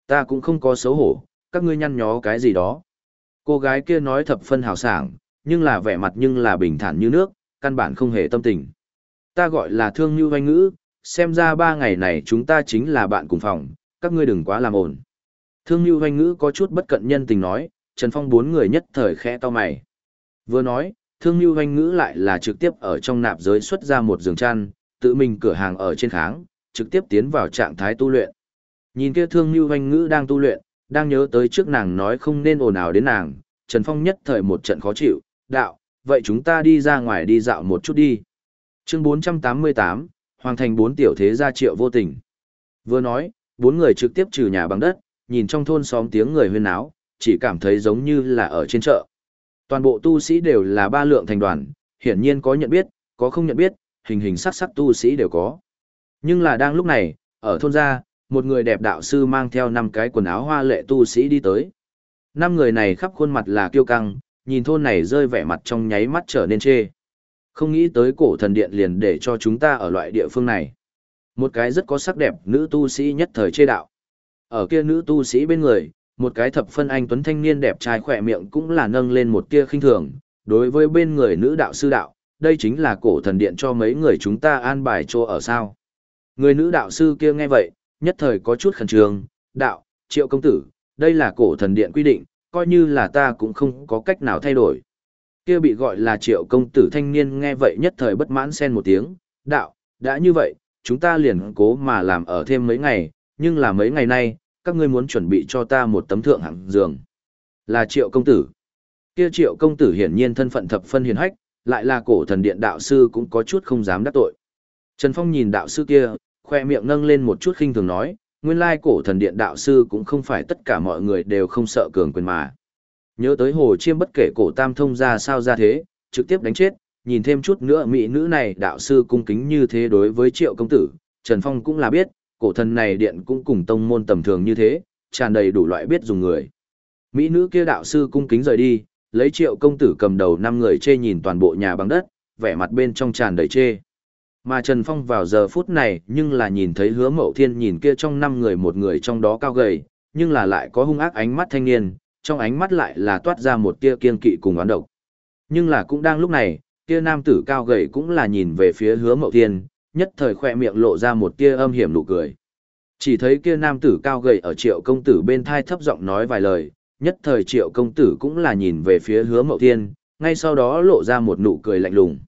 [SPEAKER 1] Ta cũng không có xấu hổ, các ngươi nhăn nhó cái gì đó. Cô gái kia nói thập phân hào sảng, nhưng là vẻ mặt nhưng là bình thản như nước, căn bản không hề tâm tình. Ta gọi là thương như hoanh ngữ, xem ra ba ngày này chúng ta chính là bạn cùng phòng, các ngươi đừng quá làm ổn. Thương như hoanh ngữ có chút bất cận nhân tình nói, Trần Phong bốn người nhất thời khẽ to mày. Vừa nói, thương như hoanh ngữ lại là trực tiếp ở trong nạp giới xuất ra một giường chăn, tự mình cửa hàng ở trên kháng, trực tiếp tiến vào trạng thái tu luyện. Nhìn kia thương như hoanh ngữ đang tu luyện, đang nhớ tới trước nàng nói không nên ồn ào đến nàng, Trần Phong nhất thời một trận khó chịu, đạo, vậy chúng ta đi ra ngoài đi dạo một chút đi. Chương 488, Hoàng thành bốn tiểu thế gia triệu vô tình. Vừa nói, bốn người trực tiếp trừ nhà bằng đất, nhìn trong thôn xóm tiếng người huyên náo, chỉ cảm thấy giống như là ở trên chợ. Toàn bộ tu sĩ đều là ba lượng thành đoàn, hiển nhiên có nhận biết, có không nhận biết, hình hình sắc sắc tu sĩ đều có. Nhưng là đang lúc này, ở thôn gia, một người đẹp đạo sư mang theo năm cái quần áo hoa lệ tu sĩ đi tới. Năm người này khắp khuôn mặt là kiêu căng, nhìn thôn này rơi vẻ mặt trong nháy mắt trở nên chê. Không nghĩ tới cổ thần điện liền để cho chúng ta ở loại địa phương này. Một cái rất có sắc đẹp nữ tu sĩ nhất thời chê đạo. Ở kia nữ tu sĩ bên người, một cái thập phân anh tuấn thanh niên đẹp trai khỏe miệng cũng là nâng lên một tia khinh thường, đối với bên người nữ đạo sư đạo, đây chính là cổ thần điện cho mấy người chúng ta an bài cho ở sao. Người nữ đạo sư kia nghe vậy, nhất thời có chút khẩn trương, đạo, triệu công tử, đây là cổ thần điện quy định, coi như là ta cũng không có cách nào thay đổi. Kia bị gọi là triệu công tử thanh niên nghe vậy nhất thời bất mãn xen một tiếng, đạo, đã như vậy, chúng ta liền cố mà làm ở thêm mấy ngày, nhưng là mấy ngày nay, các ngươi muốn chuẩn bị cho ta một tấm thượng hạng giường. Là triệu công tử. Kia triệu công tử hiển nhiên thân phận thập phân hiền hách, lại là cổ thần điện đạo sư cũng có chút không dám đắc tội. Trần Phong nhìn đạo sư kia, khoe miệng nâng lên một chút khinh thường nói, nguyên lai cổ thần điện đạo sư cũng không phải tất cả mọi người đều không sợ cường quyền mà. Nhớ tới hồ chiêm bất kể cổ tam thông ra sao ra thế, trực tiếp đánh chết, nhìn thêm chút nữa mỹ nữ này đạo sư cung kính như thế đối với triệu công tử, Trần Phong cũng là biết, cổ thần này điện cũng cùng tông môn tầm thường như thế, tràn đầy đủ loại biết dùng người. Mỹ nữ kia đạo sư cung kính rời đi, lấy triệu công tử cầm đầu năm người chê nhìn toàn bộ nhà bằng đất, vẻ mặt bên trong tràn đầy chê. Mà Trần Phong vào giờ phút này nhưng là nhìn thấy hứa mậu thiên nhìn kia trong năm người một người trong đó cao gầy, nhưng là lại có hung ác ánh mắt thanh niên, trong ánh mắt lại là toát ra một tia kiên kỵ cùng oán độc. Nhưng là cũng đang lúc này, kia nam tử cao gầy cũng là nhìn về phía hứa mậu thiên, nhất thời khoe miệng lộ ra một tia âm hiểm nụ cười. Chỉ thấy kia nam tử cao gầy ở triệu công tử bên thai thấp giọng nói vài lời, nhất thời triệu công tử cũng là nhìn về phía hứa mậu thiên, ngay sau đó lộ ra một nụ cười lạnh lùng.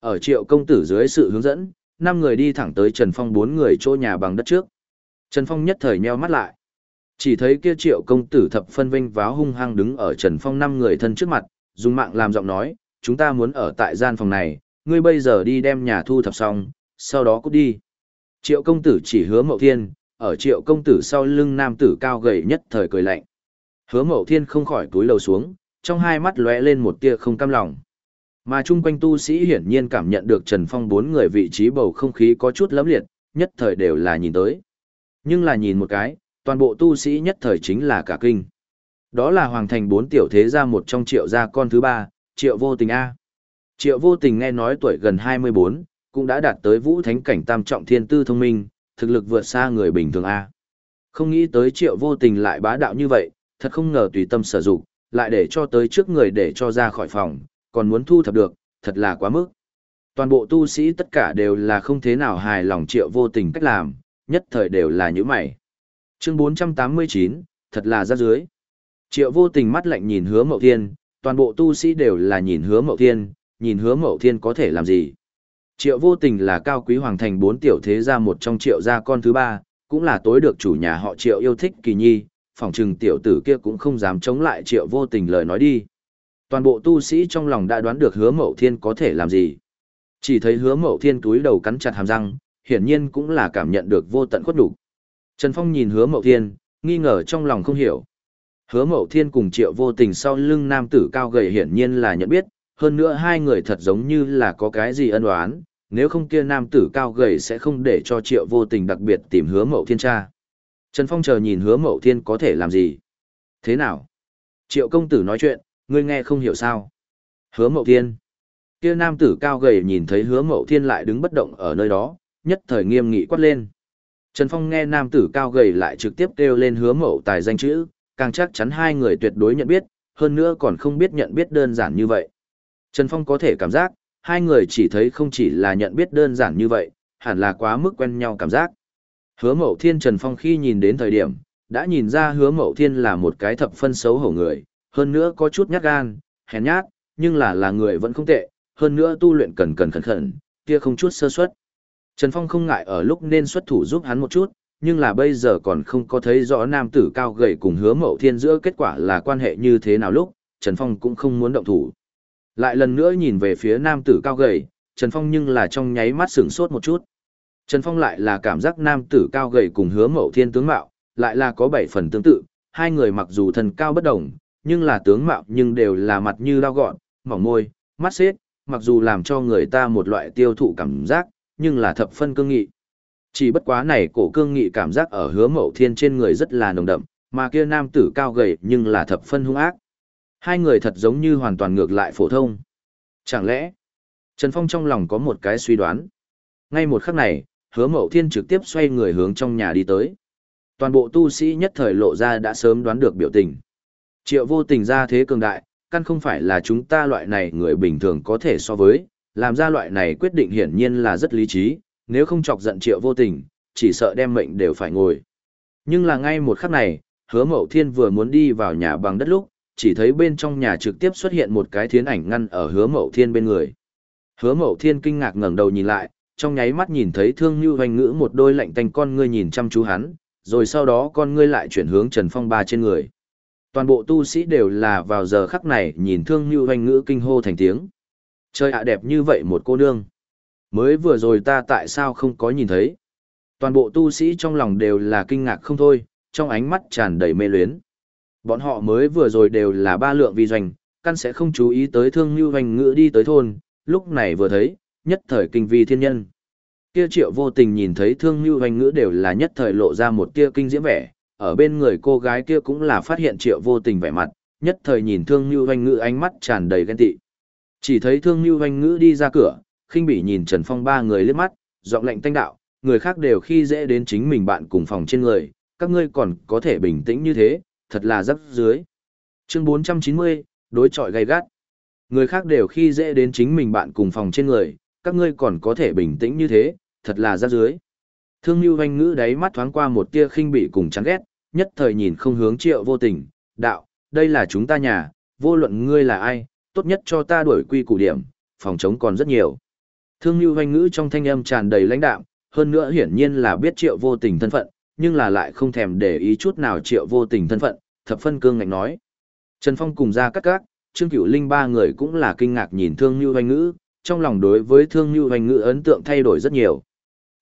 [SPEAKER 1] Ở triệu công tử dưới sự hướng dẫn, năm người đi thẳng tới Trần Phong bốn người chỗ nhà bằng đất trước. Trần Phong nhất thời nheo mắt lại. Chỉ thấy kia triệu công tử thập phân vinh váo hung hăng đứng ở Trần Phong năm người thân trước mặt, dùng mạng làm giọng nói, chúng ta muốn ở tại gian phòng này, ngươi bây giờ đi đem nhà thu thập xong, sau đó cút đi. Triệu công tử chỉ hứa mậu thiên, ở triệu công tử sau lưng nam tử cao gầy nhất thời cười lạnh. Hứa mậu thiên không khỏi túi lầu xuống, trong hai mắt lóe lên một tia không cam lòng. Mà chung quanh tu sĩ hiển nhiên cảm nhận được Trần Phong bốn người vị trí bầu không khí có chút lấm liệt, nhất thời đều là nhìn tới. Nhưng là nhìn một cái, toàn bộ tu sĩ nhất thời chính là cả kinh. Đó là hoàng thành bốn tiểu thế gia một trong triệu gia con thứ ba, triệu vô tình A. Triệu vô tình nghe nói tuổi gần 24, cũng đã đạt tới vũ thánh cảnh tam trọng thiên tư thông minh, thực lực vượt xa người bình thường A. Không nghĩ tới triệu vô tình lại bá đạo như vậy, thật không ngờ tùy tâm sở dụng, lại để cho tới trước người để cho ra khỏi phòng, còn muốn thu thập được, thật là quá mức. Toàn bộ tu sĩ tất cả đều là không thế nào hài lòng triệu vô tình cách làm, nhất thời đều là như mày. Chương 489, thật là ra dưới. Triệu vô tình mắt lạnh nhìn hứa mậu thiên, toàn bộ tu sĩ đều là nhìn hứa mậu thiên, nhìn hứa mậu thiên có thể làm gì. Triệu vô tình là cao quý hoàng thành bốn tiểu thế gia một trong triệu gia con thứ ba, cũng là tối được chủ nhà họ triệu yêu thích kỳ nhi, phỏng chừng tiểu tử kia cũng không dám chống lại triệu vô tình lời nói đi. Toàn bộ tu sĩ trong lòng đã đoán được hứa mậu thiên có thể làm gì. Chỉ thấy hứa mậu thiên túi đầu cắn chặt hàm răng, hiển nhiên cũng là cảm nhận được vô tận khuất đủ. Trần Phong nhìn hứa mậu thiên, nghi ngờ trong lòng không hiểu. Hứa mậu thiên cùng triệu vô tình sau lưng nam tử cao gầy hiển nhiên là nhận biết, hơn nữa hai người thật giống như là có cái gì ân oán, nếu không kia nam tử cao gầy sẽ không để cho triệu vô tình đặc biệt tìm hứa mậu thiên cha Trần Phong chờ nhìn hứa mậu thiên có thể làm gì. Thế nào? Triệu công tử nói chuyện, ngươi nghe không hiểu sao. Hứa mậu thiên. Kia nam tử cao gầy nhìn thấy hứa mậu thiên lại đứng bất động ở nơi đó, nhất thời nghiêm nghị quát lên. Trần Phong nghe nam tử cao gầy lại trực tiếp kêu lên hứa mậu tài danh chữ, càng chắc chắn hai người tuyệt đối nhận biết, hơn nữa còn không biết nhận biết đơn giản như vậy. Trần Phong có thể cảm giác, hai người chỉ thấy không chỉ là nhận biết đơn giản như vậy, hẳn là quá mức quen nhau cảm giác. Hứa mậu thiên Trần Phong khi nhìn đến thời điểm, đã nhìn ra hứa mậu thiên là một cái thập phân xấu hổ người, hơn nữa có chút nhát gan, hèn nhát, nhưng là là người vẫn không tệ, hơn nữa tu luyện cần cần khẩn khẩn, kia không chút sơ suất. Trần Phong không ngại ở lúc nên xuất thủ giúp hắn một chút, nhưng là bây giờ còn không có thấy rõ nam tử cao gầy cùng hứa mậu thiên giữa kết quả là quan hệ như thế nào lúc, Trần Phong cũng không muốn động thủ. Lại lần nữa nhìn về phía nam tử cao gầy, Trần Phong nhưng là trong nháy mắt sửng sốt một chút. Trần Phong lại là cảm giác nam tử cao gầy cùng hứa mậu thiên tướng mạo, lại là có bảy phần tương tự, hai người mặc dù thần cao bất đồng, nhưng là tướng mạo nhưng đều là mặt như lao gọn, mỏng môi, mắt xếp, mặc dù làm cho người ta một loại tiêu thụ cảm giác, nhưng là thập phân cương nghị. Chỉ bất quá này cổ cương nghị cảm giác ở hứa mậu thiên trên người rất là nồng đậm, mà kia nam tử cao gầy nhưng là thập phân hung ác. Hai người thật giống như hoàn toàn ngược lại phổ thông. Chẳng lẽ, Trần Phong trong lòng có một cái suy đoán. Ngay một khắc này, hứa mậu thiên trực tiếp xoay người hướng trong nhà đi tới. Toàn bộ tu sĩ nhất thời lộ ra đã sớm đoán được biểu tình. Triệu vô tình ra thế cường đại, căn không phải là chúng ta loại này người bình thường có thể so với, làm ra loại này quyết định hiển nhiên là rất lý trí, nếu không chọc giận triệu vô tình, chỉ sợ đem mệnh đều phải ngồi. Nhưng là ngay một khắc này, hứa mậu thiên vừa muốn đi vào nhà bằng đất lúc, chỉ thấy bên trong nhà trực tiếp xuất hiện một cái thiến ảnh ngăn ở hứa mậu thiên bên người. Hứa mậu thiên kinh ngạc ngẩng đầu nhìn lại, trong nháy mắt nhìn thấy thương như hoành ngữ một đôi lạnh tanh con ngươi nhìn chăm chú hắn, rồi sau đó con ngươi lại chuyển hướng Trần Phong ba trên người. Toàn bộ tu sĩ đều là vào giờ khắc này nhìn thương như hoành ngữ kinh hô thành tiếng. Trời ạ đẹp như vậy một cô nương. Mới vừa rồi ta tại sao không có nhìn thấy. Toàn bộ tu sĩ trong lòng đều là kinh ngạc không thôi, trong ánh mắt tràn đầy mê luyến. Bọn họ mới vừa rồi đều là ba lượng vi doanh, căn sẽ không chú ý tới thương như hoành ngữ đi tới thôn, lúc này vừa thấy, nhất thời kinh vi thiên nhân. Kia triệu vô tình nhìn thấy thương như hoành ngữ đều là nhất thời lộ ra một tia kinh diễm vẻ, ở bên người cô gái kia cũng là phát hiện triệu vô tình vẻ mặt, nhất thời nhìn thương như hoanh ngữ ánh mắt tràn đầy ghen tị. Chỉ thấy thương như hoanh ngữ đi ra cửa, khinh bỉ nhìn Trần Phong ba người liếc mắt, giọng lạnh tanh đạo, người khác đều khi dễ đến chính mình bạn cùng phòng trên người, các ngươi còn có thể bình tĩnh như thế, thật là rắc dưới. Chương 490, đối trọi gay gắt. Người khác đều khi dễ đến chính mình bạn cùng phòng trên người, các ngươi còn có thể bình tĩnh như thế, thật là rắc dưới. Thương Nhu Hoành Ngữ đáy mắt thoáng qua một tia khinh bỉ cùng chán ghét, nhất thời nhìn không hướng triệu vô tình, đạo, đây là chúng ta nhà, vô luận ngươi là ai, tốt nhất cho ta đuổi quy củ điểm, phòng chống còn rất nhiều. Thương Nhu Hoành Ngữ trong thanh âm tràn đầy lãnh đạm, hơn nữa hiển nhiên là biết triệu vô tình thân phận, nhưng là lại không thèm để ý chút nào triệu vô tình thân phận, thập phân cương ngạnh nói. Trần Phong cùng ra cắt cát, Trương Cửu Linh ba người cũng là kinh ngạc nhìn Thương Nhu Hoành Ngữ, trong lòng đối với Thương Nhu Hoành Ngữ ấn tượng thay đổi rất nhiều.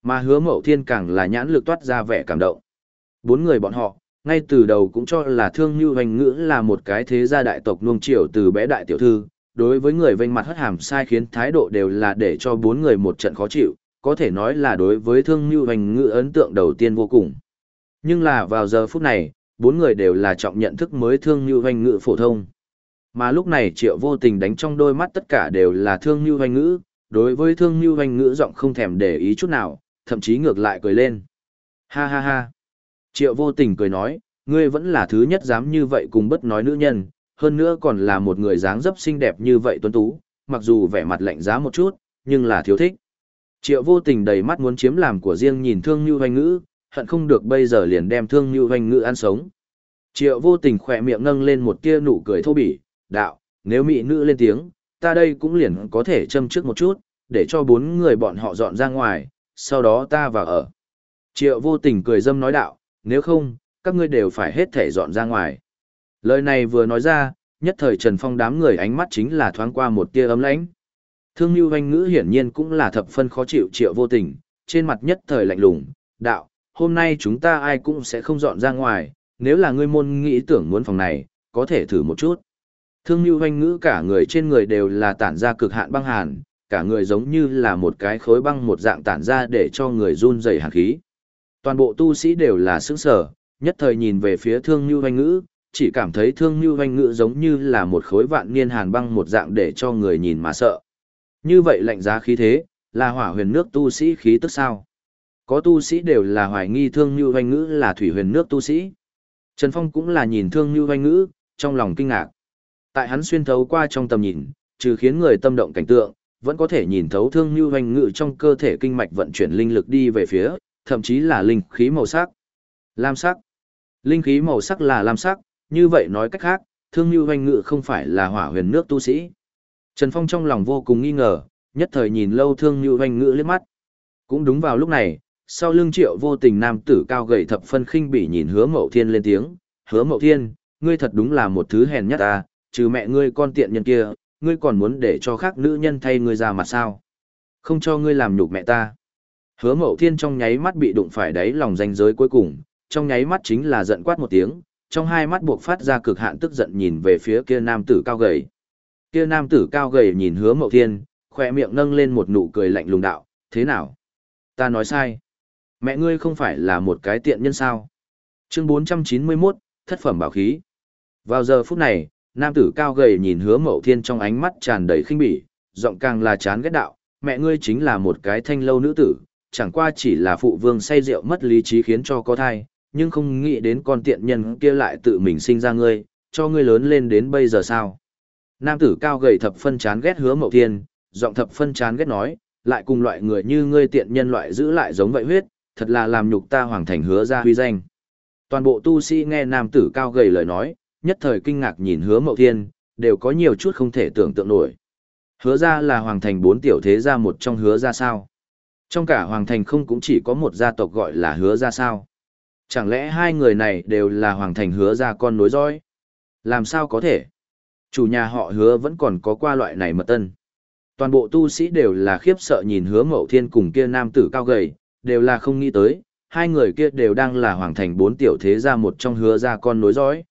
[SPEAKER 1] Mà hứa mậu thiên càng là nhãn lực toát ra vẻ cảm động. Bốn người bọn họ, ngay từ đầu cũng cho là Thương như Hoành Ngữ là một cái thế gia đại tộc nuông chiều từ bé đại tiểu thư, đối với người vênh mặt hất hàm sai khiến thái độ đều là để cho bốn người một trận khó chịu, có thể nói là đối với Thương như Hoành Ngữ ấn tượng đầu tiên vô cùng. Nhưng là vào giờ phút này, bốn người đều là trọng nhận thức mới thương như hoành ngữ phổ thông. Mà lúc này triệu vô tình đánh trong đôi mắt tất cả đều là thương như hoành ngữ, đối với thương như hoành ngữ giọng không thèm để ý chút nào, thậm chí ngược lại cười lên. Ha ha ha. Triệu vô tình cười nói, ngươi vẫn là thứ nhất dám như vậy cùng bất nói nữ nhân, hơn nữa còn là một người dáng dấp xinh đẹp như vậy tuấn tú, mặc dù vẻ mặt lạnh giá một chút, nhưng là thiếu thích. Triệu vô tình đầy mắt muốn chiếm làm của riêng nhìn thương như hoành ngữ, hận không được bây giờ liền đem thương như hoành ngữ ăn sống. Triệu vô tình khỏe miệng nâng lên một tia nụ cười thô bỉ, đạo, nếu mỹ nữ lên tiếng, ta đây cũng liền có thể châm trước một chút, để cho bốn người bọn họ dọn ra ngoài, sau đó ta vào ở. Triệu vô tình cười dâm nói đạo, nếu không, các ngươi đều phải hết thể dọn ra ngoài. Lời này vừa nói ra, nhất thời Trần Phong đám người ánh mắt chính là thoáng qua một tia ấm lãnh. Thương Nhu Anh Ngữ hiển nhiên cũng là thập phân khó chịu triệu vô tình, trên mặt nhất thời lạnh lùng, đạo, hôm nay chúng ta ai cũng sẽ không dọn ra ngoài, nếu là ngươi môn nghĩ tưởng muốn phòng này, có thể thử một chút. Thương Nhu Anh Ngữ cả người trên người đều là tản ra cực hạn băng hàn, cả người giống như là một cái khối băng một dạng tản ra để cho người run rẩy hàn khí. Toàn bộ tu sĩ đều là sững sờ, nhất thời nhìn về phía Thương Nhu hoanh Ngữ, chỉ cảm thấy Thương Nhu hoanh Ngữ giống như là một khối vạn niên hàn băng một dạng để cho người nhìn mà sợ. Như vậy lạnh giá khí thế, là hỏa huyền nước tu sĩ khí tức sao? Có tu sĩ đều là hoài nghi thương như hoanh ngữ là thủy huyền nước tu sĩ. Trần Phong cũng là nhìn thương như hoanh ngữ, trong lòng kinh ngạc. Tại hắn xuyên thấu qua trong tầm nhìn, trừ khiến người tâm động cảnh tượng, vẫn có thể nhìn thấu thương như hoanh ngữ trong cơ thể kinh mạch vận chuyển linh lực đi về phía, thậm chí là linh khí màu sắc. Lam sắc. Linh khí màu sắc là lam sắc, như vậy nói cách khác, thương như hoanh ngự không phải là hỏa huyền nước tu sĩ. Trần Phong trong lòng vô cùng nghi ngờ, nhất thời nhìn lâu thương như hoanh ngự liếc mắt. Cũng đúng vào lúc này, sau lưng triệu vô tình nam tử cao gầy thập phân khinh bỉ nhìn hứa mậu thiên lên tiếng hứa mậu thiên ngươi thật đúng là một thứ hèn nhất ta trừ mẹ ngươi con tiện nhân kia ngươi còn muốn để cho khác nữ nhân thay ngươi ra mặt sao không cho ngươi làm nhục mẹ ta hứa mậu thiên trong nháy mắt bị đụng phải đáy lòng danh giới cuối cùng trong nháy mắt chính là giận quát một tiếng trong hai mắt buộc phát ra cực hạn tức giận nhìn về phía kia nam tử cao gầy kia nam tử cao gầy nhìn hứa mậu thiên khoe miệng nâng lên một nụ cười lạnh lùng đạo thế nào ta nói sai Mẹ ngươi không phải là một cái tiện nhân sao? Chương 491, thất phẩm bảo khí. Vào giờ phút này, nam tử cao gầy nhìn hứa mậu thiên trong ánh mắt tràn đầy khinh bỉ, giọng càng là chán ghét đạo, mẹ ngươi chính là một cái thanh lâu nữ tử, chẳng qua chỉ là phụ vương say rượu mất lý trí khiến cho có thai, nhưng không nghĩ đến con tiện nhân kia lại tự mình sinh ra ngươi, cho ngươi lớn lên đến bây giờ sao. Nam tử cao gầy thập phân chán ghét hứa mậu thiên, giọng thập phân chán ghét nói, lại cùng loại người như ngươi tiện nhân loại giữ lại giống vậy huyết, thật là làm nhục ta hoàng thành hứa ra huy danh. Toàn bộ tu sĩ nghe nam tử cao gầy lời nói, nhất thời kinh ngạc nhìn hứa mậu thiên, đều có nhiều chút không thể tưởng tượng nổi. Hứa ra là hoàng thành bốn tiểu thế gia một trong hứa ra sao. Trong cả hoàng thành không cũng chỉ có một gia tộc gọi là hứa ra sao. Chẳng lẽ hai người này đều là hoàng thành hứa ra con nối dõi? Làm sao có thể? Chủ nhà họ hứa vẫn còn có qua loại này mật tân. Toàn bộ tu sĩ đều là khiếp sợ nhìn hứa mậu thiên cùng kia nam tử cao gầy, đều là không nghĩ tới, hai người kia đều đang là hoàng thành bốn tiểu thế gia một trong hứa ra con nối dõi.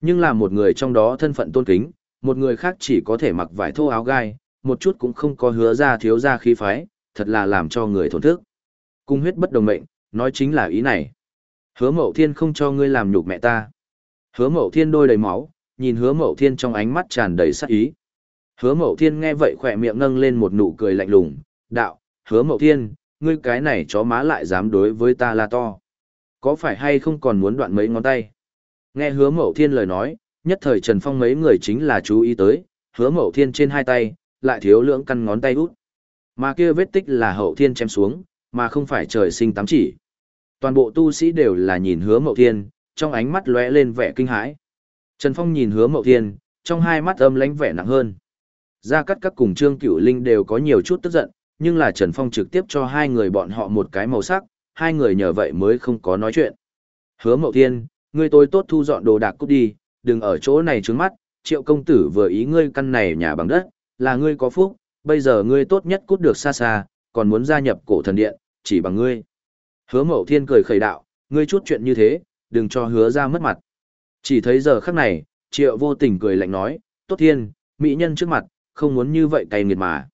[SPEAKER 1] Nhưng là một người trong đó thân phận tôn kính, một người khác chỉ có thể mặc vải thô áo gai, một chút cũng không có hứa ra thiếu ra khí phái, thật là làm cho người thổn thức. Cung huyết bất đồng mệnh, nói chính là ý này. Hứa mậu thiên không cho ngươi làm nhục mẹ ta. Hứa mậu thiên đôi đầy máu, nhìn hứa mậu thiên trong ánh mắt tràn đầy sát ý. Hứa mậu thiên nghe vậy khỏe miệng nâng lên một nụ cười lạnh lùng, đạo, hứa mậu thiên, ngươi cái này chó má lại dám đối với ta là to. Có phải hay không còn muốn đoạn mấy ngón tay? Nghe hứa mậu thiên lời nói, nhất thời Trần Phong mấy người chính là chú ý tới, hứa mậu thiên trên hai tay, lại thiếu lưỡng căn ngón tay út. Mà kia vết tích là hậu thiên chém xuống, mà không phải trời sinh tám chỉ. Toàn bộ tu sĩ đều là nhìn hứa mậu thiên, trong ánh mắt lóe lên vẻ kinh hãi. Trần Phong nhìn hứa mậu thiên, trong hai mắt âm lãnh vẻ nặng hơn. Gia Cát các cùng Trương Cửu Linh đều có nhiều chút tức giận, nhưng là Trần Phong trực tiếp cho hai người bọn họ một cái màu sắc, hai người nhờ vậy mới không có nói chuyện. Hứa Mậu Thiên, ngươi tôi tốt thu dọn đồ đạc cút đi, đừng ở chỗ này trướng mắt, triệu công tử vừa ý ngươi căn này nhà bằng đất, là ngươi có phúc, bây giờ ngươi tốt nhất cút được xa xa, còn muốn gia nhập cổ thần điện, chỉ bằng ngươi. Hứa Mậu Thiên cười khẩy đạo, ngươi chút chuyện như thế, đừng cho hứa ra mất mặt. Chỉ thấy giờ khắc này, triệu vô tình cười lạnh nói, tốt thiên, mỹ nhân trước mặt, không muốn như vậy cay nghiệt mà.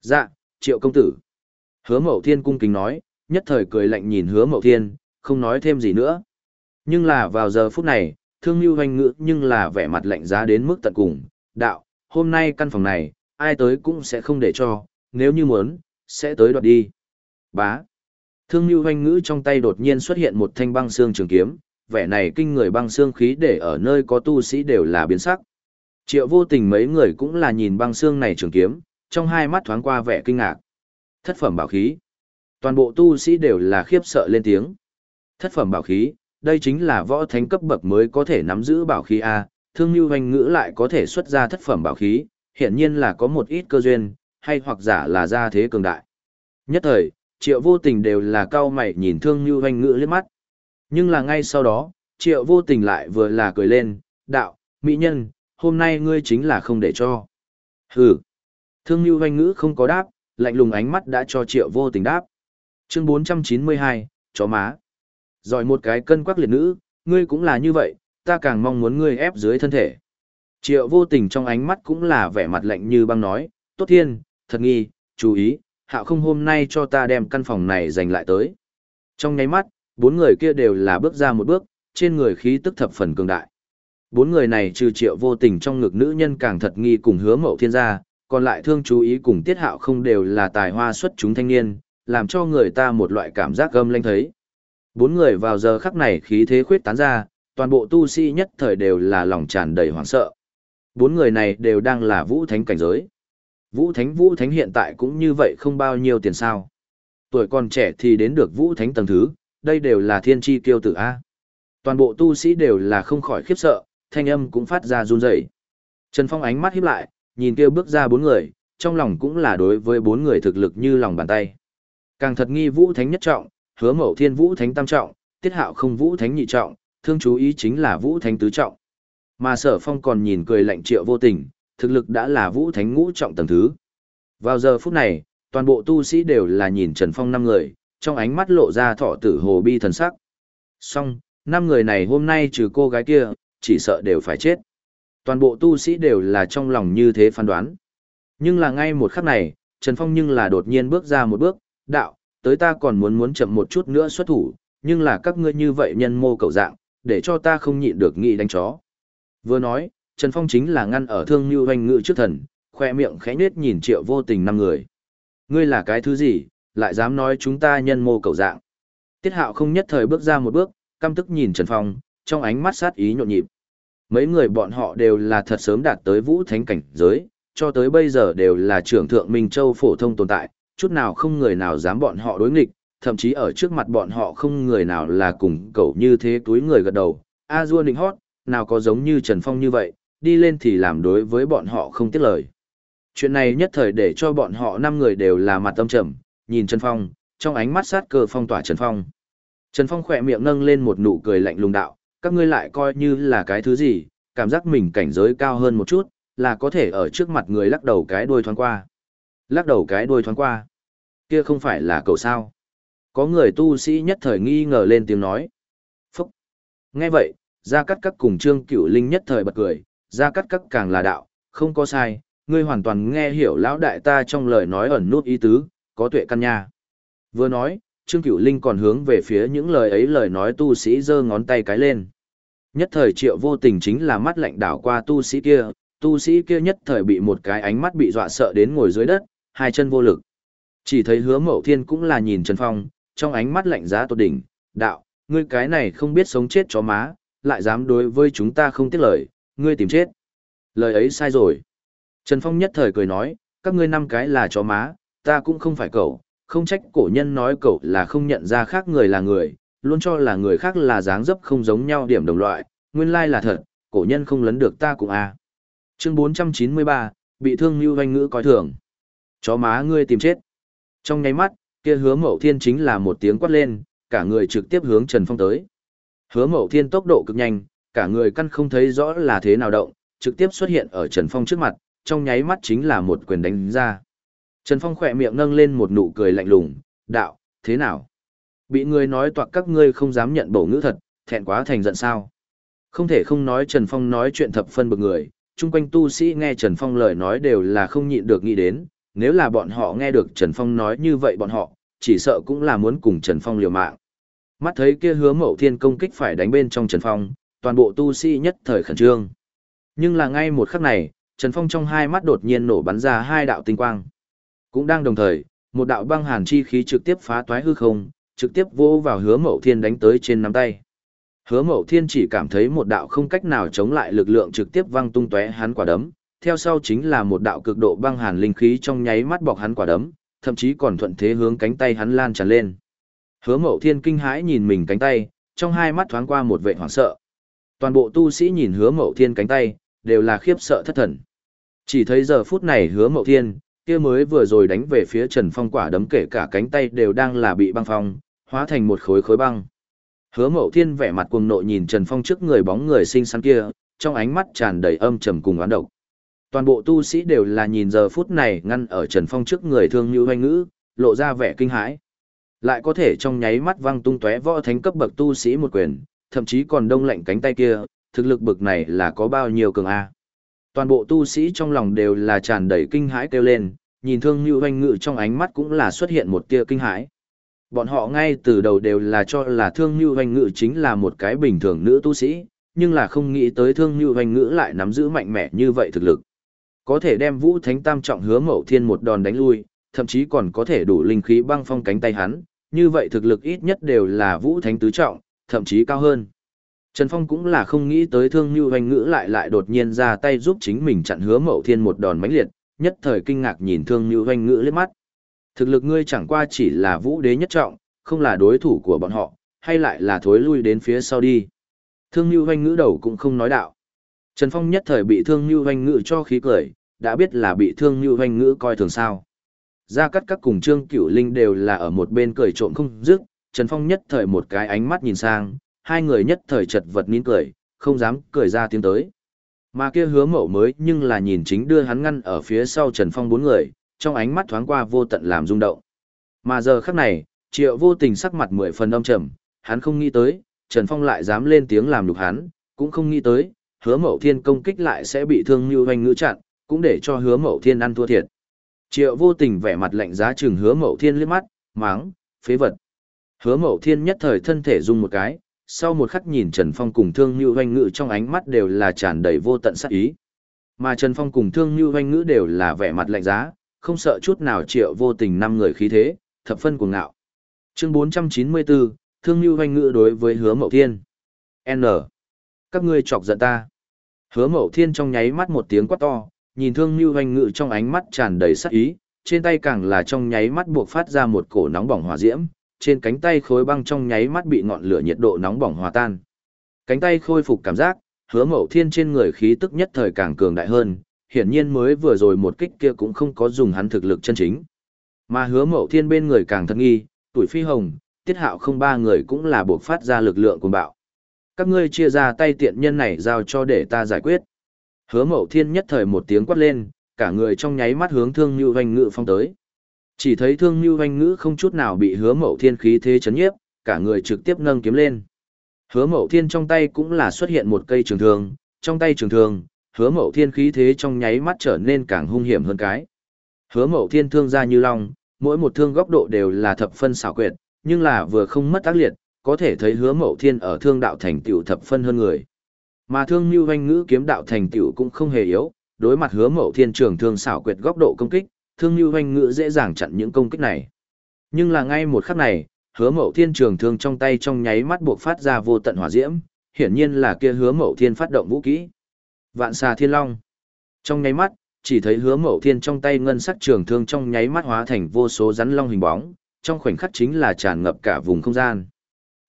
[SPEAKER 1] Dạ, triệu công tử. Hứa mậu thiên cung kính nói, nhất thời cười lạnh nhìn hứa mậu thiên, không nói thêm gì nữa. Nhưng là vào giờ phút này, thương lưu hoành ngữ nhưng là vẻ mặt lạnh giá đến mức tận cùng. Đạo, hôm nay căn phòng này, ai tới cũng sẽ không để cho, nếu như muốn, sẽ tới đoạt đi. Bá. Thương mưu hoành ngữ trong tay đột nhiên xuất hiện một thanh băng xương trường kiếm, vẻ này kinh người băng xương khí để ở nơi có tu sĩ đều là biến sắc. Triệu vô tình mấy người cũng là nhìn băng xương này trường kiếm, trong hai mắt thoáng qua vẻ kinh ngạc. Thất phẩm bảo khí. Toàn bộ tu sĩ đều là khiếp sợ lên tiếng. Thất phẩm bảo khí, đây chính là võ thánh cấp bậc mới có thể nắm giữ bảo khí A, thương như hoành ngữ lại có thể xuất ra thất phẩm bảo khí, hiện nhiên là có một ít cơ duyên, hay hoặc giả là gia thế cường đại. Nhất thời, triệu vô tình đều là cao mày nhìn thương như hoanh ngữ liếc mắt. Nhưng là ngay sau đó, triệu vô tình lại vừa là cười lên, đạo, mỹ nhân, hôm nay ngươi chính là không để cho. Hừ. Thương như hoanh Ngữ không có đáp, lạnh lùng ánh mắt đã cho triệu vô tình đáp. Chương 492, chó má. Rồi một cái cân quắc liệt nữ, ngươi cũng là như vậy, ta càng mong muốn ngươi ép dưới thân thể. Triệu vô tình trong ánh mắt cũng là vẻ mặt lạnh như băng nói, tốt thiên, thật nghi, chú ý, hạo không hôm nay cho ta đem căn phòng này giành lại tới. Trong nháy mắt, bốn người kia đều là bước ra một bước, trên người khí tức thập phần cường đại. Bốn người này trừ triệu vô tình trong ngực nữ nhân càng thật nghi cùng hứa mậu thiên gia, còn lại thương chú ý cùng tiết hạo không đều là tài hoa xuất chúng thanh niên, làm cho người ta một loại cảm giác gâm lanh thấy. Bốn người vào giờ khắc này khí thế khuyết tán ra, toàn bộ tu sĩ nhất thời đều là lòng tràn đầy hoảng sợ. Bốn người này đều đang là vũ thánh cảnh giới. Vũ thánh vũ thánh hiện tại cũng như vậy không bao nhiêu tiền sao. Tuổi còn trẻ thì đến được vũ thánh tầng thứ, đây đều là thiên tri kiêu tử A. Toàn bộ tu sĩ đều là không khỏi khiếp sợ, thanh âm cũng phát ra run rẩy. Trần Phong ánh mắt híp lại, nhìn kia bước ra bốn người, trong lòng cũng là đối với bốn người thực lực như lòng bàn tay. Càng thật nghi Vũ Thánh nhất trọng, Hứa Mậu Thiên Vũ Thánh tam trọng, Tiết Hạo không Vũ Thánh nhị trọng, thương chú ý chính là Vũ Thánh tứ trọng. Mà Sở Phong còn nhìn cười lạnh Triệu Vô Tình, thực lực đã là Vũ Thánh ngũ trọng tầng thứ. Vào giờ phút này, toàn bộ tu sĩ đều là nhìn Trần Phong năm người, trong ánh mắt lộ ra thọ tử hồ bi thần sắc. Song, năm người này hôm nay trừ cô gái kia, chỉ sợ đều phải chết. Toàn bộ tu sĩ đều là trong lòng như thế phán đoán. Nhưng là ngay một khắc này, Trần Phong nhưng là đột nhiên bước ra một bước, đạo, tới ta còn muốn muốn chậm một chút nữa xuất thủ, nhưng là các ngươi như vậy nhân mô cầu dạng, để cho ta không nhịn được nghị đánh chó. Vừa nói, Trần Phong chính là ngăn ở thương như hoành ngự trước thần, khoe miệng khẽ nết nhìn triệu vô tình năm người. Ngươi là cái thứ gì, lại dám nói chúng ta nhân mô cầu dạng. Tiết hạo không nhất thời bước ra một bước, căm tức nhìn Trần Phong, trong ánh mắt sát ý nhộn nhịp. Mấy người bọn họ đều là thật sớm đạt tới vũ thánh cảnh giới, cho tới bây giờ đều là trưởng thượng Minh Châu phổ thông tồn tại, chút nào không người nào dám bọn họ đối nghịch, thậm chí ở trước mặt bọn họ không người nào là cùng cậu như thế túi người gật đầu. A Du nịnh hót, nào có giống như Trần Phong như vậy, đi lên thì làm đối với bọn họ không tiếc lời. Chuyện này nhất thời để cho bọn họ năm người đều là mặt tâm trầm, nhìn Trần Phong, trong ánh mắt sát cơ phong tỏa Trần Phong. Trần Phong khỏe miệng nâng lên một nụ cười lạnh lùng đạo, các ngươi lại coi như là cái thứ gì, cảm giác mình cảnh giới cao hơn một chút, là có thể ở trước mặt người lắc đầu cái đuôi thoáng qua. Lắc đầu cái đuôi thoáng qua. Kia không phải là cậu sao. Có người tu sĩ nhất thời nghi ngờ lên tiếng nói. Phúc. Nghe vậy, Gia Cát Các cùng Trương Cửu Linh nhất thời bật cười, Gia Cát Các càng là đạo, không có sai, ngươi hoàn toàn nghe hiểu lão đại ta trong lời nói ẩn nút ý tứ, có tuệ căn nha. Vừa nói, Trương Cửu Linh còn hướng về phía những lời ấy lời nói tu sĩ giơ ngón tay cái lên. Nhất thời triệu vô tình chính là mắt lạnh đảo qua tu sĩ kia, tu sĩ kia nhất thời bị một cái ánh mắt bị dọa sợ đến ngồi dưới đất, hai chân vô lực. Chỉ thấy hứa mậu thiên cũng là nhìn Trần Phong, trong ánh mắt lạnh giá tột đỉnh, đạo, ngươi cái này không biết sống chết chó má, lại dám đối với chúng ta không tiếc lời, ngươi tìm chết. Lời ấy sai rồi. Trần Phong nhất thời cười nói, các ngươi năm cái là chó má, ta cũng không phải cậu, không trách cổ nhân nói cậu là không nhận ra khác người là người, luôn cho là người khác là dáng dấp không giống nhau điểm đồng loại, nguyên lai là thật, cổ nhân không lấn được ta cũng à. Chương 493, bị thương như vanh ngữ coi thường. Chó má ngươi tìm chết. Trong nháy mắt, kia hứa mậu thiên chính là một tiếng quát lên, cả người trực tiếp hướng Trần Phong tới. Hứa mậu thiên tốc độ cực nhanh, cả người căn không thấy rõ là thế nào động, trực tiếp xuất hiện ở Trần Phong trước mặt, trong nháy mắt chính là một quyền đánh ra. Trần Phong khỏe miệng nâng lên một nụ cười lạnh lùng, đạo, thế nào? Bị người nói toạc các ngươi không dám nhận bổ ngữ thật, thẹn quá thành giận sao? Không thể không nói Trần Phong nói chuyện thập phân bực người, chung quanh tu sĩ nghe Trần Phong lời nói đều là không nhịn được nghĩ đến, nếu là bọn họ nghe được Trần Phong nói như vậy bọn họ, chỉ sợ cũng là muốn cùng Trần Phong liều mạng. Mắt thấy kia hứa mậu thiên công kích phải đánh bên trong Trần Phong, toàn bộ tu sĩ nhất thời khẩn trương. Nhưng là ngay một khắc này, Trần Phong trong hai mắt đột nhiên nổ bắn ra hai đạo tinh quang. Cũng đang đồng thời, một đạo băng hàn chi khí trực tiếp phá toái hư không, trực tiếp vô vào hứa mậu thiên đánh tới trên nắm tay. Hứa mậu thiên chỉ cảm thấy một đạo không cách nào chống lại lực lượng trực tiếp văng tung tóe hắn quả đấm, theo sau chính là một đạo cực độ băng hàn linh khí trong nháy mắt bọc hắn quả đấm, thậm chí còn thuận thế hướng cánh tay hắn lan tràn lên. Hứa mậu thiên kinh hãi nhìn mình cánh tay, trong hai mắt thoáng qua một vệ hoảng sợ. Toàn bộ tu sĩ nhìn hứa mậu thiên cánh tay, đều là khiếp sợ thất thần. Chỉ thấy giờ phút này hứa mậu thiên, kia mới vừa rồi đánh về phía Trần Phong quả đấm kể cả cánh tay đều đang là bị băng phong, hóa thành một khối khối băng. Hứa Mậu Thiên vẻ mặt cuồng nộ nhìn Trần Phong trước người bóng người xinh xắn kia, trong ánh mắt tràn đầy âm trầm cùng oán độc. Toàn bộ tu sĩ đều là nhìn giờ phút này ngăn ở Trần Phong trước người thương như hoanh ngữ, lộ ra vẻ kinh hãi. Lại có thể trong nháy mắt văng tung tóe võ thánh cấp bậc tu sĩ một quyền, thậm chí còn đông lạnh cánh tay kia, thực lực bậc này là có bao nhiêu cường a. Toàn bộ tu sĩ trong lòng đều là tràn đầy kinh hãi kêu lên, nhìn thương như hoanh ngự trong ánh mắt cũng là xuất hiện một tia kinh hãi. Bọn họ ngay từ đầu đều là cho là thương như hoanh ngự chính là một cái bình thường nữ tu sĩ, nhưng là không nghĩ tới thương như hoanh ngự lại nắm giữ mạnh mẽ như vậy thực lực. Có thể đem vũ thánh tam trọng hứa mậu thiên một đòn đánh lui, thậm chí còn có thể đủ linh khí băng phong cánh tay hắn, như vậy thực lực ít nhất đều là vũ thánh tứ trọng, thậm chí cao hơn. Trần Phong cũng là không nghĩ tới thương như hoành ngữ lại lại đột nhiên ra tay giúp chính mình chặn hứa mậu thiên một đòn mãnh liệt, nhất thời kinh ngạc nhìn thương như hoành ngữ liếc mắt. Thực lực ngươi chẳng qua chỉ là vũ đế nhất trọng, không là đối thủ của bọn họ, hay lại là thối lui đến phía sau đi. Thương như hoành ngữ đầu cũng không nói đạo. Trần Phong nhất thời bị thương như hoành ngữ cho khí cười, đã biết là bị thương như hoành ngữ coi thường sao. Gia cắt các cùng Trương Cửu Linh đều là ở một bên cười trộm không dứt, Trần Phong nhất thời một cái ánh mắt nhìn sang, hai người nhất thời chật vật nín cười, không dám cười ra tiếng tới. Mà kia hứa mẫu mới nhưng là nhìn chính đưa hắn ngăn ở phía sau Trần Phong bốn người, trong ánh mắt thoáng qua vô tận làm rung động. Mà giờ khắc này, triệu vô tình sắc mặt mười phần âm trầm, hắn không nghĩ tới, Trần Phong lại dám lên tiếng làm nhục hắn, cũng không nghĩ tới, hứa mẫu thiên công kích lại sẽ bị thương như hoành ngữ chặn, cũng để cho hứa mẫu thiên ăn thua thiệt. Triệu vô tình vẻ mặt lạnh giá chừng hứa mậu thiên liếc mắt, máng, phế vật. Hứa mậu thiên nhất thời thân thể rung một cái, sau một khắc nhìn Trần Phong cùng Thương như Hoành Ngữ trong ánh mắt đều là tràn đầy vô tận sát ý. Mà Trần Phong cùng Thương như Hoành Ngữ đều là vẻ mặt lạnh giá, không sợ chút nào triệu vô tình năm người khí thế, thập phân cuồng ngạo. Chương 494, Thương như Hoành Ngữ đối với Hứa Mậu Thiên. N. Các ngươi chọc giận ta. Hứa Mậu Thiên trong nháy mắt một tiếng quát to, nhìn Thương như Hoành ngự trong ánh mắt tràn đầy sát ý, trên tay càng là trong nháy mắt buộc phát ra một cổ nóng bỏng hỏa diễm, trên cánh tay khối băng trong nháy mắt bị ngọn lửa nhiệt độ nóng bỏng hòa tan. Cánh tay khôi phục cảm giác, hứa mậu thiên trên người khí tức nhất thời càng cường đại hơn, hiển nhiên mới vừa rồi một kích kia cũng không có dùng hắn thực lực chân chính. Mà hứa mậu thiên bên người càng thân nghi, tuổi phi hồng, tiết hạo không ba người cũng là buộc phát ra lực lượng cùng bạo. Các ngươi chia ra tay tiện nhân này giao cho để ta giải quyết. Hứa mậu thiên nhất thời một tiếng quát lên, cả người trong nháy mắt hướng thương như hoành ngự phong tới. Chỉ thấy thương như hoành ngữ không chút nào bị hứa mậu thiên khí thế chấn nhiếp, cả người trực tiếp nâng kiếm lên. Hứa mậu thiên trong tay cũng là xuất hiện một cây trường thương, trong tay trường thương, hứa mậu thiên khí thế trong nháy mắt trở nên càng hung hiểm hơn cái. Hứa mậu thiên thương ra như long, mỗi một thương góc độ đều là thập phân xảo quyệt, nhưng là vừa không mất tác liệt, có thể thấy hứa mậu thiên ở thương đạo thành tựu thập phân hơn người. Mà thương như hoanh ngữ kiếm đạo thành tựu cũng không hề yếu, đối mặt hứa mậu thiên trường thương xảo quyệt góc độ công kích, thương như hoanh ngữ dễ dàng chặn những công kích này. Nhưng là ngay một khắc này, hứa mậu thiên trường thương trong tay trong nháy mắt buộc phát ra vô tận hỏa diễm, hiển nhiên là kia hứa mậu thiên phát động vũ kỹ. Vạn xà thiên long. Trong nháy mắt, chỉ thấy hứa mậu thiên trong tay ngân sắc trường thương trong nháy mắt hóa thành vô số rắn long hình bóng, trong khoảnh khắc chính là tràn ngập cả vùng không gian.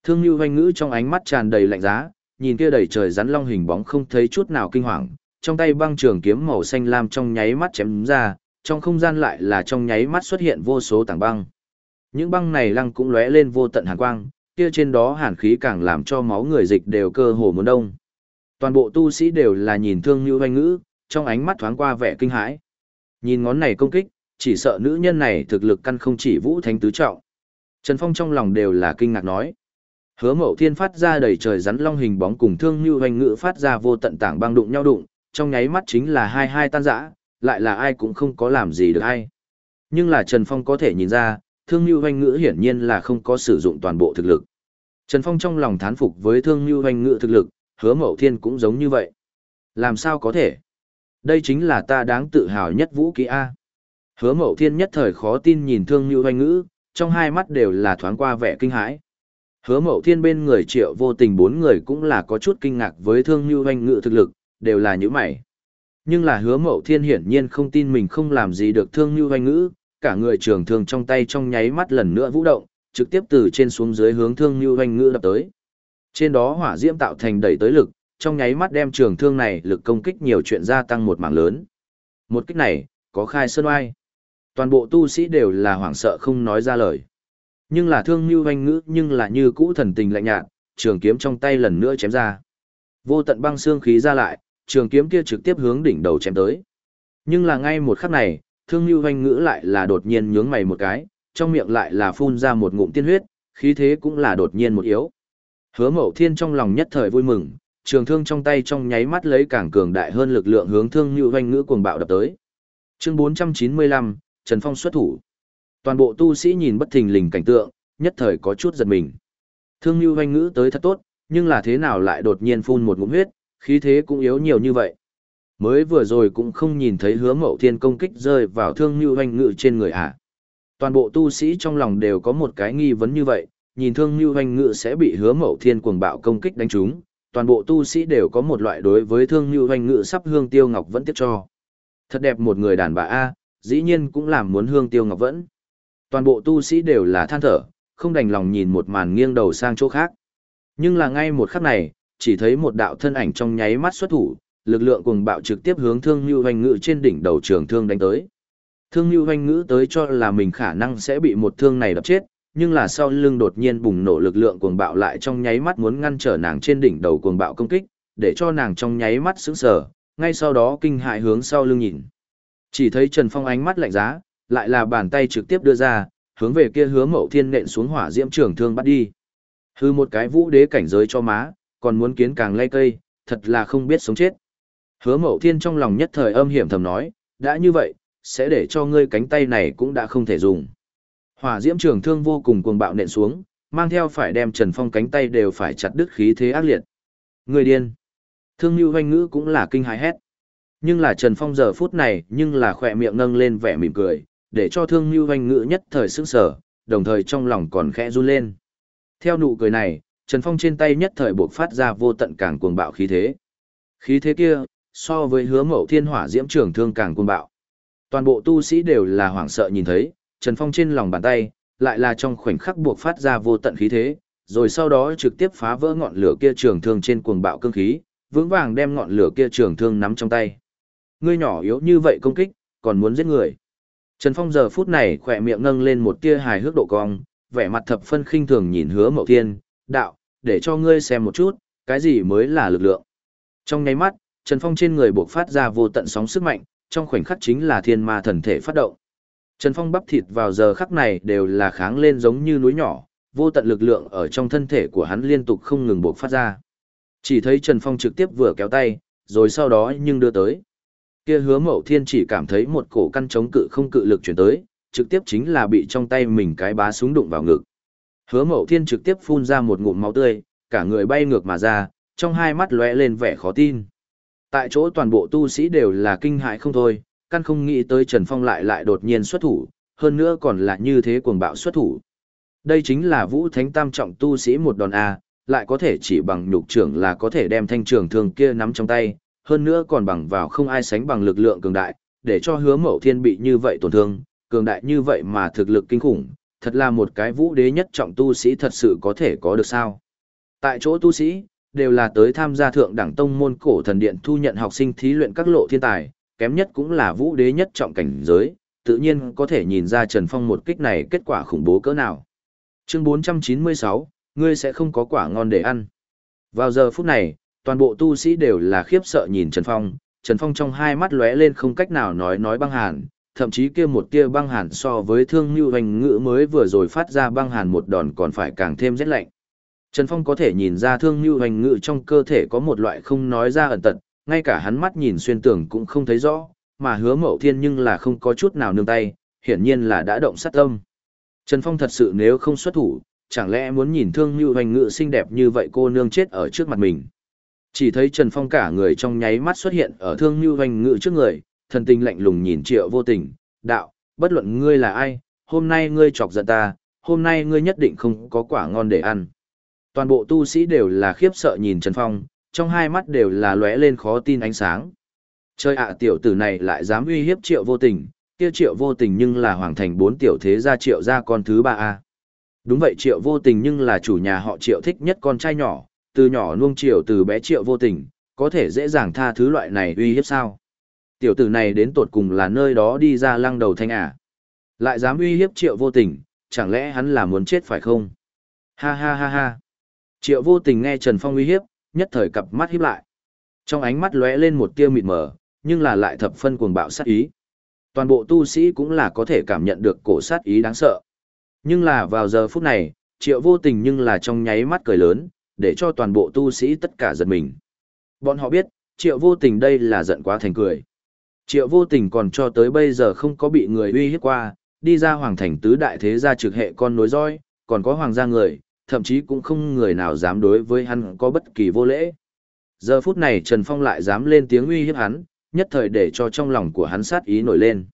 [SPEAKER 1] Thương lưu hoanh ngữ trong ánh mắt tràn đầy lạnh giá, nhìn kia đầy trời rắn long hình bóng không thấy chút nào kinh hoàng, trong tay băng trường kiếm màu xanh lam trong nháy mắt chém ra, trong không gian lại là trong nháy mắt xuất hiện vô số tảng băng. Những băng này lăng cũng lóe lên vô tận hàn quang, kia trên đó hàn khí càng làm cho máu người dịch đều cơ hồ muốn đông. Toàn bộ tu sĩ đều là nhìn thương như hoanh ngữ, trong ánh mắt thoáng qua vẻ kinh hãi. Nhìn ngón này công kích, chỉ sợ nữ nhân này thực lực căn không chỉ vũ thánh tứ trọng. Trần Phong trong lòng đều là kinh ngạc nói. Hứa mậu thiên phát ra đầy trời rắn long hình bóng cùng thương Nưu hoành ngữ phát ra vô tận tảng băng đụng nhau đụng, trong nháy mắt chính là hai hai tan rã, lại là ai cũng không có làm gì được ai. Nhưng là Trần Phong có thể nhìn ra, thương Nưu hoanh ngữ hiển nhiên là không có sử dụng toàn bộ thực lực. Trần Phong trong lòng thán phục với thương Nưu hoanh ngữ thực lực, hứa mậu thiên cũng giống như vậy. Làm sao có thể? Đây chính là ta đáng tự hào nhất vũ khí A. Hứa mậu thiên nhất thời khó tin nhìn thương Nưu hoanh ngữ, trong hai mắt đều là thoáng qua vẻ kinh hãi. Hứa mậu thiên bên người triệu vô tình bốn người cũng là có chút kinh ngạc với thương như hoanh ngự thực lực, đều là những mày. Nhưng là hứa mậu thiên hiển nhiên không tin mình không làm gì được thương như hoanh ngữ, cả người trường thương trong tay trong nháy mắt lần nữa vũ động, trực tiếp từ trên xuống dưới hướng thương như hoanh ngữ đập tới. Trên đó hỏa diễm tạo thành đẩy tới lực, trong nháy mắt đem trường thương này lực công kích nhiều chuyện gia tăng một mảng lớn. Một kích này, có khai sơn oai. Toàn bộ tu sĩ đều là hoảng sợ không nói ra lời. Nhưng là thương như hoanh ngữ nhưng là như cũ thần tình lạnh nhạt, trường kiếm trong tay lần nữa chém ra. Vô tận băng xương khí ra lại, trường kiếm kia trực tiếp hướng đỉnh đầu chém tới. Nhưng là ngay một khắc này, thương như hoanh ngữ lại là đột nhiên nhướng mày một cái, trong miệng lại là phun ra một ngụm tiên huyết, khí thế cũng là đột nhiên một yếu. Hứa mậu thiên trong lòng nhất thời vui mừng, trường thương trong tay trong nháy mắt lấy càng cường đại hơn lực lượng hướng thương như hoanh ngữ cuồng bạo đập tới. Chương 495, Trần Phong xuất thủ. Toàn bộ tu sĩ nhìn bất thình lình cảnh tượng, nhất thời có chút giật mình. Thương Nưu hoanh ngữ tới thật tốt, nhưng là thế nào lại đột nhiên phun một ngụm huyết, khí thế cũng yếu nhiều như vậy. Mới vừa rồi cũng không nhìn thấy hứa mậu thiên công kích rơi vào thương Nưu hoanh ngữ trên người ạ. Toàn bộ tu sĩ trong lòng đều có một cái nghi vấn như vậy, nhìn thương Nưu hoanh ngữ sẽ bị hứa mậu thiên cuồng bạo công kích đánh trúng. Toàn bộ tu sĩ đều có một loại đối với thương Nưu hoanh ngữ sắp hương tiêu ngọc vẫn tiếp cho. Thật đẹp một người đàn bà A, dĩ nhiên cũng làm muốn hương tiêu ngọc vẫn. Toàn bộ tu sĩ đều là than thở, không đành lòng nhìn một màn nghiêng đầu sang chỗ khác. Nhưng là ngay một khắc này, chỉ thấy một đạo thân ảnh trong nháy mắt xuất thủ, lực lượng cùng bạo trực tiếp hướng Thương Nưu Hoành Ngữ trên đỉnh đầu trường thương đánh tới. Thương Nưu Hoành Ngữ tới cho là mình khả năng sẽ bị một thương này đập chết, nhưng là sau lưng đột nhiên bùng nổ lực lượng cuồng bạo lại trong nháy mắt muốn ngăn trở nàng trên đỉnh đầu cuồng bạo công kích, để cho nàng trong nháy mắt sững sờ, ngay sau đó kinh hại hướng sau lưng nhìn. Chỉ thấy Trần Phong ánh mắt lạnh giá, lại là bàn tay trực tiếp đưa ra, hướng về kia Hứa Mậu Thiên nện xuống hỏa diễm trường thương bắt đi. Hư một cái vũ đế cảnh giới cho má, còn muốn kiến càng lay cây, thật là không biết sống chết. Hứa mậu thiên trong lòng nhất thời âm hiểm thầm nói, đã như vậy, sẽ để cho ngươi cánh tay này cũng đã không thể dùng. Hỏa diễm trường thương vô cùng cuồng bạo nện xuống, mang theo phải đem Trần Phong cánh tay đều phải chặt đứt khí thế ác liệt. Người điên. Thương Nhu Hoanh Ngữ cũng là kinh hãi hét. Nhưng là Trần Phong giờ phút này nhưng là khỏe miệng nâng lên vẻ mỉm cười, để cho Thương Nhu hoành Ngữ nhất thời sững sở, đồng thời trong lòng còn khẽ run lên. Theo nụ cười này, Trần Phong trên tay nhất thời buộc phát ra vô tận càng cuồng bạo khí thế. Khí thế kia, so với hứa mậu thiên hỏa diễm trường thương càng cuồng bạo. Toàn bộ tu sĩ đều là hoảng sợ nhìn thấy, Trần Phong trên lòng bàn tay, lại là trong khoảnh khắc buộc phát ra vô tận khí thế, rồi sau đó trực tiếp phá vỡ ngọn lửa kia trường thương trên cuồng bạo cương khí, vững vàng đem ngọn lửa kia trường thương nắm trong tay. Ngươi nhỏ yếu như vậy công kích, còn muốn giết người. Trần Phong giờ phút này khỏe miệng nâng lên một tia hài hước độ cong, vẻ mặt thập phân khinh thường nhìn hứa mậu thiên, đạo, để cho ngươi xem một chút, cái gì mới là lực lượng. Trong nháy mắt, Trần Phong trên người buộc phát ra vô tận sóng sức mạnh, trong khoảnh khắc chính là thiên ma thần thể phát động. Trần Phong bắp thịt vào giờ khắc này đều là kháng lên giống như núi nhỏ, vô tận lực lượng ở trong thân thể của hắn liên tục không ngừng buộc phát ra. Chỉ thấy Trần Phong trực tiếp vừa kéo tay, rồi sau đó nhưng đưa tới. Kia hứa mậu thiên chỉ cảm thấy một cổ căn chống cự không cự lực chuyển tới, trực tiếp chính là bị trong tay mình cái bá súng đụng vào ngực. Hứa mậu thiên trực tiếp phun ra một ngụm máu tươi, cả người bay ngược mà ra, trong hai mắt lóe lên vẻ khó tin. Tại chỗ toàn bộ tu sĩ đều là kinh hại không thôi, căn không nghĩ tới Trần Phong lại lại đột nhiên xuất thủ, hơn nữa còn là như thế cuồng bạo xuất thủ. Đây chính là vũ thánh tam trọng tu sĩ một đòn A, lại có thể chỉ bằng nhục trưởng là có thể đem thanh trường thương kia nắm trong tay, hơn nữa còn bằng vào không ai sánh bằng lực lượng cường đại, để cho hứa mậu thiên bị như vậy tổn thương, cường đại như vậy mà thực lực kinh khủng, thật là một cái vũ đế nhất trọng tu sĩ thật sự có thể có được sao. Tại chỗ tu sĩ, đều là tới tham gia thượng đẳng tông môn cổ thần điện thu nhận học sinh thí luyện các lộ thiên tài, kém nhất cũng là vũ đế nhất trọng cảnh giới, tự nhiên có thể nhìn ra Trần Phong một kích này kết quả khủng bố cỡ nào. Chương 496, ngươi sẽ không có quả ngon để ăn. Vào giờ phút này, toàn bộ tu sĩ đều là khiếp sợ nhìn Trần Phong, Trần Phong trong hai mắt lóe lên không cách nào nói nói băng hàn, thậm chí kia một tia băng hàn so với thương như hoành ngữ mới vừa rồi phát ra băng hàn một đòn còn phải càng thêm rét lạnh. Trần Phong có thể nhìn ra thương như hoành ngữ trong cơ thể có một loại không nói ra ẩn tật, ngay cả hắn mắt nhìn xuyên tường cũng không thấy rõ, mà hứa mậu thiên nhưng là không có chút nào nương tay, hiển nhiên là đã động sát tâm. Trần Phong thật sự nếu không xuất thủ, chẳng lẽ muốn nhìn thương như hoành ngữ xinh đẹp như vậy cô nương chết ở trước mặt mình. Chỉ thấy Trần Phong cả người trong nháy mắt xuất hiện ở thương như hoành Ngự trước người, thần tình lạnh lùng nhìn triệu vô tình, đạo, bất luận ngươi là ai, hôm nay ngươi chọc giận ta, hôm nay ngươi nhất định không có quả ngon để ăn. Toàn bộ tu sĩ đều là khiếp sợ nhìn Trần Phong, trong hai mắt đều là lóe lên khó tin ánh sáng. Chơi ạ tiểu tử này lại dám uy hiếp triệu vô tình, kia triệu vô tình nhưng là hoàng thành bốn tiểu thế gia triệu gia con thứ ba a Đúng vậy triệu vô tình nhưng là chủ nhà họ triệu thích nhất con trai nhỏ, từ nhỏ nuông chiều từ bé triệu vô tình, có thể dễ dàng tha thứ loại này uy hiếp sao. Tiểu tử này đến tột cùng là nơi đó đi ra lăng đầu thanh à. Lại dám uy hiếp triệu vô tình, chẳng lẽ hắn là muốn chết phải không? Ha ha ha ha. Triệu vô tình nghe Trần Phong uy hiếp, nhất thời cặp mắt híp lại. Trong ánh mắt lóe lên một tia mịt mờ, nhưng là lại thập phân cuồng bạo sát ý. Toàn bộ tu sĩ cũng là có thể cảm nhận được cổ sát ý đáng sợ. Nhưng là vào giờ phút này, triệu vô tình nhưng là trong nháy mắt cười lớn, để cho toàn bộ tu sĩ tất cả giật mình. Bọn họ biết, triệu vô tình đây là giận quá thành cười. Triệu vô tình còn cho tới bây giờ không có bị người uy hiếp qua, đi ra hoàng thành tứ đại thế gia trực hệ con nối roi, còn có hoàng gia người, thậm chí cũng không người nào dám đối với hắn có bất kỳ vô lễ. Giờ phút này Trần Phong lại dám lên tiếng uy hiếp hắn, nhất thời để cho trong lòng của hắn sát ý nổi lên.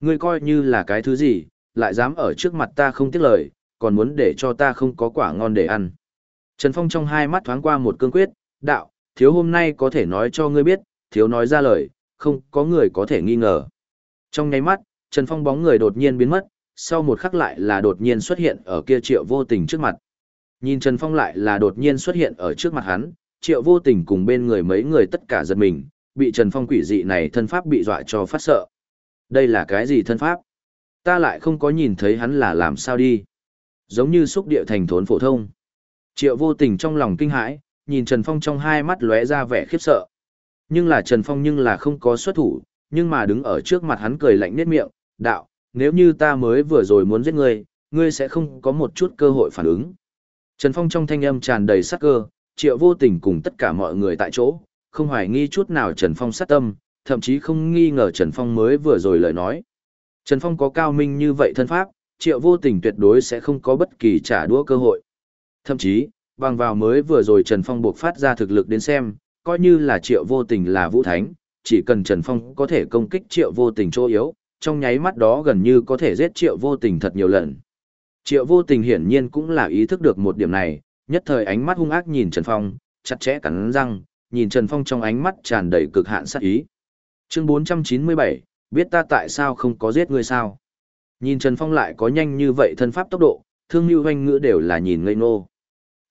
[SPEAKER 1] Ngươi coi như là cái thứ gì, lại dám ở trước mặt ta không tiếc lời, còn muốn để cho ta không có quả ngon để ăn. Trần Phong trong hai mắt thoáng qua một cương quyết, đạo, thiếu hôm nay có thể nói cho ngươi biết, thiếu nói ra lời, không có người có thể nghi ngờ. Trong nháy mắt, Trần Phong bóng người đột nhiên biến mất, sau một khắc lại là đột nhiên xuất hiện ở kia triệu vô tình trước mặt. Nhìn Trần Phong lại là đột nhiên xuất hiện ở trước mặt hắn, triệu vô tình cùng bên người mấy người tất cả giật mình, bị Trần Phong quỷ dị này thân pháp bị dọa cho phát sợ. Đây là cái gì thân pháp? Ta lại không có nhìn thấy hắn là làm sao đi. Giống như xúc địa thành thốn phổ thông. Triệu vô tình trong lòng kinh hãi, nhìn Trần Phong trong hai mắt lóe ra vẻ khiếp sợ. Nhưng là Trần Phong nhưng là không có xuất thủ, nhưng mà đứng ở trước mặt hắn cười lạnh nét miệng, đạo, nếu như ta mới vừa rồi muốn giết ngươi, ngươi sẽ không có một chút cơ hội phản ứng. Trần Phong trong thanh âm tràn đầy sắc cơ, triệu vô tình cùng tất cả mọi người tại chỗ, không hoài nghi chút nào Trần Phong sát tâm, thậm chí không nghi ngờ Trần Phong mới vừa rồi lời nói. Trần Phong có cao minh như vậy thân pháp, triệu vô tình tuyệt đối sẽ không có bất kỳ trả đũa cơ hội. Thậm chí, bằng vào mới vừa rồi Trần Phong buộc phát ra thực lực đến xem, coi như là triệu vô tình là vũ thánh, chỉ cần Trần Phong có thể công kích triệu vô tình chỗ yếu, trong nháy mắt đó gần như có thể giết triệu vô tình thật nhiều lần. Triệu vô tình hiển nhiên cũng là ý thức được một điểm này, nhất thời ánh mắt hung ác nhìn Trần Phong, chặt chẽ cắn răng, nhìn Trần Phong trong ánh mắt tràn đầy cực hạn sát ý. Chương 497, biết ta tại sao không có giết ngươi sao? Nhìn Trần Phong lại có nhanh như vậy thân pháp tốc độ, thương như hoanh ngữ đều là nhìn ngây ngô.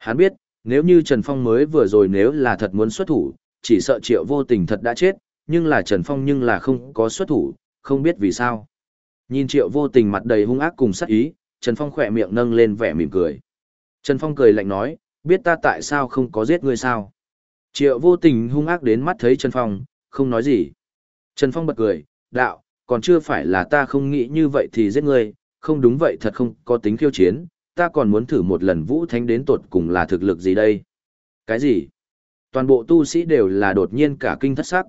[SPEAKER 1] Hắn biết, nếu như Trần Phong mới vừa rồi nếu là thật muốn xuất thủ, chỉ sợ triệu vô tình thật đã chết, nhưng là Trần Phong nhưng là không có xuất thủ, không biết vì sao. Nhìn triệu vô tình mặt đầy hung ác cùng sát ý, Trần Phong khỏe miệng nâng lên vẻ mỉm cười. Trần Phong cười lạnh nói, biết ta tại sao không có giết ngươi sao? Triệu vô tình hung ác đến mắt thấy Trần Phong, không nói gì. Trần Phong bật cười, đạo, còn chưa phải là ta không nghĩ như vậy thì giết ngươi, không đúng vậy thật không có tính khiêu chiến, ta còn muốn thử một lần vũ thánh đến tột cùng là thực lực gì đây? Cái gì? Toàn bộ tu sĩ đều là đột nhiên cả kinh thất sắc.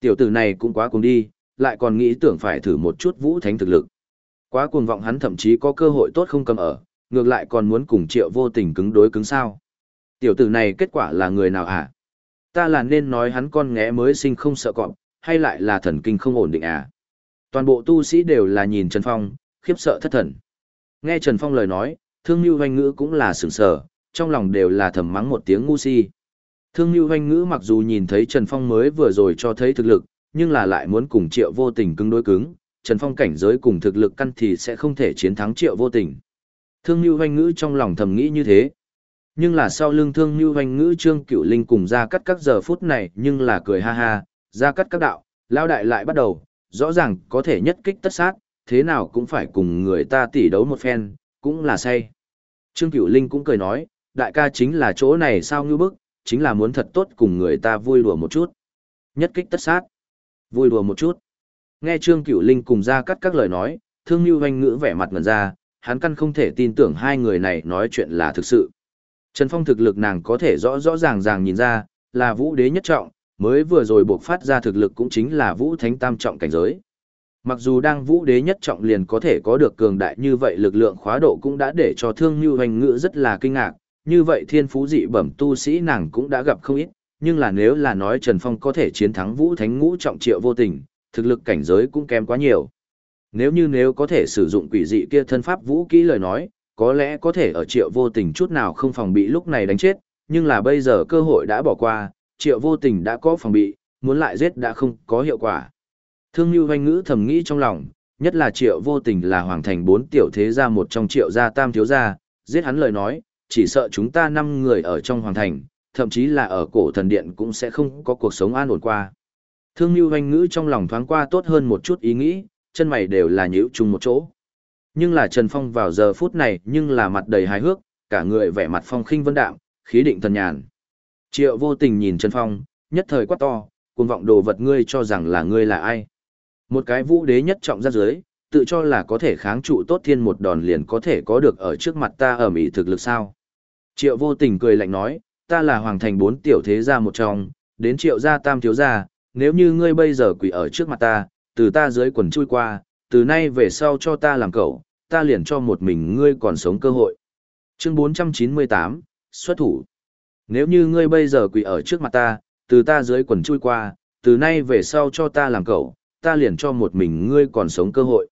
[SPEAKER 1] Tiểu tử này cũng quá cuồng đi, lại còn nghĩ tưởng phải thử một chút vũ thánh thực lực. Quá cuồng vọng hắn thậm chí có cơ hội tốt không cầm ở, ngược lại còn muốn cùng triệu vô tình cứng đối cứng sao. Tiểu tử này kết quả là người nào hả? Ta là nên nói hắn con nghẽ mới sinh không sợ cọp, hay lại là thần kinh không ổn định à? Toàn bộ tu sĩ đều là nhìn Trần Phong, khiếp sợ thất thần. Nghe Trần Phong lời nói, thương như hoanh ngữ cũng là sửng sở, trong lòng đều là thầm mắng một tiếng ngu si. Thương như hoanh ngữ mặc dù nhìn thấy Trần Phong mới vừa rồi cho thấy thực lực, nhưng là lại muốn cùng triệu vô tình cứng đối cứng, Trần Phong cảnh giới cùng thực lực căn thì sẽ không thể chiến thắng triệu vô tình. Thương như hoanh ngữ trong lòng thầm nghĩ như thế. Nhưng là sau lưng thương như hoanh ngữ trương cửu linh cùng ra cắt các giờ phút này nhưng là cười ha ha, ra cắt các đạo, lao đại lại bắt đầu, rõ ràng có thể nhất kích tất sát, thế nào cũng phải cùng người ta tỉ đấu một phen, cũng là say. Trương Cửu Linh cũng cười nói, đại ca chính là chỗ này sao như bức, chính là muốn thật tốt cùng người ta vui đùa một chút. Nhất kích tất sát. Vui đùa một chút. Nghe Trương Cửu Linh cùng ra cắt các lời nói, thương như hoanh ngữ vẻ mặt ngần ra, hắn căn không thể tin tưởng hai người này nói chuyện là thực sự. Trần Phong thực lực nàng có thể rõ rõ ràng ràng nhìn ra, là vũ đế nhất trọng, mới vừa rồi buộc phát ra thực lực cũng chính là vũ thánh tam trọng cảnh giới. Mặc dù đang vũ đế nhất trọng liền có thể có được cường đại như vậy lực lượng khóa độ cũng đã để cho thương như hoành ngữ rất là kinh ngạc, như vậy thiên phú dị bẩm tu sĩ nàng cũng đã gặp không ít, nhưng là nếu là nói Trần Phong có thể chiến thắng vũ thánh ngũ trọng triệu vô tình, thực lực cảnh giới cũng kém quá nhiều. Nếu như nếu có thể sử dụng quỷ dị kia thân pháp vũ kỹ lời nói, có lẽ có thể ở triệu vô tình chút nào không phòng bị lúc này đánh chết, nhưng là bây giờ cơ hội đã bỏ qua, triệu vô tình đã có phòng bị, muốn lại giết đã không có hiệu quả. Thương Nhu Hoanh Ngữ thầm nghĩ trong lòng, nhất là triệu vô tình là hoàng thành bốn tiểu thế gia một trong triệu gia tam thiếu gia, giết hắn lời nói, chỉ sợ chúng ta năm người ở trong hoàng thành, thậm chí là ở cổ thần điện cũng sẽ không có cuộc sống an ổn qua. Thương Nhu Hoanh Ngữ trong lòng thoáng qua tốt hơn một chút ý nghĩ, chân mày đều là nhíu chung một chỗ. Nhưng là Trần Phong vào giờ phút này nhưng là mặt đầy hài hước, cả người vẻ mặt phong khinh vân đạm, khí định thần nhàn. Triệu vô tình nhìn Trần Phong, nhất thời quát to, cuồng vọng đồ vật ngươi cho rằng là ngươi là ai. Một cái vũ đế nhất trọng ra dưới, tự cho là có thể kháng trụ tốt thiên một đòn liền có thể có được ở trước mặt ta ở mỹ thực lực sao. Triệu vô tình cười lạnh nói, ta là hoàng thành bốn tiểu thế gia một trong, đến triệu gia tam thiếu gia, nếu như ngươi bây giờ quỷ ở trước mặt ta, từ ta dưới quần chui qua, từ nay về sau cho ta làm cậu, ta liền cho một mình ngươi còn sống cơ hội. Chương 498, xuất thủ. Nếu như ngươi bây giờ quỳ ở trước mặt ta, từ ta dưới quần chui qua, từ nay về sau cho ta làm cậu, ta liền cho một mình ngươi còn sống cơ hội.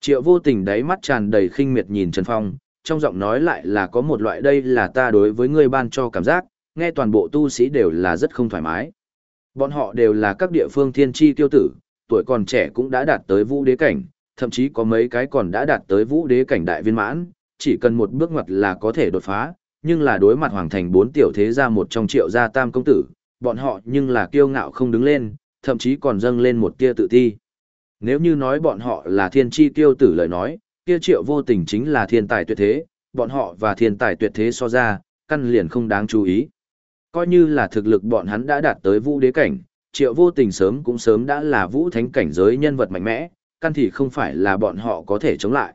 [SPEAKER 1] Triệu vô tình đáy mắt tràn đầy khinh miệt nhìn Trần Phong, trong giọng nói lại là có một loại đây là ta đối với ngươi ban cho cảm giác, nghe toàn bộ tu sĩ đều là rất không thoải mái. Bọn họ đều là các địa phương thiên tri tiêu tử, tuổi còn trẻ cũng đã đạt tới vũ đế cảnh, thậm chí có mấy cái còn đã đạt tới vũ đế cảnh đại viên mãn, chỉ cần một bước ngoặt là có thể đột phá, nhưng là đối mặt hoàng thành bốn tiểu thế gia một trong triệu gia tam công tử, bọn họ nhưng là kiêu ngạo không đứng lên, thậm chí còn dâng lên một tia tự ti. Nếu như nói bọn họ là thiên chi tiêu tử lời nói, kia triệu vô tình chính là thiên tài tuyệt thế, bọn họ và thiên tài tuyệt thế so ra, căn liền không đáng chú ý. Coi như là thực lực bọn hắn đã đạt tới vũ đế cảnh, triệu vô tình sớm cũng sớm đã là vũ thánh cảnh giới nhân vật mạnh mẽ, căn thì không phải là bọn họ có thể chống lại.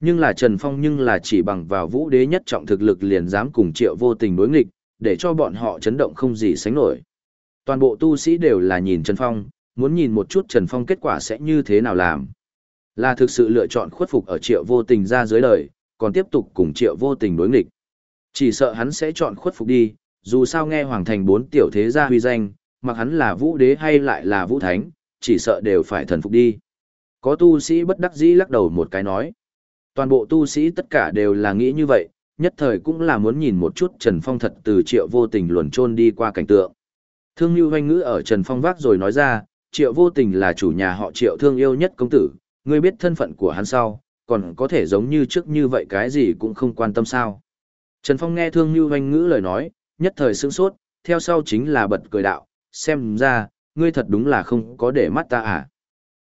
[SPEAKER 1] Nhưng là Trần Phong nhưng là chỉ bằng vào vũ đế nhất trọng thực lực liền dám cùng triệu vô tình đối nghịch, để cho bọn họ chấn động không gì sánh nổi. Toàn bộ tu sĩ đều là nhìn Trần Phong, muốn nhìn một chút Trần Phong kết quả sẽ như thế nào làm. Là thực sự lựa chọn khuất phục ở triệu vô tình ra dưới lời, còn tiếp tục cùng triệu vô tình đối nghịch. Chỉ sợ hắn sẽ chọn khuất phục đi, dù sao nghe Hoàng Thành bốn tiểu thế gia huy danh, mặc hắn là vũ đế hay lại là vũ thánh, chỉ sợ đều phải thần phục đi. Có tu sĩ bất đắc dĩ lắc đầu một cái nói. Toàn bộ tu sĩ tất cả đều là nghĩ như vậy, nhất thời cũng là muốn nhìn một chút Trần Phong thật từ triệu vô tình luồn trôn đi qua cảnh tượng. Thương Nhu hoanh ngữ ở Trần Phong vác rồi nói ra, triệu vô tình là chủ nhà họ triệu thương yêu nhất công tử, ngươi biết thân phận của hắn sau, còn có thể giống như trước như vậy cái gì cũng không quan tâm sao. Trần Phong nghe Thương Nhu hoanh ngữ lời nói, nhất thời sững sốt, theo sau chính là bật cười đạo, xem ra, ngươi thật đúng là không có để mắt ta à.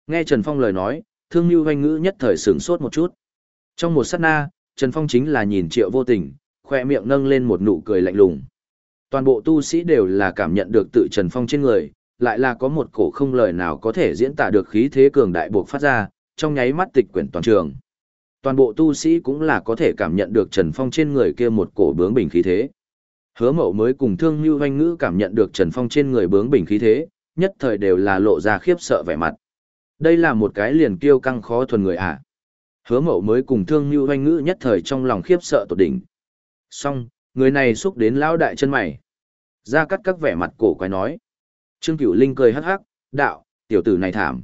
[SPEAKER 1] Nghe Trần Phong lời nói, Thương Nhu hoanh ngữ nhất thời sững sốt một chút. Trong một sát na, Trần Phong chính là nhìn triệu vô tình, khoe miệng nâng lên một nụ cười lạnh lùng. Toàn bộ tu sĩ đều là cảm nhận được tự Trần Phong trên người, lại là có một cổ không lời nào có thể diễn tả được khí thế cường đại buộc phát ra, trong nháy mắt tịch quyển toàn trường. Toàn bộ tu sĩ cũng là có thể cảm nhận được Trần Phong trên người kia một cổ bướng bình khí thế. Hứa mậu mới cùng thương như hoanh ngữ cảm nhận được Trần Phong trên người bướng bình khí thế, nhất thời đều là lộ ra khiếp sợ vẻ mặt. Đây là một cái liền kiêu căng khó thuần người à. Hứa mậu mới cùng thương như hoanh ngữ nhất thời trong lòng khiếp sợ tột đỉnh. song người này xúc đến lão đại chân mày. Ra cắt các vẻ mặt cổ quái nói. Trương Cửu Linh cười hắc hắc, đạo, tiểu tử này thảm.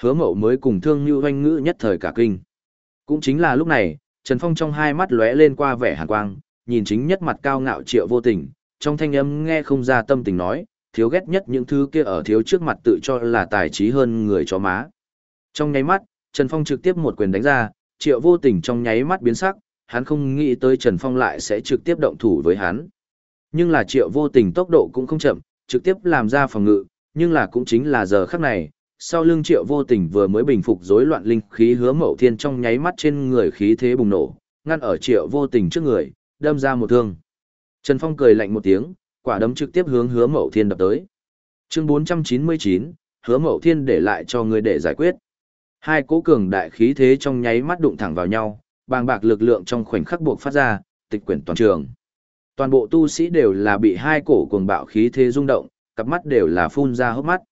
[SPEAKER 1] Hứa mậu mới cùng thương như hoanh ngữ nhất thời cả kinh. Cũng chính là lúc này, Trần Phong trong hai mắt lóe lên qua vẻ hàn quang, nhìn chính nhất mặt cao ngạo triệu vô tình, trong thanh âm nghe không ra tâm tình nói, thiếu ghét nhất những thứ kia ở thiếu trước mặt tự cho là tài trí hơn người cho má. Trong nháy mắt, Trần Phong trực tiếp một quyền đánh ra, triệu vô tình trong nháy mắt biến sắc, hắn không nghĩ tới Trần Phong lại sẽ trực tiếp động thủ với hắn. Nhưng là triệu vô tình tốc độ cũng không chậm, trực tiếp làm ra phòng ngự, nhưng là cũng chính là giờ khắc này, sau lưng triệu vô tình vừa mới bình phục rối loạn linh khí hứa mậu thiên trong nháy mắt trên người khí thế bùng nổ, ngăn ở triệu vô tình trước người, đâm ra một thương. Trần Phong cười lạnh một tiếng, quả đấm trực tiếp hướng hứa mậu thiên đập tới. Chương 499, hứa mậu thiên để lại cho người để giải quyết. Hai cố cường đại khí thế trong nháy mắt đụng thẳng vào nhau, bàng bạc lực lượng trong khoảnh khắc buộc phát ra, tịch quyển toàn trường. Toàn bộ tu sĩ đều là bị hai cổ cuồng bạo khí thế rung động, cặp mắt đều là phun ra hốc mắt.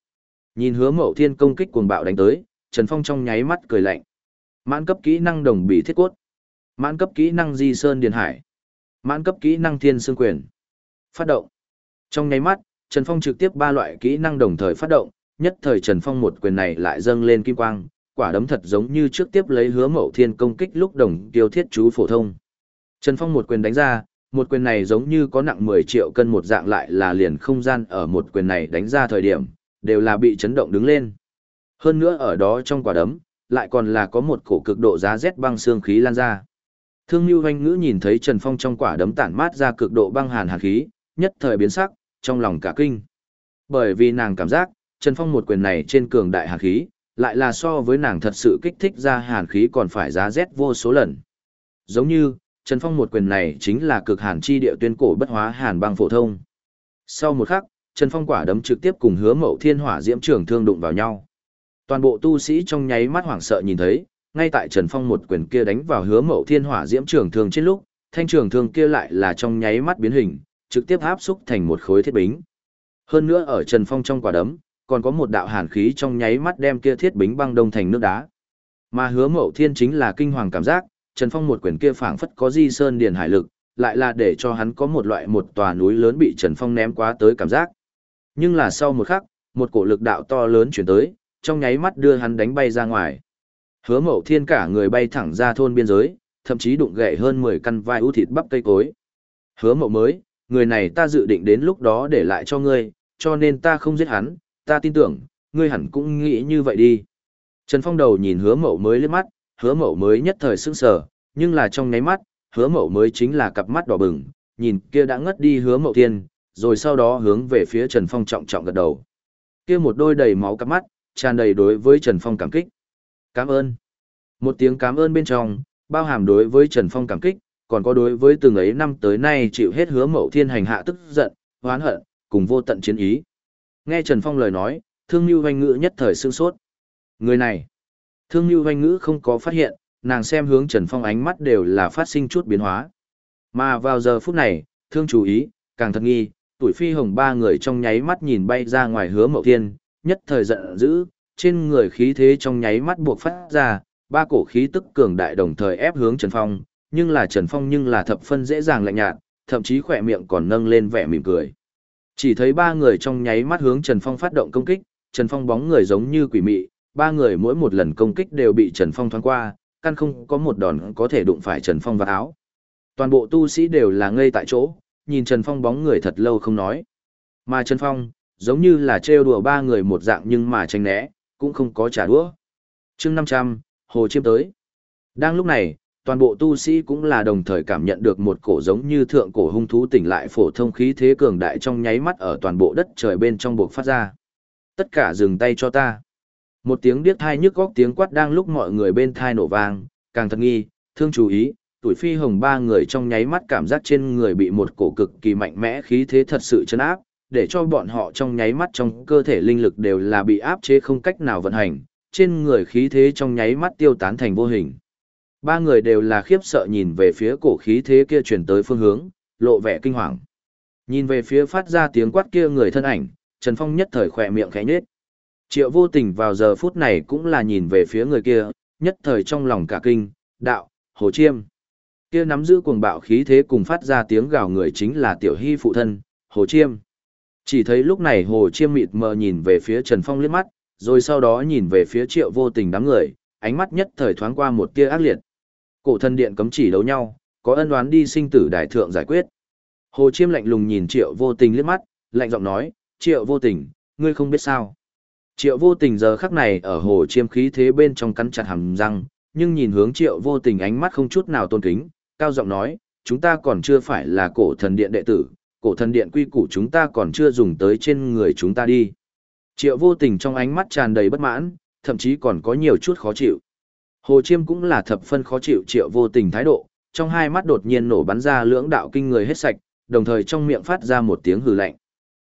[SPEAKER 1] Nhìn hứa mậu thiên công kích cuồng bạo đánh tới, Trần Phong trong nháy mắt cười lạnh. Mãn cấp kỹ năng đồng bị thiết cốt. Mãn cấp kỹ năng di sơn điền hải. Mãn cấp kỹ năng thiên xương quyền. Phát động. Trong nháy mắt, Trần Phong trực tiếp ba loại kỹ năng đồng thời phát động, nhất thời Trần Phong một quyền này lại dâng lên kim quang, quả đấm thật giống như trước tiếp lấy hứa mậu thiên công kích lúc đồng tiêu thiết chú phổ thông. Trần Phong một quyền đánh ra, một quyền này giống như có nặng 10 triệu cân một dạng lại là liền không gian ở một quyền này đánh ra thời điểm, đều là bị chấn động đứng lên. Hơn nữa ở đó trong quả đấm, lại còn là có một cổ cực độ giá rét băng xương khí lan ra. Thương Nhu Hoanh Ngữ nhìn thấy Trần Phong trong quả đấm tản mát ra cực độ băng hàn hàn khí, nhất thời biến sắc, trong lòng cả kinh. Bởi vì nàng cảm giác, Trần Phong một quyền này trên cường đại hàn khí, lại là so với nàng thật sự kích thích ra hàn khí còn phải giá rét vô số lần. Giống như, Trần Phong một quyền này chính là cực hàn chi địa tuyên cổ bất hóa hàn băng phổ thông. Sau một khắc, Trần Phong quả đấm trực tiếp cùng hứa mậu thiên hỏa diễm trường thương đụng vào nhau. Toàn bộ tu sĩ trong nháy mắt hoảng sợ nhìn thấy, ngay tại Trần Phong một quyền kia đánh vào hứa mậu thiên hỏa diễm trường thương trên lúc, thanh trường thương kia lại là trong nháy mắt biến hình, trực tiếp áp xúc thành một khối thiết bính. Hơn nữa ở Trần Phong trong quả đấm, còn có một đạo hàn khí trong nháy mắt đem kia thiết bính băng đông thành nước đá. Mà hứa mậu thiên chính là kinh hoàng cảm giác, Trần Phong một quyền kia phảng phất có di sơn điền hải lực, lại là để cho hắn có một loại một tòa núi lớn bị Trần Phong ném quá tới cảm giác. Nhưng là sau một khắc, một cổ lực đạo to lớn chuyển tới, trong nháy mắt đưa hắn đánh bay ra ngoài. Hứa mậu thiên cả người bay thẳng ra thôn biên giới, thậm chí đụng gãy hơn 10 căn vai ưu thịt bắp cây cối. Hứa mậu mới, người này ta dự định đến lúc đó để lại cho ngươi, cho nên ta không giết hắn, ta tin tưởng, ngươi hẳn cũng nghĩ như vậy đi. Trần Phong đầu nhìn hứa mậu mới liếc mắt, hứa mậu mới nhất thời sững sờ, nhưng là trong nháy mắt, hứa mậu mới chính là cặp mắt đỏ bừng, nhìn kia đã ngất đi hứa mậu thiên, rồi sau đó hướng về phía Trần Phong trọng trọng gật đầu. Kia một đôi đầy máu cặp mắt, tràn đầy đối với Trần Phong cảm kích. Cảm ơn. Một tiếng cảm ơn bên trong, bao hàm đối với Trần Phong cảm kích, còn có đối với từng ấy năm tới nay chịu hết hứa mậu thiên hành hạ tức giận, hoán hận, cùng vô tận chiến ý. Nghe Trần Phong lời nói, thương như hoanh ngữ nhất thời sương sốt. Người này, thương như hoanh ngữ không có phát hiện, nàng xem hướng Trần Phong ánh mắt đều là phát sinh chút biến hóa. Mà vào giờ phút này, thương chú ý, càng thật nghi, tuổi phi hồng ba người trong nháy mắt nhìn bay ra ngoài hứa mậu thiên, nhất thời giận dữ, trên người khí thế trong nháy mắt buộc phát ra, ba cổ khí tức cường đại đồng thời ép hướng Trần Phong, nhưng là Trần Phong nhưng là thập phân dễ dàng lạnh nhạt, thậm chí khỏe miệng còn nâng lên vẻ mỉm cười. Chỉ thấy ba người trong nháy mắt hướng Trần Phong phát động công kích, Trần Phong bóng người giống như quỷ mị, ba người mỗi một lần công kích đều bị Trần Phong thoáng qua, căn không có một đòn có thể đụng phải Trần Phong vào áo. Toàn bộ tu sĩ đều là ngây tại chỗ, nhìn Trần Phong bóng người thật lâu không nói. Mà Trần Phong, giống như là trêu đùa ba người một dạng nhưng mà tránh né, cũng không có trả đũa. chương 500, Hồ Chiêm tới. Đang lúc này, toàn bộ tu sĩ cũng là đồng thời cảm nhận được một cổ giống như thượng cổ hung thú tỉnh lại phổ thông khí thế cường đại trong nháy mắt ở toàn bộ đất trời bên trong buộc phát ra. Tất cả dừng tay cho ta. Một tiếng điếc thai nhức góc tiếng quát đang lúc mọi người bên thai nổ vang, càng thật nghi, thương chú ý, tuổi phi hồng ba người trong nháy mắt cảm giác trên người bị một cổ cực kỳ mạnh mẽ khí thế thật sự chấn áp, để cho bọn họ trong nháy mắt trong cơ thể linh lực đều là bị áp chế không cách nào vận hành, trên người khí thế trong nháy mắt tiêu tán thành vô hình. Ba người đều là khiếp sợ nhìn về phía cổ khí thế kia chuyển tới phương hướng, lộ vẻ kinh hoàng. Nhìn về phía phát ra tiếng quát kia người thân ảnh, Trần Phong nhất thời khỏe miệng khẽ nhếch. Triệu vô tình vào giờ phút này cũng là nhìn về phía người kia, nhất thời trong lòng cả kinh, đạo, hồ chiêm. Kia nắm giữ cuồng bạo khí thế cùng phát ra tiếng gào người chính là tiểu hy phụ thân, hồ chiêm. Chỉ thấy lúc này hồ chiêm mịt mờ nhìn về phía Trần Phong liếc mắt, rồi sau đó nhìn về phía triệu vô tình đám người, ánh mắt nhất thời thoáng qua một tia ác liệt. Cổ thần điện cấm chỉ đấu nhau, có ân đoán đi sinh tử đại thượng giải quyết. Hồ chiêm lạnh lùng nhìn triệu vô tình liếc mắt, lạnh giọng nói, triệu vô tình, ngươi không biết sao. Triệu vô tình giờ khắc này ở hồ chiêm khí thế bên trong cắn chặt hàm răng, nhưng nhìn hướng triệu vô tình ánh mắt không chút nào tôn kính, cao giọng nói, chúng ta còn chưa phải là cổ thần điện đệ tử, cổ thần điện quy củ chúng ta còn chưa dùng tới trên người chúng ta đi. Triệu vô tình trong ánh mắt tràn đầy bất mãn, thậm chí còn có nhiều chút khó chịu. Hồ Chiêm cũng là thập phân khó chịu triệu vô tình thái độ, trong hai mắt đột nhiên nổ bắn ra lưỡng đạo kinh người hết sạch, đồng thời trong miệng phát ra một tiếng hừ lạnh.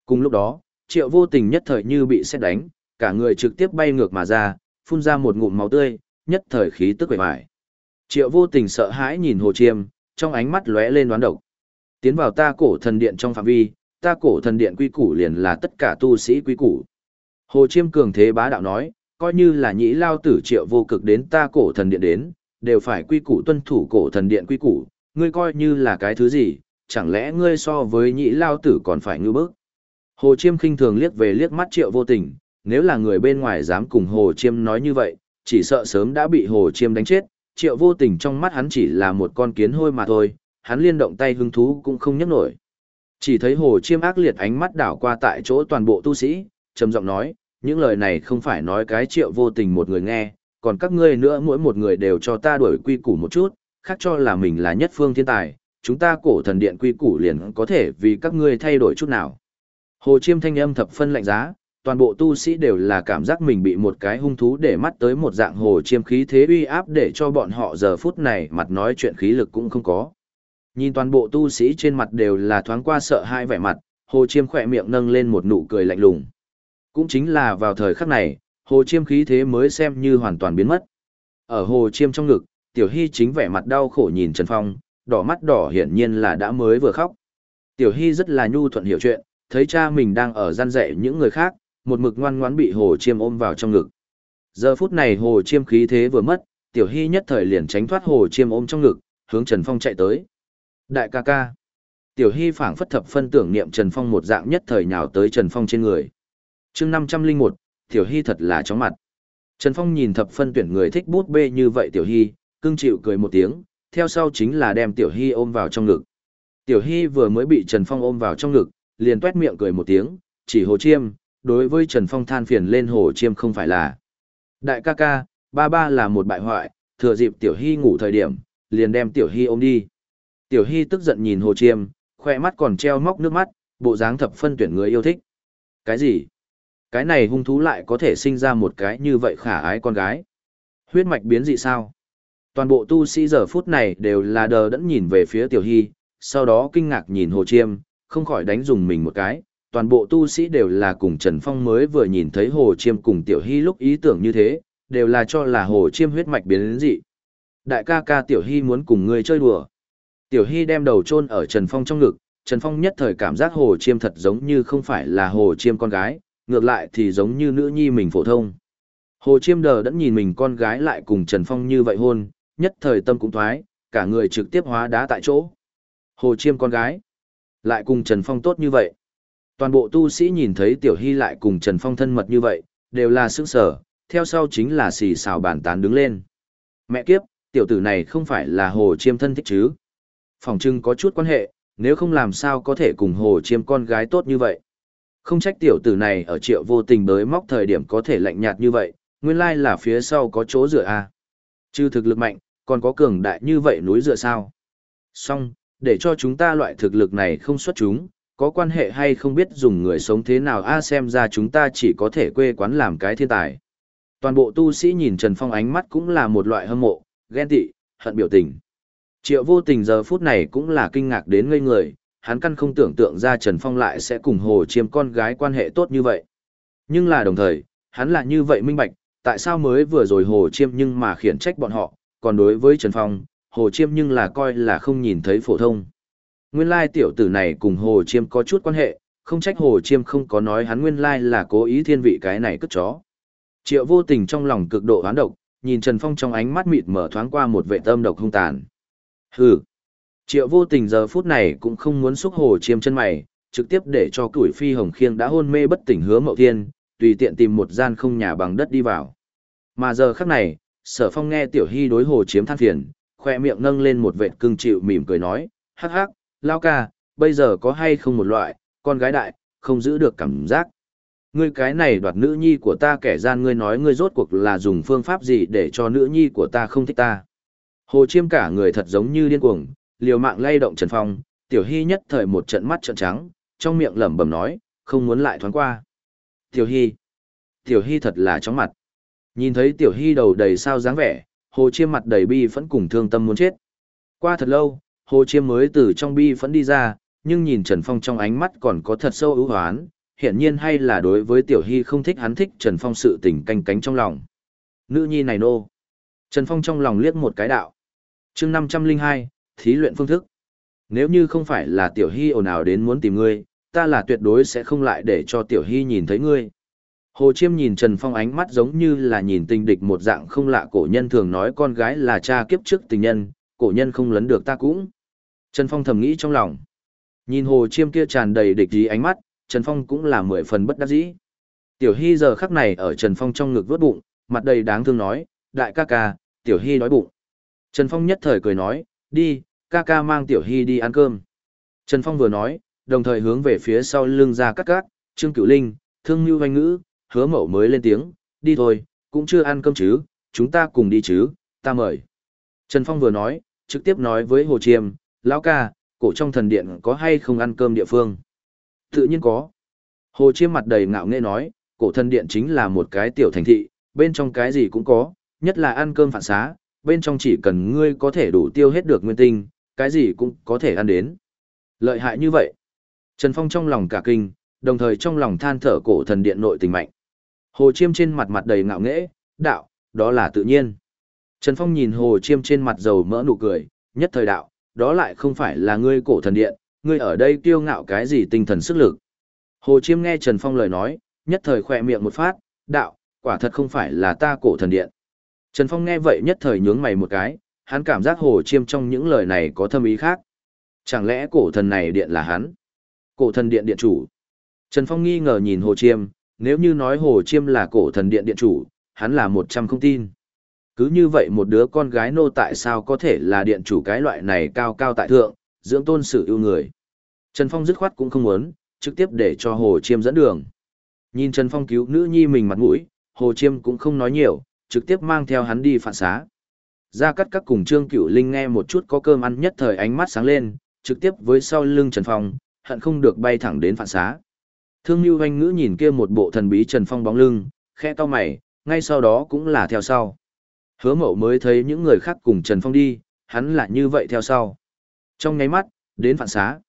[SPEAKER 1] Cùng lúc đó, triệu vô tình nhất thời như bị xét đánh, cả người trực tiếp bay ngược mà ra, phun ra một ngụm máu tươi, nhất thời khí tức quẩy vải. Triệu vô tình sợ hãi nhìn Hồ Chiêm, trong ánh mắt lóe lên đoán độc. Tiến vào ta cổ thần điện trong phạm vi, ta cổ thần điện quy củ liền là tất cả tu sĩ quy củ. Hồ Chiêm cường thế bá đạo nói, coi như là nhĩ lao tử triệu vô cực đến ta cổ thần điện đến, đều phải quy củ tuân thủ cổ thần điện quy củ, ngươi coi như là cái thứ gì, chẳng lẽ ngươi so với nhĩ lao tử còn phải ngư bức. Hồ Chiêm khinh thường liếc về liếc mắt triệu vô tình, nếu là người bên ngoài dám cùng Hồ Chiêm nói như vậy, chỉ sợ sớm đã bị Hồ Chiêm đánh chết, triệu vô tình trong mắt hắn chỉ là một con kiến hôi mà thôi, hắn liên động tay hứng thú cũng không nhấc nổi. Chỉ thấy Hồ Chiêm ác liệt ánh mắt đảo qua tại chỗ toàn bộ tu sĩ, trầm giọng nói, những lời này không phải nói cái triệu vô tình một người nghe, còn các ngươi nữa mỗi một người đều cho ta đuổi quy củ một chút, khác cho là mình là nhất phương thiên tài, chúng ta cổ thần điện quy củ liền có thể vì các ngươi thay đổi chút nào. Hồ Chiêm thanh âm thập phân lạnh giá, toàn bộ tu sĩ đều là cảm giác mình bị một cái hung thú để mắt tới một dạng hồ chiêm khí thế uy áp để cho bọn họ giờ phút này mặt nói chuyện khí lực cũng không có. Nhìn toàn bộ tu sĩ trên mặt đều là thoáng qua sợ hãi vẻ mặt, hồ chiêm khỏe miệng nâng lên một nụ cười lạnh lùng. Cũng chính là vào thời khắc này, hồ chiêm khí thế mới xem như hoàn toàn biến mất. Ở hồ chiêm trong ngực, tiểu hy chính vẻ mặt đau khổ nhìn Trần Phong, đỏ mắt đỏ hiển nhiên là đã mới vừa khóc. Tiểu hy rất là nhu thuận hiểu chuyện, thấy cha mình đang ở gian dạy những người khác, một mực ngoan ngoãn bị hồ chiêm ôm vào trong ngực. Giờ phút này hồ chiêm khí thế vừa mất, tiểu hy nhất thời liền tránh thoát hồ chiêm ôm trong ngực, hướng Trần Phong chạy tới. Đại ca ca. Tiểu hy phảng phất thập phân tưởng niệm Trần Phong một dạng nhất thời nhào tới Trần Phong trên người chương 501, tiểu hy thật là chóng mặt. Trần Phong nhìn thập phân tuyển người thích bút bê như vậy tiểu hy, cưng chịu cười một tiếng, theo sau chính là đem tiểu hy ôm vào trong ngực. Tiểu hy vừa mới bị Trần Phong ôm vào trong ngực, liền tuét miệng cười một tiếng, chỉ hồ chiêm, đối với Trần Phong than phiền lên hồ chiêm không phải là. Đại ca ca, ba ba là một bại hoại, thừa dịp Tiểu Hy ngủ thời điểm, liền đem Tiểu Hy ôm đi. Tiểu Hy tức giận nhìn hồ chiêm, khoe mắt còn treo móc nước mắt, bộ dáng thập phân tuyển người yêu thích. Cái gì? Cái này hung thú lại có thể sinh ra một cái như vậy khả ái con gái. Huyết mạch biến dị sao? Toàn bộ tu sĩ giờ phút này đều là đờ đẫn nhìn về phía Tiểu Hy, sau đó kinh ngạc nhìn Hồ Chiêm, không khỏi đánh dùng mình một cái, toàn bộ tu sĩ đều là cùng Trần Phong mới vừa nhìn thấy Hồ Chiêm cùng Tiểu Hy lúc ý tưởng như thế, đều là cho là Hồ Chiêm huyết mạch biến dị. Đại ca ca Tiểu Hy muốn cùng ngươi chơi đùa. Tiểu Hy đem đầu chôn ở Trần Phong trong ngực, Trần Phong nhất thời cảm giác Hồ Chiêm thật giống như không phải là Hồ Chiêm con gái, ngược lại thì giống như nữ nhi mình phổ thông. Hồ Chiêm đờ đẫn nhìn mình con gái lại cùng Trần Phong như vậy hôn, nhất thời tâm cũng thoái, cả người trực tiếp hóa đá tại chỗ. Hồ Chiêm con gái. Lại cùng Trần Phong tốt như vậy. Toàn bộ tu sĩ nhìn thấy Tiểu Hy lại cùng Trần Phong thân mật như vậy, đều là sức sở, theo sau chính là xì xào bàn tán đứng lên. Mẹ kiếp, tiểu tử này không phải là Hồ Chiêm thân thích chứ. Phòng trưng có chút quan hệ, nếu không làm sao có thể cùng Hồ Chiêm con gái tốt như vậy. Không trách tiểu tử này ở triệu vô tình bới móc thời điểm có thể lạnh nhạt như vậy, nguyên lai là phía sau có chỗ dựa a. À. Chứ thực lực mạnh, còn có cường đại như vậy núi dựa sao. Xong, để cho chúng ta loại thực lực này không xuất chúng, có quan hệ hay không biết dùng người sống thế nào a xem ra chúng ta chỉ có thể quê quán làm cái thiên tài. Toàn bộ tu sĩ nhìn Trần Phong ánh mắt cũng là một loại hâm mộ, ghen tị, hận biểu tình. Triệu vô tình giờ phút này cũng là kinh ngạc đến ngây người, hắn căn không tưởng tượng ra Trần Phong lại sẽ cùng Hồ Chiêm con gái quan hệ tốt như vậy. Nhưng là đồng thời, hắn là như vậy minh bạch, tại sao mới vừa rồi Hồ Chiêm nhưng mà khiển trách bọn họ, còn đối với Trần Phong, Hồ Chiêm nhưng là coi là không nhìn thấy phổ thông. Nguyên lai tiểu tử này cùng Hồ Chiêm có chút quan hệ, không trách Hồ Chiêm không có nói hắn nguyên lai là cố ý thiên vị cái này cất chó. Triệu vô tình trong lòng cực độ hoán độc, nhìn Trần Phong trong ánh mắt mịt mở thoáng qua một vệ tâm độc hung tàn. Hừ. Triệu vô tình giờ phút này cũng không muốn xúc Hồ Chiêm chân mày, trực tiếp để cho tuổi phi hồng khiêng đã hôn mê bất tỉnh hứa mậu thiên, tùy tiện tìm một gian không nhà bằng đất đi vào. Mà giờ khắc này, sở phong nghe tiểu hy đối hồ chiếm than phiền, khoe miệng nâng lên một vệt cưng chịu mỉm cười nói, hắc hắc, lao ca, bây giờ có hay không một loại, con gái đại, không giữ được cảm giác. Ngươi cái này đoạt nữ nhi của ta kẻ gian ngươi nói ngươi rốt cuộc là dùng phương pháp gì để cho nữ nhi của ta không thích ta. Hồ chiêm cả người thật giống như điên cuồng, liều mạng lay động Trần Phong, tiểu hy nhất thời một trận mắt trận trắng, trong miệng lẩm bẩm nói, không muốn lại thoáng qua. Tiểu hy, tiểu hy thật là chóng mặt. Nhìn thấy tiểu hy đầu đầy sao dáng vẻ, hồ chiêm mặt đầy bi phẫn cùng thương tâm muốn chết. Qua thật lâu, hồ chiêm mới từ trong bi phẫn đi ra, nhưng nhìn Trần Phong trong ánh mắt còn có thật sâu ưu hoán, hiển nhiên hay là đối với tiểu hy không thích hắn thích Trần Phong sự tình canh cánh trong lòng. Nữ nhi này nô. Trần Phong trong lòng liếc một cái đạo. chương năm trăm linh hai thí luyện phương thức. Nếu như không phải là tiểu hy ồn ào đến muốn tìm ngươi, ta là tuyệt đối sẽ không lại để cho tiểu hy nhìn thấy ngươi. Hồ Chiêm nhìn Trần Phong ánh mắt giống như là nhìn tình địch một dạng không lạ cổ nhân thường nói con gái là cha kiếp trước tình nhân, cổ nhân không lấn được ta cũng. Trần Phong thầm nghĩ trong lòng. Nhìn Hồ Chiêm kia tràn đầy địch ý ánh mắt, Trần Phong cũng là mười phần bất đắc dĩ. Tiểu Hy giờ khắc này ở Trần Phong trong ngực vớt bụng, mặt đầy đáng thương nói, đại ca ca, Tiểu Hy đói bụng. Trần Phong nhất thời cười nói, đi, ca ca mang Tiểu Hy đi ăn cơm. Trần Phong vừa nói, đồng thời hướng về phía sau lưng ra cắt cát, Trương Cửu Linh, Thương Nhu Hoanh Ngữ, hứa mậu mới lên tiếng, đi thôi, cũng chưa ăn cơm chứ, chúng ta cùng đi chứ, ta mời. Trần Phong vừa nói, trực tiếp nói với Hồ Chiêm, lão ca, cổ trong thần điện có hay không ăn cơm địa phương? Tự nhiên có. Hồ Chiêm mặt đầy ngạo nghễ nói, cổ thần điện chính là một cái tiểu thành thị, bên trong cái gì cũng có, nhất là ăn cơm phản xá, bên trong chỉ cần ngươi có thể đủ tiêu hết được nguyên tinh, cái gì cũng có thể ăn đến. Lợi hại như vậy. Trần Phong trong lòng cả kinh, đồng thời trong lòng than thở cổ thần điện nội tình mạnh. Hồ Chiêm trên mặt mặt đầy ngạo nghễ, đạo, đó là tự nhiên. Trần Phong nhìn Hồ Chiêm trên mặt dầu mỡ nụ cười, nhất thời đạo, đó lại không phải là ngươi cổ thần điện, ngươi ở đây kiêu ngạo cái gì tinh thần sức lực. Hồ Chiêm nghe Trần Phong lời nói, nhất thời khỏe miệng một phát, đạo, quả thật không phải là ta cổ thần điện. Trần Phong nghe vậy nhất thời nhướng mày một cái, hắn cảm giác Hồ Chiêm trong những lời này có thâm ý khác. Chẳng lẽ cổ thần này điện là hắn? Cổ thần điện điện chủ. Trần Phong nghi ngờ nhìn Hồ Chiêm, nếu như nói Hồ Chiêm là cổ thần điện điện chủ, hắn là một trăm không tin. Cứ như vậy một đứa con gái nô tại sao có thể là điện chủ cái loại này cao cao tại thượng, dưỡng tôn sự yêu người. Trần Phong dứt khoát cũng không muốn, trực tiếp để cho Hồ Chiêm dẫn đường. Nhìn Trần Phong cứu nữ nhi mình mặt mũi, Hồ Chiêm cũng không nói nhiều, trực tiếp mang theo hắn đi phản xá. gia cát các cùng Trương Cửu Linh nghe một chút có cơm ăn nhất thời ánh mắt sáng lên, trực tiếp với sau lưng Trần Phong, hận không được bay thẳng đến phản xá. Thương Nưu Hoanh Ngữ nhìn kia một bộ thần bí Trần Phong bóng lưng, khẽ to mày, ngay sau đó cũng là theo sau. Hứa mậu mới thấy những người khác cùng Trần Phong đi, hắn lại như vậy theo sau. Trong nháy mắt, đến phản xá.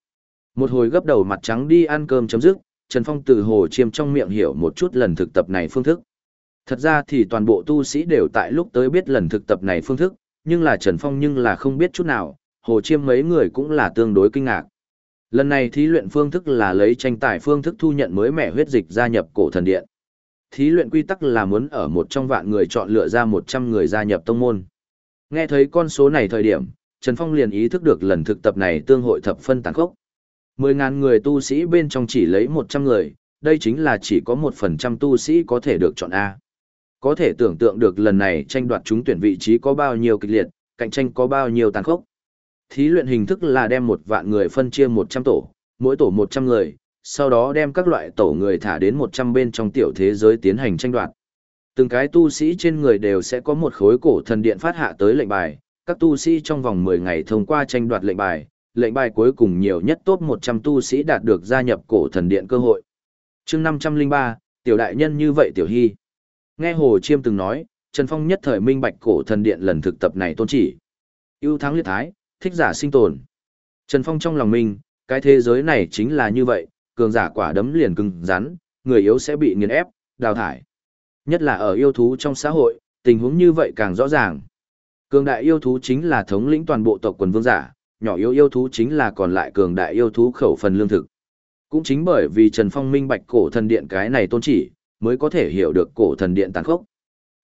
[SPEAKER 1] Một hồi gấp đầu mặt trắng đi ăn cơm chấm dứt, Trần Phong từ hồ chiêm trong miệng hiểu một chút lần thực tập này phương thức. Thật ra thì toàn bộ tu sĩ đều tại lúc tới biết lần thực tập này phương thức, nhưng là Trần Phong nhưng là không biết chút nào, hồ chiêm mấy người cũng là tương đối kinh ngạc. Lần này thí luyện phương thức là lấy tranh tài phương thức thu nhận mới mẻ huyết dịch gia nhập cổ thần điện. Thí luyện quy tắc là muốn ở một trong vạn người chọn lựa ra 100 người gia nhập tông môn. Nghe thấy con số này thời điểm, Trần Phong liền ý thức được lần thực tập này tương hội thập phân tàn khốc. 10.000 người tu sĩ bên trong chỉ lấy 100 người, đây chính là chỉ có 1% tu sĩ có thể được chọn A. Có thể tưởng tượng được lần này tranh đoạt chúng tuyển vị trí có bao nhiêu kịch liệt, cạnh tranh có bao nhiêu tàn khốc. Thí luyện hình thức là đem một vạn người phân chia 100 tổ, mỗi tổ 100 người, sau đó đem các loại tổ người thả đến 100 bên trong tiểu thế giới tiến hành tranh đoạt. Từng cái tu sĩ trên người đều sẽ có một khối cổ thần điện phát hạ tới lệnh bài, các tu sĩ trong vòng 10 ngày thông qua tranh đoạt lệnh bài, lệnh bài cuối cùng nhiều nhất top 100 tu sĩ đạt được gia nhập cổ thần điện cơ hội. chương 503, tiểu đại nhân như vậy tiểu hy. Nghe Hồ Chiêm từng nói, Trần Phong nhất thời minh bạch cổ thần điện lần thực tập này tôn chỉ. ưu thắng liệt thái, thích giả sinh tồn. Trần Phong trong lòng mình, cái thế giới này chính là như vậy, cường giả quả đấm liền cứng rắn, người yếu sẽ bị nghiền ép, đào thải. Nhất là ở yêu thú trong xã hội, tình huống như vậy càng rõ ràng. Cường đại yêu thú chính là thống lĩnh toàn bộ tộc quần vương giả, nhỏ yếu yêu thú chính là còn lại cường đại yêu thú khẩu phần lương thực. Cũng chính bởi vì Trần Phong minh bạch cổ thần điện cái này tôn chỉ, mới có thể hiểu được cổ thần điện tàn khốc.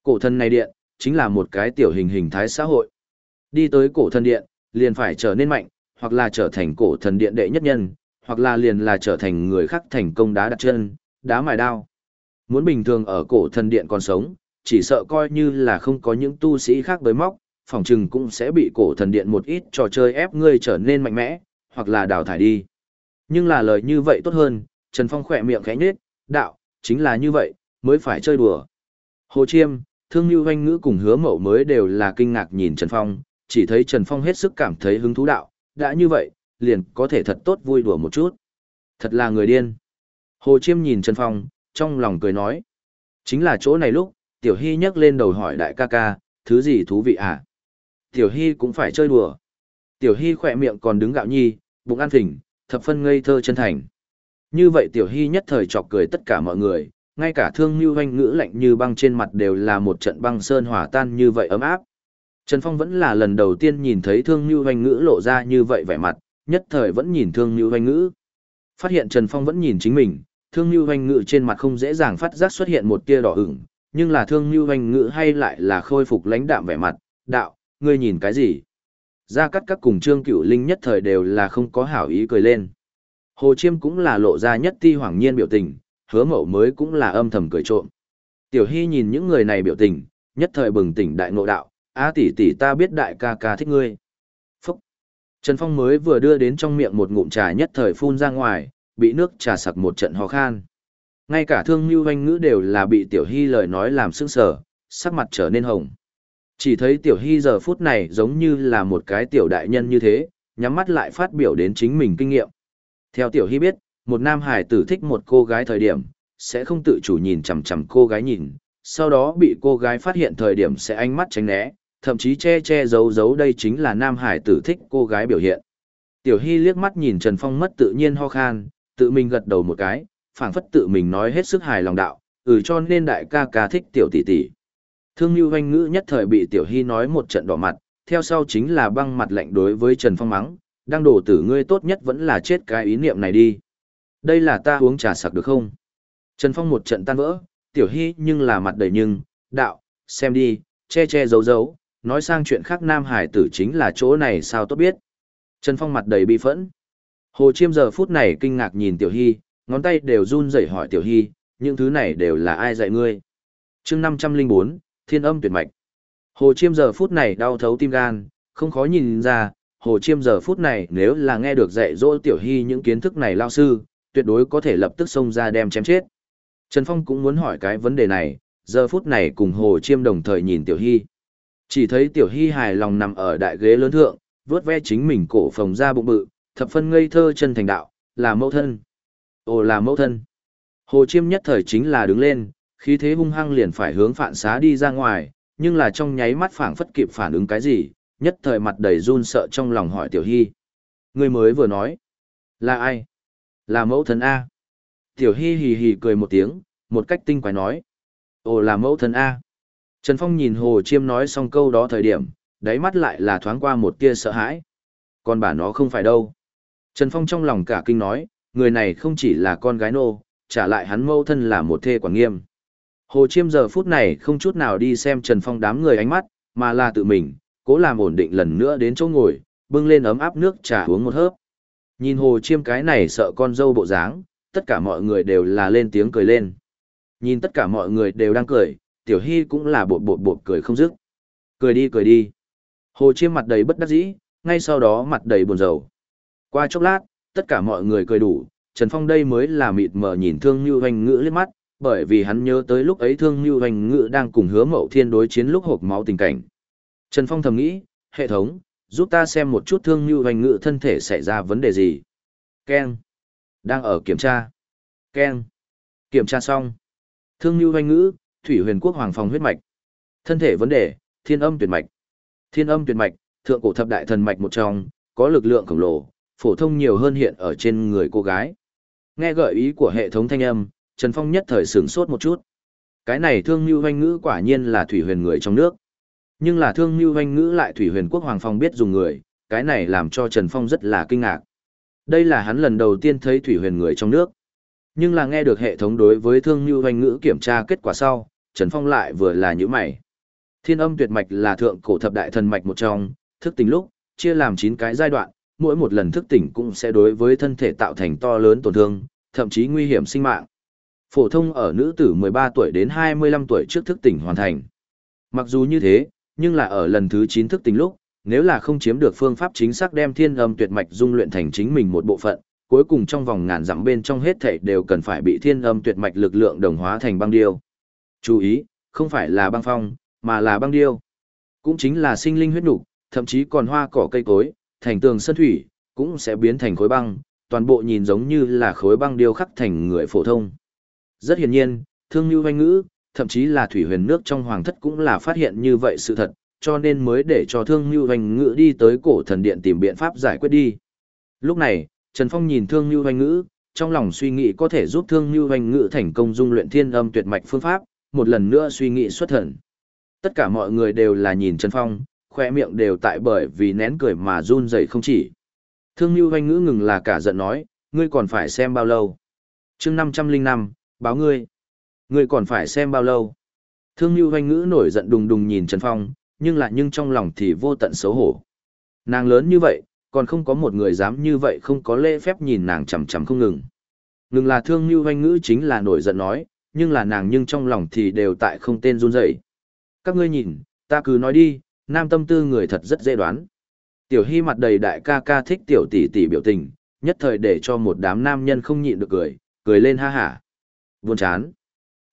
[SPEAKER 1] Cổ thần này điện, chính là một cái tiểu hình hình thái xã hội. Đi tới cổ thần điện, liền phải trở nên mạnh, hoặc là trở thành cổ thần điện đệ nhất nhân, hoặc là liền là trở thành người khác thành công đá đặt chân, đá mài đao. Muốn bình thường ở cổ thần điện còn sống, chỉ sợ coi như là không có những tu sĩ khác với móc, phòng trừng cũng sẽ bị cổ thần điện một ít trò chơi ép ngươi trở nên mạnh mẽ, hoặc là đào thải đi. Nhưng là lời như vậy tốt hơn, Trần Phong khỏe miệng khẽ nhếch, đạo, chính là như vậy, mới phải chơi đùa. Hồ Chiêm, Thương Nhu Hoanh Ngữ cùng hứa mậu mới đều là kinh ngạc nhìn Trần Phong, chỉ thấy Trần Phong hết sức cảm thấy hứng thú đạo, đã như vậy, liền có thể thật tốt vui đùa một chút. Thật là người điên. Hồ Chiêm nhìn Trần Phong, trong lòng cười nói. Chính là chỗ này lúc, Tiểu Hy nhấc lên đầu hỏi đại ca ca, thứ gì thú vị à? Tiểu Hy cũng phải chơi đùa. Tiểu Hy khỏe miệng còn đứng gạo nhi, bụng ăn phình, thập phân ngây thơ chân thành. Như vậy Tiểu Hy nhất thời chọc cười tất cả mọi người, ngay cả thương như hoanh ngữ lạnh như băng trên mặt đều là một trận băng sơn hỏa tan như vậy ấm áp. Trần Phong vẫn là lần đầu tiên nhìn thấy thương như hoanh ngữ lộ ra như vậy vẻ mặt, nhất thời vẫn nhìn thương như hoanh ngữ. Phát hiện Trần Phong vẫn nhìn chính mình, thương như hoanh ngữ trên mặt không dễ dàng phát giác xuất hiện một tia đỏ ửng, nhưng là thương như hoanh ngữ hay lại là khôi phục lãnh đạm vẻ mặt, đạo, ngươi nhìn cái gì? Gia cắt các cùng trương cửu linh nhất thời đều là không có hảo ý cười lên. Hồ Chiêm cũng là lộ ra nhất ti hoảng nhiên biểu tình, hứa mậu mới cũng là âm thầm cười trộm. Tiểu Hy nhìn những người này biểu tình, nhất thời bừng tỉnh đại ngộ đạo, Á tỷ tỷ ta biết đại ca ca thích ngươi. Phúc! Trần Phong mới vừa đưa đến trong miệng một ngụm trà nhất thời phun ra ngoài, bị nước trà sặc một trận ho khan. Ngay cả thương mưu hoanh ngữ đều là bị Tiểu Hy lời nói làm sững sờ, sắc mặt trở nên hồng. Chỉ thấy Tiểu Hy giờ phút này giống như là một cái tiểu đại nhân như thế, nhắm mắt lại phát biểu đến chính mình kinh nghiệm. Theo Tiểu Hy biết, một nam hải tử thích một cô gái thời điểm, sẽ không tự chủ nhìn chằm chằm cô gái nhìn, sau đó bị cô gái phát hiện thời điểm sẽ ánh mắt tránh né, thậm chí che che giấu giấu đây chính là nam hải tử thích cô gái biểu hiện. Tiểu Hy liếc mắt nhìn Trần Phong mất tự nhiên ho khan, tự mình gật đầu một cái, phảng phất tự mình nói hết sức hài lòng đạo, ừ cho nên đại ca ca thích tiểu tỷ tỷ. Thương Nhu Hoanh Ngữ nhất thời bị Tiểu Hy nói một trận đỏ mặt, theo sau chính là băng mặt lạnh đối với Trần Phong mắng, đang đổ tử ngươi tốt nhất vẫn là chết cái ý niệm này đi. Đây là ta uống trà sặc được không? Trần Phong một trận tan vỡ, Tiểu Hy nhưng là mặt đầy nhưng, đạo, xem đi, che che giấu giấu, nói sang chuyện khác Nam Hải tử chính là chỗ này sao tốt biết. Trần Phong mặt đầy bi phẫn. Hồ Chiêm giờ phút này kinh ngạc nhìn Tiểu Hy, ngón tay đều run rẩy hỏi Tiểu Hy, những thứ này đều là ai dạy ngươi? chương 504, Thiên âm tuyệt mạch. Hồ Chiêm giờ phút này đau thấu tim gan, không khó nhìn ra, Hồ Chiêm giờ phút này nếu là nghe được dạy dỗ Tiểu Hy những kiến thức này lao sư, tuyệt đối có thể lập tức xông ra đem chém chết. Trần Phong cũng muốn hỏi cái vấn đề này, giờ phút này cùng Hồ Chiêm đồng thời nhìn Tiểu Hy. Chỉ thấy Tiểu Hy hài lòng nằm ở đại ghế lớn thượng, vớt ve chính mình cổ phồng ra bụng bự, thập phân ngây thơ chân thành đạo, là mẫu thân. Ồ là mẫu thân. Hồ Chiêm nhất thời chính là đứng lên, khí thế hung hăng liền phải hướng phản xá đi ra ngoài, nhưng là trong nháy mắt phảng phất kịp phản ứng cái gì, nhất thời mặt đầy run sợ trong lòng hỏi Tiểu Hy. Người mới vừa nói, là ai? Là mẫu thân A. Tiểu Hy hì hì cười một tiếng, một cách tinh quái nói. Ồ là mẫu thân A. Trần Phong nhìn Hồ Chiêm nói xong câu đó thời điểm, đáy mắt lại là thoáng qua một tia sợ hãi. Còn bà nó không phải đâu. Trần Phong trong lòng cả kinh nói, người này không chỉ là con gái nô, trả lại hắn mẫu thân là một thê quản nghiêm. Hồ Chiêm giờ phút này không chút nào đi xem Trần Phong đám người ánh mắt, mà là tự mình, cố làm ổn định lần nữa đến chỗ ngồi, bưng lên ấm áp nước trà uống một hớp. Nhìn hồ chiêm cái này sợ con dâu bộ dáng, tất cả mọi người đều là lên tiếng cười lên. Nhìn tất cả mọi người đều đang cười, tiểu hy cũng là bột bột bột cười không dứt. Cười đi cười đi. Hồ chiêm mặt đầy bất đắc dĩ, ngay sau đó mặt đầy buồn rầu. Qua chốc lát, tất cả mọi người cười đủ, Trần Phong đây mới là mịt mờ nhìn thương như hoành ngữ lên mắt, bởi vì hắn nhớ tới lúc ấy thương như hoành ngữ đang cùng hứa mậu thiên đối chiến lúc hộp máu tình cảnh. Trần Phong thầm nghĩ, hệ thống, giúp ta xem một chút thương như hoành ngự thân thể xảy ra vấn đề gì. Ken. Đang ở kiểm tra. Ken. Kiểm tra xong. Thương như hoành ngữ, thủy huyền quốc hoàng phòng huyết mạch. Thân thể vấn đề, thiên âm tuyệt mạch. Thiên âm tuyệt mạch, thượng cổ thập đại thần mạch một trong, có lực lượng khổng lồ, phổ thông nhiều hơn hiện ở trên người cô gái. Nghe gợi ý của hệ thống thanh âm, Trần Phong nhất thời sửng sốt một chút. Cái này thương như hoanh ngữ quả nhiên là thủy huyền người trong nước. Nhưng là thương như hoanh ngữ lại thủy huyền quốc hoàng phong biết dùng người, cái này làm cho Trần Phong rất là kinh ngạc. Đây là hắn lần đầu tiên thấy thủy huyền người trong nước. Nhưng là nghe được hệ thống đối với thương như hoanh ngữ kiểm tra kết quả sau, Trần Phong lại vừa là như mày. Thiên âm tuyệt mạch là thượng cổ thập đại thần mạch một trong, thức tỉnh lúc, chia làm 9 cái giai đoạn, mỗi một lần thức tỉnh cũng sẽ đối với thân thể tạo thành to lớn tổn thương, thậm chí nguy hiểm sinh mạng. Phổ thông ở nữ tử 13 tuổi đến 25 tuổi trước thức tỉnh hoàn thành. Mặc dù như thế, nhưng là ở lần thứ 9 thức tỉnh lúc, nếu là không chiếm được phương pháp chính xác đem thiên âm tuyệt mạch dung luyện thành chính mình một bộ phận, cuối cùng trong vòng ngàn dặm bên trong hết thảy đều cần phải bị thiên âm tuyệt mạch lực lượng đồng hóa thành băng điêu. Chú ý, không phải là băng phong, mà là băng điêu. Cũng chính là sinh linh huyết nục, thậm chí còn hoa cỏ cây cối, thành tường sân thủy, cũng sẽ biến thành khối băng, toàn bộ nhìn giống như là khối băng điêu khắc thành người phổ thông. Rất hiển nhiên, thương như hoanh ngữ, thậm chí là thủy huyền nước trong hoàng thất cũng là phát hiện như vậy sự thật, cho nên mới để cho thương Nưu Hoành ngữ đi tới cổ thần điện tìm biện pháp giải quyết đi. Lúc này, Trần Phong nhìn thương Nưu Hoành ngữ, trong lòng suy nghĩ có thể giúp thương Nưu Hoành ngữ thành công dung luyện thiên âm tuyệt mạch phương pháp, một lần nữa suy nghĩ xuất thần. Tất cả mọi người đều là nhìn Trần Phong, khoe miệng đều tại bởi vì nén cười mà run rẩy không chỉ. Thương Nưu Hoành ngữ ngừng là cả giận nói, ngươi còn phải xem bao lâu. chương 505, báo ngươi. Ngươi còn phải xem bao lâu. Thương Nhu Hoanh ngữ nổi giận đùng đùng nhìn Trần Phong, nhưng lại nhưng trong lòng thì vô tận xấu hổ. Nàng lớn như vậy, còn không có một người dám như vậy không có lễ phép nhìn nàng chằm chằm không ngừng. Ngừng là Thương Nhu Hoanh ngữ chính là nổi giận nói, nhưng là nàng nhưng trong lòng thì đều tại không tên run rẩy. Các ngươi nhìn, ta cứ nói đi, nam tâm tư người thật rất dễ đoán. Tiểu Hy mặt đầy đại ca ca thích tiểu tỷ tỷ biểu tình, nhất thời để cho một đám nam nhân không nhịn được cười, cười lên ha hả. Buồn chán.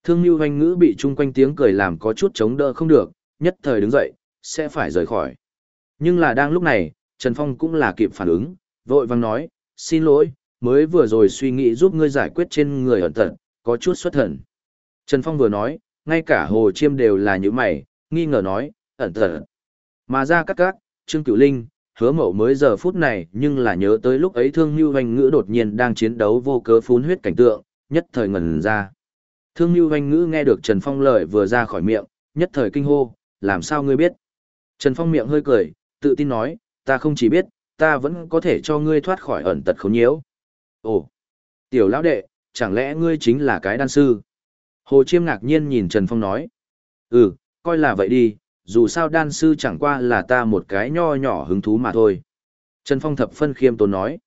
[SPEAKER 1] Thương Nhu Hoành ngữ bị chung quanh tiếng cười làm có chút chống đỡ không được, nhất thời đứng dậy, sẽ phải rời khỏi. Nhưng là đang lúc này, Trần Phong cũng là kịp phản ứng, vội vang nói, xin lỗi, mới vừa rồi suy nghĩ giúp ngươi giải quyết trên người ẩn tật, có chút xuất thần. Trần Phong vừa nói, ngay cả hồ chiêm đều là những mày, nghi ngờ nói, ẩn tật. Mà ra cắt cắt, Trương Cửu Linh, hứa mậu mới giờ phút này nhưng là nhớ tới lúc ấy thương như hoành ngữ đột nhiên đang chiến đấu vô cớ phun huyết cảnh tượng, nhất thời ngần ra. Thương Nhu hoành ngữ nghe được Trần Phong lời vừa ra khỏi miệng, nhất thời kinh hô, làm sao ngươi biết? Trần Phong miệng hơi cười, tự tin nói, ta không chỉ biết, ta vẫn có thể cho ngươi thoát khỏi ẩn tật khốn nhiễu. Ồ, tiểu lão đệ, chẳng lẽ ngươi chính là cái đan sư? Hồ Chiêm ngạc nhiên nhìn Trần Phong nói, ừ, coi là vậy đi, dù sao đan sư chẳng qua là ta một cái nho nhỏ hứng thú mà thôi. Trần Phong thập phân khiêm tốn nói.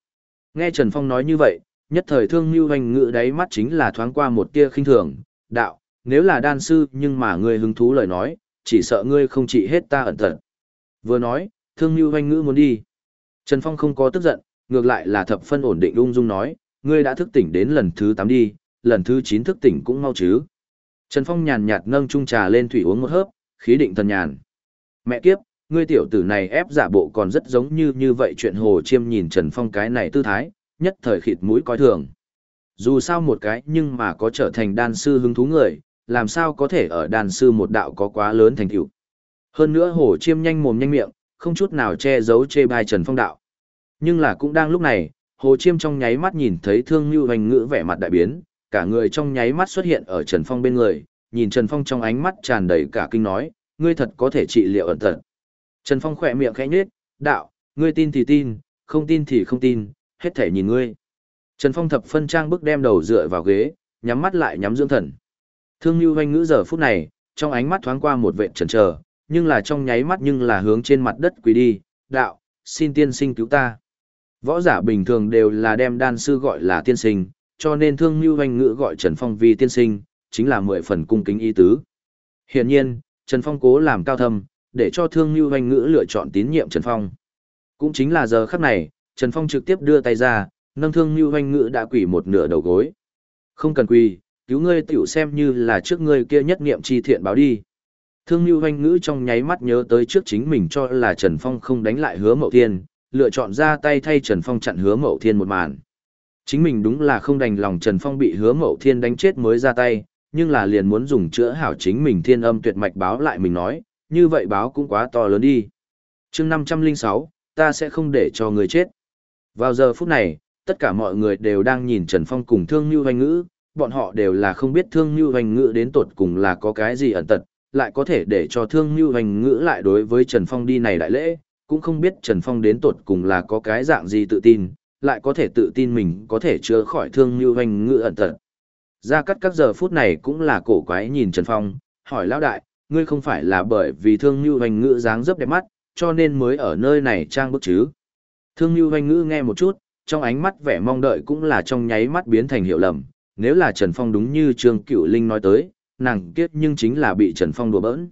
[SPEAKER 1] Nghe Trần Phong nói như vậy, nhất thời thương như hoành ngự đáy mắt chính là thoáng qua một tia khinh thường, đạo, nếu là đan sư nhưng mà ngươi hứng thú lời nói, chỉ sợ ngươi không trị hết ta ẩn tật. Vừa nói, thương như hoành ngữ muốn đi. Trần Phong không có tức giận, ngược lại là thập phân ổn định ung dung nói, ngươi đã thức tỉnh đến lần thứ 8 đi, lần thứ 9 thức tỉnh cũng mau chứ. Trần Phong nhàn nhạt nâng chung trà lên thủy uống một hớp, khí định thần nhàn. Mẹ kiếp, ngươi tiểu tử này ép giả bộ còn rất giống như như vậy chuyện hồ chiêm nhìn Trần Phong cái này tư thái, nhất thời khịt mũi coi thường. Dù sao một cái nhưng mà có trở thành đan sư hứng thú người, làm sao có thể ở đan sư một đạo có quá lớn thành tựu. Hơn nữa hồ chiêm nhanh mồm nhanh miệng, không chút nào che giấu chê bai Trần Phong đạo. Nhưng là cũng đang lúc này, hồ chiêm trong nháy mắt nhìn thấy thương Nưu hoành ngữ vẻ mặt đại biến, cả người trong nháy mắt xuất hiện ở Trần Phong bên người, nhìn Trần Phong trong ánh mắt tràn đầy cả kinh nói, ngươi thật có thể trị liệu ẩn tật. Trần Phong khỏe miệng khẽ nhếch, đạo, ngươi tin thì tin, không tin thì không tin, hết thể nhìn ngươi. Trần Phong thập phân trang bước đem đầu dựa vào ghế, nhắm mắt lại nhắm dưỡng thần. Thương Nhu Hoành ngữ giờ phút này, trong ánh mắt thoáng qua một vệ trần chờ, nhưng là trong nháy mắt nhưng là hướng trên mặt đất quỳ đi, đạo, xin tiên sinh cứu ta. Võ giả bình thường đều là đem đan sư gọi là tiên sinh, cho nên thương Nhu Hoành ngữ gọi Trần Phong vì tiên sinh, chính là mười phần cung kính y tứ. Hiển nhiên, Trần Phong cố làm cao thâm, để cho thương Nhu Hoành ngữ lựa chọn tín nhiệm Trần Phong. Cũng chính là giờ khắc này, Trần Phong trực tiếp đưa tay ra, nâng thương như hoanh ngữ đã quỷ một nửa đầu gối. Không cần quỳ, cứu ngươi tiểu xem như là trước ngươi kia nhất niệm chi thiện báo đi. Thương như hoanh ngữ trong nháy mắt nhớ tới trước chính mình cho là Trần Phong không đánh lại hứa mậu thiên, lựa chọn ra tay thay Trần Phong chặn hứa mậu thiên một màn. Chính mình đúng là không đành lòng Trần Phong bị hứa mậu thiên đánh chết mới ra tay, nhưng là liền muốn dùng chữa hảo chính mình thiên âm tuyệt mạch báo lại mình nói, như vậy báo cũng quá to lớn đi. chương 506, ta sẽ không để cho người chết. Vào giờ phút này, tất cả mọi người đều đang nhìn Trần Phong cùng Thương Như Hoành Ngữ, bọn họ đều là không biết Thương Như Hoành Ngữ đến tột cùng là có cái gì ẩn tật, lại có thể để cho Thương Như Hoành Ngữ lại đối với Trần Phong đi này đại lễ, cũng không biết Trần Phong đến tột cùng là có cái dạng gì tự tin, lại có thể tự tin mình có thể chữa khỏi Thương Như Hoành Ngữ ẩn tật. Ra cắt các giờ phút này cũng là cổ quái nhìn Trần Phong, hỏi lão đại, ngươi không phải là bởi vì Thương Như Hoành Ngữ dáng dấp đẹp mắt, cho nên mới ở nơi này trang bức chứ. Thương Lưu Hoành Ngữ nghe một chút, trong ánh mắt vẻ mong đợi cũng là trong nháy mắt biến thành hiểu lầm, nếu là Trần Phong đúng như Trương Cửu Linh nói tới, nàng kiếp nhưng chính là bị Trần Phong đùa bỡn.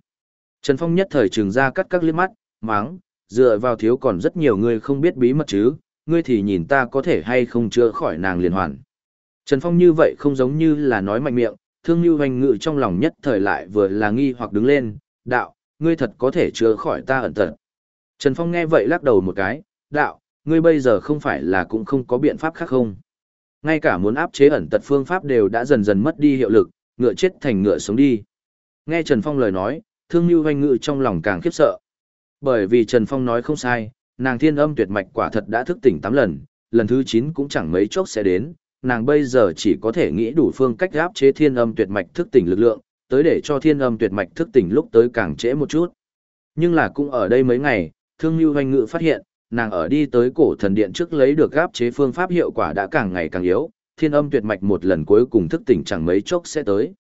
[SPEAKER 1] Trần Phong nhất thời trừng ra cắt các liếc mắt, máng, dựa vào thiếu còn rất nhiều người không biết bí mật chứ, ngươi thì nhìn ta có thể hay không chữa khỏi nàng liền hoàn. Trần Phong như vậy không giống như là nói mạnh miệng, thương như hoành ngự trong lòng nhất thời lại vừa là nghi hoặc đứng lên, đạo, ngươi thật có thể chữa khỏi ta ẩn tật. Trần Phong nghe vậy lắc đầu một cái, đạo, ngươi bây giờ không phải là cũng không có biện pháp khác không. Ngay cả muốn áp chế ẩn tật phương pháp đều đã dần dần mất đi hiệu lực, ngựa chết thành ngựa sống đi. Nghe Trần Phong lời nói, thương như hoanh ngự trong lòng càng khiếp sợ. Bởi vì Trần Phong nói không sai, nàng thiên âm tuyệt mạch quả thật đã thức tỉnh 8 lần, lần thứ 9 cũng chẳng mấy chốc sẽ đến, nàng bây giờ chỉ có thể nghĩ đủ phương cách áp chế thiên âm tuyệt mạch thức tỉnh lực lượng, tới để cho thiên âm tuyệt mạch thức tỉnh lúc tới càng trễ một chút. Nhưng là cũng ở đây mấy ngày, thương như hoanh ngự phát hiện, nàng ở đi tới cổ thần điện trước lấy được áp chế phương pháp hiệu quả đã càng ngày càng yếu, thiên âm tuyệt mạch một lần cuối cùng thức tỉnh chẳng mấy chốc sẽ tới.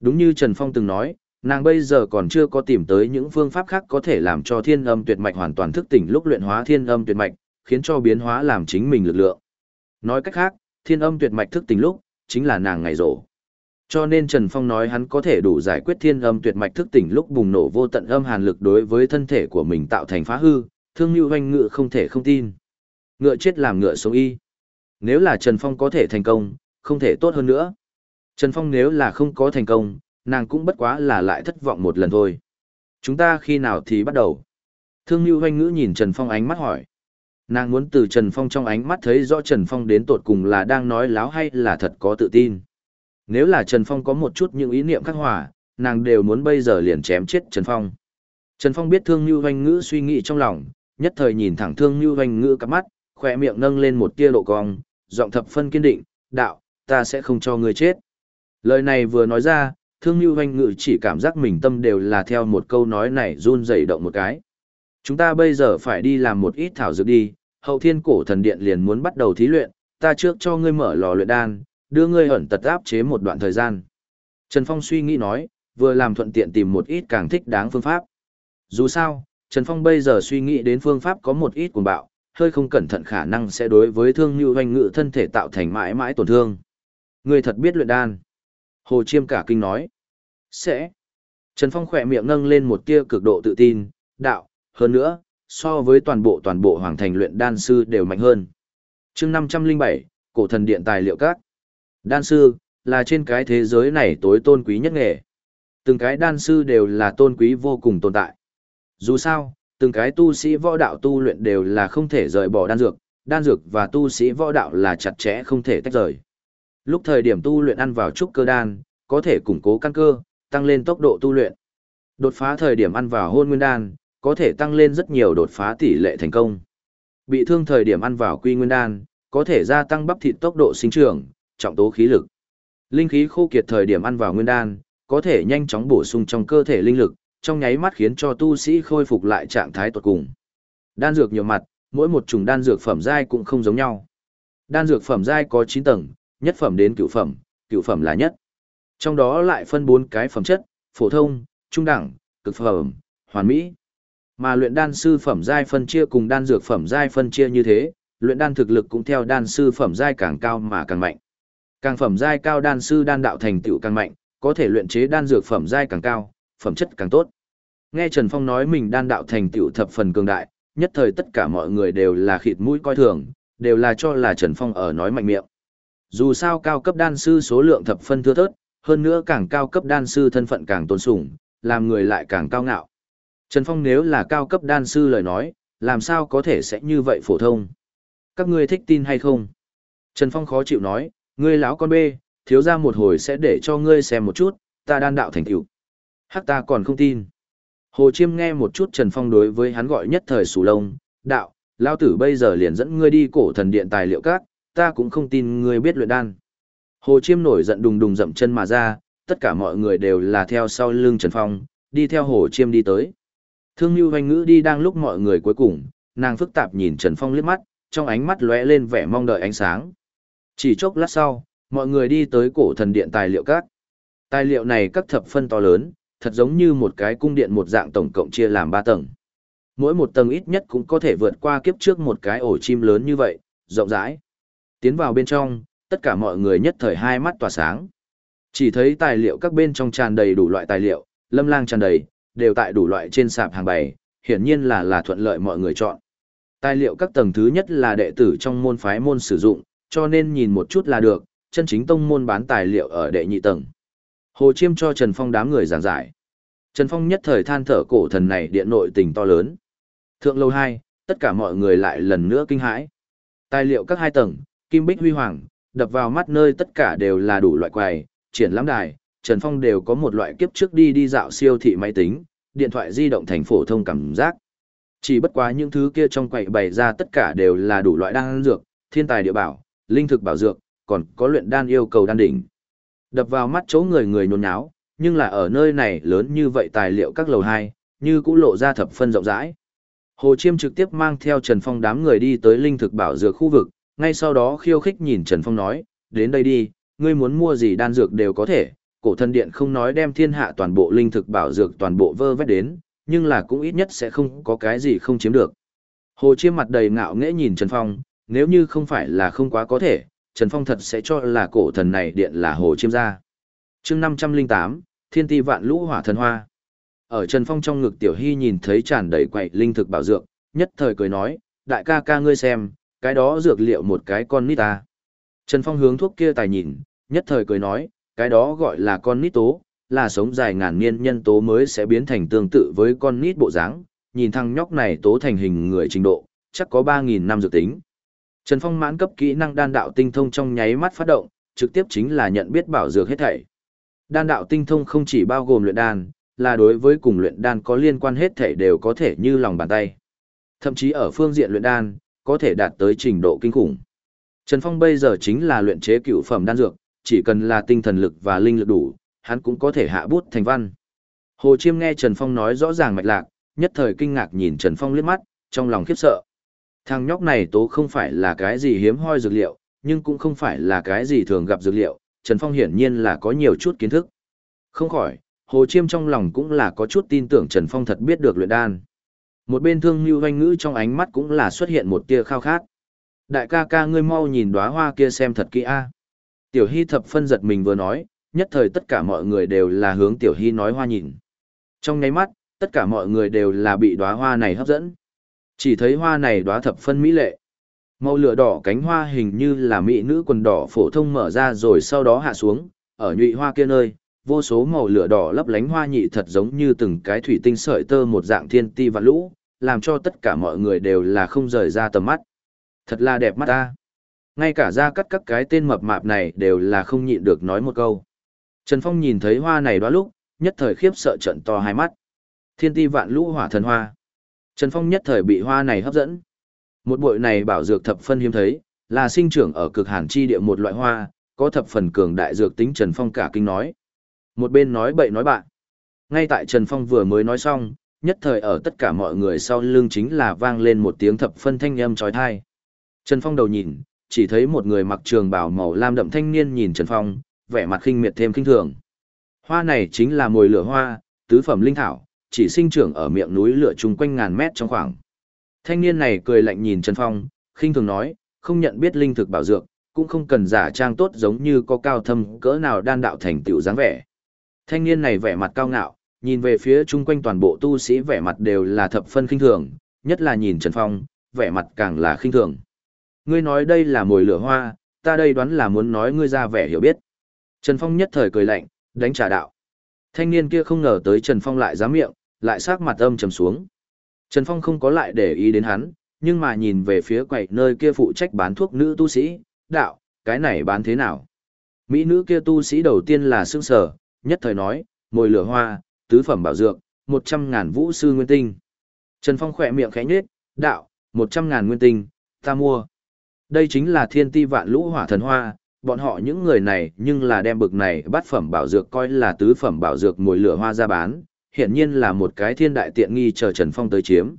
[SPEAKER 1] Đúng như Trần Phong từng nói, nàng bây giờ còn chưa có tìm tới những phương pháp khác có thể làm cho thiên âm tuyệt mạch hoàn toàn thức tỉnh lúc luyện hóa thiên âm tuyệt mạch, khiến cho biến hóa làm chính mình lực lượng. Nói cách khác, thiên âm tuyệt mạch thức tỉnh lúc, chính là nàng ngày rổ. Cho nên Trần Phong nói hắn có thể đủ giải quyết thiên âm tuyệt mạch thức tỉnh lúc bùng nổ vô tận âm hàn lực đối với thân thể của mình tạo thành phá hư, thương như hoanh ngựa không thể không tin. Ngựa chết làm ngựa sống y. Nếu là Trần Phong có thể thành công, không thể tốt hơn nữa. Trần Phong nếu là không có thành công, nàng cũng bất quá là lại thất vọng một lần thôi. Chúng ta khi nào thì bắt đầu? Thương như hoanh ngữ nhìn Trần Phong ánh mắt hỏi. Nàng muốn từ Trần Phong trong ánh mắt thấy rõ Trần Phong đến tột cùng là đang nói láo hay là thật có tự tin. Nếu là Trần Phong có một chút những ý niệm khắc hòa, nàng đều muốn bây giờ liền chém chết Trần Phong. Trần Phong biết thương như hoanh ngữ suy nghĩ trong lòng, nhất thời nhìn thẳng thương như hoành ngữ cắp mắt, khỏe miệng nâng lên một tia độ cong, giọng thập phân kiên định, đạo, ta sẽ không cho ngươi chết. Lời này vừa nói ra, thương như hoành ngữ chỉ cảm giác mình tâm đều là theo một câu nói này run dày động một cái. Chúng ta bây giờ phải đi làm một ít thảo dược đi, hậu thiên cổ thần điện liền muốn bắt đầu thí luyện, ta trước cho ngươi mở lò luyện đan, đưa ngươi ẩn tật áp chế một đoạn thời gian. Trần Phong suy nghĩ nói, vừa làm thuận tiện tìm một ít càng thích đáng phương pháp. Dù sao, Trần Phong bây giờ suy nghĩ đến phương pháp có một ít cuồng bạo, hơi không cẩn thận khả năng sẽ đối với thương như hoành ngự thân thể tạo thành mãi mãi tổn thương. Người thật biết luyện đan. Hồ Chiêm cả kinh nói. Sẽ. Trần Phong khỏe miệng nâng lên một tia cực độ tự tin, đạo, hơn nữa, so với toàn bộ toàn bộ hoàng thành luyện đan sư đều mạnh hơn. chương 507, cổ thần điện tài liệu các. Đan sư, là trên cái thế giới này tối tôn quý nhất nghề. Từng cái đan sư đều là tôn quý vô cùng tồn tại. Dù sao, từng cái tu sĩ võ đạo tu luyện đều là không thể rời bỏ đan dược, đan dược và tu sĩ võ đạo là chặt chẽ không thể tách rời. Lúc thời điểm tu luyện ăn vào trúc cơ đan, có thể củng cố căn cơ, tăng lên tốc độ tu luyện. Đột phá thời điểm ăn vào hôn nguyên đan, có thể tăng lên rất nhiều đột phá tỷ lệ thành công. Bị thương thời điểm ăn vào quy nguyên đan, có thể gia tăng bắp thịt tốc độ sinh trưởng, trọng tố khí lực. Linh khí khô kiệt thời điểm ăn vào nguyên đan, có thể nhanh chóng bổ sung trong cơ thể linh lực, trong nháy mắt khiến cho tu sĩ khôi phục lại trạng thái tuột cùng. Đan dược nhiều mặt, mỗi một chủng đan dược phẩm giai cũng không giống nhau. Đan dược phẩm giai có 9 tầng, nhất phẩm đến cửu phẩm, cửu phẩm là nhất. Trong đó lại phân 4 cái phẩm chất, phổ thông, trung đẳng, cực phẩm, hoàn mỹ. Mà luyện đan sư phẩm giai phân chia cùng đan dược phẩm giai phân chia như thế, luyện đan thực lực cũng theo đan sư phẩm giai càng cao mà càng mạnh. Càng phẩm giai cao đan sư đan đạo thành tựu càng mạnh, có thể luyện chế đan dược phẩm giai càng cao, phẩm chất càng tốt. Nghe Trần Phong nói mình đan đạo thành tựu thập phần cường đại, nhất thời tất cả mọi người đều là khịt mũi coi thường, đều là cho là Trần Phong ở nói mạnh miệng. Dù sao cao cấp đan sư số lượng thập phân thưa thớt, hơn nữa càng cao cấp đan sư thân phận càng tôn sủng, làm người lại càng cao ngạo. Trần Phong nếu là cao cấp đan sư lời nói, làm sao có thể sẽ như vậy phổ thông? Các ngươi thích tin hay không? Trần Phong khó chịu nói, ngươi lão con bê, thiếu ra một hồi sẽ để cho ngươi xem một chút, ta đan đạo thành tựu. Hắc ta còn không tin. Hồ Chiêm nghe một chút Trần Phong đối với hắn gọi nhất thời sù lông, đạo, lao tử bây giờ liền dẫn ngươi đi cổ thần điện tài liệu các, ta cũng không tin ngươi biết luyện đan. Hồ Chiêm nổi giận đùng đùng dậm chân mà ra, tất cả mọi người đều là theo sau lưng Trần Phong, đi theo Hồ Chiêm đi tới. Thương Nhu Hoành Ngữ đi đang lúc mọi người cuối cùng, nàng phức tạp nhìn Trần Phong liếc mắt, trong ánh mắt lóe lên vẻ mong đợi ánh sáng. Chỉ chốc lát sau, mọi người đi tới cổ thần điện tài liệu các. Tài liệu này các thập phân to lớn, thật giống như một cái cung điện một dạng tổng cộng chia làm ba tầng. Mỗi một tầng ít nhất cũng có thể vượt qua kiếp trước một cái ổ chim lớn như vậy, rộng rãi. Tiến vào bên trong, tất cả mọi người nhất thời hai mắt tỏa sáng. Chỉ thấy tài liệu các bên trong tràn đầy đủ loại tài liệu, lâm lang tràn đầy, đều tại đủ loại trên sạp hàng bày, hiển nhiên là là thuận lợi mọi người chọn. Tài liệu các tầng thứ nhất là đệ tử trong môn phái môn sử dụng, cho nên nhìn một chút là được, chân chính tông môn bán tài liệu ở đệ nhị tầng. Hồ Chiêm cho Trần Phong đám người giảng giải. Trần Phong nhất thời than thở cổ thần này điện nội tình to lớn. Thượng lâu 2, tất cả mọi người lại lần nữa kinh hãi. Tài liệu các hai tầng, kim bích huy hoàng, đập vào mắt nơi tất cả đều là đủ loại quầy, triển lãm đài, Trần Phong đều có một loại kiếp trước đi đi dạo siêu thị máy tính, điện thoại di động thành phổ thông cảm giác. Chỉ bất quá những thứ kia trong quầy bày ra tất cả đều là đủ loại đan dược, thiên tài địa bảo, linh thực bảo dược, còn có luyện đan yêu cầu đan đỉnh. Đập vào mắt chỗ người người nhốn nháo, nhưng là ở nơi này lớn như vậy tài liệu các lầu hai, như cũng lộ ra thập phân rộng rãi. Hồ Chiêm trực tiếp mang theo Trần Phong đám người đi tới linh thực bảo dược khu vực, ngay sau đó khiêu khích nhìn Trần Phong nói, đến đây đi, ngươi muốn mua gì đan dược đều có thể, cổ thần điện không nói đem thiên hạ toàn bộ linh thực bảo dược toàn bộ vơ vét đến, nhưng là cũng ít nhất sẽ không có cái gì không chiếm được. Hồ Chiêm mặt đầy ngạo nghễ nhìn Trần Phong, nếu như không phải là không quá có thể, Trần Phong thật sẽ cho là cổ thần này điện là Hồ Chiêm gia. chương 508, Thiên ti vạn lũ hỏa thần hoa. Ở Trần Phong trong ngực Tiểu Hy nhìn thấy tràn đầy quậy linh thực bảo dược, nhất thời cười nói, đại ca ca ngươi xem, cái đó dược liệu một cái con nít ta. Trần Phong hướng thuốc kia tài nhìn, nhất thời cười nói, cái đó gọi là con nít tố, là sống dài ngàn niên nhân tố mới sẽ biến thành tương tự với con nít bộ dáng, nhìn thằng nhóc này tố thành hình người trình độ, chắc có 3.000 năm dược tính. Trần Phong mãn cấp kỹ năng đan đạo tinh thông trong nháy mắt phát động, trực tiếp chính là nhận biết bảo dược hết thảy. Đan đạo tinh thông không chỉ bao gồm luyện đan, là đối với cùng luyện đan có liên quan hết thảy đều có thể như lòng bàn tay. Thậm chí ở phương diện luyện đan, có thể đạt tới trình độ kinh khủng. Trần Phong bây giờ chính là luyện chế cựu phẩm đan dược, chỉ cần là tinh thần lực và linh lực đủ, hắn cũng có thể hạ bút thành văn. Hồ Chiêm nghe Trần Phong nói rõ ràng mạch lạc, nhất thời kinh ngạc nhìn Trần Phong liếc mắt, trong lòng khiếp sợ. Thằng nhóc này tố không phải là cái gì hiếm hoi dược liệu, nhưng cũng không phải là cái gì thường gặp dược liệu, Trần Phong hiển nhiên là có nhiều chút kiến thức. Không khỏi, Hồ Chiêm trong lòng cũng là có chút tin tưởng Trần Phong thật biết được luyện đan. Một bên thương như hoanh ngữ trong ánh mắt cũng là xuất hiện một tia khao khát. Đại ca ca ngươi mau nhìn đóa hoa kia xem thật kỹ a. Tiểu Hy thập phân giật mình vừa nói, nhất thời tất cả mọi người đều là hướng Tiểu Hy nói hoa nhìn. Trong nháy mắt, tất cả mọi người đều là bị đóa hoa này hấp dẫn. Chỉ thấy hoa này đóa thập phân mỹ lệ. Màu lửa đỏ cánh hoa hình như là mỹ nữ quần đỏ phổ thông mở ra rồi sau đó hạ xuống, ở nhụy hoa kia nơi, vô số màu lửa đỏ lấp lánh hoa nhị thật giống như từng cái thủy tinh sợi tơ một dạng thiên ti và lũ, làm cho tất cả mọi người đều là không rời ra tầm mắt. Thật là đẹp mắt ta. Ngay cả ra cắt các cái tên mập mạp này đều là không nhịn được nói một câu. Trần Phong nhìn thấy hoa này đó lúc, nhất thời khiếp sợ trận to hai mắt. Thiên ti vạn lũ hỏa thần hoa. Trần Phong nhất thời bị hoa này hấp dẫn. Một bội này bảo dược thập phân hiếm thấy, là sinh trưởng ở cực hàn chi địa một loại hoa, có thập phần cường đại dược tính Trần Phong cả kinh nói. Một bên nói bậy nói bạn. Ngay tại Trần Phong vừa mới nói xong, nhất thời ở tất cả mọi người sau lưng chính là vang lên một tiếng thập phân thanh âm trói thai. Trần Phong đầu nhìn, chỉ thấy một người mặc trường bào màu lam đậm thanh niên nhìn Trần Phong, vẻ mặt khinh miệt thêm khinh thường. Hoa này chính là mùi lửa hoa, tứ phẩm linh thảo, chỉ sinh trưởng ở miệng núi lửa chung quanh ngàn mét trong khoảng. Thanh niên này cười lạnh nhìn Trần Phong, khinh thường nói, không nhận biết linh thực bảo dược, cũng không cần giả trang tốt giống như có cao thâm cỡ nào đan đạo thành tựu dáng vẻ. Thanh niên này vẻ mặt cao ngạo, nhìn về phía chung quanh toàn bộ tu sĩ vẻ mặt đều là thập phân khinh thường, nhất là nhìn Trần Phong, vẻ mặt càng là khinh thường. Ngươi nói đây là mồi lửa hoa, ta đây đoán là muốn nói ngươi ra vẻ hiểu biết. Trần Phong nhất thời cười lạnh, đánh trả đạo. Thanh niên kia không ngờ tới Trần Phong lại dám miệng, lại sát mặt âm trầm xuống. Trần Phong không có lại để ý đến hắn, nhưng mà nhìn về phía quầy nơi kia phụ trách bán thuốc nữ tu sĩ, đạo, cái này bán thế nào? Mỹ nữ kia tu sĩ đầu tiên là sương sở, nhất thời nói, mồi lửa hoa, tứ phẩm bảo dược, một trăm ngàn vũ sư nguyên tinh. Trần Phong khỏe miệng khẽ nhếch, đạo, một trăm ngàn nguyên tinh, ta mua. Đây chính là thiên ti vạn lũ hỏa thần hoa, bọn họ những người này nhưng là đem bực này bắt phẩm bảo dược coi là tứ phẩm bảo dược mồi lửa hoa ra bán, hiện nhiên là một cái thiên đại tiện nghi chờ Trần Phong tới chiếm.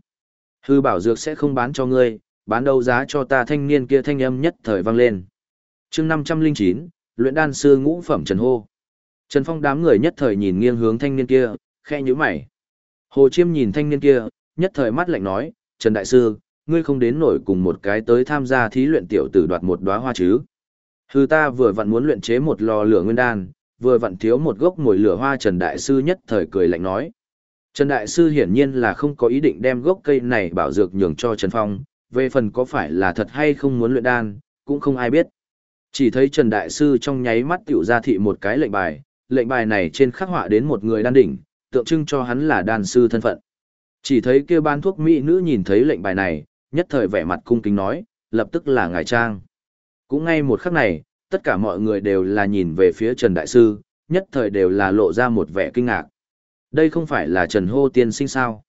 [SPEAKER 1] Hư bảo dược sẽ không bán cho ngươi, bán đâu giá cho ta thanh niên kia thanh âm nhất thời vang lên. chương 509, luyện đan sư ngũ phẩm Trần Hô. Trần Phong đám người nhất thời nhìn nghiêng hướng thanh niên kia, khe nhíu mày. Hồ Chiêm nhìn thanh niên kia, nhất thời mắt lạnh nói, Trần Đại Sư, ngươi không đến nổi cùng một cái tới tham gia thí luyện tiểu tử đoạt một đóa hoa chứ. Hư ta vừa vặn muốn luyện chế một lò lửa nguyên đan, vừa vặn thiếu một gốc mồi lửa hoa Trần Đại Sư nhất thời cười lạnh nói. Trần Đại Sư hiển nhiên là không có ý định đem gốc cây này bảo dược nhường cho Trần Phong, về phần có phải là thật hay không muốn luyện đan, cũng không ai biết. Chỉ thấy Trần Đại Sư trong nháy mắt tiểu ra thị một cái lệnh bài, lệnh bài này trên khắc họa đến một người đan đỉnh, tượng trưng cho hắn là đan sư thân phận. Chỉ thấy kia ban thuốc mỹ nữ nhìn thấy lệnh bài này, nhất thời vẻ mặt cung kính nói, lập tức là ngài trang. Cũng ngay một khắc này, tất cả mọi người đều là nhìn về phía Trần Đại Sư, nhất thời đều là lộ ra một vẻ kinh ngạc. Đây không phải là Trần Hô tiên sinh sao?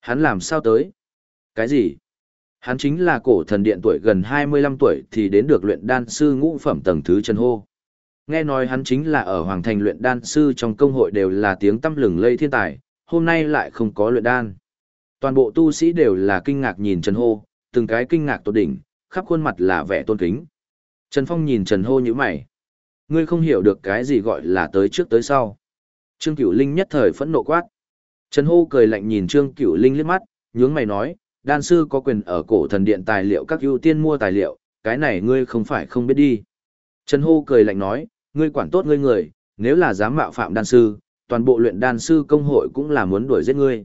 [SPEAKER 1] Hắn làm sao tới? Cái gì? Hắn chính là cổ thần điện tuổi gần 25 tuổi thì đến được luyện đan sư ngũ phẩm tầng thứ Trần Hô. Nghe nói hắn chính là ở Hoàng Thành luyện đan sư trong công hội đều là tiếng tâm lừng lây thiên tài, hôm nay lại không có luyện đan. Toàn bộ tu sĩ đều là kinh ngạc nhìn Trần Hô, từng cái kinh ngạc tột đỉnh, khắp khuôn mặt là vẻ tôn kính. Trần Phong nhìn Trần Hô như mày. Ngươi không hiểu được cái gì gọi là tới trước tới sau. Trương Cửu Linh nhất thời phẫn nộ quát. Trần Hô cười lạnh nhìn Trương Cửu Linh liếc mắt, nhướng mày nói, đan sư có quyền ở cổ thần điện tài liệu các ưu tiên mua tài liệu, cái này ngươi không phải không biết đi. Trần Hô cười lạnh nói, ngươi quản tốt ngươi người, nếu là dám mạo phạm đan sư, toàn bộ luyện đan sư công hội cũng là muốn đuổi giết ngươi.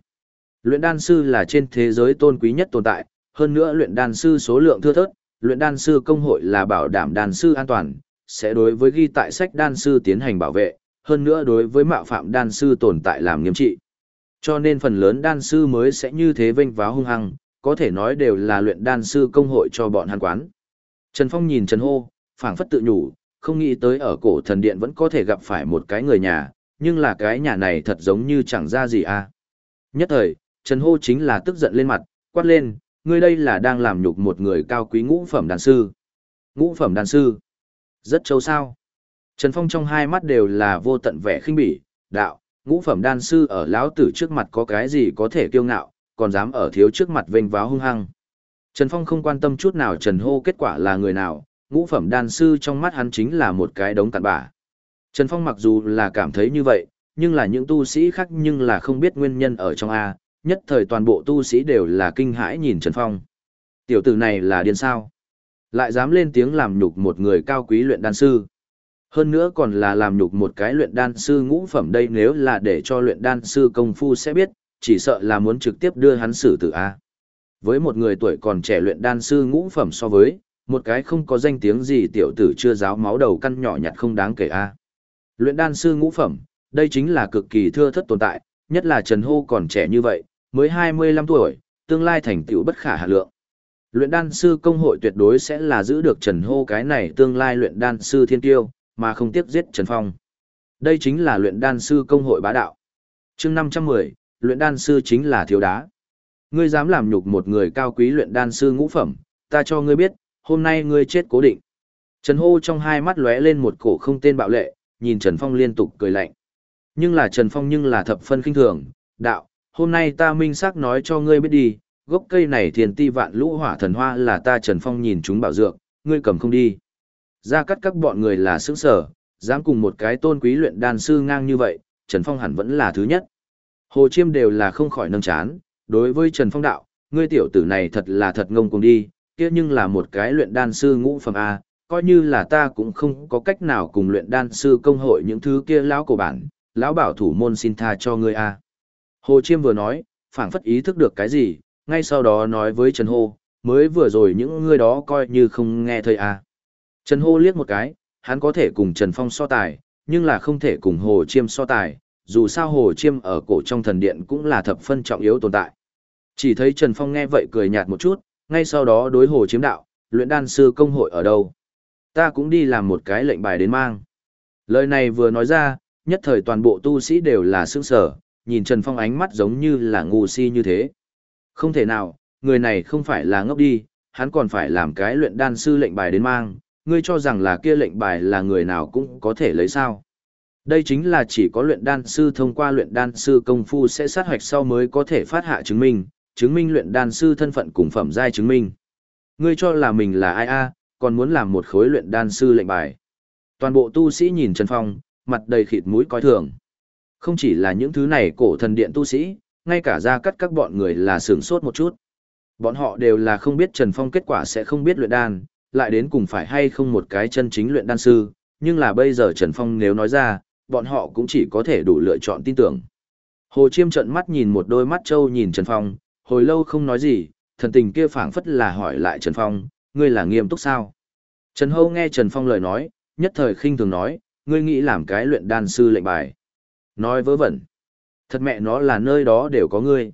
[SPEAKER 1] Luyện đan sư là trên thế giới tôn quý nhất tồn tại, hơn nữa luyện đan sư số lượng thưa thớt, luyện đan sư công hội là bảo đảm đan sư an toàn, sẽ đối với ghi tại sách đan sư tiến hành bảo vệ, hơn nữa đối với mạo phạm đan sư tồn tại làm nghiêm trị. Cho nên phần lớn đan sư mới sẽ như thế vênh váo hung hăng, có thể nói đều là luyện đan sư công hội cho bọn hàn quán. Trần Phong nhìn Trần Hô, phảng phất tự nhủ, không nghĩ tới ở cổ thần điện vẫn có thể gặp phải một cái người nhà, nhưng là cái nhà này thật giống như chẳng ra gì à. Nhất thời, Trần Hô chính là tức giận lên mặt, quát lên, ngươi đây là đang làm nhục một người cao quý ngũ phẩm đàn sư. Ngũ phẩm đàn sư. Rất châu sao. Trần Phong trong hai mắt đều là vô tận vẻ khinh bỉ, đạo, ngũ phẩm đan sư ở lão tử trước mặt có cái gì có thể kiêu ngạo, còn dám ở thiếu trước mặt vênh váo hung hăng. Trần Phong không quan tâm chút nào Trần Hô kết quả là người nào, ngũ phẩm đan sư trong mắt hắn chính là một cái đống cặn bã. Trần Phong mặc dù là cảm thấy như vậy, nhưng là những tu sĩ khác nhưng là không biết nguyên nhân ở trong A, nhất thời toàn bộ tu sĩ đều là kinh hãi nhìn Trần Phong. Tiểu tử này là điên sao? Lại dám lên tiếng làm nhục một người cao quý luyện đan sư. Hơn nữa còn là làm nhục một cái luyện đan sư ngũ phẩm đây nếu là để cho luyện đan sư công phu sẽ biết, chỉ sợ là muốn trực tiếp đưa hắn xử tử A. Với một người tuổi còn trẻ luyện đan sư ngũ phẩm so với, một cái không có danh tiếng gì tiểu tử chưa giáo máu đầu căn nhỏ nhặt không đáng kể A. Luyện đan sư ngũ phẩm, đây chính là cực kỳ thưa thất tồn tại, nhất là Trần Hô còn trẻ như vậy, mới 25 tuổi, tương lai thành tựu bất khả hạ lượng. Luyện đan sư công hội tuyệt đối sẽ là giữ được Trần Hô cái này tương lai luyện đan sư thiên tiêu, mà không tiếp giết Trần Phong. Đây chính là luyện đan sư công hội bá đạo. chương 510, luyện đan sư chính là thiếu đá. Ngươi dám làm nhục một người cao quý luyện đan sư ngũ phẩm, ta cho ngươi biết, hôm nay ngươi chết cố định. Trần Hô trong hai mắt lóe lên một cổ không tên bạo lệ, nhìn Trần Phong liên tục cười lạnh. Nhưng là Trần Phong nhưng là thập phân khinh thường, đạo, hôm nay ta minh xác nói cho ngươi biết đi, gốc cây này thiền ti vạn lũ hỏa thần hoa là ta Trần Phong nhìn chúng bảo dược, ngươi cầm không đi. Ra cắt các bọn người là sướng sở, dám cùng một cái tôn quý luyện đan sư ngang như vậy, Trần Phong hẳn vẫn là thứ nhất. Hồ Chiêm đều là không khỏi nâng chán, đối với Trần Phong đạo, ngươi tiểu tử này thật là thật ngông cuồng đi, kia nhưng là một cái luyện đan sư ngũ phẩm A, coi như là ta cũng không có cách nào cùng luyện đan sư công hội những thứ kia lão cổ bản, lão bảo thủ môn xin tha cho ngươi A. Hồ Chiêm vừa nói, phảng phất ý thức được cái gì, ngay sau đó nói với Trần Hô, mới vừa rồi những người đó coi như không nghe thấy à? Trần Hô liếc một cái, hắn có thể cùng Trần Phong so tài, nhưng là không thể cùng Hồ Chiêm so tài, dù sao Hồ Chiêm ở cổ trong thần điện cũng là thập phân trọng yếu tồn tại. Chỉ thấy Trần Phong nghe vậy cười nhạt một chút, ngay sau đó đối Hồ Chiêm đạo, luyện đan sư công hội ở đâu? Ta cũng đi làm một cái lệnh bài đến mang. Lời này vừa nói ra, nhất thời toàn bộ tu sĩ đều là sững sở, nhìn Trần Phong ánh mắt giống như là ngu si như thế. Không thể nào, người này không phải là ngốc đi, hắn còn phải làm cái luyện đan sư lệnh bài đến mang, ngươi cho rằng là kia lệnh bài là người nào cũng có thể lấy sao. Đây chính là chỉ có luyện đan sư thông qua luyện đan sư công phu sẽ sát hoạch sau mới có thể phát hạ chứng minh, chứng minh luyện đan sư thân phận cùng phẩm giai chứng minh. Ngươi cho là mình là ai a, còn muốn làm một khối luyện đan sư lệnh bài. Toàn bộ tu sĩ nhìn Trần Phong, mặt đầy khịt mũi coi thường. Không chỉ là những thứ này cổ thần điện tu sĩ, ngay cả ra cắt các bọn người là sướng sốt một chút. Bọn họ đều là không biết Trần Phong kết quả sẽ không biết luyện đan, lại đến cùng phải hay không một cái chân chính luyện đan sư, nhưng là bây giờ Trần Phong nếu nói ra, bọn họ cũng chỉ có thể đủ lựa chọn tin tưởng. Hồ Chiêm trợn mắt nhìn một đôi mắt trâu nhìn Trần Phong, hồi lâu không nói gì, thần tình kia phảng phất là hỏi lại Trần Phong, ngươi là nghiêm túc sao? Trần Hâu nghe Trần Phong lời nói, nhất thời khinh thường nói, ngươi nghĩ làm cái luyện đan sư lệnh bài. Nói vớ vẩn. Thật mẹ nó là nơi đó đều có ngươi.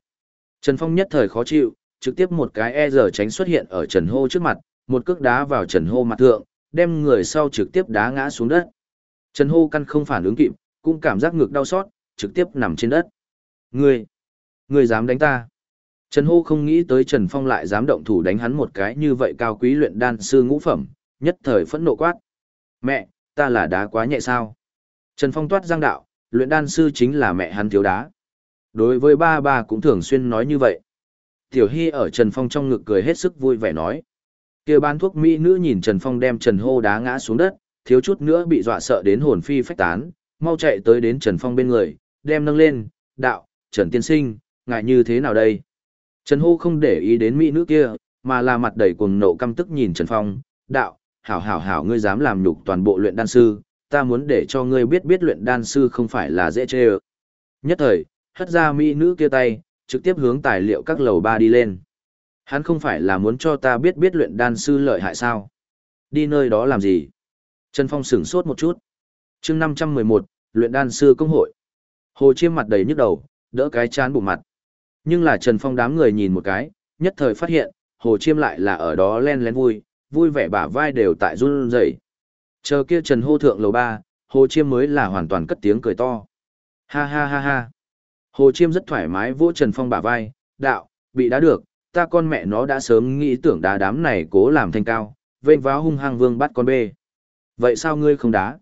[SPEAKER 1] Trần Phong nhất thời khó chịu, trực tiếp một cái e giờ tránh xuất hiện ở Trần Hô trước mặt, một cước đá vào Trần Hô mặt thượng, đem người sau trực tiếp đá ngã xuống đất. Trần Hô căn không phản ứng kịp, cũng cảm giác ngực đau xót, trực tiếp nằm trên đất. Ngươi, ngươi dám đánh ta? Trần Hô không nghĩ tới Trần Phong lại dám động thủ đánh hắn một cái như vậy cao quý luyện đan sư ngũ phẩm, nhất thời phẫn nộ quát. Mẹ, ta là đá quá nhẹ sao? Trần Phong toát giang đạo, luyện đan sư chính là mẹ hắn thiếu đá. Đối với ba ba cũng thường xuyên nói như vậy. Tiểu Hy ở Trần Phong trong ngực cười hết sức vui vẻ nói. kia bán thuốc Mỹ nữ nhìn Trần Phong đem Trần Hô đá ngã xuống đất, thiếu chút nữa bị dọa sợ đến hồn phi phách tán, mau chạy tới đến Trần Phong bên người, đem nâng lên, đạo, Trần Tiên Sinh, ngại như thế nào đây? Trần Hô không để ý đến mỹ nữ kia, mà là mặt đầy cuồng nộ căm tức nhìn Trần Phong, đạo, hảo hảo hảo ngươi dám làm nhục toàn bộ luyện đan sư, ta muốn để cho ngươi biết biết luyện đan sư không phải là dễ chê ơ. Nhất thời, hất ra mỹ nữ kia tay, trực tiếp hướng tài liệu các lầu ba đi lên. Hắn không phải là muốn cho ta biết biết luyện đan sư lợi hại sao. Đi nơi đó làm gì? Trần Phong sửng sốt một chút. chương 511, luyện đan sư công hội. Hồ Chiêm mặt đầy nhức đầu, đỡ cái chán bụng mặt. Nhưng là Trần Phong đám người nhìn một cái, nhất thời phát hiện, Hồ Chiêm lại là ở đó len lén vui, vui vẻ bả vai đều tại run rẩy. Chờ kia Trần hô thượng lầu ba, Hồ Chiêm mới là hoàn toàn cất tiếng cười to. Ha ha ha ha. Hồ Chiêm rất thoải mái vỗ Trần Phong bả vai, đạo, bị đá được, ta con mẹ nó đã sớm nghĩ tưởng đá đám này cố làm thanh cao, vênh váo hung hăng vương bắt con bê. Vậy sao ngươi không đá?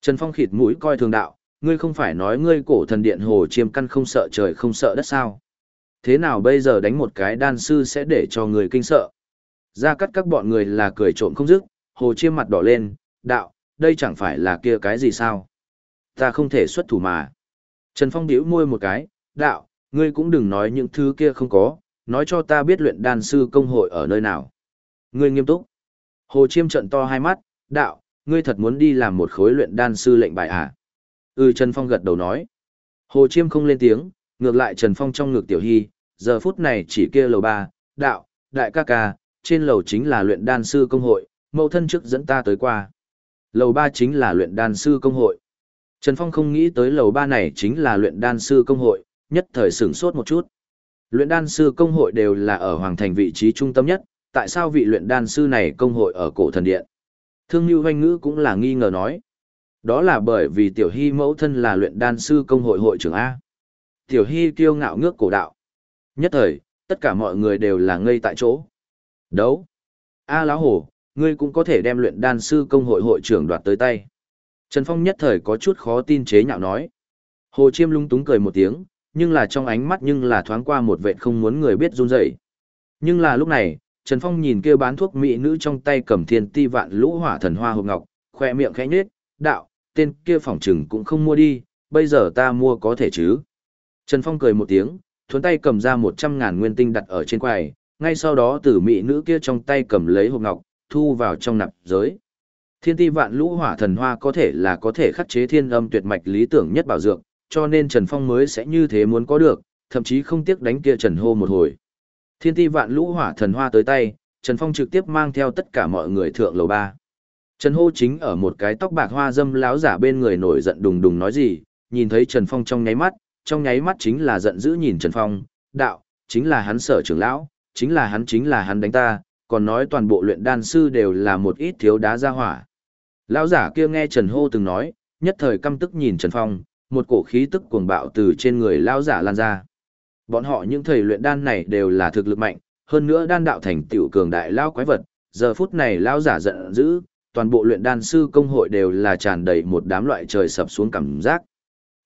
[SPEAKER 1] Trần Phong khịt mũi coi thường đạo, ngươi không phải nói ngươi cổ thần điện Hồ Chiêm căn không sợ trời không sợ đất sao? Thế nào bây giờ đánh một cái đan sư sẽ để cho người kinh sợ? Ra cắt các bọn người là cười trộm không dứt, Hồ Chiêm mặt đỏ lên, đạo, đây chẳng phải là kia cái gì sao? Ta không thể xuất thủ mà. Trần Phong điếu môi một cái, đạo, ngươi cũng đừng nói những thứ kia không có, nói cho ta biết luyện đan sư công hội ở nơi nào. Ngươi nghiêm túc. Hồ Chiêm trận to hai mắt, đạo, ngươi thật muốn đi làm một khối luyện đan sư lệnh bài à? Ừ Trần Phong gật đầu nói. Hồ Chiêm không lên tiếng, ngược lại Trần Phong trong ngực Tiểu Hy, giờ phút này chỉ kia lầu ba, đạo, đại ca ca, trên lầu chính là luyện đan sư công hội, mẫu thân trước dẫn ta tới qua. Lầu ba chính là luyện đan sư công hội. Trần Phong không nghĩ tới lầu ba này chính là luyện đan sư công hội, nhất thời sửng sốt một chút. Luyện đan sư công hội đều là ở hoàng thành vị trí trung tâm nhất, tại sao vị luyện đan sư này công hội ở cổ thần điện? Thương Nhu Hoanh Ngữ cũng là nghi ngờ nói. Đó là bởi vì Tiểu Hy mẫu thân là luyện đan sư công hội hội trưởng A. Tiểu Hy kiêu ngạo ngước cổ đạo. Nhất thời, tất cả mọi người đều là ngây tại chỗ. Đấu. A lão hổ, ngươi cũng có thể đem luyện đan sư công hội hội trưởng đoạt tới tay. Trần Phong nhất thời có chút khó tin chế nhạo nói. Hồ Chiêm lung túng cười một tiếng, nhưng là trong ánh mắt nhưng là thoáng qua một vệt không muốn người biết run rẩy. Nhưng là lúc này, Trần Phong nhìn kia bán thuốc mỹ nữ trong tay cầm thiên ti vạn lũ hỏa thần hoa hộp ngọc, khoe miệng khẽ nhếch, đạo, tên kia phòng trừng cũng không mua đi, bây giờ ta mua có thể chứ. Trần Phong cười một tiếng, thuấn tay cầm ra một trăm ngàn nguyên tinh đặt ở trên quầy, ngay sau đó từ mỹ nữ kia trong tay cầm lấy hộp ngọc, thu vào trong nạp giới. Thiên ti vạn lũ hỏa thần hoa có thể là có thể khắc chế thiên âm tuyệt mạch lý tưởng nhất bảo dược, cho nên Trần Phong mới sẽ như thế muốn có được, thậm chí không tiếc đánh kia Trần Hô một hồi. Thiên ti vạn lũ hỏa thần hoa tới tay, Trần Phong trực tiếp mang theo tất cả mọi người thượng lầu ba. Trần Hô chính ở một cái tóc bạc hoa dâm láo giả bên người nổi giận đùng đùng nói gì, nhìn thấy Trần Phong trong nháy mắt, trong nháy mắt chính là giận dữ nhìn Trần Phong, đạo, chính là hắn sở trưởng lão, chính là hắn chính là hắn đánh ta, còn nói toàn bộ luyện đan sư đều là một ít thiếu đá ra hỏa. Lão giả kia nghe Trần Hô từng nói, nhất thời căm tức nhìn Trần Phong, một cổ khí tức cuồng bạo từ trên người lão giả lan ra. Bọn họ những thầy luyện đan này đều là thực lực mạnh, hơn nữa đan đạo thành tiểu cường đại lão quái vật, giờ phút này lão giả giận dữ, toàn bộ luyện đan sư công hội đều là tràn đầy một đám loại trời sập xuống cảm giác.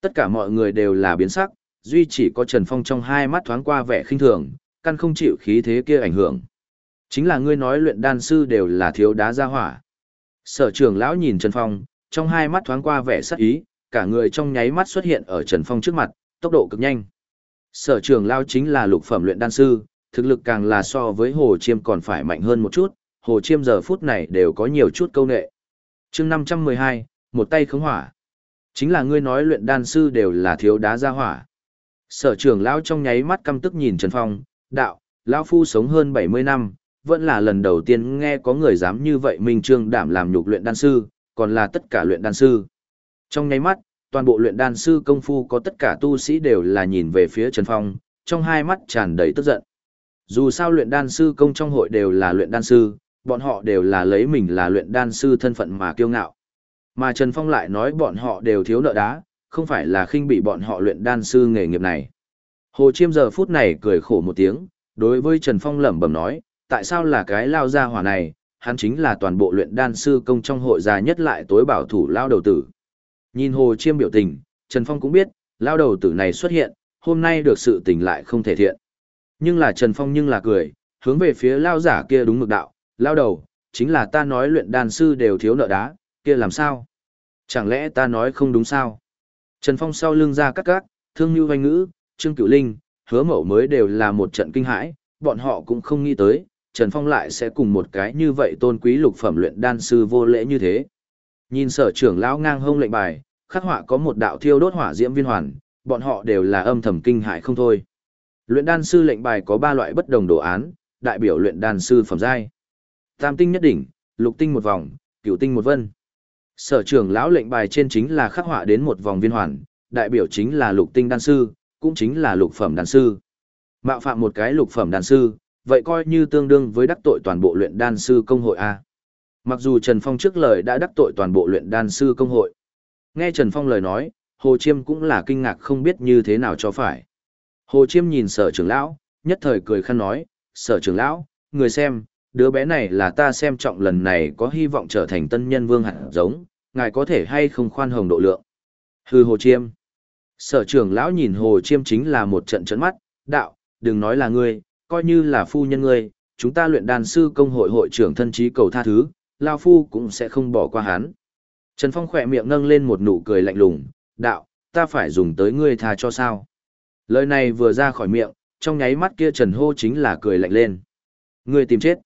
[SPEAKER 1] Tất cả mọi người đều là biến sắc, duy chỉ có Trần Phong trong hai mắt thoáng qua vẻ khinh thường, căn không chịu khí thế kia ảnh hưởng. Chính là ngươi nói luyện đan sư đều là thiếu đá ra hỏa. Sở trưởng lão nhìn Trần Phong, trong hai mắt thoáng qua vẻ sắc ý, cả người trong nháy mắt xuất hiện ở Trần Phong trước mặt, tốc độ cực nhanh. Sở trưởng lão chính là lục phẩm luyện đan sư, thực lực càng là so với Hồ Chiêm còn phải mạnh hơn một chút, Hồ Chiêm giờ phút này đều có nhiều chút câu nệ. chương 512, một tay khống hỏa. Chính là ngươi nói luyện đan sư đều là thiếu đá ra hỏa. Sở trưởng lão trong nháy mắt căm tức nhìn Trần Phong, đạo, lão phu sống hơn 70 năm, vẫn là lần đầu tiên nghe có người dám như vậy minh trương đảm làm nhục luyện đan sư, còn là tất cả luyện đan sư. Trong nháy mắt, toàn bộ luyện đan sư công phu có tất cả tu sĩ đều là nhìn về phía Trần Phong, trong hai mắt tràn đầy tức giận. Dù sao luyện đan sư công trong hội đều là luyện đan sư, bọn họ đều là lấy mình là luyện đan sư thân phận mà kiêu ngạo. Mà Trần Phong lại nói bọn họ đều thiếu nợ đá, không phải là khinh bị bọn họ luyện đan sư nghề nghiệp này. Hồ Chiêm giờ phút này cười khổ một tiếng, đối với Trần Phong lẩm bẩm nói, tại sao là cái lao gia hỏa này, hắn chính là toàn bộ luyện đan sư công trong hội già nhất lại tối bảo thủ lao đầu tử. Nhìn Hồ Chiêm biểu tình, Trần Phong cũng biết, lao đầu tử này xuất hiện, hôm nay được sự tình lại không thể thiện. Nhưng là Trần Phong nhưng là cười, hướng về phía lao giả kia đúng mực đạo, lao đầu, chính là ta nói luyện đan sư đều thiếu nợ đá, kia làm sao? Chẳng lẽ ta nói không đúng sao? Trần Phong sau lưng ra cắt cắt, thương như hoanh ngữ, Trương Cửu Linh, hứa mẫu mới đều là một trận kinh hãi, bọn họ cũng không nghĩ tới, Trần Phong lại sẽ cùng một cái như vậy tôn quý lục phẩm luyện đan sư vô lễ như thế. Nhìn sở trưởng lão ngang hông lệnh bài, khắc họa có một đạo thiêu đốt hỏa diễm viên hoàn, bọn họ đều là âm thầm kinh hại không thôi. Luyện đan sư lệnh bài có ba loại bất đồng đồ án, đại biểu luyện đan sư phẩm giai. Tam tinh nhất đỉnh, lục tinh một vòng, cửu tinh một vân. Sở trưởng lão lệnh bài trên chính là khắc họa đến một vòng viên hoàn, đại biểu chính là lục tinh đan sư, cũng chính là lục phẩm đan sư. Mạo phạm một cái lục phẩm đan sư, vậy coi như tương đương với đắc tội toàn bộ luyện đan sư công hội A. Mặc dù Trần Phong trước lời đã đắc tội toàn bộ luyện đan sư công hội. Nghe Trần Phong lời nói, Hồ Chiêm cũng là kinh ngạc không biết như thế nào cho phải. Hồ Chiêm nhìn sở trưởng lão, nhất thời cười khăn nói, sở trưởng lão, người xem, đứa bé này là ta xem trọng lần này có hy vọng trở thành tân nhân vương hạt giống, ngài có thể hay không khoan hồng độ lượng. Hư Hồ Chiêm. Sở trưởng lão nhìn Hồ Chiêm chính là một trận trấn mắt, đạo, đừng nói là ngươi, coi như là phu nhân ngươi, chúng ta luyện đàn sư công hội hội trưởng thân trí cầu tha thứ, Lao Phu cũng sẽ không bỏ qua hắn. Trần Phong khỏe miệng nâng lên một nụ cười lạnh lùng, đạo, ta phải dùng tới ngươi tha cho sao. Lời này vừa ra khỏi miệng, trong nháy mắt kia Trần Hô chính là cười lạnh lên. Ngươi tìm chết.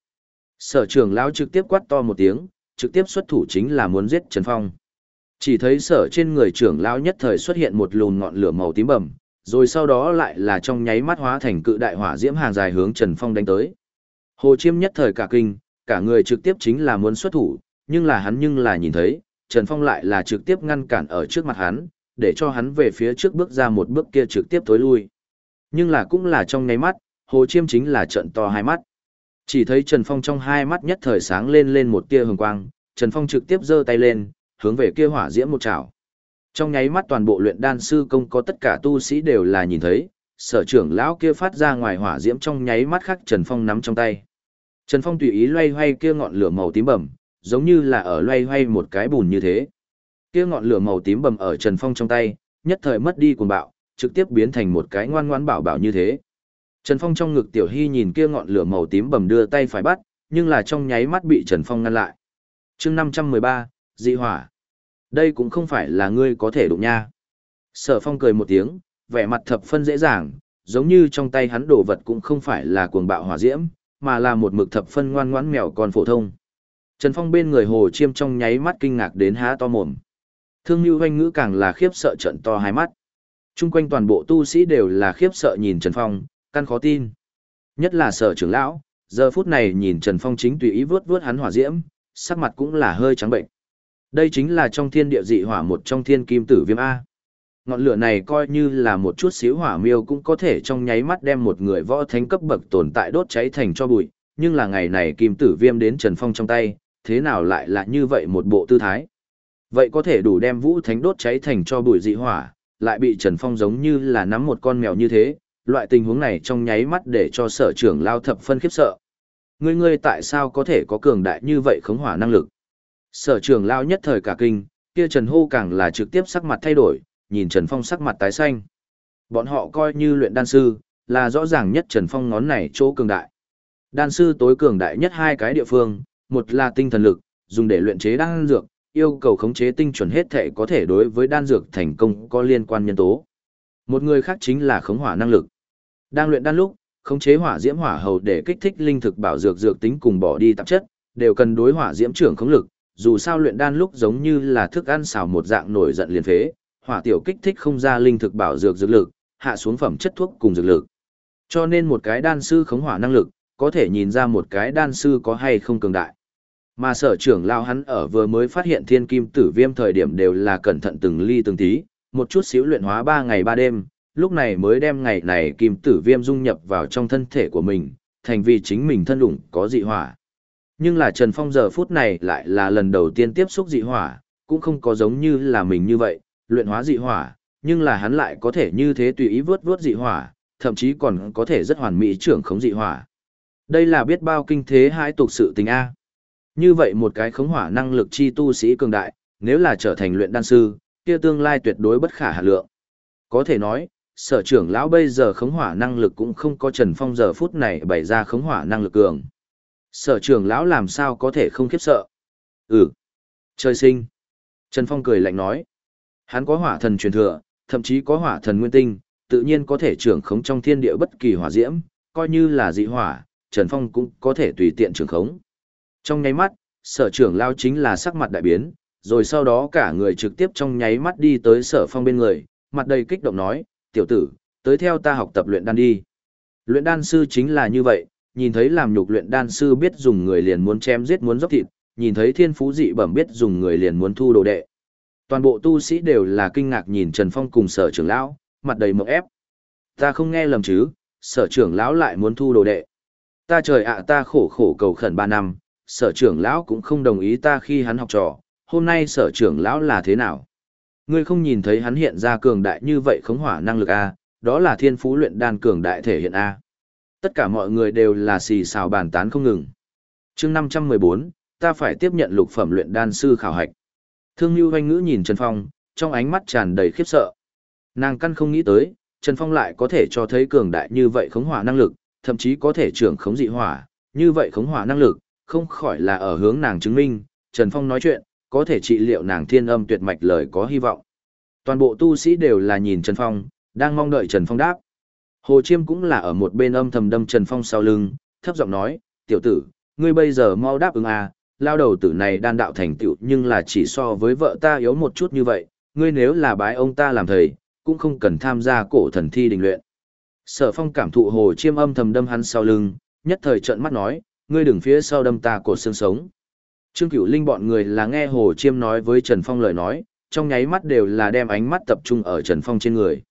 [SPEAKER 1] Sở trưởng lão trực tiếp quát to một tiếng, trực tiếp xuất thủ chính là muốn giết Trần Phong. Chỉ thấy sở trên người trưởng lão nhất thời xuất hiện một lùn ngọn lửa màu tím bầm, rồi sau đó lại là trong nháy mắt hóa thành cự đại hỏa diễm hàng dài hướng Trần Phong đánh tới. Hồ Chiêm nhất thời cả kinh, cả người trực tiếp chính là muốn xuất thủ, nhưng là hắn nhưng là nhìn thấy, Trần Phong lại là trực tiếp ngăn cản ở trước mặt hắn, để cho hắn về phía trước bước ra một bước kia trực tiếp tối lui. Nhưng là cũng là trong nháy mắt, Hồ Chiêm chính là trận to hai mắt. Chỉ thấy Trần Phong trong hai mắt nhất thời sáng lên lên một tia hồng quang, Trần Phong trực tiếp giơ tay lên, hướng về kia hỏa diễm một chảo. Trong nháy mắt toàn bộ luyện đan sư công có tất cả tu sĩ đều là nhìn thấy, sở trưởng lão kia phát ra ngoài hỏa diễm trong nháy mắt khắc Trần Phong nắm trong tay. Trần Phong tùy ý loay hoay kia ngọn lửa màu tím bầm, giống như là ở loay hoay một cái bùn như thế. Kia ngọn lửa màu tím bầm ở Trần Phong trong tay, nhất thời mất đi cuồng bạo, trực tiếp biến thành một cái ngoan ngoãn bảo bảo như thế. Trần Phong trong ngực Tiểu Hy nhìn kia ngọn lửa màu tím bầm đưa tay phải bắt, nhưng là trong nháy mắt bị Trần Phong ngăn lại. chương 513, dị hỏa. Đây cũng không phải là ngươi có thể đụng nha. Sở Phong cười một tiếng, vẻ mặt thập phân dễ dàng, giống như trong tay hắn đồ vật cũng không phải là cuồng bạo hỏa diễm, mà là một mực thập phân ngoan ngoãn mèo con phổ thông. Trần Phong bên người Hồ Chiêm trong nháy mắt kinh ngạc đến há to mồm. Thương Nưu Hoành ngữ càng là khiếp sợ trận to hai mắt. Trung quanh toàn bộ tu sĩ đều là khiếp sợ nhìn Trần Phong, căn khó tin. Nhất là sở trưởng lão, giờ phút này nhìn Trần Phong chính tùy ý vớt vớt hắn hỏa diễm, sắc mặt cũng là hơi trắng bệnh. Đây chính là trong thiên địa dị hỏa một trong thiên kim tử viêm A. Ngọn lửa này coi như là một chút xíu hỏa miêu cũng có thể trong nháy mắt đem một người võ thánh cấp bậc tồn tại đốt cháy thành cho bụi, nhưng là ngày này kim tử viêm đến Trần Phong trong tay, thế nào lại là như vậy một bộ tư thái. Vậy có thể đủ đem vũ thánh đốt cháy thành cho bụi dị hỏa, lại bị Trần Phong giống như là nắm một con mèo như thế, loại tình huống này trong nháy mắt để cho sở trưởng lao thập phân khiếp sợ. Ngươi ngươi tại sao có thể có cường đại như vậy khống hỏa năng lực? Sở trưởng lao nhất thời cả kinh, kia Trần Hô càng là trực tiếp sắc mặt thay đổi, nhìn Trần Phong sắc mặt tái xanh. Bọn họ coi như luyện đan sư, là rõ ràng nhất Trần Phong ngón này chỗ cường đại. Đan sư tối cường đại nhất hai cái địa phương, một là tinh thần lực, dùng để luyện chế đan dược, yêu cầu khống chế tinh chuẩn hết thể có thể đối với đan dược thành công có liên quan nhân tố. Một người khác chính là khống hỏa năng lực. Đang luyện đan lúc, khống chế hỏa diễm hỏa hầu để kích thích linh thực bảo dược dược tính cùng bỏ đi tạp chất, đều cần đối hỏa diễm trưởng khống lực, dù sao luyện đan lúc giống như là thức ăn xào một dạng nổi giận liền phế, hỏa tiểu kích thích không ra linh thực bảo dược dược lực, hạ xuống phẩm chất thuốc cùng dược lực. Cho nên một cái đan sư khống hỏa năng lực, có thể nhìn ra một cái đan sư có hay không cường đại. Mà sở trưởng lao hắn ở vừa mới phát hiện thiên kim tử viêm thời điểm đều là cẩn thận từng ly từng tí, một chút xíu luyện hóa ba ngày ba đêm, lúc này mới đem ngày này kim tử viêm dung nhập vào trong thân thể của mình, thành vì chính mình thân đủng có dị hỏa. Nhưng là Trần Phong giờ phút này lại là lần đầu tiên tiếp xúc dị hỏa, cũng không có giống như là mình như vậy, luyện hóa dị hỏa, nhưng là hắn lại có thể như thế tùy ý vớt vớt dị hỏa, thậm chí còn có thể rất hoàn mỹ trưởng khống dị hỏa. Đây là biết bao kinh thế hai tục sự tình A. Như vậy một cái khống hỏa năng lực chi tu sĩ cường đại, nếu là trở thành luyện đan sư, kia tương lai tuyệt đối bất khả hạ lượng. Có thể nói, sở trưởng lão bây giờ khống hỏa năng lực cũng không có Trần Phong giờ phút này bày ra khống hỏa năng lực cường. Sở trưởng lão làm sao có thể không khiếp sợ? Ừ. Trời sinh. Trần Phong cười lạnh nói. Hắn có hỏa thần truyền thừa, thậm chí có hỏa thần nguyên tinh, tự nhiên có thể trưởng khống trong thiên địa bất kỳ hỏa diễm, coi như là dị hỏa, Trần Phong cũng có thể tùy tiện trưởng khống. Trong nháy mắt, sở trưởng lao chính là sắc mặt đại biến, rồi sau đó cả người trực tiếp trong nháy mắt đi tới sở phong bên người, mặt đầy kích động nói, tiểu tử, tới theo ta học tập luyện đan đi. Luyện đan sư chính là như vậy, nhìn thấy làm nhục luyện đan sư biết dùng người liền muốn chém giết muốn dốc thịt, nhìn thấy thiên phú dị bẩm biết dùng người liền muốn thu đồ đệ. Toàn bộ tu sĩ đều là kinh ngạc nhìn Trần Phong cùng sở trưởng lão, mặt đầy mộng ép. Ta không nghe lầm chứ, sở trưởng lão lại muốn thu đồ đệ. Ta trời ạ ta khổ khổ cầu khẩn ba năm, sở trưởng lão cũng không đồng ý ta khi hắn học trò, hôm nay sở trưởng lão là thế nào? Ngươi không nhìn thấy hắn hiện ra cường đại như vậy khống hỏa năng lực A, đó là thiên phú luyện đan cường đại thể hiện A. Tất cả mọi người đều là xì xào bàn tán không ngừng. chương 514, ta phải tiếp nhận lục phẩm luyện đan sư khảo hạch. Thương Nhu Hoanh Ngữ nhìn Trần Phong, trong ánh mắt tràn đầy khiếp sợ. Nàng căn không nghĩ tới, Trần Phong lại có thể cho thấy cường đại như vậy khống hỏa năng lực, thậm chí có thể trưởng khống dị hỏa, như vậy khống hỏa năng lực, không khỏi là ở hướng nàng chứng minh, Trần Phong nói chuyện, có thể trị liệu nàng thiên âm tuyệt mạch lời có hy vọng. Toàn bộ tu sĩ đều là nhìn Trần Phong, đang mong đợi Trần Phong đáp. Hồ Chiêm cũng là ở một bên âm thầm đâm Trần Phong sau lưng, thấp giọng nói, tiểu tử, ngươi bây giờ mau đáp ứng à, lao đầu tử này đan đạo thành tựu nhưng là chỉ so với vợ ta yếu một chút như vậy, ngươi nếu là bái ông ta làm thầy, cũng không cần tham gia cổ thần thi đình luyện. Sở phong cảm thụ hồ chiêm âm thầm đâm hắn sau lưng, nhất thời trợn mắt nói, ngươi đừng phía sau đâm ta cột xương sống. Trương Cửu Linh bọn người là nghe Hồ Chiêm nói với Trần Phong lời nói, trong nháy mắt đều là đem ánh mắt tập trung ở Trần Phong trên người.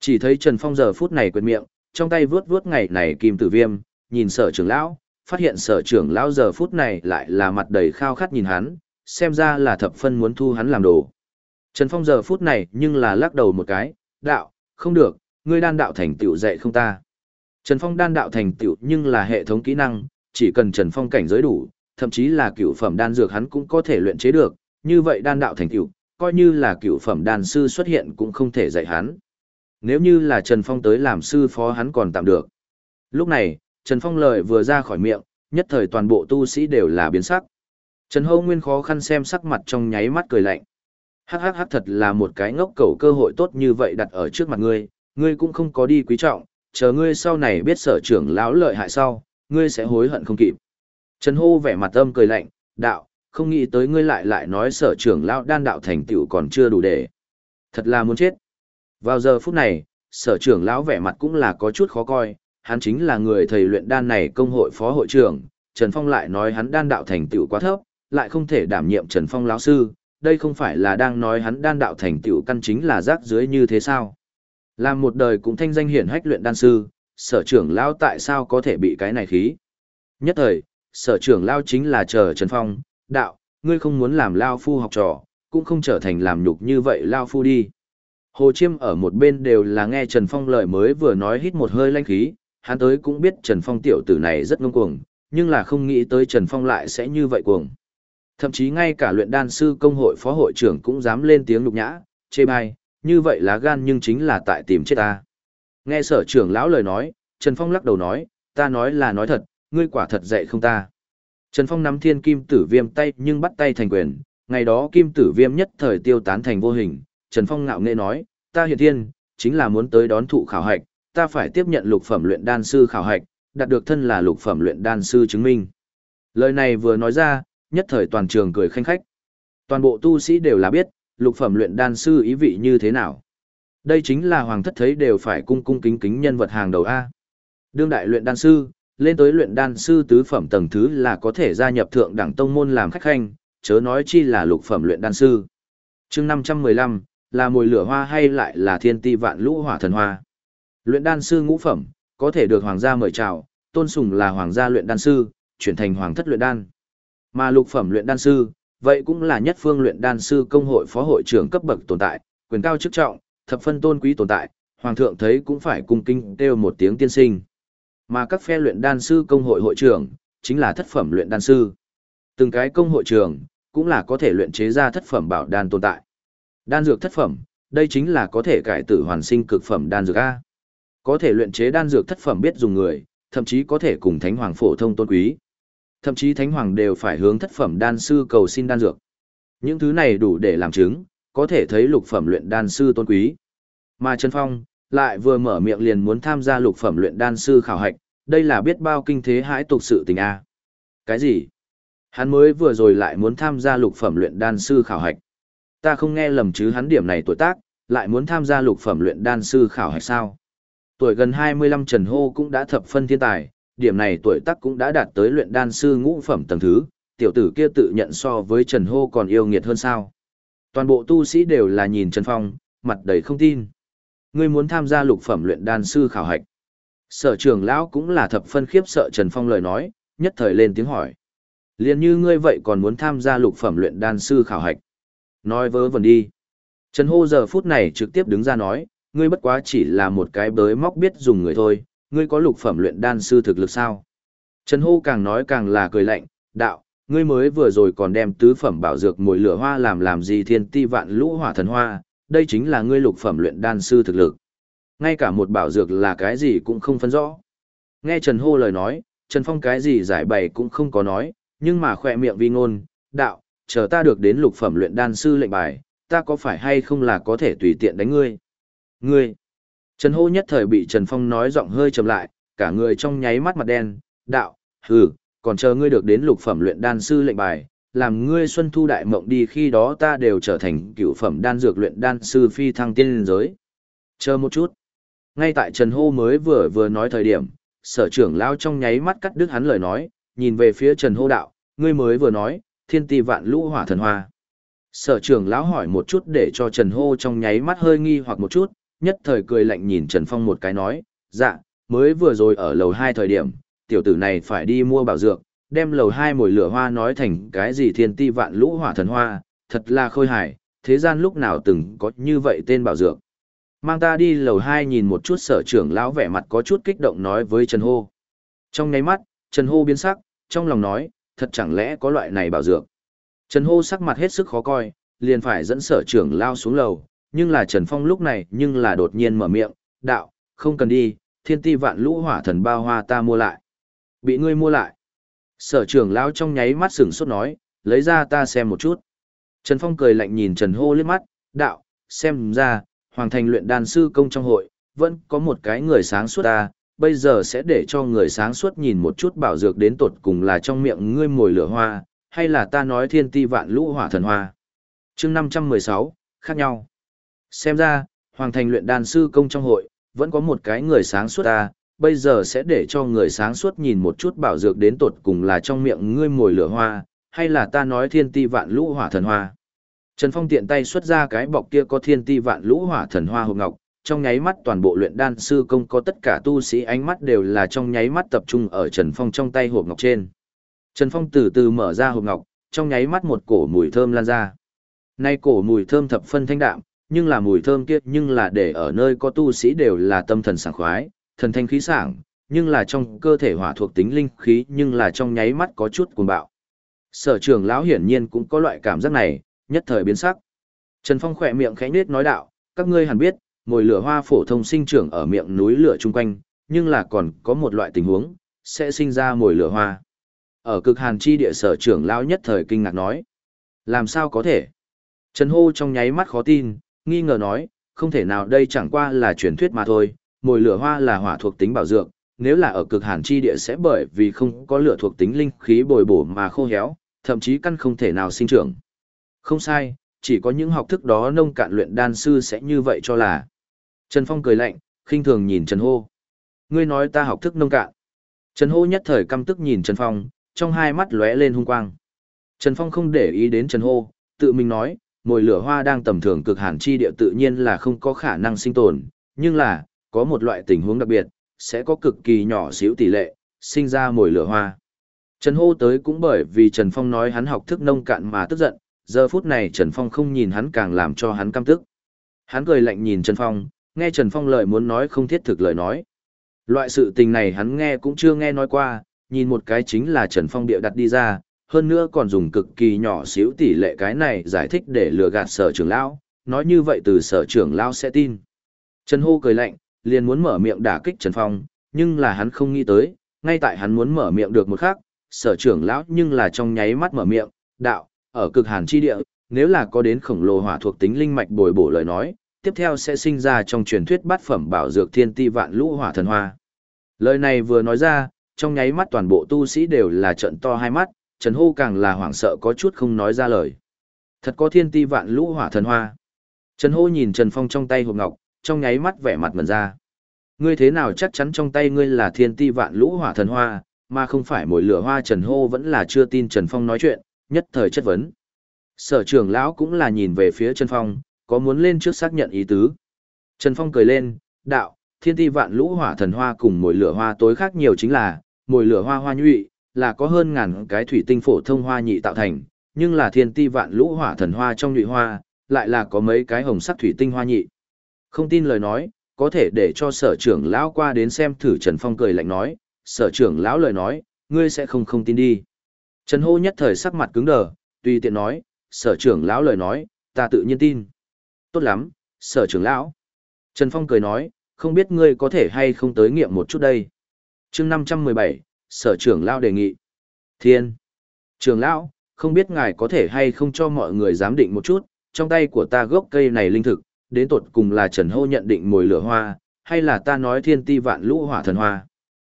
[SPEAKER 1] Chỉ thấy Trần Phong giờ phút này quệt miệng, trong tay vướt vướt ngày này kim tử viêm, nhìn sở trưởng lão, phát hiện sở trưởng lão giờ phút này lại là mặt đầy khao khát nhìn hắn, xem ra là thập phân muốn thu hắn làm đồ. Trần Phong giờ phút này nhưng là lắc đầu một cái, đạo, không được, ngươi đan đạo thành tựu dạy không ta. Trần Phong đan đạo thành tựu nhưng là hệ thống kỹ năng, chỉ cần Trần Phong cảnh giới đủ, thậm chí là cựu phẩm đan dược hắn cũng có thể luyện chế được, như vậy đan đạo thành tựu, coi như là cựu phẩm đan sư xuất hiện cũng không thể dạy hắn. Nếu như là Trần Phong tới làm sư phó hắn còn tạm được. Lúc này, Trần Phong lời vừa ra khỏi miệng, nhất thời toàn bộ tu sĩ đều là biến sắc. Trần Hâu Nguyên khó khăn xem sắc mặt trong nháy mắt cười lạnh. Hắc hắc hắc thật là một cái ngốc cầu cơ hội tốt như vậy đặt ở trước mặt ngươi, Ngươi cũng không có đi quý trọng, chờ ngươi sau này biết sở trưởng lão lợi hại sau, ngươi sẽ hối hận không kịp. Trần Hô vẻ mặt âm cười lạnh, đạo, không nghĩ tới ngươi lại lại nói sở trưởng lão đan đạo thành tựu còn chưa đủ để. Thật là muốn chết. Vào giờ phút này, sở trưởng lão vẻ mặt cũng là có chút khó coi, hắn chính là người thầy luyện đan này công hội phó hội trưởng, Trần Phong lại nói hắn đan đạo thành tựu quá thấp, lại không thể đảm nhiệm Trần Phong lão sư, đây không phải là đang nói hắn đan đạo thành tựu căn chính là rác dưới như thế sao? Làm một đời cũng thanh danh hiển hách luyện đan sư, sở trưởng lão tại sao có thể bị cái này khí? Nhất thời, sở trưởng lão chính là chờ Trần Phong, đạo, ngươi không muốn làm lao phu học trò, cũng không trở thành làm nhục như vậy lao phu đi. Hồ Chiêm ở một bên đều là nghe Trần Phong lời mới vừa nói hít một hơi lanh khí, hắn tới cũng biết Trần Phong tiểu tử này rất ngông cuồng, nhưng là không nghĩ tới Trần Phong lại sẽ như vậy cuồng. Thậm chí ngay cả luyện đan sư công hội phó hội trưởng cũng dám lên tiếng lục nhã, chê bai, như vậy lá gan nhưng chính là tại tìm chết ta. Nghe sở trưởng lão lời nói, Trần Phong lắc đầu nói, ta nói là nói thật, ngươi quả thật dạy không ta. Trần Phong nắm thiên kim tử viêm tay nhưng bắt tay thành quyền, ngày đó kim tử viêm nhất thời tiêu tán thành vô hình, Trần Phong ngạo nghễ nói, ta hiện thiên, chính là muốn tới đón thụ khảo hạch, ta phải tiếp nhận lục phẩm luyện đan sư khảo hạch, đạt được thân là lục phẩm luyện đan sư chứng minh. Lời này vừa nói ra, nhất thời toàn trường cười khanh khách. Toàn bộ tu sĩ đều là biết, lục phẩm luyện đan sư ý vị như thế nào. Đây chính là hoàng thất thấy đều phải cung cung kính kính nhân vật hàng đầu A. Đương đại luyện đan sư, lên tới luyện đan sư tứ phẩm tầng thứ là có thể gia nhập thượng đẳng tông môn làm khách khanh, chớ nói chi là lục phẩm luyện đan sư. chương 515, là mùi lửa hoa hay lại là thiên ti vạn lũ hỏa thần hoa. Luyện đan sư ngũ phẩm, có thể được hoàng gia mời chào, tôn sùng là hoàng gia luyện đan sư, chuyển thành hoàng thất luyện đan. Mà lục phẩm luyện đan sư, vậy cũng là nhất phương luyện đan sư công hội phó hội trưởng cấp bậc tồn tại, quyền cao chức trọng, thập phân tôn quý tồn tại, hoàng thượng thấy cũng phải cung kinh kêu một tiếng tiên sinh. Mà các phe luyện đan sư công hội hội trưởng, chính là thất phẩm luyện đan sư. Từng cái công hội trưởng, cũng là có thể luyện chế ra thất phẩm bảo đan tồn tại. Đan dược thất phẩm, đây chính là có thể cải tử hoàn sinh cực phẩm đan dược A. Có thể luyện chế đan dược thất phẩm biết dùng người, thậm chí có thể cùng thánh hoàng phổ thông tôn quý. Thậm chí thánh hoàng đều phải hướng thất phẩm đan sư cầu xin đan dược. Những thứ này đủ để làm chứng, có thể thấy lục phẩm luyện đan sư tôn quý. Mà Trần Phong, lại vừa mở miệng liền muốn tham gia lục phẩm luyện đan sư khảo hạch, đây là biết bao kinh thế hãi tục sự tình a. Cái gì? Hắn mới vừa rồi lại muốn tham gia lục phẩm luyện đan sư khảo hạch. Ta không nghe lầm chứ hắn điểm này tuổi tác, lại muốn tham gia lục phẩm luyện đan sư khảo hạch sao? Tuổi gần 25 Trần Hô cũng đã thập phân thiên tài, điểm này tuổi tác cũng đã đạt tới luyện đan sư ngũ phẩm tầng thứ, tiểu tử kia tự nhận so với Trần Hô còn yêu nghiệt hơn sao? Toàn bộ tu sĩ đều là nhìn Trần Phong, mặt đầy không tin. Ngươi muốn tham gia lục phẩm luyện đan sư khảo hạch. Sở trưởng lão cũng là thập phân khiếp sợ Trần Phong lời nói, nhất thời lên tiếng hỏi. Liên như ngươi vậy còn muốn tham gia lục phẩm luyện đan sư khảo hạch. Nói vớ vẩn đi. Trần Hô giờ phút này trực tiếp đứng ra nói, ngươi bất quá chỉ là một cái bới móc biết dùng người thôi, ngươi có lục phẩm luyện đan sư thực lực sao? Trần Hô càng nói càng là cười lạnh, đạo, ngươi mới vừa rồi còn đem tứ phẩm bảo dược mùi lửa hoa làm làm gì thiên ti vạn lũ hỏa thần hoa, đây chính là ngươi lục phẩm luyện đan sư thực lực. Ngay cả một bảo dược là cái gì cũng không phân rõ. Nghe Trần Hô lời nói, Trần Phong cái gì giải bày cũng không có nói, nhưng mà khỏe miệng vi ngôn, đạo, chờ ta được đến lục phẩm luyện đan sư lệnh bài, ta có phải hay không là có thể tùy tiện đánh ngươi? Ngươi! Trần Hô nhất thời bị Trần Phong nói giọng hơi trầm lại, cả người trong nháy mắt mặt đen, đạo, hừ, còn chờ ngươi được đến lục phẩm luyện đan sư lệnh bài, làm ngươi xuân thu đại mộng đi khi đó ta đều trở thành cựu phẩm đan dược luyện đan sư phi thăng tiên liên giới. Chờ một chút. Ngay tại Trần Hô mới vừa vừa nói thời điểm, sở trưởng lao trong nháy mắt cắt đứt hắn lời nói, nhìn về phía Trần Hô đạo, ngươi mới vừa nói, thiên ti vạn lũ hỏa thần hoa. Sở trưởng lão hỏi một chút để cho Trần Hô trong nháy mắt hơi nghi hoặc một chút, nhất thời cười lạnh nhìn Trần Phong một cái nói, dạ, mới vừa rồi ở lầu 2 thời điểm, tiểu tử này phải đi mua bảo dược, đem lầu 2 mồi lửa hoa nói thành cái gì thiên ti vạn lũ hỏa thần hoa, thật là khôi hài, thế gian lúc nào từng có như vậy tên bảo dược. Mang ta đi lầu 2 nhìn một chút sở trưởng lão vẻ mặt có chút kích động nói với Trần Hô. Trong nháy mắt, Trần Hô biến sắc, trong lòng nói, thật chẳng lẽ có loại này bảo dược. Trần Hô sắc mặt hết sức khó coi, liền phải dẫn sở trưởng lao xuống lầu, nhưng là Trần Phong lúc này nhưng là đột nhiên mở miệng, đạo, không cần đi, thiên ti vạn lũ hỏa thần bao hoa ta mua lại. Bị ngươi mua lại. Sở trưởng lao trong nháy mắt sửng sốt nói, lấy ra ta xem một chút. Trần Phong cười lạnh nhìn Trần Hô liếc mắt, đạo, xem ra, hoàng thành luyện đan sư công trong hội, vẫn có một cái người sáng suốt ta, bây giờ sẽ để cho người sáng suốt nhìn một chút bảo dược đến tột cùng là trong miệng ngươi mồi lửa hoa, hay là ta nói thiên ti vạn lũ hỏa thần hoa. chương 516, khác nhau. Xem ra, Hoàng thành luyện đan sư công trong hội, vẫn có một cái người sáng suốt ta, bây giờ sẽ để cho người sáng suốt nhìn một chút bảo dược đến tột cùng là trong miệng ngươi mồi lửa hoa, hay là ta nói thiên ti vạn lũ hỏa thần hoa. Trần Phong tiện tay xuất ra cái bọc kia có thiên ti vạn lũ hỏa thần hoa hộp ngọc, trong nháy mắt toàn bộ luyện đan sư công có tất cả tu sĩ ánh mắt đều là trong nháy mắt tập trung ở Trần Phong trong tay hộp ngọc trên. Trần Phong từ từ mở ra hộp ngọc, trong nháy mắt một cổ mùi thơm lan ra. Nay cổ mùi thơm thập phân thanh đạm, nhưng là mùi thơm kia nhưng là để ở nơi có tu sĩ đều là tâm thần sảng khoái, thần thanh khí sảng, nhưng là trong cơ thể hỏa thuộc tính linh khí nhưng là trong nháy mắt có chút cuồng bạo. Sở trưởng lão hiển nhiên cũng có loại cảm giác này, nhất thời biến sắc. Trần Phong khỏe miệng khẽ nết nói đạo, các ngươi hẳn biết, mồi lửa hoa phổ thông sinh trưởng ở miệng núi lửa chung quanh, nhưng là còn có một loại tình huống, sẽ sinh ra mồi lửa hoa. Ở cực hàn chi địa sở trưởng lão nhất thời kinh ngạc nói. Làm sao có thể? Trần Hô trong nháy mắt khó tin, nghi ngờ nói, không thể nào đây chẳng qua là truyền thuyết mà thôi, mồi lửa hoa là hỏa thuộc tính bảo dược, nếu là ở cực hàn chi địa sẽ bởi vì không có lửa thuộc tính linh khí bồi bổ mà khô héo, thậm chí căn không thể nào sinh trưởng. Không sai, chỉ có những học thức đó nông cạn luyện đan sư sẽ như vậy cho là. Trần Phong cười lạnh, khinh thường nhìn Trần Hô. Ngươi nói ta học thức nông cạn. Trần Hô nhất thời căm tức nhìn Trần Phong, trong hai mắt lóe lên hung quang. Trần Phong không để ý đến Trần Hô, tự mình nói, mồi lửa hoa đang tầm thường cực hàn chi địa tự nhiên là không có khả năng sinh tồn, nhưng là, có một loại tình huống đặc biệt, sẽ có cực kỳ nhỏ xíu tỷ lệ, sinh ra mồi lửa hoa. Trần Hô tới cũng bởi vì Trần Phong nói hắn học thức nông cạn mà tức giận, giờ phút này Trần Phong không nhìn hắn càng làm cho hắn căm tức. Hắn cười lạnh nhìn Trần Phong, nghe Trần Phong lời muốn nói không thiết thực lời nói. Loại sự tình này hắn nghe cũng chưa nghe nói qua, nhìn một cái chính là Trần Phong địa đặt đi ra, hơn nữa còn dùng cực kỳ nhỏ xíu tỷ lệ cái này giải thích để lừa gạt sở trưởng lão, nói như vậy từ sở trưởng lão sẽ tin. Trần Hô cười lạnh, liền muốn mở miệng đả kích Trần Phong, nhưng là hắn không nghĩ tới, ngay tại hắn muốn mở miệng được một khắc, sở trưởng lão nhưng là trong nháy mắt mở miệng, đạo, ở cực hàn chi địa, nếu là có đến khổng lồ hỏa thuộc tính linh mạch bồi bổ lời nói, tiếp theo sẽ sinh ra trong truyền thuyết bát phẩm bảo dược thiên ti vạn lũ hỏa thần hoa. Lời này vừa nói ra, trong nháy mắt toàn bộ tu sĩ đều là trận to hai mắt, Trần Hô càng là hoảng sợ có chút không nói ra lời. Thật có thiên ti vạn lũ hỏa thần hoa. Trần Hô nhìn Trần Phong trong tay hộp ngọc, trong nháy mắt vẻ mặt mẩn ra. Ngươi thế nào chắc chắn trong tay ngươi là thiên ti vạn lũ hỏa thần hoa, mà không phải mỗi lửa hoa Trần Hô vẫn là chưa tin Trần Phong nói chuyện, nhất thời chất vấn. Sở trưởng lão cũng là nhìn về phía Trần Phong, có muốn lên trước xác nhận ý tứ. Trần Phong cười lên, đạo, thiên ti vạn lũ hỏa thần hoa cùng mồi lửa hoa tối khác nhiều chính là, mồi lửa hoa hoa nhụy, là có hơn ngàn cái thủy tinh phổ thông hoa nhị tạo thành, nhưng là thiên ti vạn lũ hỏa thần hoa trong nhụy hoa, lại là có mấy cái hồng sắc thủy tinh hoa nhị. Không tin lời nói, có thể để cho sở trưởng lão qua đến xem thử Trần Phong cười lạnh nói, sở trưởng lão lời nói, ngươi sẽ không không tin đi. Trần Hô nhất thời sắc mặt cứng đờ, tùy tiện nói, sở trưởng lão lời nói, ta tự nhiên tin. Tốt lắm, sở trưởng lão. Trần Phong cười nói, không biết ngươi có thể hay không tới nghiệm một chút đây. chương 517, sở trưởng lão đề nghị. Thiên. Trưởng lão, không biết ngài có thể hay không cho mọi người giám định một chút, trong tay của ta gốc cây này linh thực, đến tột cùng là Trần Hô nhận định mồi lửa hoa, hay là ta nói thiên ti vạn lũ hỏa thần hoa.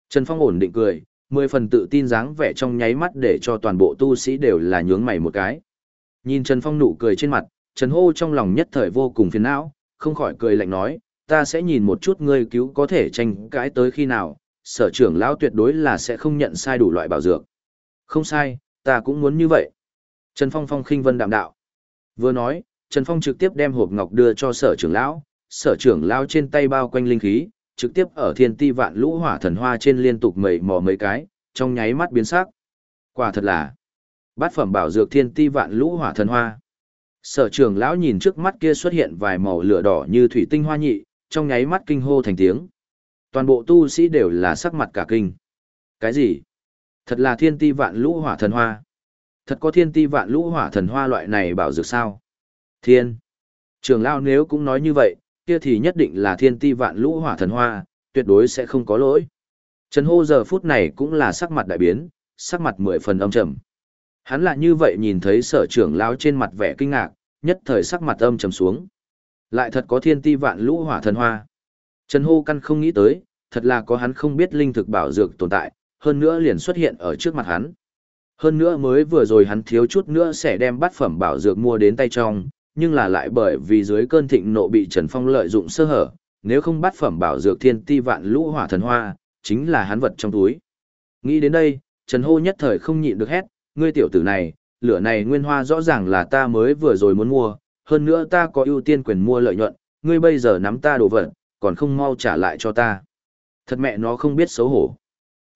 [SPEAKER 1] Trần Phong ổn định cười, mười phần tự tin dáng vẻ trong nháy mắt để cho toàn bộ tu sĩ đều là nhướng mày một cái. Nhìn Trần Phong nụ cười trên mặt, Trần Hô trong lòng nhất thời vô cùng phiền não, không khỏi cười lạnh nói, ta sẽ nhìn một chút ngươi cứu có thể tranh cãi tới khi nào, sở trưởng lão tuyệt đối là sẽ không nhận sai đủ loại bảo dược. Không sai, ta cũng muốn như vậy. Trần Phong phong khinh vân đạm đạo. Vừa nói, Trần Phong trực tiếp đem hộp ngọc đưa cho sở trưởng lão, sở trưởng lão trên tay bao quanh linh khí, trực tiếp ở thiên ti vạn lũ hỏa thần hoa trên liên tục mẩy mò mấy cái, trong nháy mắt biến sắc. Quả thật là bát phẩm bảo dược thiên ti vạn lũ hỏa thần hoa. Sở trưởng lão nhìn trước mắt kia xuất hiện vài màu lửa đỏ như thủy tinh hoa nhị, trong nháy mắt kinh hô thành tiếng. Toàn bộ tu sĩ đều là sắc mặt cả kinh. Cái gì? Thật là thiên ti vạn lũ hỏa thần hoa. Thật có thiên ti vạn lũ hỏa thần hoa loại này bảo dược sao? Thiên. Trường lão nếu cũng nói như vậy, kia thì nhất định là thiên ti vạn lũ hỏa thần hoa, tuyệt đối sẽ không có lỗi. Trần Hô giờ phút này cũng là sắc mặt đại biến, sắc mặt mười phần âm trầm. Hắn lại như vậy nhìn thấy sở trưởng lão trên mặt vẻ kinh ngạc, nhất thời sắc mặt âm trầm xuống. Lại thật có thiên ti vạn lũ hỏa thần hoa. Trần Hô căn không nghĩ tới, thật là có hắn không biết linh thực bảo dược tồn tại, hơn nữa liền xuất hiện ở trước mặt hắn. Hơn nữa mới vừa rồi hắn thiếu chút nữa sẽ đem bát phẩm bảo dược mua đến tay trong, nhưng là lại bởi vì dưới cơn thịnh nộ bị Trần Phong lợi dụng sơ hở, nếu không bắt phẩm bảo dược thiên ti vạn lũ hỏa thần hoa, chính là hắn vật trong túi. Nghĩ đến đây, Trần Hô nhất thời không nhịn được hét, ngươi tiểu tử này, lửa này nguyên hoa rõ ràng là ta mới vừa rồi muốn mua, hơn nữa ta có ưu tiên quyền mua lợi nhuận, ngươi bây giờ nắm ta đồ vật, còn không mau trả lại cho ta. Thật mẹ nó không biết xấu hổ.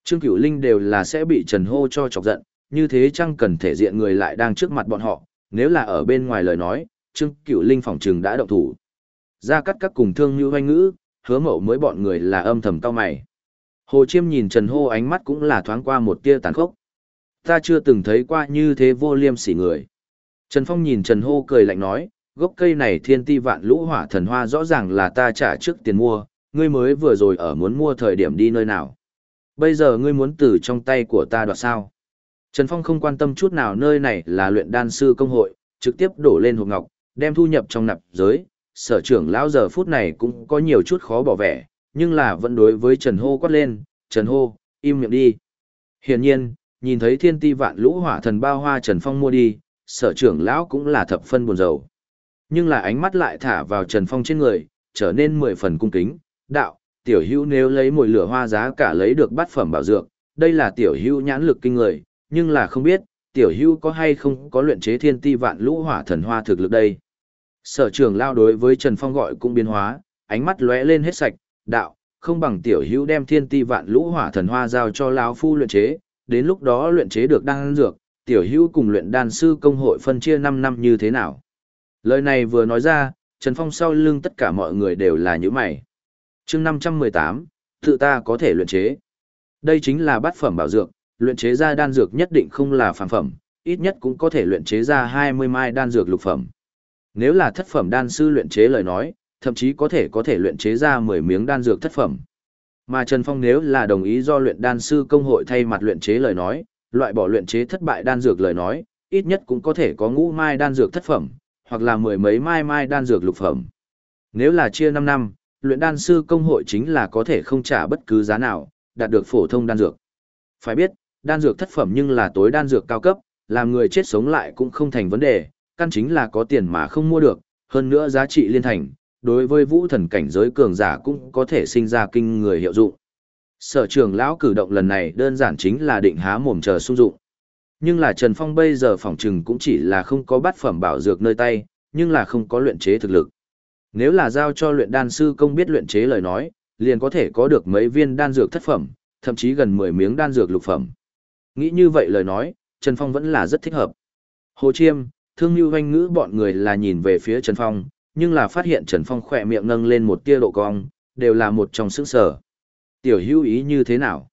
[SPEAKER 1] Trương Cửu Linh đều là sẽ bị Trần Hô cho chọc giận, như thế chăng cần thể diện người lại đang trước mặt bọn họ, nếu là ở bên ngoài lời nói, Trương Cửu Linh phòng trừng đã động thủ. Ra cắt các cùng thương như hoanh ngữ, hứa mậu mới bọn người là âm thầm cao mày. Hồ Chiêm nhìn Trần Hô ánh mắt cũng là thoáng qua một tia tàn khốc. Ta chưa từng thấy qua như thế vô liêm sỉ người. Trần Phong nhìn Trần Hô cười lạnh nói, gốc cây này thiên ti vạn lũ hỏa thần hoa rõ ràng là ta trả trước tiền mua, ngươi mới vừa rồi ở muốn mua thời điểm đi nơi nào. Bây giờ ngươi muốn từ trong tay của ta đoạt sao? Trần Phong không quan tâm chút nào nơi này là luyện đan sư công hội, trực tiếp đổ lên hộp ngọc, đem thu nhập trong nạp giới. Sở trưởng lão giờ phút này cũng có nhiều chút khó bỏ vẻ, nhưng là vẫn đối với Trần Hô quát lên, Trần Hô, im miệng đi. Hiển nhiên, nhìn thấy thiên ti vạn lũ hỏa thần bao hoa Trần Phong mua đi, sở trưởng lão cũng là thập phân buồn rầu. Nhưng là ánh mắt lại thả vào Trần Phong trên người, trở nên mười phần cung kính, đạo, tiểu hữu nếu lấy mồi lửa hoa giá cả lấy được bát phẩm bảo dược, đây là tiểu hữu nhãn lực kinh người, nhưng là không biết, tiểu hữu có hay không có luyện chế thiên ti vạn lũ hỏa thần hoa thực lực đây. Sở trưởng lao đối với Trần Phong gọi cũng biến hóa, ánh mắt lóe lên hết sạch, đạo, không bằng tiểu hữu đem thiên ti vạn lũ hỏa thần hoa giao cho lão phu luyện chế, đến lúc đó luyện chế được đan dược, tiểu hữu cùng luyện đan sư công hội phân chia 5 năm như thế nào. Lời này vừa nói ra, Trần Phong sau lưng tất cả mọi người đều là những mày. chương 518, tự ta có thể luyện chế. Đây chính là bát phẩm bảo dược, luyện chế ra đan dược nhất định không là phàm phẩm, ít nhất cũng có thể luyện chế ra 20 mai đan dược lục phẩm. Nếu là thất phẩm đan sư luyện chế lời nói, thậm chí có thể có thể luyện chế ra 10 miếng đan dược thất phẩm. Mà Trần Phong nếu là đồng ý do luyện đan sư công hội thay mặt luyện chế lời nói, loại bỏ luyện chế thất bại đan dược lời nói, ít nhất cũng có thể có ngũ mai đan dược thất phẩm, hoặc là mười mấy mai mai đan dược lục phẩm. Nếu là chia 5 năm, luyện đan sư công hội chính là có thể không trả bất cứ giá nào, đạt được phổ thông đan dược. Phải biết, đan dược thất phẩm nhưng là tối đan dược cao cấp, làm người chết sống lại cũng không thành vấn đề, căn chính là có tiền mà không mua được, hơn nữa giá trị liên thành, đối với vũ thần cảnh giới cường giả cũng có thể sinh ra kinh người hiệu dụng. Sở trường lão cử động lần này đơn giản chính là định há mồm chờ sung dụng. Nhưng là Trần Phong bây giờ phỏng trừng cũng chỉ là không có bát phẩm bảo dược nơi tay, nhưng là không có luyện chế thực lực. Nếu là giao cho luyện đan sư công biết luyện chế lời nói, liền có thể có được mấy viên đan dược thất phẩm, thậm chí gần 10 miếng đan dược lục phẩm. Nghĩ như vậy lời nói, Trần Phong vẫn là rất thích hợp. Hồ Chiêm, Thương như Hoanh Ngữ bọn người là nhìn về phía Trần Phong, nhưng là phát hiện Trần Phong khỏe miệng nâng lên một tia độ cong, đều là một trong sức sở. Tiểu hữu ý như thế nào?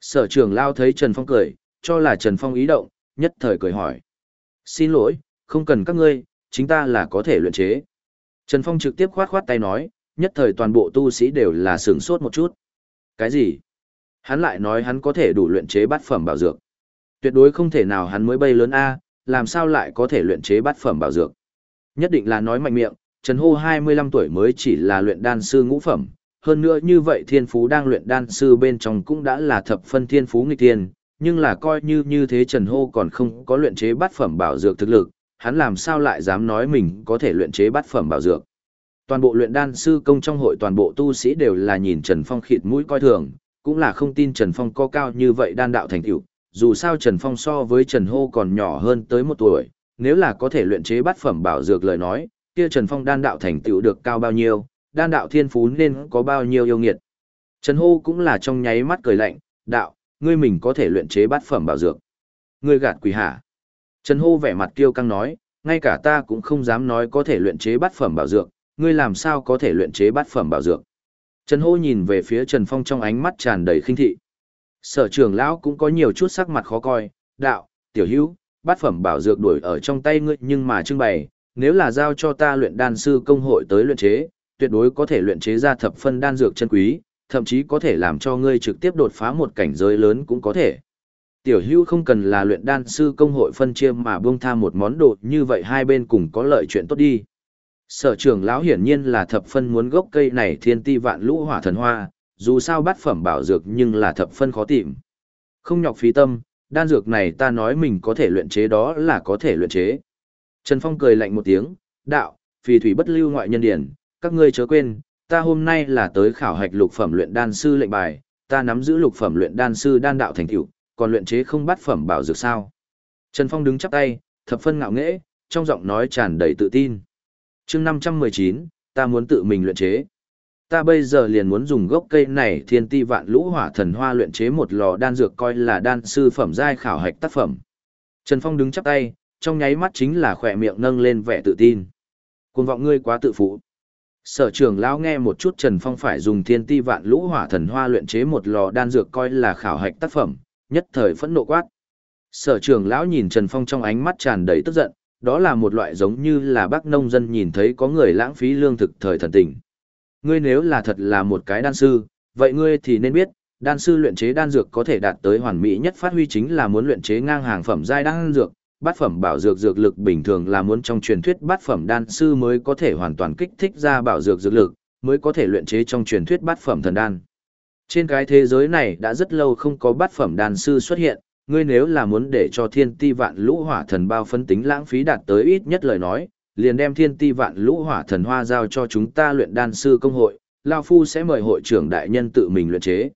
[SPEAKER 1] Sở trưởng lao thấy Trần Phong cười, cho là Trần Phong ý động, nhất thời cười hỏi. Xin lỗi, không cần các ngươi, chính ta là có thể luyện chế. Trần Phong trực tiếp khoát khoát tay nói, nhất thời toàn bộ tu sĩ đều là sướng sốt một chút. Cái gì? Hắn lại nói hắn có thể đủ luyện chế bát phẩm bảo dược. Tuyệt đối không thể nào hắn mới bay lớn A, làm sao lại có thể luyện chế bát phẩm bảo dược. Nhất định là nói mạnh miệng, Trần Hô 25 tuổi mới chỉ là luyện đan sư ngũ phẩm, hơn nữa như vậy thiên phú đang luyện đan sư bên trong cũng đã là thập phân thiên phú nghịch thiên, nhưng là coi như như thế Trần Hô còn không có luyện chế bát phẩm bảo dược thực lực, hắn làm sao lại dám nói mình có thể luyện chế bát phẩm bảo dược. Toàn bộ luyện đan sư công trong hội toàn bộ tu sĩ đều là nhìn Trần Phong khịt mũi coi thường, cũng là không tin Trần Phong có cao như vậy đan đạo thành tựu. Dù sao Trần Phong so với Trần Hô còn nhỏ hơn tới một tuổi, nếu là có thể luyện chế bát phẩm bảo dược lời nói, kia Trần Phong đan đạo thành tựu được cao bao nhiêu, đan đạo thiên phú nên có bao nhiêu yêu nghiệt. Trần Hô cũng là trong nháy mắt cười lạnh, đạo, ngươi mình có thể luyện chế bát phẩm bảo dược. Ngươi gạt quỷ hả? Trần Hô vẻ mặt kiêu căng nói, ngay cả ta cũng không dám nói có thể luyện chế bát phẩm bảo dược, ngươi làm sao có thể luyện chế bát phẩm bảo dược. Trần Hô nhìn về phía Trần Phong trong ánh mắt tràn đầy khinh thị. Sở trưởng lão cũng có nhiều chút sắc mặt khó coi, đạo, tiểu hữu, bát phẩm bảo dược đuổi ở trong tay ngươi nhưng mà trưng bày, nếu là giao cho ta luyện đan sư công hội tới luyện chế, tuyệt đối có thể luyện chế ra thập phân đan dược chân quý, thậm chí có thể làm cho ngươi trực tiếp đột phá một cảnh giới lớn cũng có thể. Tiểu hữu không cần là luyện đan sư công hội phân chia mà buông tha một món đồ như vậy hai bên cùng có lợi chuyện tốt đi. Sở trưởng lão hiển nhiên là thập phân muốn gốc cây này thiên ti vạn lũ hỏa thần hoa, dù sao bát phẩm bảo dược nhưng là thập phân khó tìm. Không nhọc phí tâm, đan dược này ta nói mình có thể luyện chế đó là có thể luyện chế. Trần Phong cười lạnh một tiếng, đạo, phì thủy bất lưu ngoại nhân điển, các ngươi chớ quên, ta hôm nay là tới khảo hạch lục phẩm luyện đan sư lệnh bài, ta nắm giữ lục phẩm luyện đan sư đan đạo thành tựu, còn luyện chế không bắt phẩm bảo dược sao? Trần Phong đứng chắp tay, thập phân ngạo nghễ, trong giọng nói tràn đầy tự tin. Chương 519, ta muốn tự mình luyện chế. Ta bây giờ liền muốn dùng gốc cây này thiên ti vạn lũ hỏa thần hoa luyện chế một lò đan dược coi là đan sư phẩm giai khảo hạch tác phẩm. Trần Phong đứng chắp tay, trong nháy mắt chính là khỏe miệng nâng lên vẻ tự tin. Cuồng vọng ngươi quá tự phụ. Sở trưởng lão nghe một chút Trần Phong phải dùng thiên ti vạn lũ hỏa thần hoa luyện chế một lò đan dược coi là khảo hạch tác phẩm, nhất thời phẫn nộ quát. Sở trưởng lão nhìn Trần Phong trong ánh mắt tràn đầy tức giận, đó là một loại giống như là bác nông dân nhìn thấy có người lãng phí lương thực thời thần tình. Ngươi nếu là thật là một cái đan sư, vậy ngươi thì nên biết, đan sư luyện chế đan dược có thể đạt tới hoàn mỹ nhất phát huy chính là muốn luyện chế ngang hàng phẩm giai đan dược, bát phẩm bảo dược dược lực bình thường là muốn trong truyền thuyết bát phẩm đan sư mới có thể hoàn toàn kích thích ra bảo dược dược lực, mới có thể luyện chế trong truyền thuyết bát phẩm thần đan. Trên cái thế giới này đã rất lâu không có bát phẩm đan sư xuất hiện, ngươi nếu là muốn để cho thiên ti vạn lũ hỏa thần bao phân tính lãng phí đạt tới ít nhất lời nói, liền đem thiên ti vạn lũ hỏa thần hoa giao cho chúng ta luyện đan sư công hội, Lao Phu sẽ mời hội trưởng đại nhân tự mình luyện chế.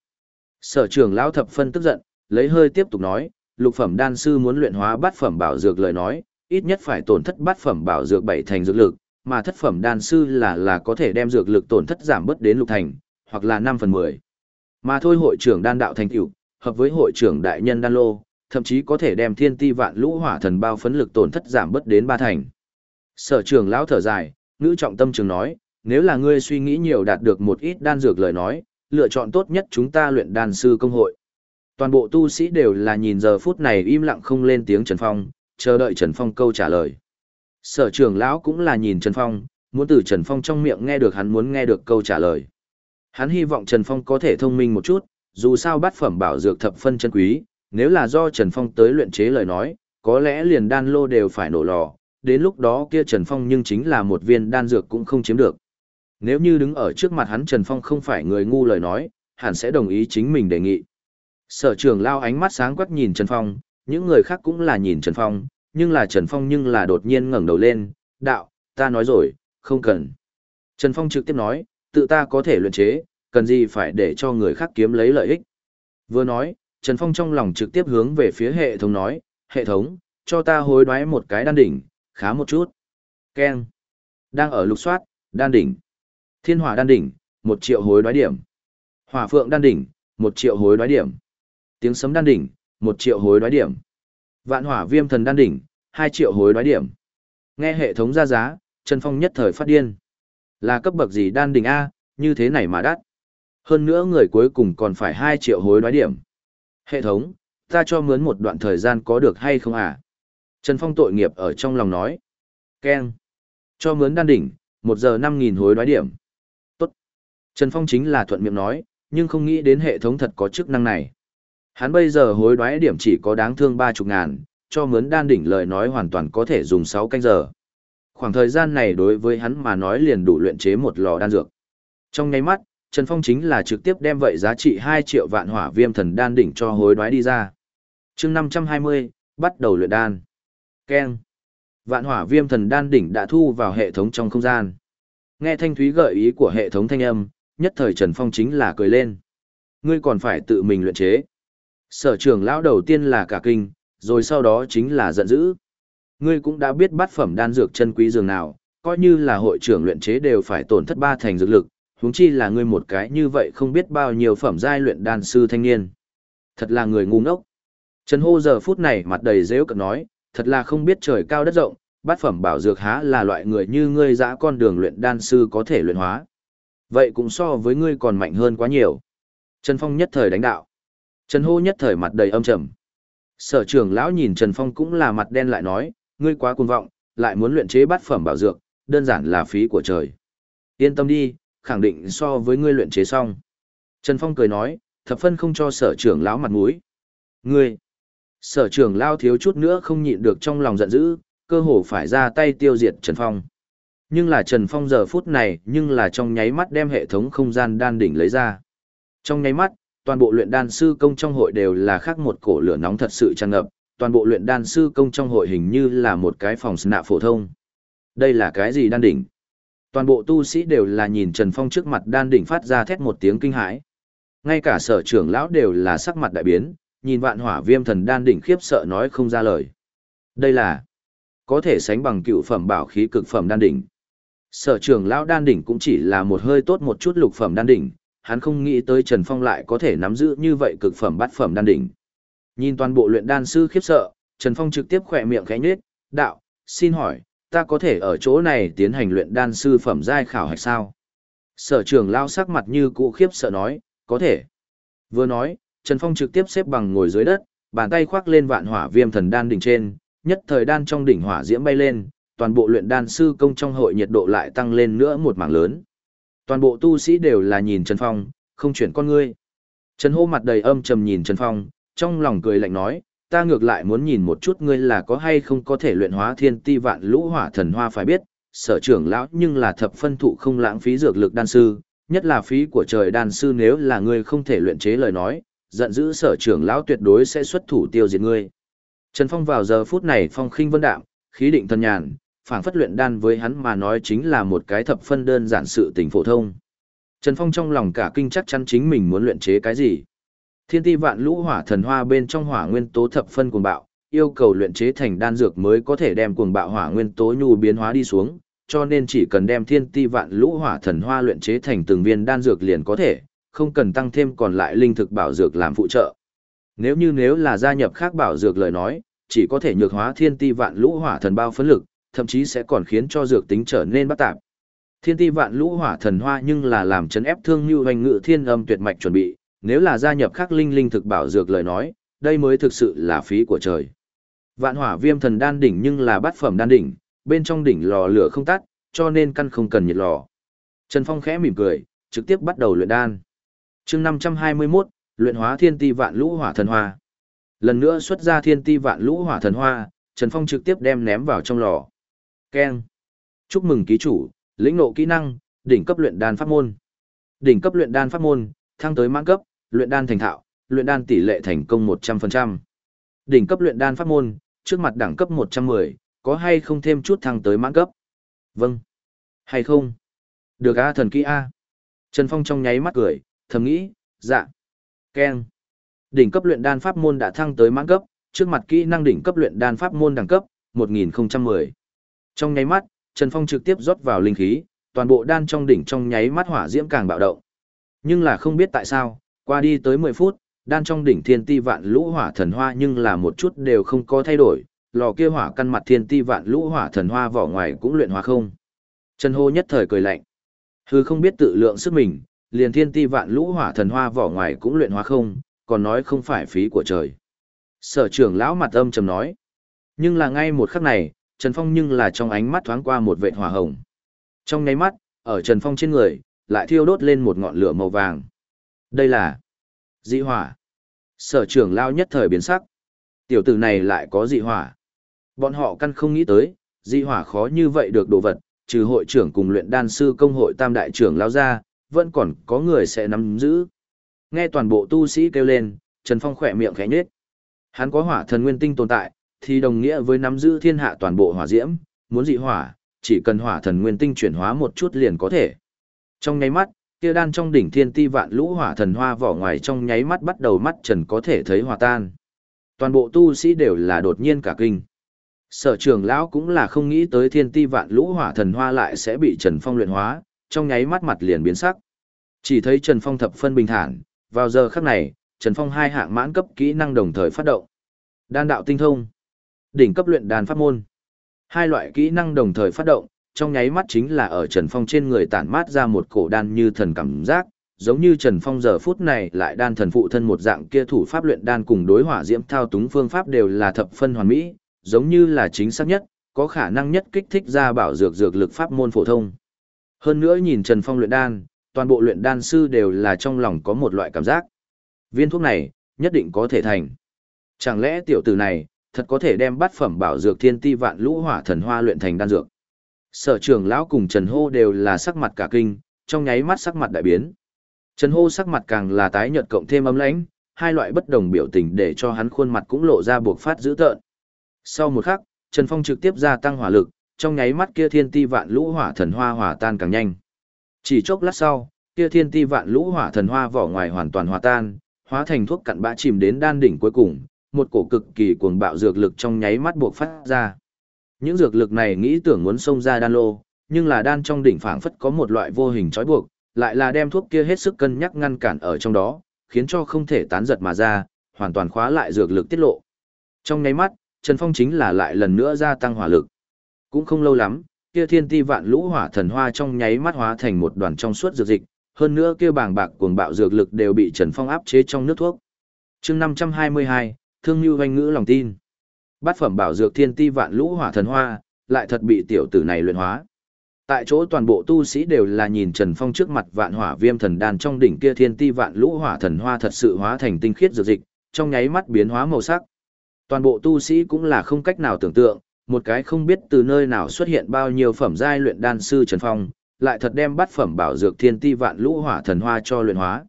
[SPEAKER 1] Sở trưởng Lão Thập Phân tức giận, lấy hơi tiếp tục nói, lục phẩm đan sư muốn luyện hóa bát phẩm bảo dược lời nói, ít nhất phải tổn thất bát phẩm bảo dược bảy thành dược lực, mà thất phẩm đan sư là là có thể đem dược lực tổn thất giảm bớt đến lục thành, hoặc là 5 phần 10. Mà thôi hội trưởng đan đạo thành tựu, hợp với hội trưởng đại nhân đan lô, thậm chí có thể đem thiên ti vạn lũ hỏa thần bao phấn lực tổn thất giảm bớt đến ba thành. Sở trưởng lão thở dài, ngữ trọng tâm trường nói, nếu là ngươi suy nghĩ nhiều đạt được một ít đan dược lời nói, lựa chọn tốt nhất chúng ta luyện đan sư công hội. Toàn bộ tu sĩ đều là nhìn giờ phút này im lặng không lên tiếng Trần Phong, chờ đợi Trần Phong câu trả lời. Sở trưởng lão cũng là nhìn Trần Phong, muốn từ Trần Phong trong miệng nghe được hắn muốn nghe được câu trả lời. Hắn hy vọng Trần Phong có thể thông minh một chút, dù sao bát phẩm bảo dược thập phân chân quý, nếu là do Trần Phong tới luyện chế lời nói, có lẽ liền đan lô đều phải nổ lò, đến lúc đó kia Trần Phong nhưng chính là một viên đan dược cũng không chiếm được. Nếu như đứng ở trước mặt hắn Trần Phong không phải người ngu lời nói, hẳn sẽ đồng ý chính mình đề nghị. Sở trưởng lao ánh mắt sáng quắc nhìn Trần Phong, những người khác cũng là nhìn Trần Phong, nhưng là Trần Phong nhưng là đột nhiên ngẩng đầu lên, đạo, ta nói rồi, không cần. Trần Phong trực tiếp nói, tự ta có thể luyện chế, cần gì phải để cho người khác kiếm lấy lợi ích. Vừa nói, Trần Phong trong lòng trực tiếp hướng về phía hệ thống nói, hệ thống, cho ta hối đoái một cái đan đỉnh, khá một chút. Ken. Đang ở lục soát, đan đỉnh. Thiên hỏa đan đỉnh, một triệu hối đoái điểm. Hỏa phượng đan đỉnh, một triệu hối đoái điểm. Tiếng sấm đan đỉnh, một triệu hối đoái điểm. Vạn hỏa viêm thần đan đỉnh, hai triệu hối đoái điểm. Nghe hệ thống ra giá, Trần Phong nhất thời phát điên. Là cấp bậc gì đan đỉnh A, như thế này mà đắt. Hơn nữa người cuối cùng còn phải hai triệu hối đoái điểm. Hệ thống, ta cho mướn một đoạn thời gian có được hay không à? Trần Phong tội nghiệp ở trong lòng nói. Ken. Cho mướn đan đỉnh, một giờ năm nghìn hối đoái điểm. Tốt. Trần Phong chính là thuận miệng nói, nhưng không nghĩ đến hệ thống thật có chức năng này. Hắn bây giờ hối đoái điểm chỉ có đáng thương ba chục ngàn, cho mướn đan đỉnh lời nói hoàn toàn có thể dùng sáu canh giờ. Khoảng thời gian này đối với hắn mà nói liền đủ luyện chế một lò đan dược. Trong nháy mắt, Trần Phong chính là trực tiếp đem vậy giá trị 2 triệu vạn hỏa viêm thần đan đỉnh cho hối đoái đi ra. chương 520, bắt đầu luyện đan. Keng, Vạn hỏa viêm thần đan đỉnh đã thu vào hệ thống trong không gian. Nghe thanh thúy gợi ý của hệ thống thanh âm, nhất thời Trần Phong chính là cười lên. Ngươi còn phải tự mình luyện chế. Sở trưởng lão đầu tiên là cả kinh, rồi sau đó chính là giận dữ. Ngươi cũng đã biết bát phẩm đan dược chân quý dường nào, coi như là hội trưởng luyện chế đều phải tổn thất ba thành dược lực, huống chi là ngươi một cái như vậy không biết bao nhiêu phẩm giai luyện đan sư thanh niên. Thật là người ngu ngốc. Trần Hô giờ phút này mặt đầy dễu cực nói, thật là không biết trời cao đất rộng, bát phẩm bảo dược há là loại người như ngươi dã con đường luyện đan sư có thể luyện hóa. Vậy cũng so với ngươi còn mạnh hơn quá nhiều. Trần Phong nhất thời đánh đạo. Trần Hô nhất thời mặt đầy âm trầm. Sở trưởng lão nhìn Trần Phong cũng là mặt đen lại nói, ngươi quá cuồng vọng, lại muốn luyện chế bát phẩm bảo dược, đơn giản là phí của trời. Yên tâm đi, khẳng định so với ngươi luyện chế xong. Trần Phong cười nói, thập phân không cho sở trưởng lão mặt mũi. Ngươi, sở trưởng lao thiếu chút nữa không nhịn được trong lòng giận dữ, cơ hồ phải ra tay tiêu diệt Trần Phong. Nhưng là Trần Phong giờ phút này, nhưng là trong nháy mắt đem hệ thống không gian đan đỉnh lấy ra. Trong nháy mắt, toàn bộ luyện đan sư công trong hội đều là khác một cổ lửa nóng thật sự tràn ngập, toàn bộ luyện đan sư công trong hội hình như là một cái phòng nạ phổ thông. Đây là cái gì đan đỉnh? Toàn bộ tu sĩ đều là nhìn Trần Phong trước mặt đan đỉnh phát ra thét một tiếng kinh hãi. Ngay cả sở trưởng lão đều là sắc mặt đại biến, nhìn vạn hỏa viêm thần đan đỉnh khiếp sợ nói không ra lời. Đây là có thể sánh bằng cựu phẩm bảo khí cực phẩm đan đỉnh. Sở trưởng lão đan đỉnh cũng chỉ là một hơi tốt một chút lục phẩm đan đỉnh, hắn không nghĩ tới Trần Phong lại có thể nắm giữ như vậy cực phẩm bát phẩm đan đỉnh. Nhìn toàn bộ luyện đan sư khiếp sợ, Trần Phong trực tiếp khỏe miệng khẽ nhếch, "Đạo, xin hỏi, ta có thể ở chỗ này tiến hành luyện đan sư phẩm giai khảo hạch sao?" Sở trưởng lão sắc mặt như cũ khiếp sợ nói, "Có thể." Vừa nói, Trần Phong trực tiếp xếp bằng ngồi dưới đất, bàn tay khoác lên vạn hỏa viêm thần đan đỉnh trên, nhất thời đan trong đỉnh hỏa diễm bay lên, toàn bộ luyện đan sư công trong hội nhiệt độ lại tăng lên nữa một mảng lớn. Toàn bộ tu sĩ đều là nhìn Trần Phong, không chuyển con ngươi. Trần Hô mặt đầy âm trầm nhìn Trần Phong, trong lòng cười lạnh nói, ta ngược lại muốn nhìn một chút ngươi là có hay không có thể luyện hóa thiên ti vạn lũ hỏa thần hoa phải biết, sở trưởng lão nhưng là thập phân thụ không lãng phí dược lực đan sư, nhất là phí của trời đan sư nếu là ngươi không thể luyện chế lời nói, giận dữ sở trưởng lão tuyệt đối sẽ xuất thủ tiêu diệt ngươi. Trần Phong vào giờ phút này phong khinh vân đạm, khí định thần nhàn, phảng phất luyện đan với hắn mà nói chính là một cái thập phân đơn giản sự tình phổ thông. Trần Phong trong lòng cả kinh chắc chắn chính mình muốn luyện chế cái gì. Thiên ti vạn lũ hỏa thần hoa bên trong hỏa nguyên tố thập phân cuồng bạo, yêu cầu luyện chế thành đan dược mới có thể đem cuồng bạo hỏa nguyên tố nhu biến hóa đi xuống, cho nên chỉ cần đem thiên ti vạn lũ hỏa thần hoa luyện chế thành từng viên đan dược liền có thể, không cần tăng thêm còn lại linh thực bảo dược làm phụ trợ. Nếu như nếu là gia nhập khác bảo dược lời nói, chỉ có thể nhược hóa thiên ti vạn lũ hỏa thần bao phấn lực, thậm chí sẽ còn khiến cho dược tính trở nên bất tạp. Thiên ti vạn lũ hỏa thần hoa nhưng là làm chấn ép thương như hoành ngự thiên âm tuyệt mạch chuẩn bị, nếu là gia nhập khắc linh linh thực bảo dược lời nói, đây mới thực sự là phí của trời. Vạn hỏa viêm thần đan đỉnh nhưng là bát phẩm đan đỉnh, bên trong đỉnh lò lửa không tắt, cho nên căn không cần nhiệt lò. Trần Phong khẽ mỉm cười, trực tiếp bắt đầu luyện đan chương 521, luyện hóa thiên ti vạn lũ hỏa thần hoa. Lần nữa xuất ra thiên ti vạn lũ hỏa thần hoa, Trần Phong trực tiếp đem ném vào trong lò. Keng. Chúc mừng ký chủ, lĩnh ngộ kỹ năng, đỉnh cấp luyện đan pháp môn. Đỉnh cấp luyện đan pháp môn, thăng tới mãn cấp, luyện đan thành thạo, luyện đan tỷ lệ thành công 100%. Đỉnh cấp luyện đan pháp môn, trước mặt đẳng cấp 110, có hay không thêm chút thăng tới mãn cấp? Vâng. Hay không? Được a thần kỹ a. Trần Phong trong nháy mắt cười, thầm nghĩ, dạ. Keng. Đỉnh cấp luyện đan pháp môn đã thăng tới mãn cấp, trước mặt kỹ năng đỉnh cấp luyện đan pháp môn đẳng cấp 1010. Trong nháy mắt, Trần Phong trực tiếp rót vào linh khí, toàn bộ đan trong đỉnh trong nháy mắt hỏa diễm càng bạo động. Nhưng là không biết tại sao, qua đi tới 10 phút, đan trong đỉnh thiên ti vạn lũ hỏa thần hoa nhưng là một chút đều không có thay đổi, lò kia hỏa căn mặt thiên ti vạn lũ hỏa thần hoa vỏ ngoài cũng luyện hóa không. Trần Hô nhất thời cười lạnh. Hư không biết tự lượng sức mình, liền thiên ti vạn lũ hỏa thần hoa vỏ ngoài cũng luyện hóa không, còn nói không phải phí của trời. Sở trưởng lão mặt âm trầm nói. Nhưng là ngay một khắc này, Trần Phong nhưng là trong ánh mắt thoáng qua một vệt hỏa hồng. Trong nháy mắt, ở Trần Phong trên người, lại thiêu đốt lên một ngọn lửa màu vàng. Đây là dị hỏa. Sở trưởng lao nhất thời biến sắc. Tiểu tử này lại có dị hỏa. Bọn họ căn không nghĩ tới, dị hỏa khó như vậy được đồ vật, trừ hội trưởng cùng luyện đan sư công hội tam đại trưởng lao ra, vẫn còn có người sẽ nắm giữ. Nghe toàn bộ tu sĩ kêu lên, Trần Phong khỏe miệng khẽ nhếch. Hắn có hỏa thần nguyên tinh tồn tại, thì đồng nghĩa với nắm giữ thiên hạ toàn bộ hỏa diễm, muốn dị hỏa, chỉ cần hỏa thần nguyên tinh chuyển hóa một chút liền có thể. Trong nháy mắt, kia đan trong đỉnh thiên ti vạn lũ hỏa thần hoa vỏ ngoài trong nháy mắt bắt đầu mắt trần có thể thấy hòa tan. Toàn bộ tu sĩ đều là đột nhiên cả kinh. Sở trưởng lão cũng là không nghĩ tới thiên ti vạn lũ hỏa thần hoa lại sẽ bị Trần Phong luyện hóa, trong nháy mắt mặt liền biến sắc. Chỉ thấy Trần Phong thập phân bình thản, vào giờ khắc này, Trần Phong hai hạng mãn cấp kỹ năng đồng thời phát động. Đan đạo tinh thông, đỉnh cấp luyện đan pháp môn. Hai loại kỹ năng đồng thời phát động, trong nháy mắt chính là ở Trần Phong trên người tản mát ra một cổ đan như thần cảm giác, giống như Trần Phong giờ phút này lại đan thần phụ thân một dạng kia thủ pháp luyện đan cùng đối hỏa diễm thao túng phương pháp đều là thập phân hoàn mỹ, giống như là chính xác nhất, có khả năng nhất kích thích ra bảo dược dược lực pháp môn phổ thông. Hơn nữa nhìn Trần Phong luyện đan, toàn bộ luyện đan sư đều là trong lòng có một loại cảm giác. Viên thuốc này, nhất định có thể thành. Chẳng lẽ tiểu tử này, thật có thể đem bát phẩm bảo dược thiên ti vạn lũ hỏa thần hoa luyện thành đan dược? Sở trưởng lão cùng Trần Hô đều là sắc mặt cả kinh, trong nháy mắt sắc mặt đại biến. Trần Hô sắc mặt càng là tái nhợt cộng thêm ấm lãnh, hai loại bất đồng biểu tình để cho hắn khuôn mặt cũng lộ ra buộc phát dữ tợn. Sau một khắc, Trần Phong trực tiếp gia tăng hỏa lực, trong nháy mắt kia thiên ti vạn lũ hỏa thần hoa hỏa tan càng nhanh. Chỉ chốc lát sau, kia thiên ti vạn lũ hỏa thần hoa vỏ ngoài hoàn toàn hòa tan, hóa thành thuốc cặn bã chìm đến đan đỉnh cuối cùng, một cổ cực kỳ cuồng bạo dược lực trong nháy mắt buộc phát ra. Những dược lực này nghĩ tưởng muốn xông ra đan lô, nhưng là đan trong đỉnh phảng phất có một loại vô hình trói buộc, lại là đem thuốc kia hết sức cân nhắc ngăn cản ở trong đó, khiến cho không thể tán giật mà ra, hoàn toàn khóa lại dược lực tiết lộ. Trong nháy mắt, Trần Phong chính là lại lần nữa gia tăng hỏa lực. Cũng không lâu lắm, kia thiên ti vạn lũ hỏa thần hoa trong nháy mắt hóa thành một đoàn trong suốt dược dịch, hơn nữa kia bàng bạc cuồng bạo dược lực đều bị Trần Phong áp chế trong nước thuốc. Chương 522, Thương Nưu Hoành ngữ lòng tin. Bát phẩm bảo dược thiên ti vạn lũ hỏa thần hoa, lại thật bị tiểu tử này luyện hóa. Tại chỗ toàn bộ tu sĩ đều là nhìn Trần Phong trước mặt vạn hỏa viêm thần đan trong đỉnh kia thiên ti vạn lũ hỏa thần hoa thật sự hóa thành tinh khiết dược dịch, trong nháy mắt biến hóa màu sắc. Toàn bộ tu sĩ cũng là không cách nào tưởng tượng, một cái không biết từ nơi nào xuất hiện bao nhiêu phẩm giai luyện đan sư Trần Phong, lại thật đem bắt phẩm bảo dược thiên ti vạn lũ hỏa thần hoa cho luyện hóa.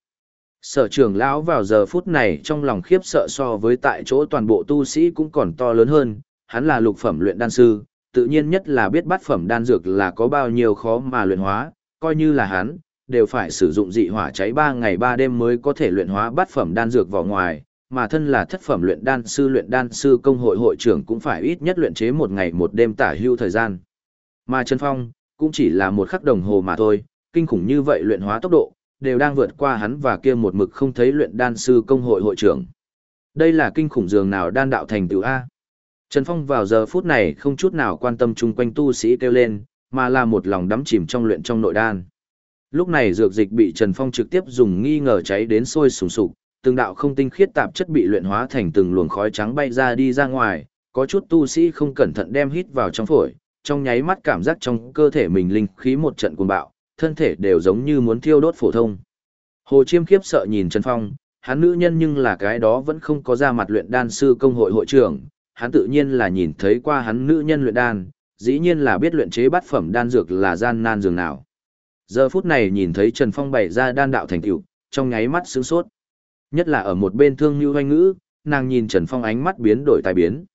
[SPEAKER 1] Sở trưởng lão vào giờ phút này trong lòng khiếp sợ so với tại chỗ toàn bộ tu sĩ cũng còn to lớn hơn, hắn là lục phẩm luyện đan sư, tự nhiên nhất là biết bắt phẩm đan dược là có bao nhiêu khó mà luyện hóa, coi như là hắn, đều phải sử dụng dị hỏa cháy 3 ngày 3 đêm mới có thể luyện hóa bắt phẩm đan dược vào ngoài, mà thân là thất phẩm luyện đan sư luyện đan sư công hội hội trưởng cũng phải ít nhất luyện chế một ngày một đêm tả hưu thời gian. Mà Trần Phong, cũng chỉ là một khắc đồng hồ mà thôi, kinh khủng như vậy luyện hóa tốc độ, đều đang vượt qua hắn và kia một mực không thấy luyện đan sư công hội hội trưởng. Đây là kinh khủng dường nào đan đạo thành tựu A. Trần Phong vào giờ phút này không chút nào quan tâm chung quanh tu sĩ kêu lên, mà là một lòng đắm chìm trong luyện trong nội đan. Lúc này dược dịch bị Trần Phong trực tiếp dùng nghi ngờ cháy đến sôi sùng sục, từng đạo không tinh khiết tạp chất bị luyện hóa thành từng luồng khói trắng bay ra đi ra ngoài, có chút tu sĩ không cẩn thận đem hít vào trong phổi, trong nháy mắt cảm giác trong cơ thể mình linh khí một trận cuồng bạo, thân thể đều giống như muốn thiêu đốt phổ thông. Hồ Chiêm khiếp sợ nhìn Trần Phong, hắn nữ nhân nhưng là cái đó vẫn không có ra mặt luyện đan sư công hội hội trưởng, hắn tự nhiên là nhìn thấy qua hắn nữ nhân luyện đan, dĩ nhiên là biết luyện chế bát phẩm đan dược là gian nan dường nào. Giờ phút này nhìn thấy Trần Phong bày ra đan đạo thành tựu, trong nháy mắt sướng sốt. Nhất là ở một bên thương như hoanh ngữ, nàng nhìn Trần Phong ánh mắt biến đổi tài biến.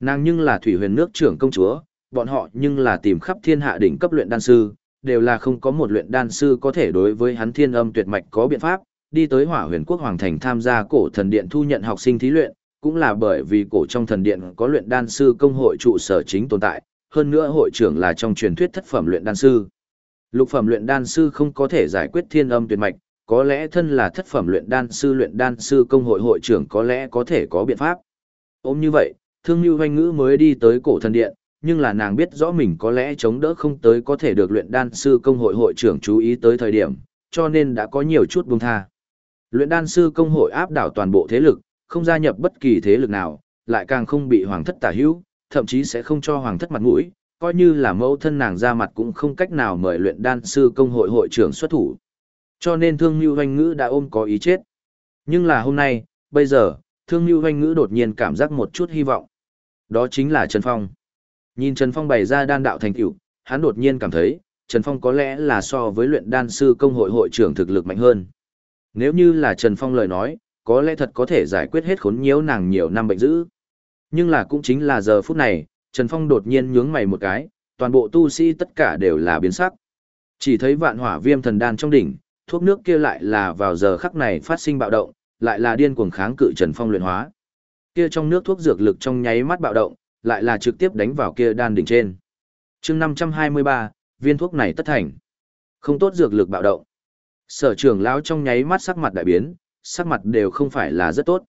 [SPEAKER 1] Nàng nhưng là thủy huyền nước trưởng công chúa, bọn họ nhưng là tìm khắp thiên hạ đỉnh cấp luyện đan sư, đều là không có một luyện đan sư có thể đối với hắn thiên âm tuyệt mạch có biện pháp, đi tới hỏa huyền quốc hoàng thành tham gia cổ thần điện thu nhận học sinh thí luyện, cũng là bởi vì cổ trong thần điện có luyện đan sư công hội trụ sở chính tồn tại, hơn nữa hội trưởng là trong truyền thuyết thất phẩm luyện đan sư. Lục phẩm luyện đan sư không có thể giải quyết thiên âm tuyệt mạch, có lẽ thân là thất phẩm luyện đan sư luyện đan sư công hội hội trưởng có lẽ có thể có biện pháp. Ôm như vậy, thương như hoanh ngữ mới đi tới cổ thần điện, nhưng là nàng biết rõ mình có lẽ chống đỡ không tới có thể được luyện đan sư công hội hội trưởng chú ý tới thời điểm, cho nên đã có nhiều chút buông tha. Luyện đan sư công hội áp đảo toàn bộ thế lực, không gia nhập bất kỳ thế lực nào, lại càng không bị hoàng thất tả hữu, thậm chí sẽ không cho hoàng thất mặt mũi, coi như là mẫu thân nàng ra mặt cũng không cách nào mời luyện đan sư công hội hội trưởng xuất thủ. Cho nên thương như hoanh ngữ đã ôm có ý chết. Nhưng là hôm nay, bây giờ, thương như hoanh ngữ đột nhiên cảm giác một chút hy vọng. Đó chính là Trần Phong. Nhìn Trần Phong bày ra đan đạo thành tựu, hắn đột nhiên cảm thấy, Trần Phong có lẽ là so với luyện đan sư công hội hội trưởng thực lực mạnh hơn. Nếu như là Trần Phong lời nói, có lẽ thật có thể giải quyết hết khốn nhiễu nàng nhiều năm bệnh dữ. Nhưng là cũng chính là giờ phút này, Trần Phong đột nhiên nhướng mày một cái, toàn bộ tu sĩ tất cả đều là biến sắc. Chỉ thấy vạn hỏa viêm thần đan trong đỉnh, thuốc nước kia lại là vào giờ khắc này phát sinh bạo động, lại là điên cuồng kháng cự Trần Phong luyện hóa. Kia trong nước thuốc dược lực trong nháy mắt bạo động, lại là trực tiếp đánh vào kia đan đỉnh trên. chương 523, viên thuốc này tất thành. Không tốt dược lực bạo động. Sở trưởng lão trong nháy mắt sắc mặt đại biến, sắc mặt đều không phải là rất tốt.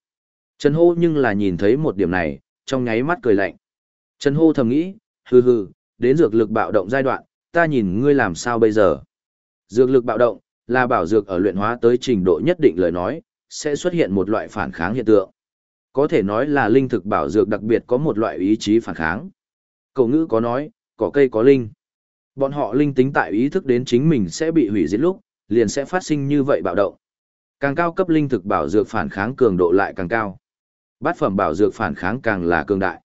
[SPEAKER 1] Trần Hô nhưng là nhìn thấy một điểm này, trong nháy mắt cười lạnh. Trần Hô thầm nghĩ, hừ hừ, đến dược lực bạo động giai đoạn, ta nhìn ngươi làm sao bây giờ. Dược lực bạo động, là bảo dược ở luyện hóa tới trình độ nhất định lời nói, sẽ xuất hiện một loại phản kháng hiện tượng. Có thể nói là linh thực bảo dược đặc biệt có một loại ý chí phản kháng. Cầu ngữ có nói, có cây có linh. Bọn họ linh tính tại ý thức đến chính mình sẽ bị hủy diệt lúc, liền sẽ phát sinh như vậy bạo động. Càng cao cấp linh thực bảo dược phản kháng cường độ lại càng cao. Bát phẩm bảo dược phản kháng càng là cường đại.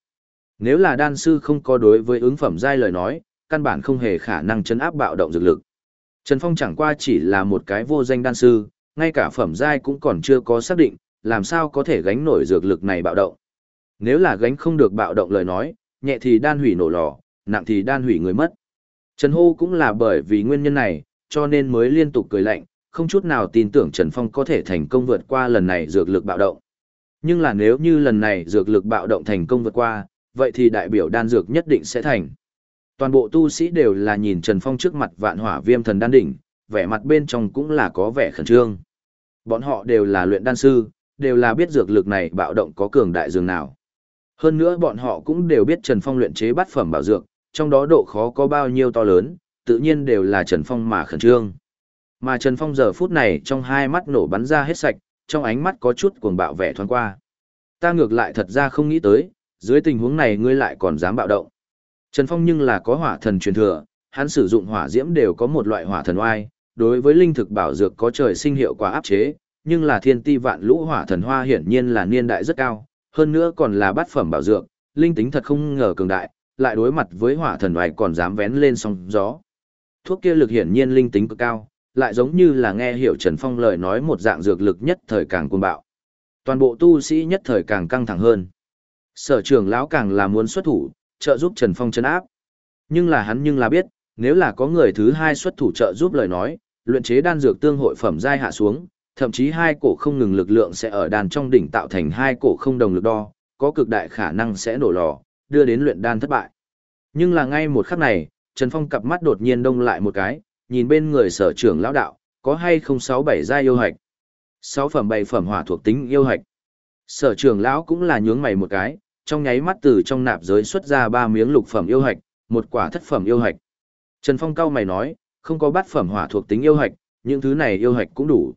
[SPEAKER 1] Nếu là đan sư không có đối với ứng phẩm giai lời nói, căn bản không hề khả năng chấn áp bạo động dược lực. Trần Phong chẳng qua chỉ là một cái vô danh đan sư, ngay cả phẩm giai cũng còn chưa có xác định, làm sao có thể gánh nổi dược lực này bạo động. Nếu là gánh không được bạo động lời nói, nhẹ thì đan hủy nổ lò, nặng thì đan hủy người mất. Trần Hô cũng là bởi vì nguyên nhân này, cho nên mới liên tục cười lạnh, không chút nào tin tưởng Trần Phong có thể thành công vượt qua lần này dược lực bạo động. Nhưng là nếu như lần này dược lực bạo động thành công vượt qua, vậy thì đại biểu đan dược nhất định sẽ thành. Toàn bộ tu sĩ đều là nhìn Trần Phong trước mặt vạn hỏa viêm thần đan đỉnh, vẻ mặt bên trong cũng là có vẻ khẩn trương. Bọn họ đều là luyện đan sư, đều là biết dược lực này bạo động có cường đại dường nào. Hơn nữa bọn họ cũng đều biết Trần Phong luyện chế bát phẩm bảo dược, trong đó độ khó có bao nhiêu to lớn, tự nhiên đều là Trần Phong mà khẩn trương. Mà Trần Phong giờ phút này trong hai mắt nổ bắn ra hết sạch, trong ánh mắt có chút cuồng bạo vẻ thoáng qua. Ta ngược lại thật ra không nghĩ tới, dưới tình huống này ngươi lại còn dám bạo động. Trần Phong nhưng là có hỏa thần truyền thừa, hắn sử dụng hỏa diễm đều có một loại hỏa thần oai, đối với linh thực bảo dược có trời sinh hiệu quả áp chế, nhưng là thiên ti vạn lũ hỏa thần hoa hiển nhiên là niên đại rất cao, hơn nữa còn là bát phẩm bảo dược, linh tính thật không ngờ cường đại, lại đối mặt với hỏa thần oai còn dám vén lên sóng gió. Thuốc kia lực hiển nhiên linh tính cực cao, lại giống như là nghe hiểu Trần Phong lời nói một dạng dược lực nhất thời càng cuồng bạo. Toàn bộ tu sĩ nhất thời càng căng thẳng hơn. Sở trưởng lão càng là muốn xuất thủ, trợ giúp Trần Phong chấn áp. Nhưng là hắn nhưng là biết, nếu là có người thứ hai xuất thủ trợ giúp lời nói, luyện chế đan dược tương hội phẩm giai hạ xuống, thậm chí hai cổ không ngừng lực lượng sẽ ở đàn trong đỉnh tạo thành hai cổ không đồng lực đo, có cực đại khả năng sẽ nổ lò, đưa đến luyện đan thất bại. Nhưng là ngay một khắc này, Trần Phong cặp mắt đột nhiên đông lại một cái, nhìn bên người sở trưởng lão đạo, có hay không sáu bảy giai yêu hạch. Sáu phẩm bảy phẩm hỏa thuộc tính yêu hạch. Sở trưởng lão cũng là nhướng mày một cái, trong nháy mắt từ trong nạp giới xuất ra ba miếng lục phẩm yêu hạch, một quả thất phẩm yêu hạch. Trần Phong cao mày nói, không có bát phẩm hỏa thuộc tính yêu hạch, những thứ này yêu hạch cũng đủ.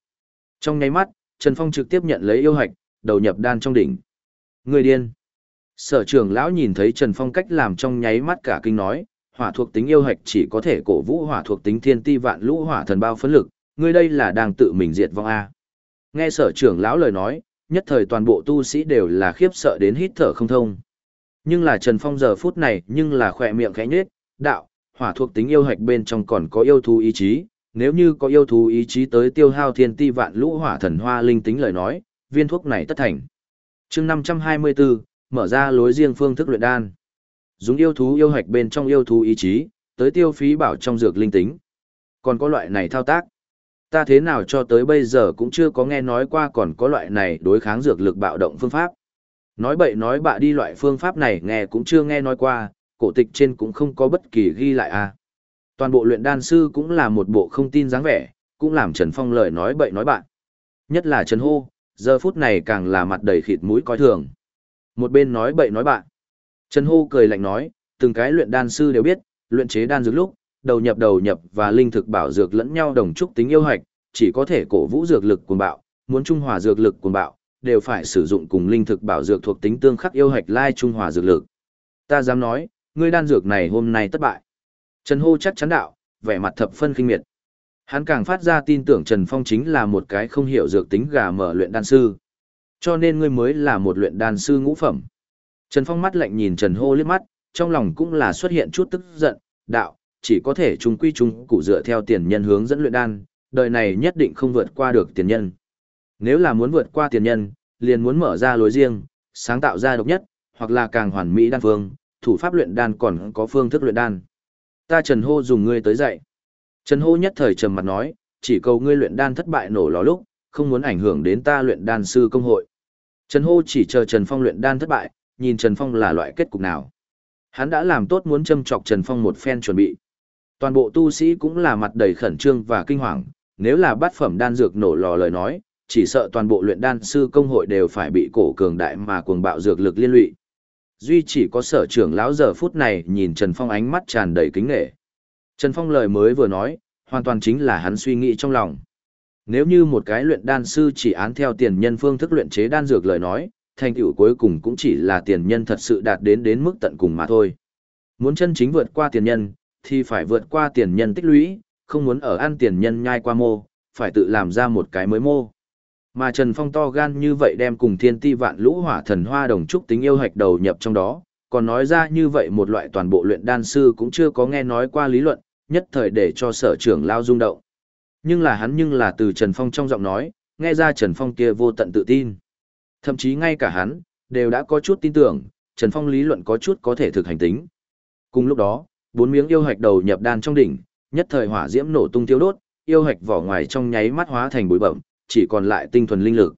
[SPEAKER 1] Trong nháy mắt, Trần Phong trực tiếp nhận lấy yêu hạch, đầu nhập đan trong đỉnh. Người điên. Sở trưởng lão nhìn thấy Trần Phong cách làm trong nháy mắt cả kinh nói, hỏa thuộc tính yêu hạch chỉ có thể cổ vũ hỏa thuộc tính thiên ti vạn lũ hỏa thần bao phấn lực, ngươi đây là đang tự mình diệt vong a. Nghe sở trưởng lão lời nói, nhất thời toàn bộ tu sĩ đều là khiếp sợ đến hít thở không thông. Nhưng là Trần Phong giờ phút này nhưng là khỏe miệng khẽ nhếch, đạo, hỏa thuộc tính yêu hạch bên trong còn có yêu thú ý chí, nếu như có yêu thú ý chí tới tiêu hao thiên ti vạn lũ hỏa thần hoa linh tính lời nói, viên thuốc này tất thành. chương 524, mở ra lối riêng phương thức luyện đan. Dùng yêu thú yêu hạch bên trong yêu thú ý chí, tới tiêu phí bảo trong dược linh tính. Còn có loại này thao tác. Ta thế nào cho tới bây giờ cũng chưa có nghe nói qua còn có loại này đối kháng dược lực bạo động phương pháp. Nói bậy nói bạ đi loại phương pháp này nghe cũng chưa nghe nói qua, cổ tịch trên cũng không có bất kỳ ghi lại à. Toàn bộ luyện đan sư cũng là một bộ không tin dáng vẻ, cũng làm Trần Phong lời nói bậy nói bạn. Nhất là Trần Hô, giờ phút này càng là mặt đầy khịt mũi coi thường. Một bên nói bậy nói bạn. Trần Hô cười lạnh nói, từng cái luyện đan sư đều biết, luyện chế đan dược lúc, đầu nhập đầu nhập và linh thực bảo dược lẫn nhau đồng trúc tính yêu hạch, chỉ có thể cổ vũ dược lực cuồng bạo, muốn trung hòa dược lực cuồng bạo, đều phải sử dụng cùng linh thực bảo dược thuộc tính tương khắc yêu hạch lai trung hòa dược lực. Ta dám nói, ngươi đan dược này hôm nay thất bại. Trần Hô chắc chắn đạo, vẻ mặt thập phân kinh miệt. Hắn càng phát ra tin tưởng Trần Phong chính là một cái không hiểu dược tính gà mở luyện đan sư. Cho nên ngươi mới là một luyện đan sư ngũ phẩm. Trần Phong mắt lạnh nhìn Trần Hô liếc mắt, trong lòng cũng là xuất hiện chút tức giận, đạo, chỉ có thể chung quy chung cụ dựa theo tiền nhân hướng dẫn luyện đan, đời này nhất định không vượt qua được tiền nhân. Nếu là muốn vượt qua tiền nhân, liền muốn mở ra lối riêng, sáng tạo ra độc nhất, hoặc là càng hoàn mỹ đan phương, thủ pháp luyện đan còn có phương thức luyện đan. Ta Trần Hô dùng ngươi tới dạy. Trần Hô nhất thời trầm mặt nói, chỉ cầu ngươi luyện đan thất bại nổ lò lúc, không muốn ảnh hưởng đến ta luyện đan sư công hội. Trần Hô chỉ chờ Trần Phong luyện đan thất bại, nhìn Trần Phong là loại kết cục nào. Hắn đã làm tốt muốn châm chọc Trần Phong một phen chuẩn bị. Toàn bộ tu sĩ cũng là mặt đầy khẩn trương và kinh hoàng, nếu là bát phẩm đan dược nổ lò lời nói, chỉ sợ toàn bộ luyện đan sư công hội đều phải bị cổ cường đại mà cuồng bạo dược lực liên lụy. Duy chỉ có sở trưởng lão giờ phút này nhìn Trần Phong ánh mắt tràn đầy kính nghệ. Trần Phong lời mới vừa nói, hoàn toàn chính là hắn suy nghĩ trong lòng. Nếu như một cái luyện đan sư chỉ án theo tiền nhân phương thức luyện chế đan dược lời nói, thành tựu cuối cùng cũng chỉ là tiền nhân thật sự đạt đến đến mức tận cùng mà thôi. Muốn chân chính vượt qua tiền nhân, thì phải vượt qua tiền nhân tích lũy, không muốn ở ăn tiền nhân nhai qua mô, phải tự làm ra một cái mới mô. Mà Trần Phong to gan như vậy đem cùng thiên ti vạn lũ hỏa thần hoa đồng trúc tính yêu hạch đầu nhập trong đó, còn nói ra như vậy một loại toàn bộ luyện đan sư cũng chưa có nghe nói qua lý luận, nhất thời để cho sở trưởng lao rung động. Nhưng là hắn nhưng là từ Trần Phong trong giọng nói, nghe ra Trần Phong kia vô tận tự tin. Thậm chí ngay cả hắn, đều đã có chút tin tưởng, Trần Phong lý luận có chút có thể thực hành tính. Cùng lúc đó, bốn miếng yêu hạch đầu nhập đan trong đỉnh, nhất thời hỏa diễm nổ tung tiêu đốt, yêu hạch vỏ ngoài trong nháy mắt hóa thành bụi bậm, chỉ còn lại tinh thuần linh lực.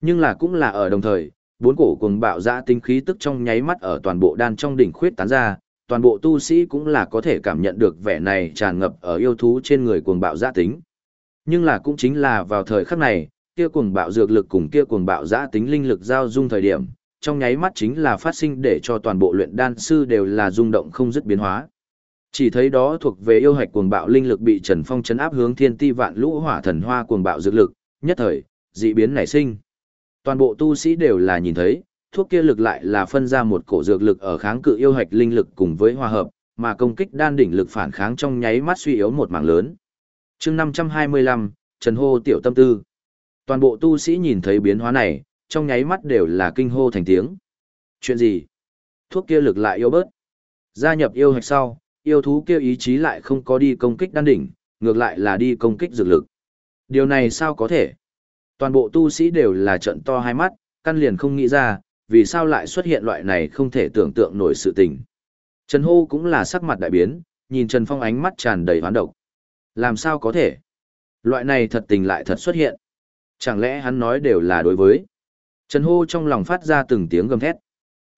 [SPEAKER 1] Nhưng là cũng là ở đồng thời, bốn cổ cuồng bạo ra tinh khí tức trong nháy mắt ở toàn bộ đan trong đỉnh khuyết tán ra, toàn bộ tu sĩ cũng là có thể cảm nhận được vẻ này tràn ngập ở yêu thú trên người cuồng bạo giã tính. Nhưng là cũng chính là vào thời khắc này, kia cuồng bạo dược lực cùng kia cuồng bạo giã tính linh lực giao dung thời điểm, trong nháy mắt chính là phát sinh để cho toàn bộ luyện đan sư đều là rung động không dứt biến hóa. Chỉ thấy đó thuộc về yêu hạch cuồng bạo linh lực bị Trần Phong chấn áp hướng thiên ti vạn lũ hỏa thần hoa cuồng bạo dược lực, nhất thời, dị biến nảy sinh. Toàn bộ tu sĩ đều là nhìn thấy, thuốc kia lực lại là phân ra một cổ dược lực ở kháng cự yêu hạch linh lực cùng với hòa hợp, mà công kích đan đỉnh lực phản kháng trong nháy mắt suy yếu một mảng lớn. chương 525, Trần Hô Tiểu Tâm Tư. Toàn bộ tu sĩ nhìn thấy biến hóa này, trong nháy mắt đều là kinh hô thành tiếng. Chuyện gì? Thuốc kia lực lại yếu bớt. Gia nhập yêu hạch sau, yêu thú kia ý chí lại không có đi công kích đan đỉnh, ngược lại là đi công kích dược lực. Điều này sao có thể? Toàn bộ tu sĩ đều là trận to hai mắt, căn liền không nghĩ ra, vì sao lại xuất hiện loại này không thể tưởng tượng nổi sự tình. Trần Hô cũng là sắc mặt đại biến, nhìn Trần Phong ánh mắt tràn đầy hoán độc. Làm sao có thể? Loại này thật tình lại thật xuất hiện. Chẳng lẽ hắn nói đều là đối với? Trần Hô trong lòng phát ra từng tiếng gầm thét.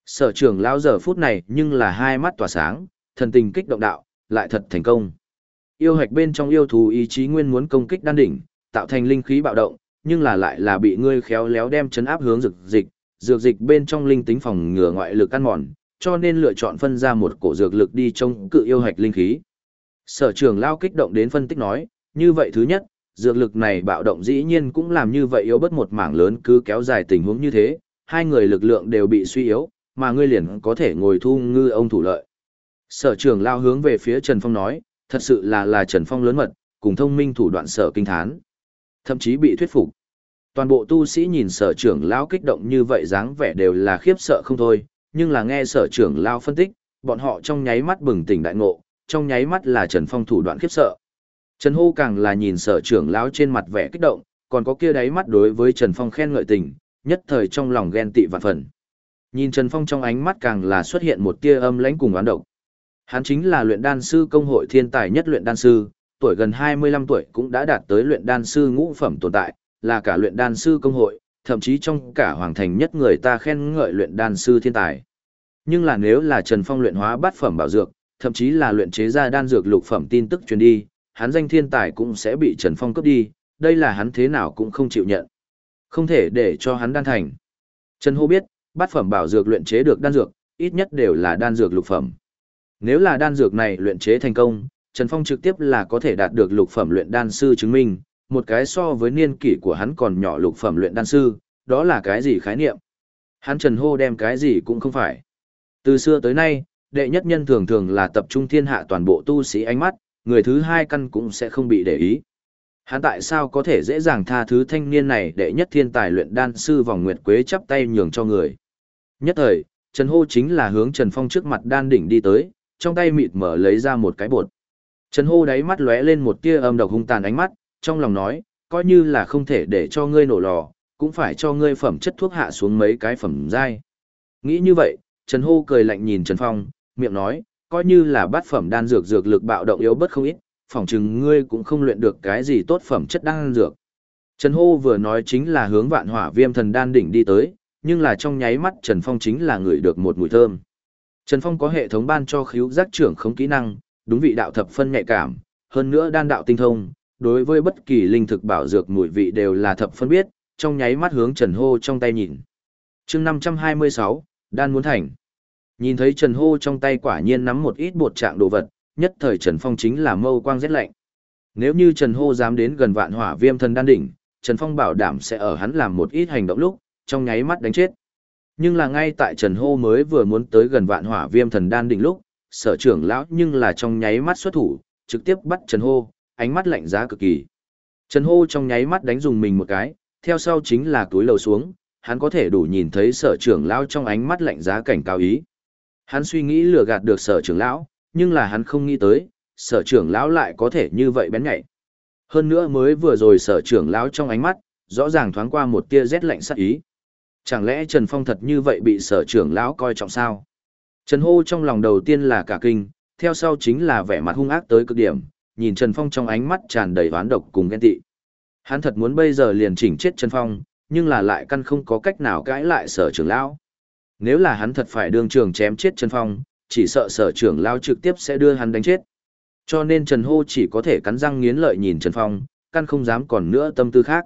[SPEAKER 1] Sở trưởng lão giờ phút này nhưng là hai mắt tỏa sáng, thần tình kích động đạo, lại thật thành công. Yêu hạch bên trong yêu thú ý chí nguyên muốn công kích đan đỉnh, tạo thành linh khí bạo động, nhưng là lại là bị ngươi khéo léo đem chấn áp hướng dược dịch, dược dịch bên trong linh tính phòng ngừa ngoại lực ăn mòn, cho nên lựa chọn phân ra một cổ dược lực đi chống cự yêu hạch linh khí. Sở trưởng lao kích động đến phân tích nói, như vậy thứ nhất, dược lực này bạo động dĩ nhiên cũng làm như vậy yếu bất một mảng lớn cứ kéo dài tình huống như thế, hai người lực lượng đều bị suy yếu, mà ngươi liền có thể ngồi thu ngư ông thủ lợi. Sở trưởng lao hướng về phía Trần Phong nói, thật sự là là Trần Phong lớn mật, cùng thông minh thủ đoạn sở kinh thán. Thậm chí bị thuyết phục. Toàn bộ tu sĩ nhìn sở trưởng lao kích động như vậy dáng vẻ đều là khiếp sợ không thôi, nhưng là nghe sở trưởng lao phân tích, bọn họ trong nháy mắt bừng tỉnh đại ngộ, trong nháy mắt là Trần Phong thủ đoạn khiếp sợ. Trần Hô càng là nhìn sở trưởng lão trên mặt vẻ kích động, còn có kia đáy mắt đối với Trần Phong khen ngợi tình, nhất thời trong lòng ghen tị vạn phần. Nhìn Trần Phong trong ánh mắt càng là xuất hiện một tia âm lãnh cùng oán độc. Hắn chính là luyện đan sư công hội thiên tài nhất luyện đan sư, tuổi gần 25 tuổi cũng đã đạt tới luyện đan sư ngũ phẩm tồn tại, là cả luyện đan sư công hội, thậm chí trong cả hoàng thành nhất người ta khen ngợi luyện đan sư thiên tài. Nhưng là nếu là Trần Phong luyện hóa bát phẩm bảo dược, thậm chí là luyện chế ra đan dược lục phẩm tin tức truyền đi, hắn danh thiên tài cũng sẽ bị Trần Phong cướp đi, đây là hắn thế nào cũng không chịu nhận. Không thể để cho hắn đan thành. Trần Hô biết, bát phẩm bảo dược luyện chế được đan dược, ít nhất đều là đan dược lục phẩm. Nếu là đan dược này luyện chế thành công, Trần Phong trực tiếp là có thể đạt được lục phẩm luyện đan sư chứng minh, một cái so với niên kỷ của hắn còn nhỏ lục phẩm luyện đan sư, đó là cái gì khái niệm? Hắn Trần Hô đem cái gì cũng không phải. Từ xưa tới nay, đệ nhất nhân thường thường là tập trung thiên hạ toàn bộ tu sĩ ánh mắt, người thứ hai căn cũng sẽ không bị để ý. Hắn tại sao có thể dễ dàng tha thứ thanh niên này đệ nhất thiên tài luyện đan sư vòng nguyệt quế chắp tay nhường cho người. Nhất thời, Trần Hô chính là hướng Trần Phong trước mặt đan đỉnh đi tới, trong tay mịt mở lấy ra một cái bột. Trần Hô đáy mắt lóe lên một tia âm độc hung tàn ánh mắt, trong lòng nói, coi như là không thể để cho ngươi nổ lò, cũng phải cho ngươi phẩm chất thuốc hạ xuống mấy cái phẩm giai. Nghĩ như vậy, Trần Hô cười lạnh nhìn Trần Phong, miệng nói, coi như là bát phẩm đan dược dược lực bạo động yếu bất không ít, phỏng chừng ngươi cũng không luyện được cái gì tốt phẩm chất đan dược. Trần Hô vừa nói chính là hướng vạn hỏa viêm thần đan đỉnh đi tới, nhưng là trong nháy mắt Trần Phong chính là người được một mùi thơm. Trần Phong có hệ thống ban cho khíu giác trưởng không kỹ năng, đúng vị đạo thập phân nhạy cảm, hơn nữa đan đạo tinh thông, đối với bất kỳ linh thực bảo dược mùi vị đều là thập phân biết, trong nháy mắt hướng Trần Hô trong tay nhìn. chương 526, đan muốn thành. Nhìn thấy Trần Hô trong tay quả nhiên nắm một ít bột trạng đồ vật, nhất thời Trần Phong chính là mâu quang rét lạnh. Nếu như Trần Hô dám đến gần vạn hỏa viêm thần đan đỉnh, Trần Phong bảo đảm sẽ ở hắn làm một ít hành động lúc, trong nháy mắt đánh chết. Nhưng là ngay tại Trần Hô mới vừa muốn tới gần vạn hỏa viêm thần đan đỉnh lúc, sở trưởng lão nhưng là trong nháy mắt xuất thủ, trực tiếp bắt Trần Hô, ánh mắt lạnh giá cực kỳ. Trần Hô trong nháy mắt đánh dùng mình một cái, theo sau chính là túi lầu xuống, hắn có thể đủ nhìn thấy sở trưởng lão trong ánh mắt lạnh giá cảnh cao ý. Hắn suy nghĩ lừa gạt được sở trưởng lão, nhưng là hắn không nghĩ tới, sở trưởng lão lại có thể như vậy bén nhạy. Hơn nữa mới vừa rồi sở trưởng lão trong ánh mắt, rõ ràng thoáng qua một tia rét lạnh sắc ý. Chẳng lẽ Trần Phong thật như vậy bị sở trưởng lão coi trọng sao? Trần Hô trong lòng đầu tiên là cả kinh, theo sau chính là vẻ mặt hung ác tới cực điểm, nhìn Trần Phong trong ánh mắt tràn đầy oán độc cùng ghen tị. Hắn thật muốn bây giờ liền chỉnh chết Trần Phong, nhưng là lại căn không có cách nào cãi lại sở trưởng lão. Nếu là hắn thật phải đương trường chém chết Trần Phong, chỉ sợ sở trưởng lão trực tiếp sẽ đưa hắn đánh chết. Cho nên Trần Hô chỉ có thể cắn răng nghiến lợi nhìn Trần Phong, căn không dám còn nữa tâm tư khác.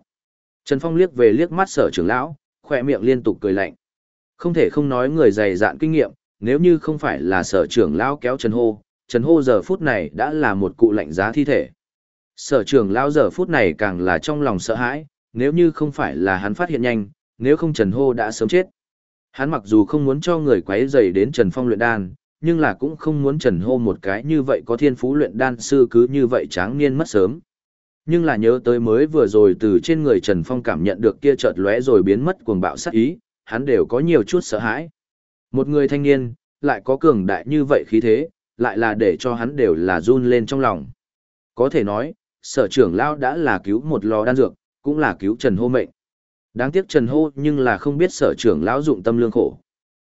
[SPEAKER 1] Trần Phong liếc về liếc mắt sở trưởng lão, khỏe miệng liên tục cười lạnh. Không thể không nói người dày dạn kinh nghiệm, nếu như không phải là sở trưởng lão kéo Trần Hô, Trần Hô giờ phút này đã là một cụ lạnh giá thi thể. Sở trưởng lão giờ phút này càng là trong lòng sợ hãi, nếu như không phải là hắn phát hiện nhanh, nếu không Trần Hô đã sớm chết. Hắn mặc dù không muốn cho người quấy rầy đến Trần Phong luyện đan, nhưng là cũng không muốn Trần Hô một cái như vậy có thiên phú luyện đan sư cứ như vậy tráng niên mất sớm. Nhưng là nhớ tới mới vừa rồi từ trên người Trần Phong cảm nhận được kia chợt lóe rồi biến mất cuồng bạo sát ý, hắn đều có nhiều chút sợ hãi. Một người thanh niên, lại có cường đại như vậy khí thế, lại là để cho hắn đều là run lên trong lòng. Có thể nói, sở trưởng lao đã là cứu một lò đan dược, cũng là cứu Trần Hô mệnh. Đáng tiếc Trần Hô nhưng là không biết sở trưởng lão dụng tâm lương khổ.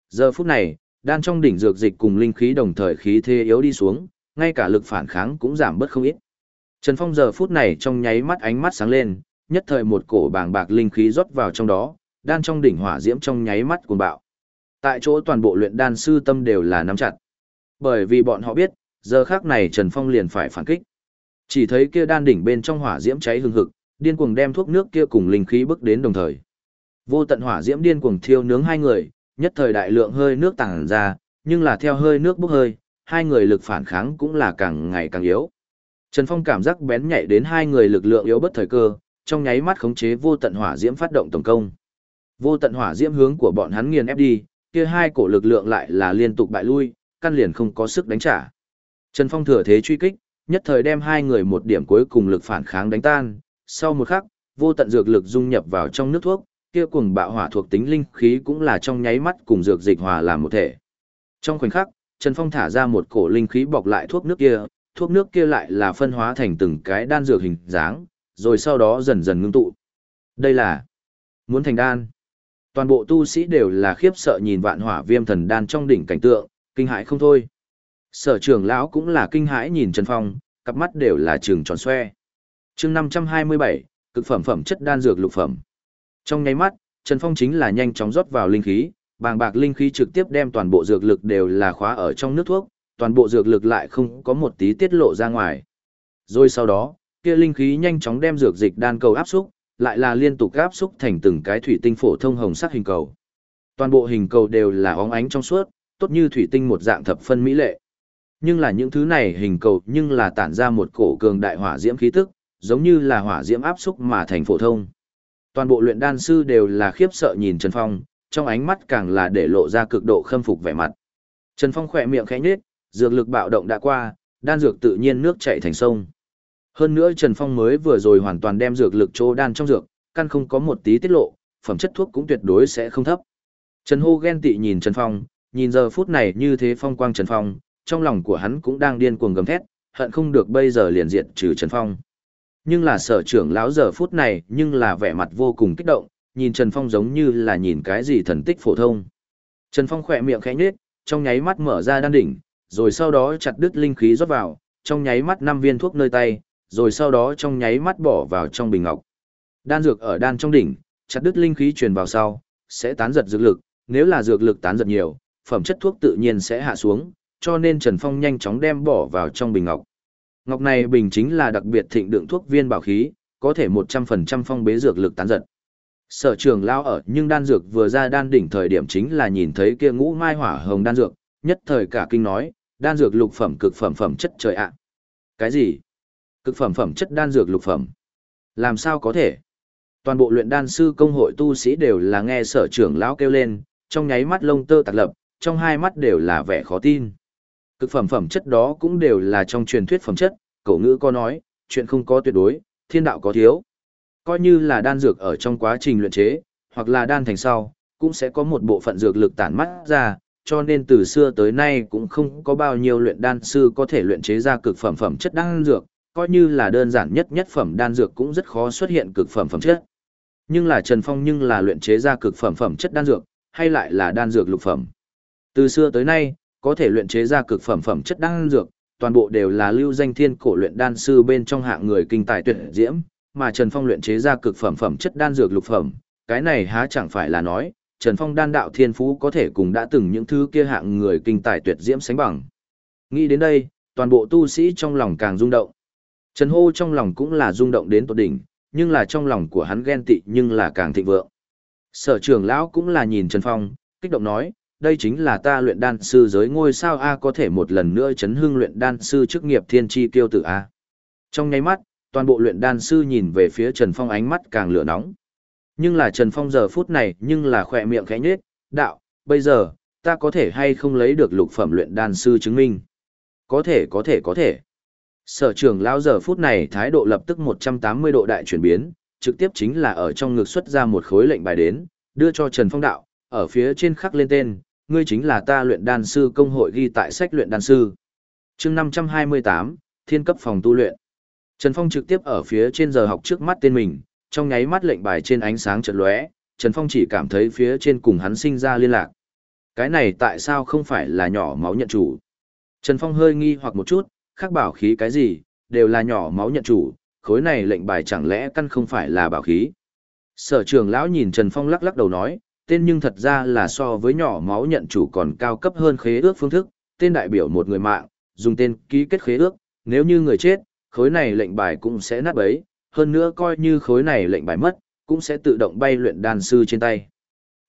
[SPEAKER 1] Giờ phút này, đan trong đỉnh dược dịch cùng linh khí đồng thời khí thế yếu đi xuống, ngay cả lực phản kháng cũng giảm bớt không ít. Trần Phong giờ phút này trong nháy mắt ánh mắt sáng lên, nhất thời một cổ bàng bạc linh khí rót vào trong đó, đan trong đỉnh hỏa diễm trong nháy mắt cuồng bạo. Tại chỗ toàn bộ luyện đan sư tâm đều là nắm chặt. Bởi vì bọn họ biết, giờ khác này Trần Phong liền phải phản kích. Chỉ thấy kia đan đỉnh bên trong hỏa diễm cháy hừng hực, điên cuồng đem thuốc nước kia cùng linh khí bức đến đồng thời. Vô tận hỏa diễm điên cuồng thiêu nướng hai người, nhất thời đại lượng hơi nước tàng ra, nhưng là theo hơi nước bốc hơi, hai người lực phản kháng cũng là càng ngày càng yếu. Trần Phong cảm giác bén nhạy đến hai người lực lượng yếu bất thời cơ, trong nháy mắt khống chế vô tận hỏa diễm phát động tổng công. Vô tận hỏa diễm hướng của bọn hắn nghiền ép đi, kia hai cổ lực lượng lại là liên tục bại lui, căn liền không có sức đánh trả. Trần Phong thừa thế truy kích, nhất thời đem hai người một điểm cuối cùng lực phản kháng đánh tan, sau một khắc, vô tận dược lực dung nhập vào trong nước thuốc, kia cùng bạo hỏa thuộc tính linh khí cũng là trong nháy mắt cùng dược dịch hòa làm một thể. Trong khoảnh khắc, Trần Phong thả ra một cổ linh khí bọc lại thuốc nước kia, thuốc nước kia lại là phân hóa thành từng cái đan dược hình dáng, rồi sau đó dần dần ngưng tụ. Đây là muốn thành đan. Toàn bộ tu sĩ đều là khiếp sợ nhìn vạn hỏa viêm thần đan trong đỉnh cảnh tượng, kinh hãi không thôi. Sở trưởng lão cũng là kinh hãi nhìn Trần Phong, cặp mắt đều là trừng tròn xoe. chương 527, cực phẩm phẩm chất đan dược lục phẩm. Trong nháy mắt, Trần Phong chính là nhanh chóng rót vào linh khí, bàng bạc linh khí trực tiếp đem toàn bộ dược lực đều là khóa ở trong nước thuốc, toàn bộ dược lực lại không có một tí tiết lộ ra ngoài. Rồi sau đó, kia linh khí nhanh chóng đem dược dịch đan cầu áp xúc, lại là liên tục áp xúc thành từng cái thủy tinh phổ thông hồng sắc hình cầu. Toàn bộ hình cầu đều là óng ánh trong suốt, tốt như thủy tinh một dạng thập phân mỹ lệ. Nhưng là những thứ này hình cầu nhưng là tản ra một cổ cường đại hỏa diễm khí tức, giống như là hỏa diễm áp xúc mà thành phổ thông. Toàn bộ luyện đan sư đều là khiếp sợ nhìn Trần Phong, trong ánh mắt càng là để lộ ra cực độ khâm phục vẻ mặt. Trần Phong khỏe miệng khẽ nhếch, dược lực bạo động đã qua, đan dược tự nhiên nước chảy thành sông. Hơn nữa Trần Phong mới vừa rồi hoàn toàn đem dược lực chỗ đan trong dược, căn không có một tí tiết lộ, phẩm chất thuốc cũng tuyệt đối sẽ không thấp. Trần Hô ghen tị nhìn Trần Phong, nhìn giờ phút này như thế phong quang Trần Phong, trong lòng của hắn cũng đang điên cuồng gầm thét, hận không được bây giờ liền diệt trừ Trần Phong. Nhưng là sở trưởng lão giờ phút này nhưng là vẻ mặt vô cùng kích động, nhìn Trần Phong giống như là nhìn cái gì thần tích phổ thông. Trần Phong khỏe miệng khẽ nhếch, trong nháy mắt mở ra đan đỉnh, rồi sau đó chặt đứt linh khí rót vào, trong nháy mắt năm viên thuốc nơi tay, rồi sau đó trong nháy mắt bỏ vào trong bình ngọc. Đan dược ở đan trong đỉnh, chặt đứt linh khí truyền vào sau, sẽ tán giật dược lực, nếu là dược lực tán giật nhiều, phẩm chất thuốc tự nhiên sẽ hạ xuống, cho nên Trần Phong nhanh chóng đem bỏ vào trong bình ngọc. Ngọc này bình chính là đặc biệt thịnh đựng thuốc viên bảo khí, có thể 100% phong bế dược lực tán giật. Sở trường lao ở nhưng đan dược vừa ra đan đỉnh thời điểm chính là nhìn thấy kia ngũ mai hỏa hồng đan dược, nhất thời cả kinh nói, đan dược lục phẩm cực phẩm phẩm chất trời ạ. Cái gì? Cực phẩm phẩm chất đan dược lục phẩm? Làm sao có thể? Toàn bộ luyện đan sư công hội tu sĩ đều là nghe sở trưởng lão kêu lên, trong nháy mắt lông tơ tạc lập, trong hai mắt đều là vẻ khó tin. Cực phẩm phẩm chất đó cũng đều là trong truyền thuyết phẩm chất, cổ ngữ có nói, chuyện không có tuyệt đối, thiên đạo có thiếu. Coi như là đan dược ở trong quá trình luyện chế, hoặc là đan thành sau, cũng sẽ có một bộ phận dược lực tản mắt ra, cho nên từ xưa tới nay cũng không có bao nhiêu luyện đan sư có thể luyện chế ra cực phẩm phẩm chất đan dược, coi như là đơn giản nhất nhất phẩm đan dược cũng rất khó xuất hiện cực phẩm phẩm chất. Nhưng là Trần Phong nhưng là luyện chế ra cực phẩm phẩm chất đan dược, hay lại là đan dược lục phẩm. Từ xưa tới nay, có thể luyện chế ra cực phẩm phẩm chất đan dược, toàn bộ đều là lưu danh thiên cổ luyện đan sư bên trong hạng người kinh tài tuyệt diễm, mà Trần Phong luyện chế ra cực phẩm phẩm chất đan dược lục phẩm, cái này há chẳng phải là nói, Trần Phong đan đạo thiên phú có thể cùng đã từng những thứ kia hạng người kinh tài tuyệt diễm sánh bằng. Nghĩ đến đây, toàn bộ tu sĩ trong lòng càng rung động. Trần Hô trong lòng cũng là rung động đến tột đỉnh, nhưng là trong lòng của hắn ghen tị nhưng là càng thịnh vượng. Sở trưởng lão cũng là nhìn Trần Phong, kích động nói, đây chính là ta luyện đan sư giới ngôi sao A có thể một lần nữa chấn hưng luyện đan sư chức nghiệp thiên tri tiêu tử A. Trong nháy mắt, toàn bộ luyện đan sư nhìn về phía Trần Phong ánh mắt càng lửa nóng. Nhưng là Trần Phong giờ phút này nhưng là khỏe miệng khẽ nhết, đạo, bây giờ, ta có thể hay không lấy được lục phẩm luyện đan sư chứng minh? Có thể có thể có thể. Sở trưởng lão giờ phút này thái độ lập tức 180 độ đại chuyển biến, trực tiếp chính là ở trong ngực xuất ra một khối lệnh bài đến, đưa cho Trần Phong đạo, ở phía trên khắc lên tên, ngươi chính là ta luyện đan sư công hội ghi tại sách luyện đan sư. chương 528, Thiên cấp phòng tu luyện. Trần Phong trực tiếp ở phía trên giờ học trước mắt tên mình, trong nháy mắt lệnh bài trên ánh sáng chợt lóe, Trần Phong chỉ cảm thấy phía trên cùng hắn sinh ra liên lạc. Cái này tại sao không phải là nhỏ máu nhận chủ? Trần Phong hơi nghi hoặc một chút, khác bảo khí cái gì, đều là nhỏ máu nhận chủ, khối này lệnh bài chẳng lẽ căn không phải là bảo khí. Sở trường lão nhìn Trần Phong lắc lắc đầu nói, tên nhưng thật ra là so với nhỏ máu nhận chủ còn cao cấp hơn khế ước phương thức, tên đại biểu một người mạng, dùng tên ký kết khế ước, nếu như người chết, khối này lệnh bài cũng sẽ nát bấy, hơn nữa coi như khối này lệnh bài mất, cũng sẽ tự động bay luyện đan sư trên tay.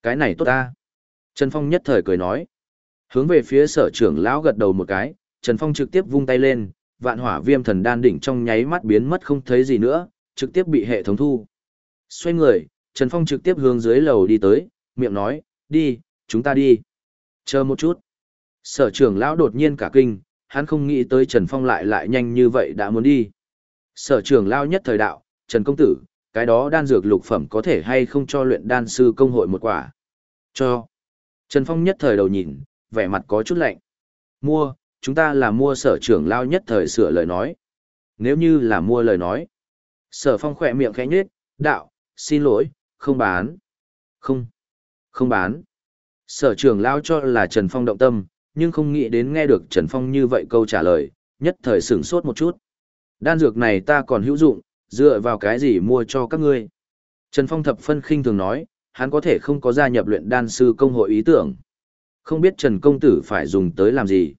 [SPEAKER 1] Cái này tốt ta. Trần Phong nhất thời cười nói. Hướng về phía sở trưởng lão gật đầu một cái, Trần Phong trực tiếp vung tay lên, vạn hỏa viêm thần đan đỉnh trong nháy mắt biến mất không thấy gì nữa, trực tiếp bị hệ thống thu. Xoay người, Trần Phong trực tiếp hướng dưới lầu đi tới, miệng nói, đi, chúng ta đi. Chờ một chút. Sở trưởng lão đột nhiên cả kinh, hắn không nghĩ tới Trần Phong lại lại nhanh như vậy đã muốn đi. Sở trưởng lao nhất thời đạo, Trần Công Tử, cái đó đan dược lục phẩm có thể hay không cho luyện đan sư công hội một quả? Cho. Trần Phong nhất thời đầu nhìn, vẻ mặt có chút lạnh. Mua, chúng ta là mua sở trưởng lao nhất thời sửa lời nói. Nếu như là mua lời nói. Sở Phong khỏe miệng khẽ nhếch. đạo, xin lỗi, không bán. Không. Không bán. Sở trưởng lao cho là Trần Phong động tâm, nhưng không nghĩ đến nghe được Trần Phong như vậy câu trả lời, nhất thời sửng sốt một chút. Đan dược này ta còn hữu dụng, dựa vào cái gì mua cho các ngươi. Trần Phong thập phân khinh thường nói, hắn có thể không có gia nhập luyện đan sư công hội ý tưởng. Không biết Trần Công Tử phải dùng tới làm gì.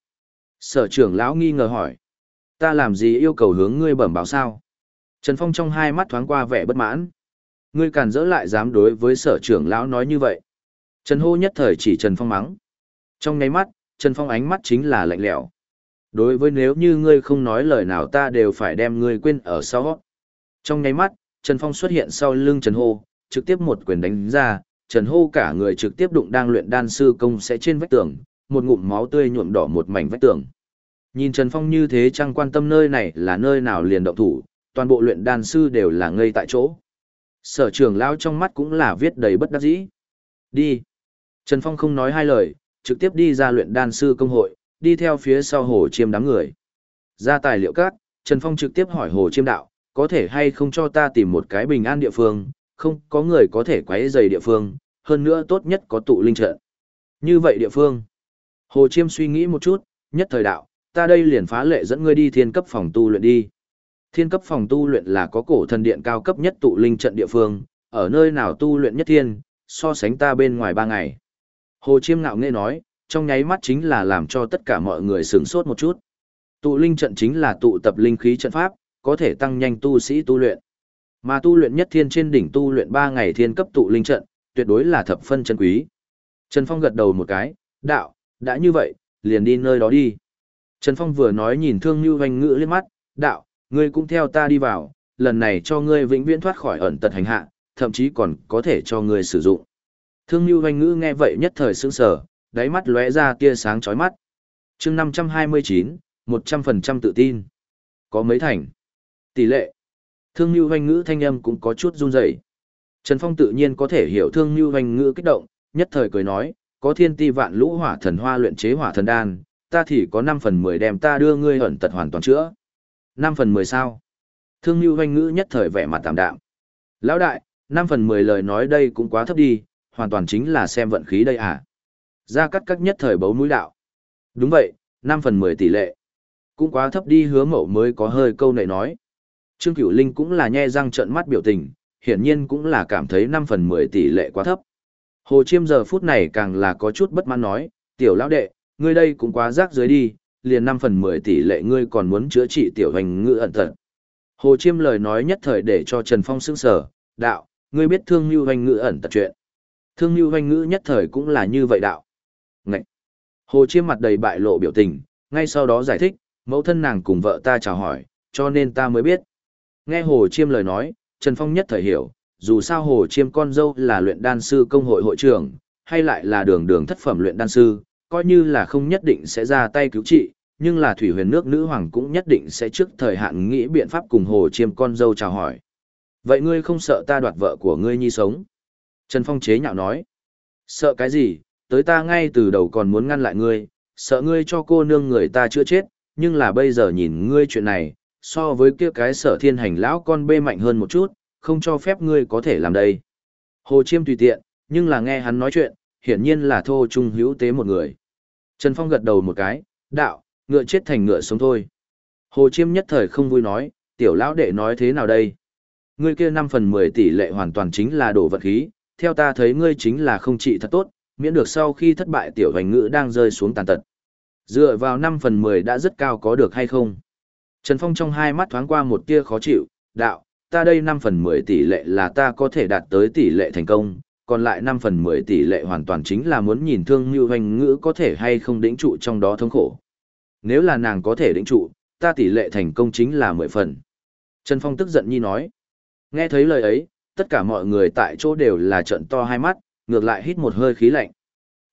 [SPEAKER 1] Sở trưởng lão nghi ngờ hỏi. Ta làm gì yêu cầu hướng ngươi bẩm báo sao? Trần Phong trong hai mắt thoáng qua vẻ bất mãn. Ngươi càn dỡ lại dám đối với sở trưởng lão nói như vậy. Trần Hô nhất thời chỉ Trần Phong mắng. Trong ngáy mắt, Trần Phong ánh mắt chính là lạnh lẽo. Đối với nếu như ngươi không nói lời nào ta đều phải đem ngươi quên ở sau. Trong nháy mắt, Trần Phong xuất hiện sau lưng Trần Hô, trực tiếp một quyền đánh ra, Trần Hô cả người trực tiếp đụng đang luyện đan sư công sẽ trên vách tường, một ngụm máu tươi nhuộm đỏ một mảnh vách tường. Nhìn Trần Phong như thế chẳng quan tâm nơi này là nơi nào liền động thủ, toàn bộ luyện đan sư đều là ngây tại chỗ. Sở trường lao trong mắt cũng là viết đầy bất đắc dĩ. Đi. Trần Phong không nói hai lời, trực tiếp đi ra luyện đan sư công hội, đi theo phía sau hồ chiêm đám người. Ra tài liệu các, Trần Phong trực tiếp hỏi hồ chiêm đạo, có thể hay không cho ta tìm một cái bình an địa phương, không có người có thể quấy dày địa phương, hơn nữa tốt nhất có tụ linh trận. Như vậy địa phương. Hồ Chiêm suy nghĩ một chút, nhất thời đạo, ta đây liền phá lệ dẫn ngươi đi thiên cấp phòng tu luyện đi. Thiên cấp phòng tu luyện là có cổ thần điện cao cấp nhất tụ linh trận địa phương, ở nơi nào tu luyện nhất thiên, so sánh ta bên ngoài ba ngày. Hồ Chiêm ngạo nghe nói, trong nháy mắt chính là làm cho tất cả mọi người sửng sốt một chút. Tụ linh trận chính là tụ tập linh khí trận pháp, có thể tăng nhanh tu sĩ tu luyện. Mà tu luyện nhất thiên trên đỉnh tu luyện 3 ngày thiên cấp tụ linh trận, tuyệt đối là thập phân chân quý. Trần Phong gật đầu một cái, đạo, đã như vậy, liền đi nơi đó đi. Trần Phong vừa nói nhìn Thương như vành Ngữ lên mắt, đạo, ngươi cũng theo ta đi vào, lần này cho ngươi vĩnh viễn thoát khỏi ẩn tật hành hạ, thậm chí còn có thể cho ngươi sử dụng. Thương như vành Ngữ nghe vậy nhất thời sững sờ, đáy mắt lóe ra tia sáng chói mắt. Chương 529, 100% tự tin. Có mấy thành? Tỷ lệ. Thương Nhu Hoành Ngữ thanh âm cũng có chút run rẩy. Trần Phong tự nhiên có thể hiểu Thương Nhu Hoành Ngữ kích động, nhất thời cười nói, có thiên ti vạn lũ hỏa thần hoa luyện chế hỏa thần đan, ta thì có 5 phần 10 đem ta đưa ngươi ẩn tật hoàn toàn chữa. 5 phần 10 sao? Thương Nhu Hoanh Ngữ nhất thời vẻ mặt tạm đạm. Lão đại, 5 phần 10 lời nói đây cũng quá thấp đi, hoàn toàn chính là xem vận khí đây à gia cắt các nhất thời bấu mũi đạo. Đúng vậy, 5 phần 10 tỷ lệ. Cũng quá thấp đi hứa mậu mới có hơi câu nệ nói. Trương Cửu Linh cũng là nhe răng trợn mắt biểu tình, hiển nhiên cũng là cảm thấy 5 phần 10 tỷ lệ quá thấp. Hồ Chiêm giờ phút này càng là có chút bất mãn nói, tiểu lão đệ, ngươi đây cũng quá rác dưới đi, liền 5 phần 10 tỷ lệ ngươi còn muốn chữa trị tiểu hành ngữ ẩn thật. Hồ Chiêm lời nói nhất thời để cho Trần Phong sững sở, đạo, ngươi biết thương như hành ngữ ẩn tật chuyện. Thương như hành ngữ nhất thời cũng là như vậy đạo. Hồ Chiêm mặt đầy bại lộ biểu tình, ngay sau đó giải thích, mẫu thân nàng cùng vợ ta chào hỏi, cho nên ta mới biết. Nghe Hồ Chiêm lời nói, Trần Phong nhất thời hiểu, dù sao Hồ Chiêm con dâu là luyện đan sư công hội hội trưởng, hay lại là đường đường thất phẩm luyện đan sư, coi như là không nhất định sẽ ra tay cứu trị, nhưng là thủy huyền nước nữ hoàng cũng nhất định sẽ trước thời hạn nghĩ biện pháp cùng Hồ Chiêm con dâu chào hỏi. Vậy ngươi không sợ ta đoạt vợ của ngươi nhi sống? Trần Phong chế nhạo nói. Sợ cái gì, tới ta ngay từ đầu còn muốn ngăn lại ngươi, sợ ngươi cho cô nương người ta chưa chết, nhưng là bây giờ nhìn ngươi chuyện này, so với kia cái sở thiên hành lão con bê mạnh hơn một chút, không cho phép ngươi có thể làm đây. Hồ Chiêm tùy tiện, nhưng là nghe hắn nói chuyện, hiển nhiên là thô trung hữu tế một người. Trần Phong gật đầu một cái, đạo, ngựa chết thành ngựa sống thôi. Hồ Chiêm nhất thời không vui nói, tiểu lão đệ nói thế nào đây? Ngươi kia 5 phần 10 tỷ lệ hoàn toàn chính là đổ vật khí, theo ta thấy ngươi chính là không trị thật tốt, miễn được sau khi thất bại tiểu hành ngữ đang rơi xuống tàn tật. Dựa vào 5 phần 10 đã rất cao có được hay không? Trần Phong trong hai mắt thoáng qua một tia khó chịu, đạo, ta đây 5 phần 10 tỷ lệ là ta có thể đạt tới tỷ lệ thành công, còn lại 5 phần 10 tỷ lệ hoàn toàn chính là muốn nhìn thương như hoành ngữ có thể hay không đỉnh trụ trong đó thống khổ. Nếu là nàng có thể đỉnh trụ, ta tỷ lệ thành công chính là 10 phần. Trần Phong tức giận nhi nói. Nghe thấy lời ấy, tất cả mọi người tại chỗ đều là trận to hai mắt, ngược lại hít một hơi khí lạnh.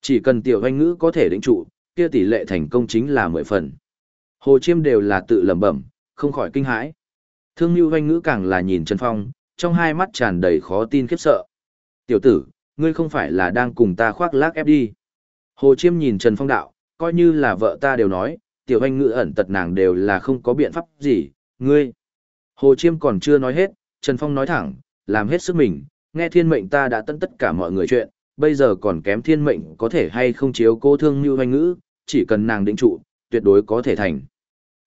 [SPEAKER 1] Chỉ cần tiểu hoanh ngữ có thể đỉnh trụ, kia tỷ lệ thành công chính là 10 phần. Hồ Chiêm đều là tự lẩm bẩm, không khỏi kinh hãi. Thương Nhu Hoanh Ngữ càng là nhìn Trần Phong, trong hai mắt tràn đầy khó tin khiếp sợ. Tiểu tử, ngươi không phải là đang cùng ta khoác lác ép đi. Hồ Chiêm nhìn Trần Phong đạo, coi như là vợ ta đều nói, tiểu hoanh ngữ ẩn tật nàng đều là không có biện pháp gì, ngươi. Hồ Chiêm còn chưa nói hết, Trần Phong nói thẳng, làm hết sức mình, nghe thiên mệnh ta đã tận tất cả mọi người chuyện, bây giờ còn kém thiên mệnh có thể hay không chiếu cô thương như hoanh ngữ, chỉ cần nàng định trụ, tuyệt đối có thể thành.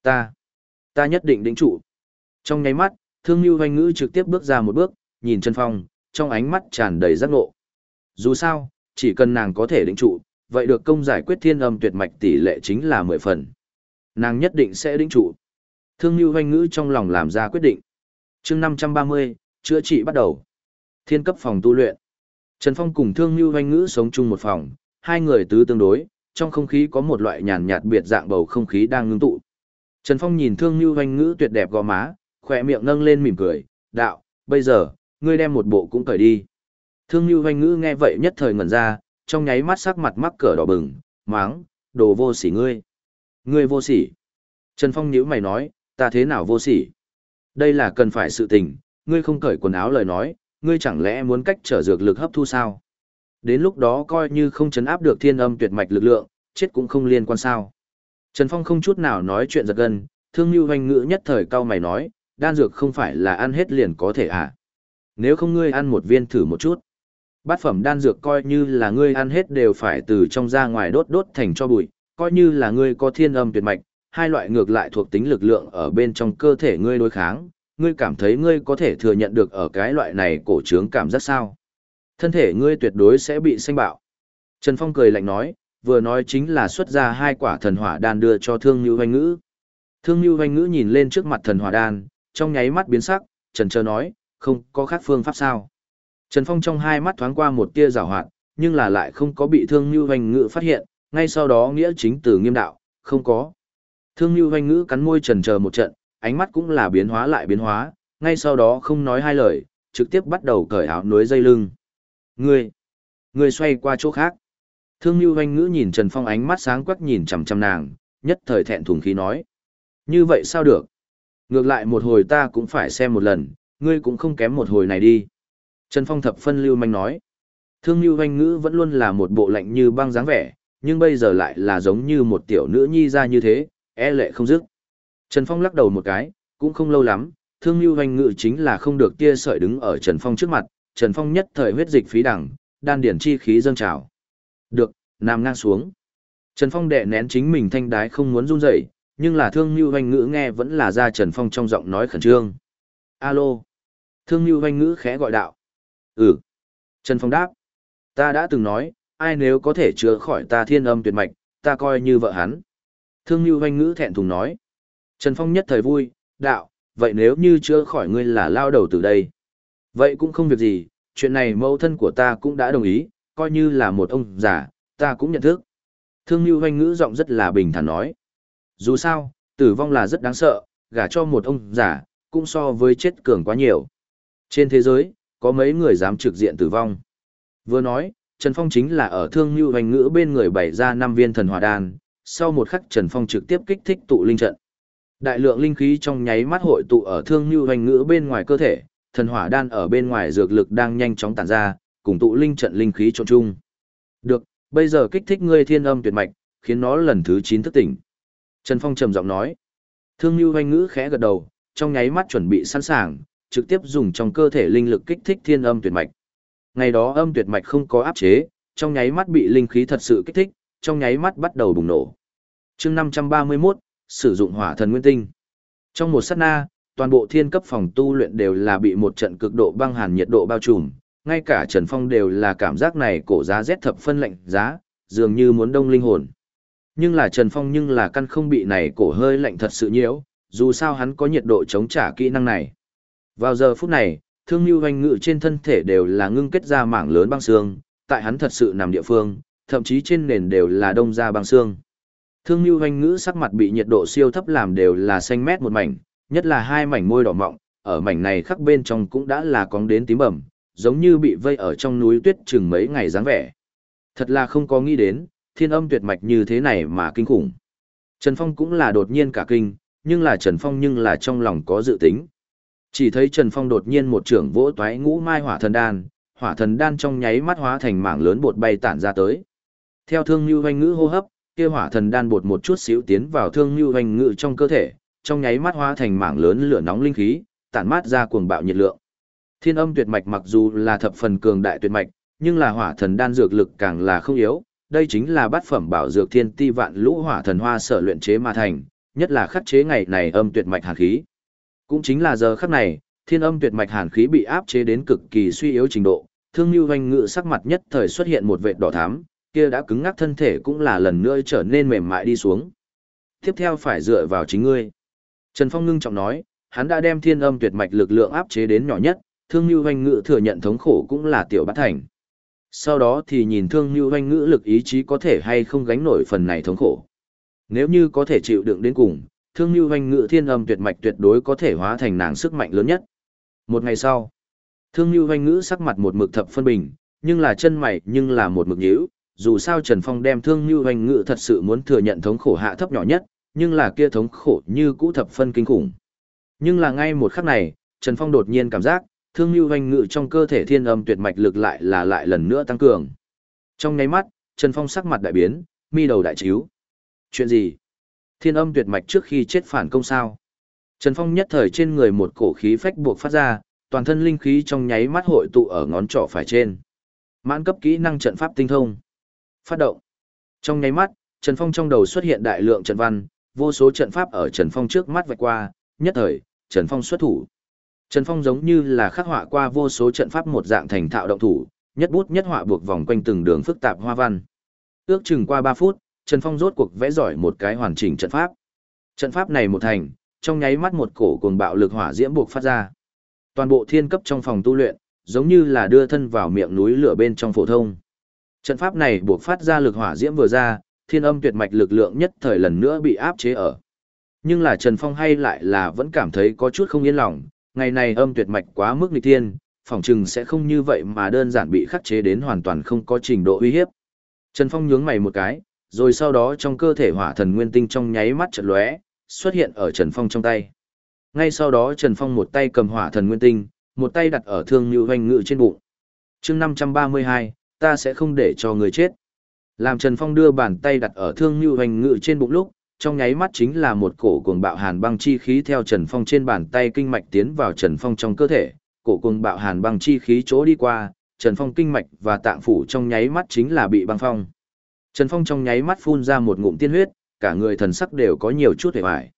[SPEAKER 1] Ta, ta nhất định định trụ. Trong nháy mắt, Thương như hoanh Ngữ trực tiếp bước ra một bước, nhìn Trần Phong, trong ánh mắt tràn đầy giác ngộ. Dù sao, chỉ cần nàng có thể định trụ, vậy được công giải quyết thiên âm tuyệt mạch tỷ lệ chính là mười phần. Nàng nhất định sẽ định trụ. Thương như hoanh Ngữ trong lòng làm ra quyết định. chương năm trăm ba mươi chữa trị bắt đầu. Thiên cấp phòng tu luyện. Trần Phong cùng Thương Nhu Hoành Ngữ sống chung một phòng, hai người tứ tương đối, trong không khí có một loại nhàn nhạt biệt dạng bầu không khí đang ngưng tụ. Trần Phong nhìn Thương Nhu Hoành Ngữ tuyệt đẹp gò má, khỏe miệng nâng lên mỉm cười, đạo, bây giờ, ngươi đem một bộ cũng cởi đi. Thương Nhu Hoành Ngữ nghe vậy nhất thời ngẩn ra, trong nháy mắt sắc mặt mắc cỡ đỏ bừng, máng, đồ vô sỉ ngươi. Ngươi vô sỉ. Trần Phong nhíu mày nói, ta thế nào vô sỉ? Đây là cần phải sự tình, ngươi không cởi quần áo lời nói, ngươi chẳng lẽ muốn cách trở dược lực hấp thu sao? Đến lúc đó coi như không chấn áp được thiên âm tuyệt mạch lực lượng, chết cũng không liên quan sao. Trần Phong không chút nào nói chuyện giật gân, thương như hoành ngữ nhất thời cao mày nói, đan dược không phải là ăn hết liền có thể à. Nếu không ngươi ăn một viên thử một chút. Bát phẩm đan dược coi như là ngươi ăn hết đều phải từ trong ra ngoài đốt đốt thành cho bụi, coi như là ngươi có thiên âm tuyệt mạch, hai loại ngược lại thuộc tính lực lượng ở bên trong cơ thể ngươi đối kháng, ngươi cảm thấy ngươi có thể thừa nhận được ở cái loại này cổ trướng cảm giác sao. Thân thể ngươi tuyệt đối sẽ bị xanh bạo. Trần Phong cười lạnh nói, vừa nói chính là xuất ra hai quả thần hỏa đan đưa cho Thương Nhu Hoành Ngữ. Thương Nhu Hoành Ngữ nhìn lên trước mặt thần hỏa đan, trong nháy mắt biến sắc, Trần Trơ nói, không có khác phương pháp sao. Trần Phong trong hai mắt thoáng qua một tia rào hoạt, nhưng là lại không có bị Thương Nhu Hoành Ngữ phát hiện, ngay sau đó nghĩa chính từ nghiêm đạo, không có. Thương Nhu Hoành Ngữ cắn môi trần chờ một trận, ánh mắt cũng là biến hóa lại biến hóa, ngay sau đó không nói hai lời, trực tiếp bắt đầu cởi áo núi dây lưng. Ngươi, ngươi xoay qua chỗ khác. Thương Lưu Hoành Ngữ nhìn Trần Phong ánh mắt sáng quắc nhìn chằm chằm nàng, nhất thời thẹn thùng khí nói. Như vậy sao được? Ngược lại một hồi ta cũng phải xem một lần, ngươi cũng không kém một hồi này đi. Trần Phong thập phân lưu manh nói. Thương Lưu Hoanh Ngữ vẫn luôn là một bộ lạnh như băng dáng vẻ, nhưng bây giờ lại là giống như một tiểu nữ nhi ra như thế, e lệ không dứt. Trần Phong lắc đầu một cái, cũng không lâu lắm, Thương lưu hoành Ngữ chính là không được tia sợi đứng ở Trần Phong trước mặt, Trần Phong nhất thời huyết dịch phí đẳng, đan điển chi khí dâng trào. Được, nằm ngang xuống. Trần Phong đè nén chính mình thanh đái không muốn run rẩy, nhưng là Thương lưu hoành Ngữ nghe vẫn là ra Trần Phong trong giọng nói khẩn trương. Alo. Thương lưu hoành Ngữ khẽ gọi đạo. Ừ. Trần Phong đáp. Ta đã từng nói, ai nếu có thể chữa khỏi ta thiên âm tuyệt mạch, ta coi như vợ hắn. Thương lưu hoành Ngữ thẹn thùng nói. Trần Phong nhất thời vui, đạo, vậy nếu như chữa khỏi ngươi là lao đầu từ đây. Vậy cũng không việc gì, chuyện này mẫu thân của ta cũng đã đồng ý, coi như là một ông già, ta cũng nhận thức. Thương Lưu Hoanh Ngữ giọng rất là bình thản nói. Dù sao, tử vong là rất đáng sợ, gả cho một ông già, cũng so với chết cường quá nhiều. Trên thế giới, có mấy người dám trực diện tử vong. Vừa nói, Trần Phong chính là ở thương như hoành ngữ bên người bày ra năm viên thần hỏa đan, sau một khắc Trần Phong trực tiếp kích thích tụ linh trận. Đại lượng linh khí trong nháy mắt hội tụ ở thương như hoành ngữ bên ngoài cơ thể, thần hỏa đan ở bên ngoài dược lực đang nhanh chóng tản ra, cùng tụ linh trận linh khí trộn chung. Được, bây giờ kích thích ngươi thiên âm tuyệt mạch, khiến nó lần thứ 9 thức tỉnh. Trần Phong trầm giọng nói. Thương như hoành ngữ khẽ gật đầu, trong nháy mắt chuẩn bị sẵn sàng, trực tiếp dùng trong cơ thể linh lực kích thích thiên âm tuyệt mạch. Ngày đó âm tuyệt mạch không có áp chế, trong nháy mắt bị linh khí thật sự kích thích, trong nháy mắt bắt đầu bùng nổ. Chương 531, sử dụng hỏa thần nguyên tinh. Trong một sát na, toàn bộ thiên cấp phòng tu luyện đều là bị một trận cực độ băng hàn nhiệt độ bao trùm, ngay cả Trần Phong đều là cảm giác này cổ giá rét thập phân lạnh giá, dường như muốn đông linh hồn. Nhưng là Trần Phong nhưng là căn không bị này cổ hơi lạnh thật sự nhiễu, dù sao hắn có nhiệt độ chống trả kỹ năng này. Vào giờ phút này, thương lưu hoành ngự trên thân thể đều là ngưng kết ra mảng lớn băng xương, tại hắn thật sự nằm địa phương, thậm chí trên nền đều là đông ra băng xương. Thương như hoành ngữ sắc mặt bị nhiệt độ siêu thấp làm đều là xanh mét một mảnh, nhất là hai mảnh môi đỏ mọng, ở mảnh này khắc bên trong cũng đã là cóng đến tím bầm, giống như bị vây ở trong núi tuyết chừng mấy ngày dáng vẻ. Thật là không có nghĩ đến, thiên âm tuyệt mạch như thế này mà kinh khủng. Trần Phong cũng là đột nhiên cả kinh, nhưng là Trần Phong nhưng là trong lòng có dự tính. Chỉ thấy Trần Phong đột nhiên một trưởng vỗ toái ngũ mai hỏa thần đan, hỏa thần đan trong nháy mắt hóa thành mảng lớn bột bay tản ra tới. Theo thương như hoanh ngữ hô hấp, kia hỏa thần đan bột một chút xíu tiến vào thương lưu hoành ngự trong cơ thể, trong nháy mắt hóa thành mảng lớn lửa nóng linh khí, tản mát ra cuồng bạo nhiệt lượng. Thiên âm tuyệt mạch mặc dù là thập phần cường đại tuyệt mạch, nhưng là hỏa thần đan dược lực càng là không yếu, đây chính là bát phẩm bảo dược thiên ti vạn lũ hỏa thần hoa sở luyện chế mà thành, nhất là khắc chế ngày này âm tuyệt mạch hàn khí. Cũng chính là giờ khắc này, thiên âm tuyệt mạch hàn khí bị áp chế đến cực kỳ suy yếu trình độ, thương lưu hoành ngự sắc mặt nhất thời xuất hiện một vệt đỏ thắm, kia đã cứng ngắc thân thể cũng là lần nữa trở nên mềm mại đi xuống. Tiếp theo phải dựa vào chính ngươi. Trần Phong ngưng trọng nói, hắn đã đem thiên âm tuyệt mạch lực lượng áp chế đến nhỏ nhất, thương như hoanh ngự thừa nhận thống khổ cũng là tiểu bát thành. Sau đó thì nhìn thương như hoanh ngự lực ý chí có thể hay không gánh nổi phần này thống khổ. Nếu như có thể chịu đựng đến cùng, thương như hoanh ngự thiên âm tuyệt mạch tuyệt đối có thể hóa thành nàng sức mạnh lớn nhất. Một ngày sau, thương như hoanh ngữ sắc mặt một mực thập phân bình, nhưng là chân mày nhưng là một mực nhíu, dù sao Trần Phong đem thương như hoành ngự thật sự muốn thừa nhận thống khổ hạ thấp nhỏ nhất, nhưng là kia thống khổ như cũ thập phân kinh khủng. Nhưng là ngay một khắc này, Trần Phong đột nhiên cảm giác, thương như hoành ngự trong cơ thể thiên âm tuyệt mạch lực lại là lại lần nữa tăng cường. Trong nháy mắt, Trần Phong sắc mặt đại biến, mi đầu đại chiếu. Chuyện gì? Thiên âm tuyệt mạch trước khi chết phản công sao? Trần Phong nhất thời trên người một cổ khí phách buộc phát ra, toàn thân linh khí trong nháy mắt hội tụ ở ngón trỏ phải trên. Mãn cấp kỹ năng trận pháp tinh thông. Phát động. Trong nháy mắt, Trần Phong trong đầu xuất hiện đại lượng trận văn, vô số trận pháp ở Trần Phong trước mắt vạch qua, nhất thời, Trần Phong xuất thủ. Trần Phong giống như là khắc họa qua vô số trận pháp một dạng thành thạo động thủ, nhất bút nhất họa buộc vòng quanh từng đường phức tạp hoa văn. Ước chừng qua 3 phút, Trần Phong rốt cuộc vẽ giỏi một cái hoàn chỉnh trận pháp. Trận pháp này một thành, trong nháy mắt một cổ cuồng bạo lực hỏa diễm buộc phát ra. Toàn bộ thiên cấp trong phòng tu luyện, giống như là đưa thân vào miệng núi lửa bên trong phổ thông. Trận pháp này buộc phát ra lực hỏa diễm vừa ra, thiên âm tuyệt mạch lực lượng nhất thời lần nữa bị áp chế ở. Nhưng là Trần Phong hay lại là vẫn cảm thấy có chút không yên lòng, ngày này âm tuyệt mạch quá mức nghịch thiên, phỏng chừng sẽ không như vậy mà đơn giản bị khắc chế đến hoàn toàn không có trình độ uy hiếp. Trần Phong nhướng mày một cái, rồi sau đó trong cơ thể hỏa thần nguyên tinh trong nháy mắt chợt lóe, xuất hiện ở Trần Phong trong tay. Ngay sau đó Trần Phong một tay cầm hỏa thần nguyên tinh, một tay đặt ở thương như hoành ngự trên bụng. chương 532, ta sẽ không để cho người chết. Làm Trần Phong đưa bàn tay đặt ở thương như hoành ngự trên bụng lúc, trong nháy mắt chính là một cổ cuồng bạo hàn băng chi khí theo Trần Phong trên bàn tay kinh mạch tiến vào Trần Phong trong cơ thể, cổ cuồng bạo hàn băng chi khí chỗ đi qua, Trần Phong kinh mạch và tạng phủ trong nháy mắt chính là bị băng phong. Trần Phong trong nháy mắt phun ra một ngụm tiên huyết, cả người thần sắc đều có nhiều chút hề hoài.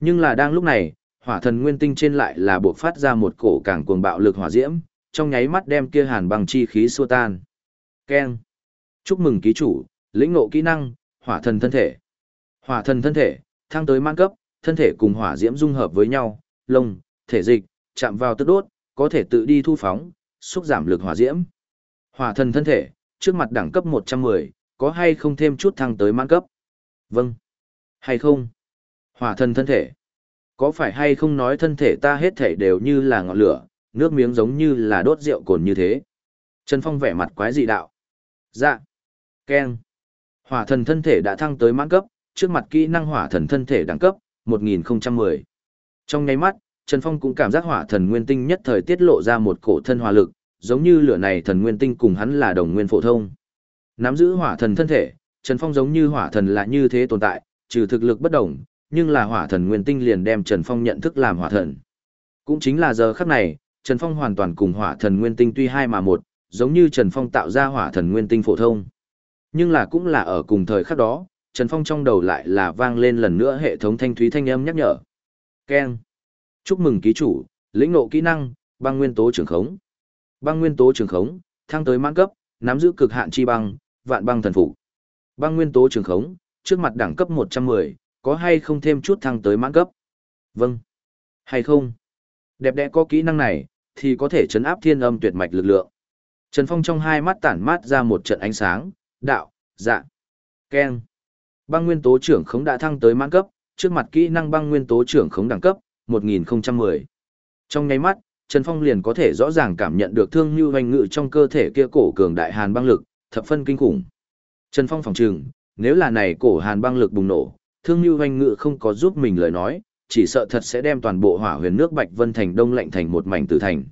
[SPEAKER 1] Nhưng là đang lúc này, hỏa thần nguyên tinh trên lại là buộc phát ra một cổ càng cuồng bạo lực hỏa diễm, trong nháy mắt đem kia hàn băng chi khí xua tan. Keng. Chúc mừng ký chủ, lĩnh ngộ kỹ năng, hỏa thần thân thể. Hỏa thần thân thể, thăng tới mang cấp, thân thể cùng hỏa diễm dung hợp với nhau, lông, thể dịch, chạm vào tức đốt, có thể tự đi thu phóng, xúc giảm lực hỏa diễm. Hỏa thần thân thể, trước mặt đẳng cấp 110, có hay không thêm chút thăng tới mang cấp? Vâng. Hay không? Hỏa thần thân thể. Có phải hay không nói thân thể ta hết thể đều như là ngọn lửa, nước miếng giống như là đốt rượu cồn như thế? Trần Phong vẻ mặt quái dị đạo. Dạ. Ken. Hỏa thần thân thể đã thăng tới mãn cấp, trước mặt kỹ năng hỏa thần thân thể đẳng cấp, 1010. Trong nháy mắt, Trần Phong cũng cảm giác hỏa thần nguyên tinh nhất thời tiết lộ ra một cổ thân hỏa lực, giống như lửa này thần nguyên tinh cùng hắn là đồng nguyên phổ thông. Nắm giữ hỏa thần thân thể, Trần Phong giống như hỏa thần là như thế tồn tại, trừ thực lực bất đồng, nhưng là hỏa thần nguyên tinh liền đem Trần Phong nhận thức làm hỏa thần. Cũng chính là giờ khắc này, Trần Phong hoàn toàn cùng hỏa thần nguyên tinh tuy hai mà một, giống như Trần Phong tạo ra hỏa thần nguyên tinh phổ thông. Nhưng là cũng là ở cùng thời khắc đó, Trần Phong trong đầu lại là vang lên lần nữa hệ thống thanh thúy thanh âm nhắc nhở. Keng. Chúc mừng ký chủ, lĩnh ngộ kỹ năng, băng nguyên tố trường khống. Băng nguyên tố trường khống, thăng tới mãn cấp, nắm giữ cực hạn chi băng, vạn băng thần phụ. Băng nguyên tố trường khống, trước mặt đẳng cấp 110, có hay không thêm chút thăng tới mãn cấp? Vâng. Hay không? Đẹp đẽ có kỹ năng này, thì có thể chấn áp thiên âm tuyệt mạch lực lượng. Trần Phong trong hai mắt tản mát ra một trận ánh sáng, đạo, dạ, Ken. Băng nguyên tố trưởng khống đã thăng tới mãn cấp, trước mặt kỹ năng băng nguyên tố trưởng khống đẳng cấp, 1010. Trong nháy mắt, Trần Phong liền có thể rõ ràng cảm nhận được thương như hoành ngự trong cơ thể kia cổ cường đại hàn băng lực, thập phân kinh khủng. Trần Phong phòng trừng, nếu là này cổ hàn băng lực bùng nổ, thương như hoành ngự không có giúp mình lời nói, chỉ sợ thật sẽ đem toàn bộ hỏa huyền nước Bạch Vân Thành đông lạnh thành một mảnh tử thành.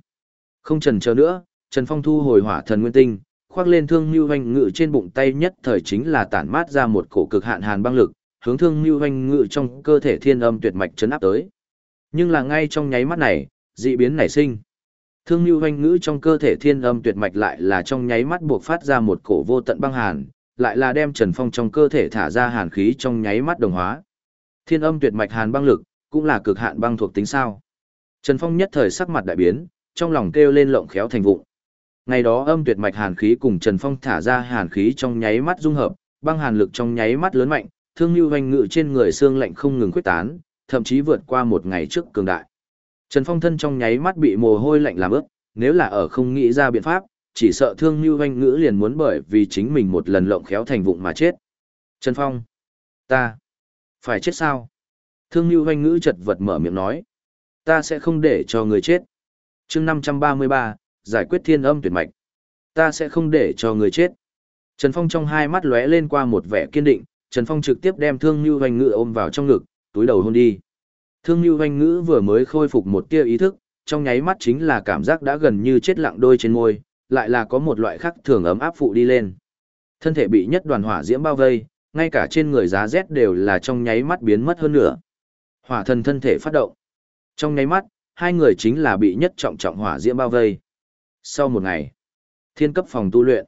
[SPEAKER 1] Không trần chờ nữa, Trần Phong thu hồi hỏa thần nguyên tinh, khoác lên thương lưu hoành ngự trên bụng tay nhất thời chính là tản mát ra một cổ cực hạn hàn băng lực, hướng thương lưu hoành ngự trong cơ thể thiên âm tuyệt mạch chấn áp tới. Nhưng là ngay trong nháy mắt này, dị biến nảy sinh. Thương lưu hoành ngự trong cơ thể thiên âm tuyệt mạch lại là trong nháy mắt buộc phát ra một cổ vô tận băng hàn, lại là đem Trần Phong trong cơ thể thả ra hàn khí trong nháy mắt đồng hóa. Thiên âm tuyệt mạch hàn băng lực, cũng là cực hạn băng thuộc tính sao. Trần Phong nhất thời sắc mặt đại biến, trong lòng kêu lên lộng khéo thành vụng. Ngày đó âm tuyệt mạch hàn khí cùng Trần Phong thả ra hàn khí trong nháy mắt dung hợp, băng hàn lực trong nháy mắt lớn mạnh, thương như hoành ngự trên người xương lạnh không ngừng quyết tán, thậm chí vượt qua một ngày trước cường đại. Trần Phong thân trong nháy mắt bị mồ hôi lạnh làm ướt, nếu là ở không nghĩ ra biện pháp, chỉ sợ thương như hoành ngữ liền muốn bởi vì chính mình một lần lộng khéo thành vụng mà chết. Trần Phong, ta, phải chết sao? Thương như hoành ngữ chật vật mở miệng nói, ta sẽ không để cho người chết. chương 533, giải quyết thiên âm tuyệt mạch. Ta sẽ không để cho người chết. Trần Phong trong hai mắt lóe lên qua một vẻ kiên định, Trần Phong trực tiếp đem Thương Nưu Hoành Ngữ ôm vào trong ngực, túi đầu hôn đi. Thương Nưu Hoành Ngữ vừa mới khôi phục một tia ý thức, trong nháy mắt chính là cảm giác đã gần như chết lặng đôi trên môi, lại là có một loại khắc thường ấm áp phụ đi lên. Thân thể bị nhất đoàn hỏa diễm bao vây, ngay cả trên người giá rét đều là trong nháy mắt biến mất hơn nữa. Hỏa thần thân thể phát động. Trong nháy mắt, hai người chính là bị nhất trọng trọng hỏa diễm bao vây. Sau một ngày, thiên cấp phòng tu luyện,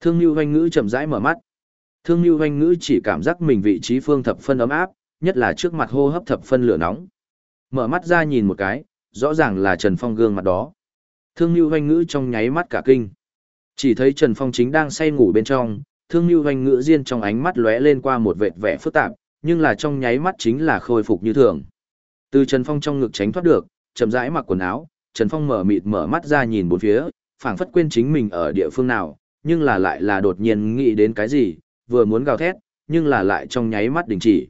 [SPEAKER 1] thương như hoanh ngữ chậm rãi mở mắt. Thương như hoanh ngữ chỉ cảm giác mình vị trí phương thập phân ấm áp, nhất là trước mặt hô hấp thập phân lửa nóng. Mở mắt ra nhìn một cái, rõ ràng là Trần Phong gương mặt đó. Thương như hoanh ngữ trong nháy mắt cả kinh. Chỉ thấy Trần Phong chính đang say ngủ bên trong, thương như hoanh ngữ riêng trong ánh mắt lóe lên qua một vệt vẻ phức tạp, nhưng là trong nháy mắt chính là khôi phục như thường. Từ Trần Phong trong ngực tránh thoát được, chậm rãi mặc quần áo, Trần Phong mở mịt mở mắt ra nhìn bốn phía, phảng phất quên chính mình ở địa phương nào, nhưng là lại là đột nhiên nghĩ đến cái gì, vừa muốn gào thét, nhưng là lại trong nháy mắt đình chỉ.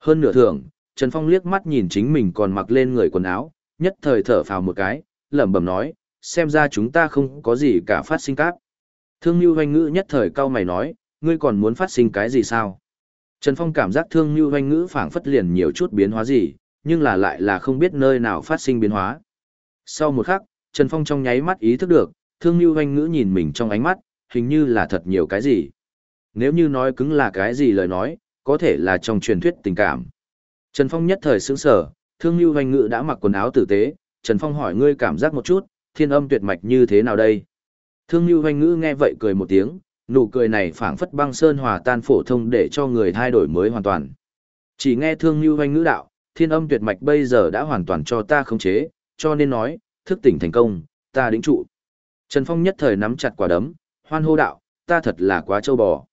[SPEAKER 1] Hơn nửa thường, Trần Phong liếc mắt nhìn chính mình còn mặc lên người quần áo, nhất thời thở phào một cái, lẩm bẩm nói, xem ra chúng ta không có gì cả phát sinh cáp. Thương Nhu Hoành Ngữ nhất thời cau mày nói, ngươi còn muốn phát sinh cái gì sao? Trần Phong cảm giác Thương Nhu Hoành Ngữ phảng phất liền nhiều chút biến hóa gì, nhưng là lại là không biết nơi nào phát sinh biến hóa. Sau một khắc, Trần Phong trong nháy mắt ý thức được, thương như hoanh ngữ nhìn mình trong ánh mắt, hình như là thật nhiều cái gì. Nếu như nói cứng là cái gì lời nói, có thể là trong truyền thuyết tình cảm. Trần Phong nhất thời sững sở, thương lưu hoành ngữ đã mặc quần áo tử tế, Trần Phong hỏi ngươi cảm giác một chút, thiên âm tuyệt mạch như thế nào đây? Thương lưu hoành ngữ nghe vậy cười một tiếng, nụ cười này phảng phất băng sơn hòa tan phổ thông để cho người thay đổi mới hoàn toàn. Chỉ nghe thương lưu hoành ngữ đạo, thiên âm tuyệt mạch bây giờ đã hoàn toàn cho ta khống chế, cho nên nói, thức tỉnh thành công, ta đính trụ. Trần Phong nhất thời nắm chặt quả đấm, hoan hô đạo, ta thật là quá trâu bò.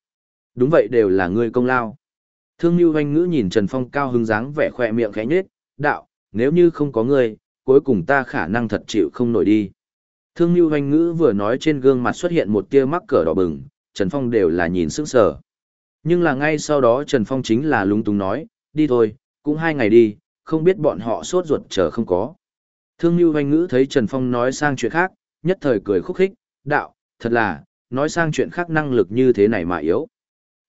[SPEAKER 1] Đúng vậy đều là ngươi công lao. Thương Nhu Hoanh Ngữ nhìn Trần Phong cao hứng dáng vẻ khỏe miệng khẽ nhếch, đạo, nếu như không có ngươi, cuối cùng ta khả năng thật chịu không nổi đi. Thương Nhu Hoanh Ngữ vừa nói trên gương mặt xuất hiện một tia mắc cỡ đỏ bừng, Trần Phong đều là nhìn sững sờ. Nhưng là ngay sau đó Trần Phong chính là lúng túng nói, đi thôi, cũng hai ngày đi, không biết bọn họ sốt ruột chờ không có. Thương Nhu Hoành Ngữ thấy Trần Phong nói sang chuyện khác, nhất thời cười khúc khích, đạo, thật là, nói sang chuyện khác năng lực như thế này mà yếu.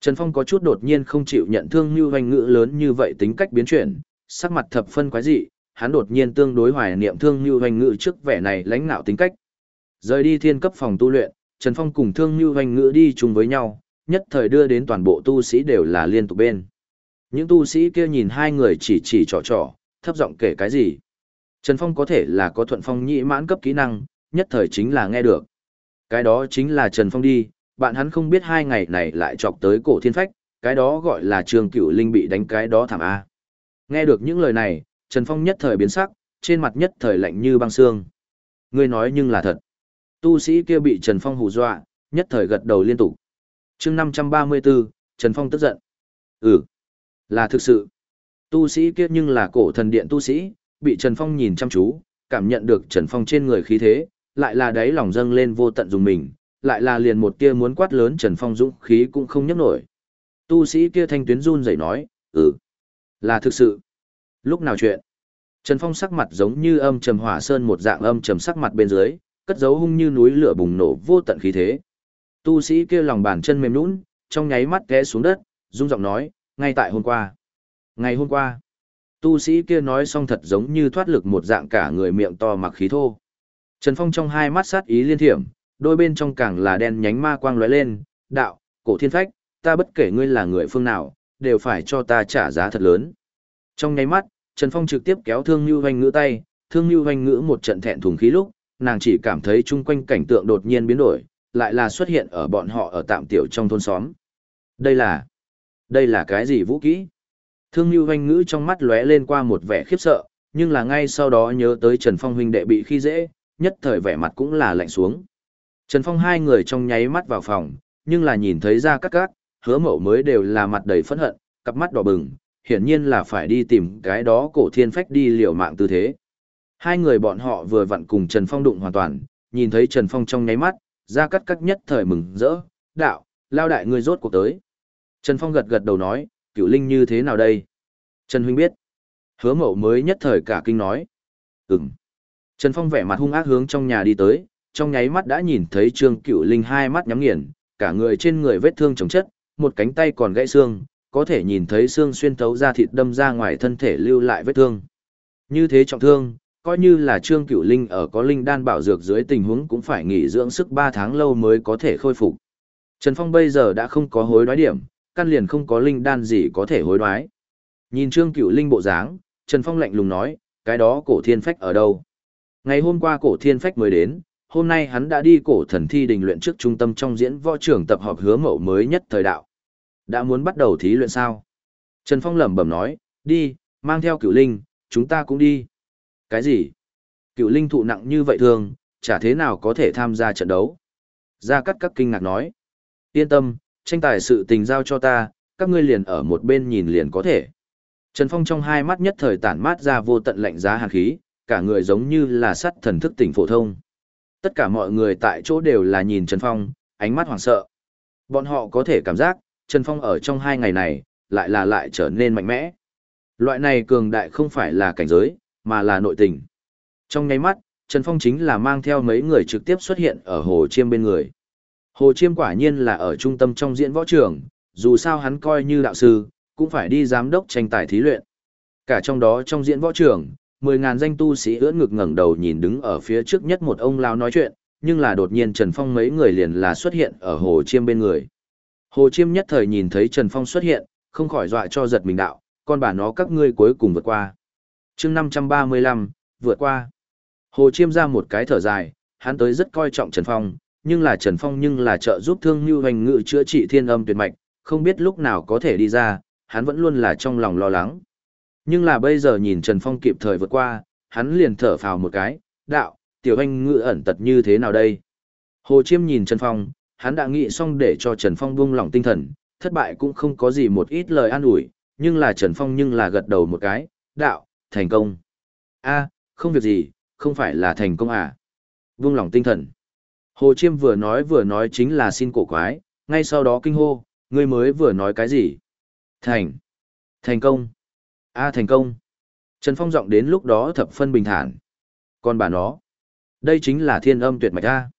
[SPEAKER 1] Trần Phong có chút đột nhiên không chịu nhận thương Nhu hoành ngữ lớn như vậy tính cách biến chuyển, sắc mặt thập phân quái dị, hắn đột nhiên tương đối hoài niệm thương Nhu hoành ngữ trước vẻ này lãnh nạo tính cách. Rời đi thiên cấp phòng tu luyện, Trần Phong cùng thương Nhu hoành ngữ đi chung với nhau, nhất thời đưa đến toàn bộ tu sĩ đều là liên tục bên. Những tu sĩ kia nhìn hai người chỉ chỉ trò trò, thấp giọng kể cái gì. Trần Phong có thể là có thuận phong nhị mãn cấp kỹ năng, nhất thời chính là nghe được. Cái đó chính là Trần Phong đi, bạn hắn không biết hai ngày này lại chọc tới cổ thiên phách, cái đó gọi là trường cửu linh bị đánh cái đó thảm A. Nghe được những lời này, Trần Phong nhất thời biến sắc, trên mặt nhất thời lạnh như băng xương. Ngươi nói nhưng là thật. Tu sĩ kia bị Trần Phong hù dọa, nhất thời gật đầu liên tục. chương 534, Trần Phong tức giận. Ừ, là thực sự. Tu sĩ kia nhưng là cổ thần điện tu sĩ, bị Trần Phong nhìn chăm chú, cảm nhận được Trần Phong trên người khí thế, lại là đáy lòng dâng lên vô tận dùng mình, lại là liền một tia muốn quát lớn Trần Phong dũng khí cũng không nhấc nổi. Tu sĩ kia thanh tuyến run rẩy nói, ừ, là thực sự. Lúc nào chuyện? Trần Phong sắc mặt giống như âm trầm hỏa sơn một dạng âm trầm sắc mặt bên dưới, cất dấu hung như núi lửa bùng nổ vô tận khí thế. Tu sĩ kia lòng bàn chân mềm nhũn, trong nháy mắt té xuống đất, rung giọng nói, ngay tại hôm qua. Ngày hôm qua, tu sĩ kia nói xong thật giống như thoát lực một dạng cả người miệng to mặc khí thô. Trần Phong trong hai mắt sát ý liên thiểm, đôi bên trong càng là đen nhánh ma quang lóe lên, đạo, cổ thiên phách, ta bất kể ngươi là người phương nào, đều phải cho ta trả giá thật lớn. Trong nháy mắt, Trần Phong trực tiếp kéo Thương như Hoành ngữ tay, Thương như Hoành ngữ một trận thẹn thùng khí lúc, nàng chỉ cảm thấy chung quanh cảnh tượng đột nhiên biến đổi, lại là xuất hiện ở bọn họ ở tạm tiểu trong thôn xóm. Đây là, đây là cái gì vũ kỹ? Thương lưu Hoành ngữ trong mắt lóe lên qua một vẻ khiếp sợ, nhưng là ngay sau đó nhớ tới Trần Phong huynh đệ bị khi dễ, nhất thời vẻ mặt cũng là lạnh xuống. Trần Phong hai người trong nháy mắt vào phòng, nhưng là nhìn thấy ra các các, hứa mậu mới đều là mặt đầy phẫn hận, cặp mắt đỏ bừng, hiển nhiên là phải đi tìm cái đó cổ thiên phách đi liều mạng tư thế. Hai người bọn họ vừa vặn cùng Trần Phong đụng hoàn toàn, nhìn thấy Trần Phong trong nháy mắt, ra cắt cắt nhất thời mừng rỡ, đạo, lao đại người rốt cuộc tới. Trần Phong gật gật đầu nói, Cựu linh như thế nào đây? Trần Huynh biết. Hứa mậu mới nhất thời cả kinh nói. Ừm. Trần Phong vẻ mặt hung ác hướng trong nhà đi tới, trong nháy mắt đã nhìn thấy Trương Cựu Linh hai mắt nhắm nghiền, cả người trên người vết thương chồng chất, một cánh tay còn gãy xương, có thể nhìn thấy xương xuyên thấu ra thịt đâm ra ngoài thân thể lưu lại vết thương. Như thế trọng thương, coi như là Trương Cựu Linh ở có linh đan bảo dược dưới tình huống cũng phải nghỉ dưỡng sức 3 tháng lâu mới có thể khôi phục. Trần Phong bây giờ đã không có hối đoái điểm, căn liền không có linh đan gì có thể hối đoái. Nhìn Trương Cửu Linh bộ dáng, Trần Phong lạnh lùng nói, cái đó cổ thiên phách ở đâu? Ngày hôm qua cổ thiên phách mới đến, hôm nay hắn đã đi cổ thần thi đình luyện trước trung tâm trong diễn võ trưởng tập họp hứa mẫu mới nhất thời đạo. Đã muốn bắt đầu thí luyện sao? Trần Phong lẩm bẩm nói, đi, mang theo cửu linh, chúng ta cũng đi. Cái gì? cửu linh thụ nặng như vậy thường, chả thế nào có thể tham gia trận đấu. Gia Cát các kinh ngạc nói, yên tâm, tranh tài sự tình giao cho ta, các ngươi liền ở một bên nhìn liền có thể. Trần Phong trong hai mắt nhất thời tản mát ra vô tận lạnh giá hàn khí, cả người giống như là sắt thần thức tỉnh phổ thông. Tất cả mọi người tại chỗ đều là nhìn Trần Phong, ánh mắt hoảng sợ. Bọn họ có thể cảm giác, Trần Phong ở trong hai ngày này, lại là lại trở nên mạnh mẽ. Loại này cường đại không phải là cảnh giới, mà là nội tình. Trong nháy mắt, Trần Phong chính là mang theo mấy người trực tiếp xuất hiện ở Hồ Chiêm bên người. Hồ Chiêm quả nhiên là ở trung tâm trong diễn võ trường, dù sao hắn coi như đạo sư, cũng phải đi giám đốc tranh tài thí luyện. Cả trong đó trong diễn võ trường, mười ngàn danh tu sĩ ưỡn ngực ngẩng đầu nhìn đứng ở phía trước nhất một ông lao nói chuyện, nhưng là đột nhiên Trần Phong mấy người liền là xuất hiện ở Hồ Chiêm bên người. Hồ Chiêm nhất thời nhìn thấy Trần Phong xuất hiện, không khỏi dọa cho giật mình đạo, con bà nó các ngươi cuối cùng vượt qua. chương 535, vượt qua. Hồ Chiêm ra một cái thở dài, hắn tới rất coi trọng Trần Phong, nhưng là Trần Phong nhưng là trợ giúp thương như hoành ngự chữa trị thiên âm tuyệt mạch, không biết lúc nào có thể đi ra, hắn vẫn luôn là trong lòng lo lắng. Nhưng là bây giờ nhìn Trần Phong kịp thời vượt qua, hắn liền thở phào một cái, đạo, tiểu anh ngự ẩn tật như thế nào đây? Hồ Chiêm nhìn Trần Phong, hắn đã nghĩ xong để cho Trần Phong buông lỏng tinh thần, thất bại cũng không có gì một ít lời an ủi, nhưng là Trần Phong nhưng là gật đầu một cái, đạo, thành công. a không việc gì, không phải là thành công à? Buông lỏng tinh thần. Hồ Chiêm vừa nói vừa nói chính là xin cổ quái, ngay sau đó kinh hô, ngươi mới vừa nói cái gì? Thành. Thành công. a thành công. Trần Phong giọng đến lúc đó thập phân bình thản. Còn bà nó. Đây chính là thiên âm tuyệt mạch A.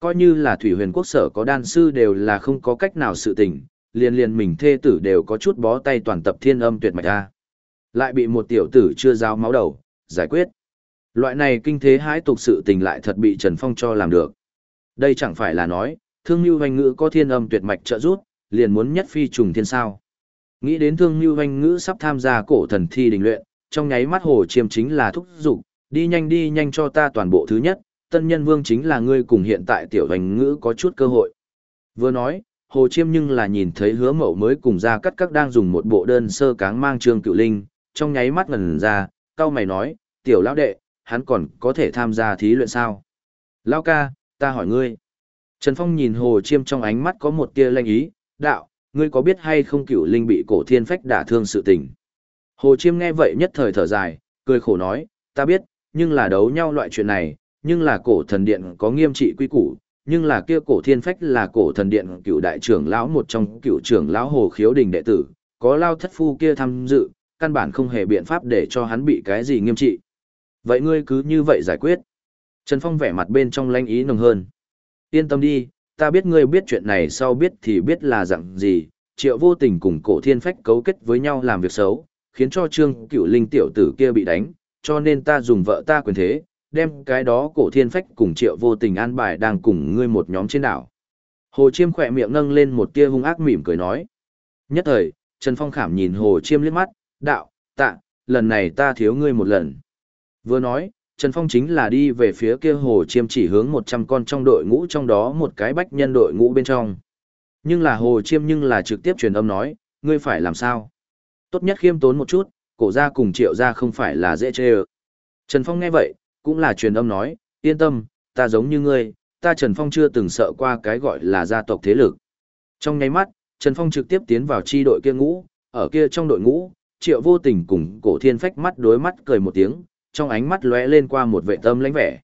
[SPEAKER 1] Coi như là thủy huyền quốc sở có đan sư đều là không có cách nào sự tình, liền liền mình thê tử đều có chút bó tay toàn tập thiên âm tuyệt mạch A. Lại bị một tiểu tử chưa giao máu đầu, giải quyết. Loại này kinh thế hãi tục sự tình lại thật bị Trần Phong cho làm được. Đây chẳng phải là nói, thương như hoành ngữ có thiên âm tuyệt mạch trợ rút, liền muốn nhất phi trùng thiên sao. Nghĩ đến thương như hoành ngữ sắp tham gia cổ thần thi đình luyện, trong nháy mắt hồ chiêm chính là thúc giục, đi nhanh đi nhanh cho ta toàn bộ thứ nhất, tân nhân vương chính là ngươi cùng hiện tại tiểu hoành ngữ có chút cơ hội. Vừa nói, hồ chiêm nhưng là nhìn thấy hứa mậu mới cùng ra cắt các đang dùng một bộ đơn sơ cáng mang trương cựu linh, trong nháy mắt ngần ra, cao mày nói, tiểu lão đệ, hắn còn có thể tham gia thí luyện sao? Lão ca, ta hỏi ngươi. Trần Phong nhìn hồ chiêm trong ánh mắt có một tia lanh ý, đạo, ngươi có biết hay không cửu linh bị cổ thiên phách đả thương sự tình? Hồ Chiêm nghe vậy nhất thời thở dài, cười khổ nói, ta biết, nhưng là đấu nhau loại chuyện này, nhưng là cổ thần điện có nghiêm trị quy củ, nhưng là kia cổ thiên phách là cổ thần điện cựu đại trưởng lão một trong cựu trưởng lão hồ khiếu đình đệ tử, có lao thất phu kia tham dự, căn bản không hề biện pháp để cho hắn bị cái gì nghiêm trị. Vậy ngươi cứ như vậy giải quyết. Trần Phong vẻ mặt bên trong lanh ý nồng hơn. Yên tâm đi, ta biết ngươi biết chuyện này sau biết thì biết là dạng gì, triệu vô tình cùng cổ thiên phách cấu kết với nhau làm việc xấu, khiến cho trương Cửu linh tiểu tử kia bị đánh, cho nên ta dùng vợ ta quyền thế, đem cái đó cổ thiên phách cùng triệu vô tình an bài đang cùng ngươi một nhóm trên đảo. Hồ Chiêm khỏe miệng nâng lên một tia hung ác mỉm cười nói. Nhất thời, Trần Phong khảm nhìn Hồ Chiêm liếc mắt, đạo, tạ, lần này ta thiếu ngươi một lần. Vừa nói, Trần Phong chính là đi về phía kia Hồ Chiêm chỉ hướng 100 con trong đội ngũ trong đó một cái bách nhân đội ngũ bên trong. Nhưng là Hồ Chiêm nhưng là trực tiếp truyền âm nói, ngươi phải làm sao? Tốt nhất khiêm tốn một chút, cổ ra cùng triệu ra không phải là dễ chê. Trần Phong nghe vậy, cũng là truyền âm nói, yên tâm, ta giống như ngươi, ta Trần Phong chưa từng sợ qua cái gọi là gia tộc thế lực. Trong nháy mắt, Trần Phong trực tiếp tiến vào chi đội kia ngũ, ở kia trong đội ngũ, triệu vô tình cùng cổ thiên phách mắt đối mắt cười một tiếng, trong ánh mắt lóe lên qua một vệ tâm lãnh vẻ.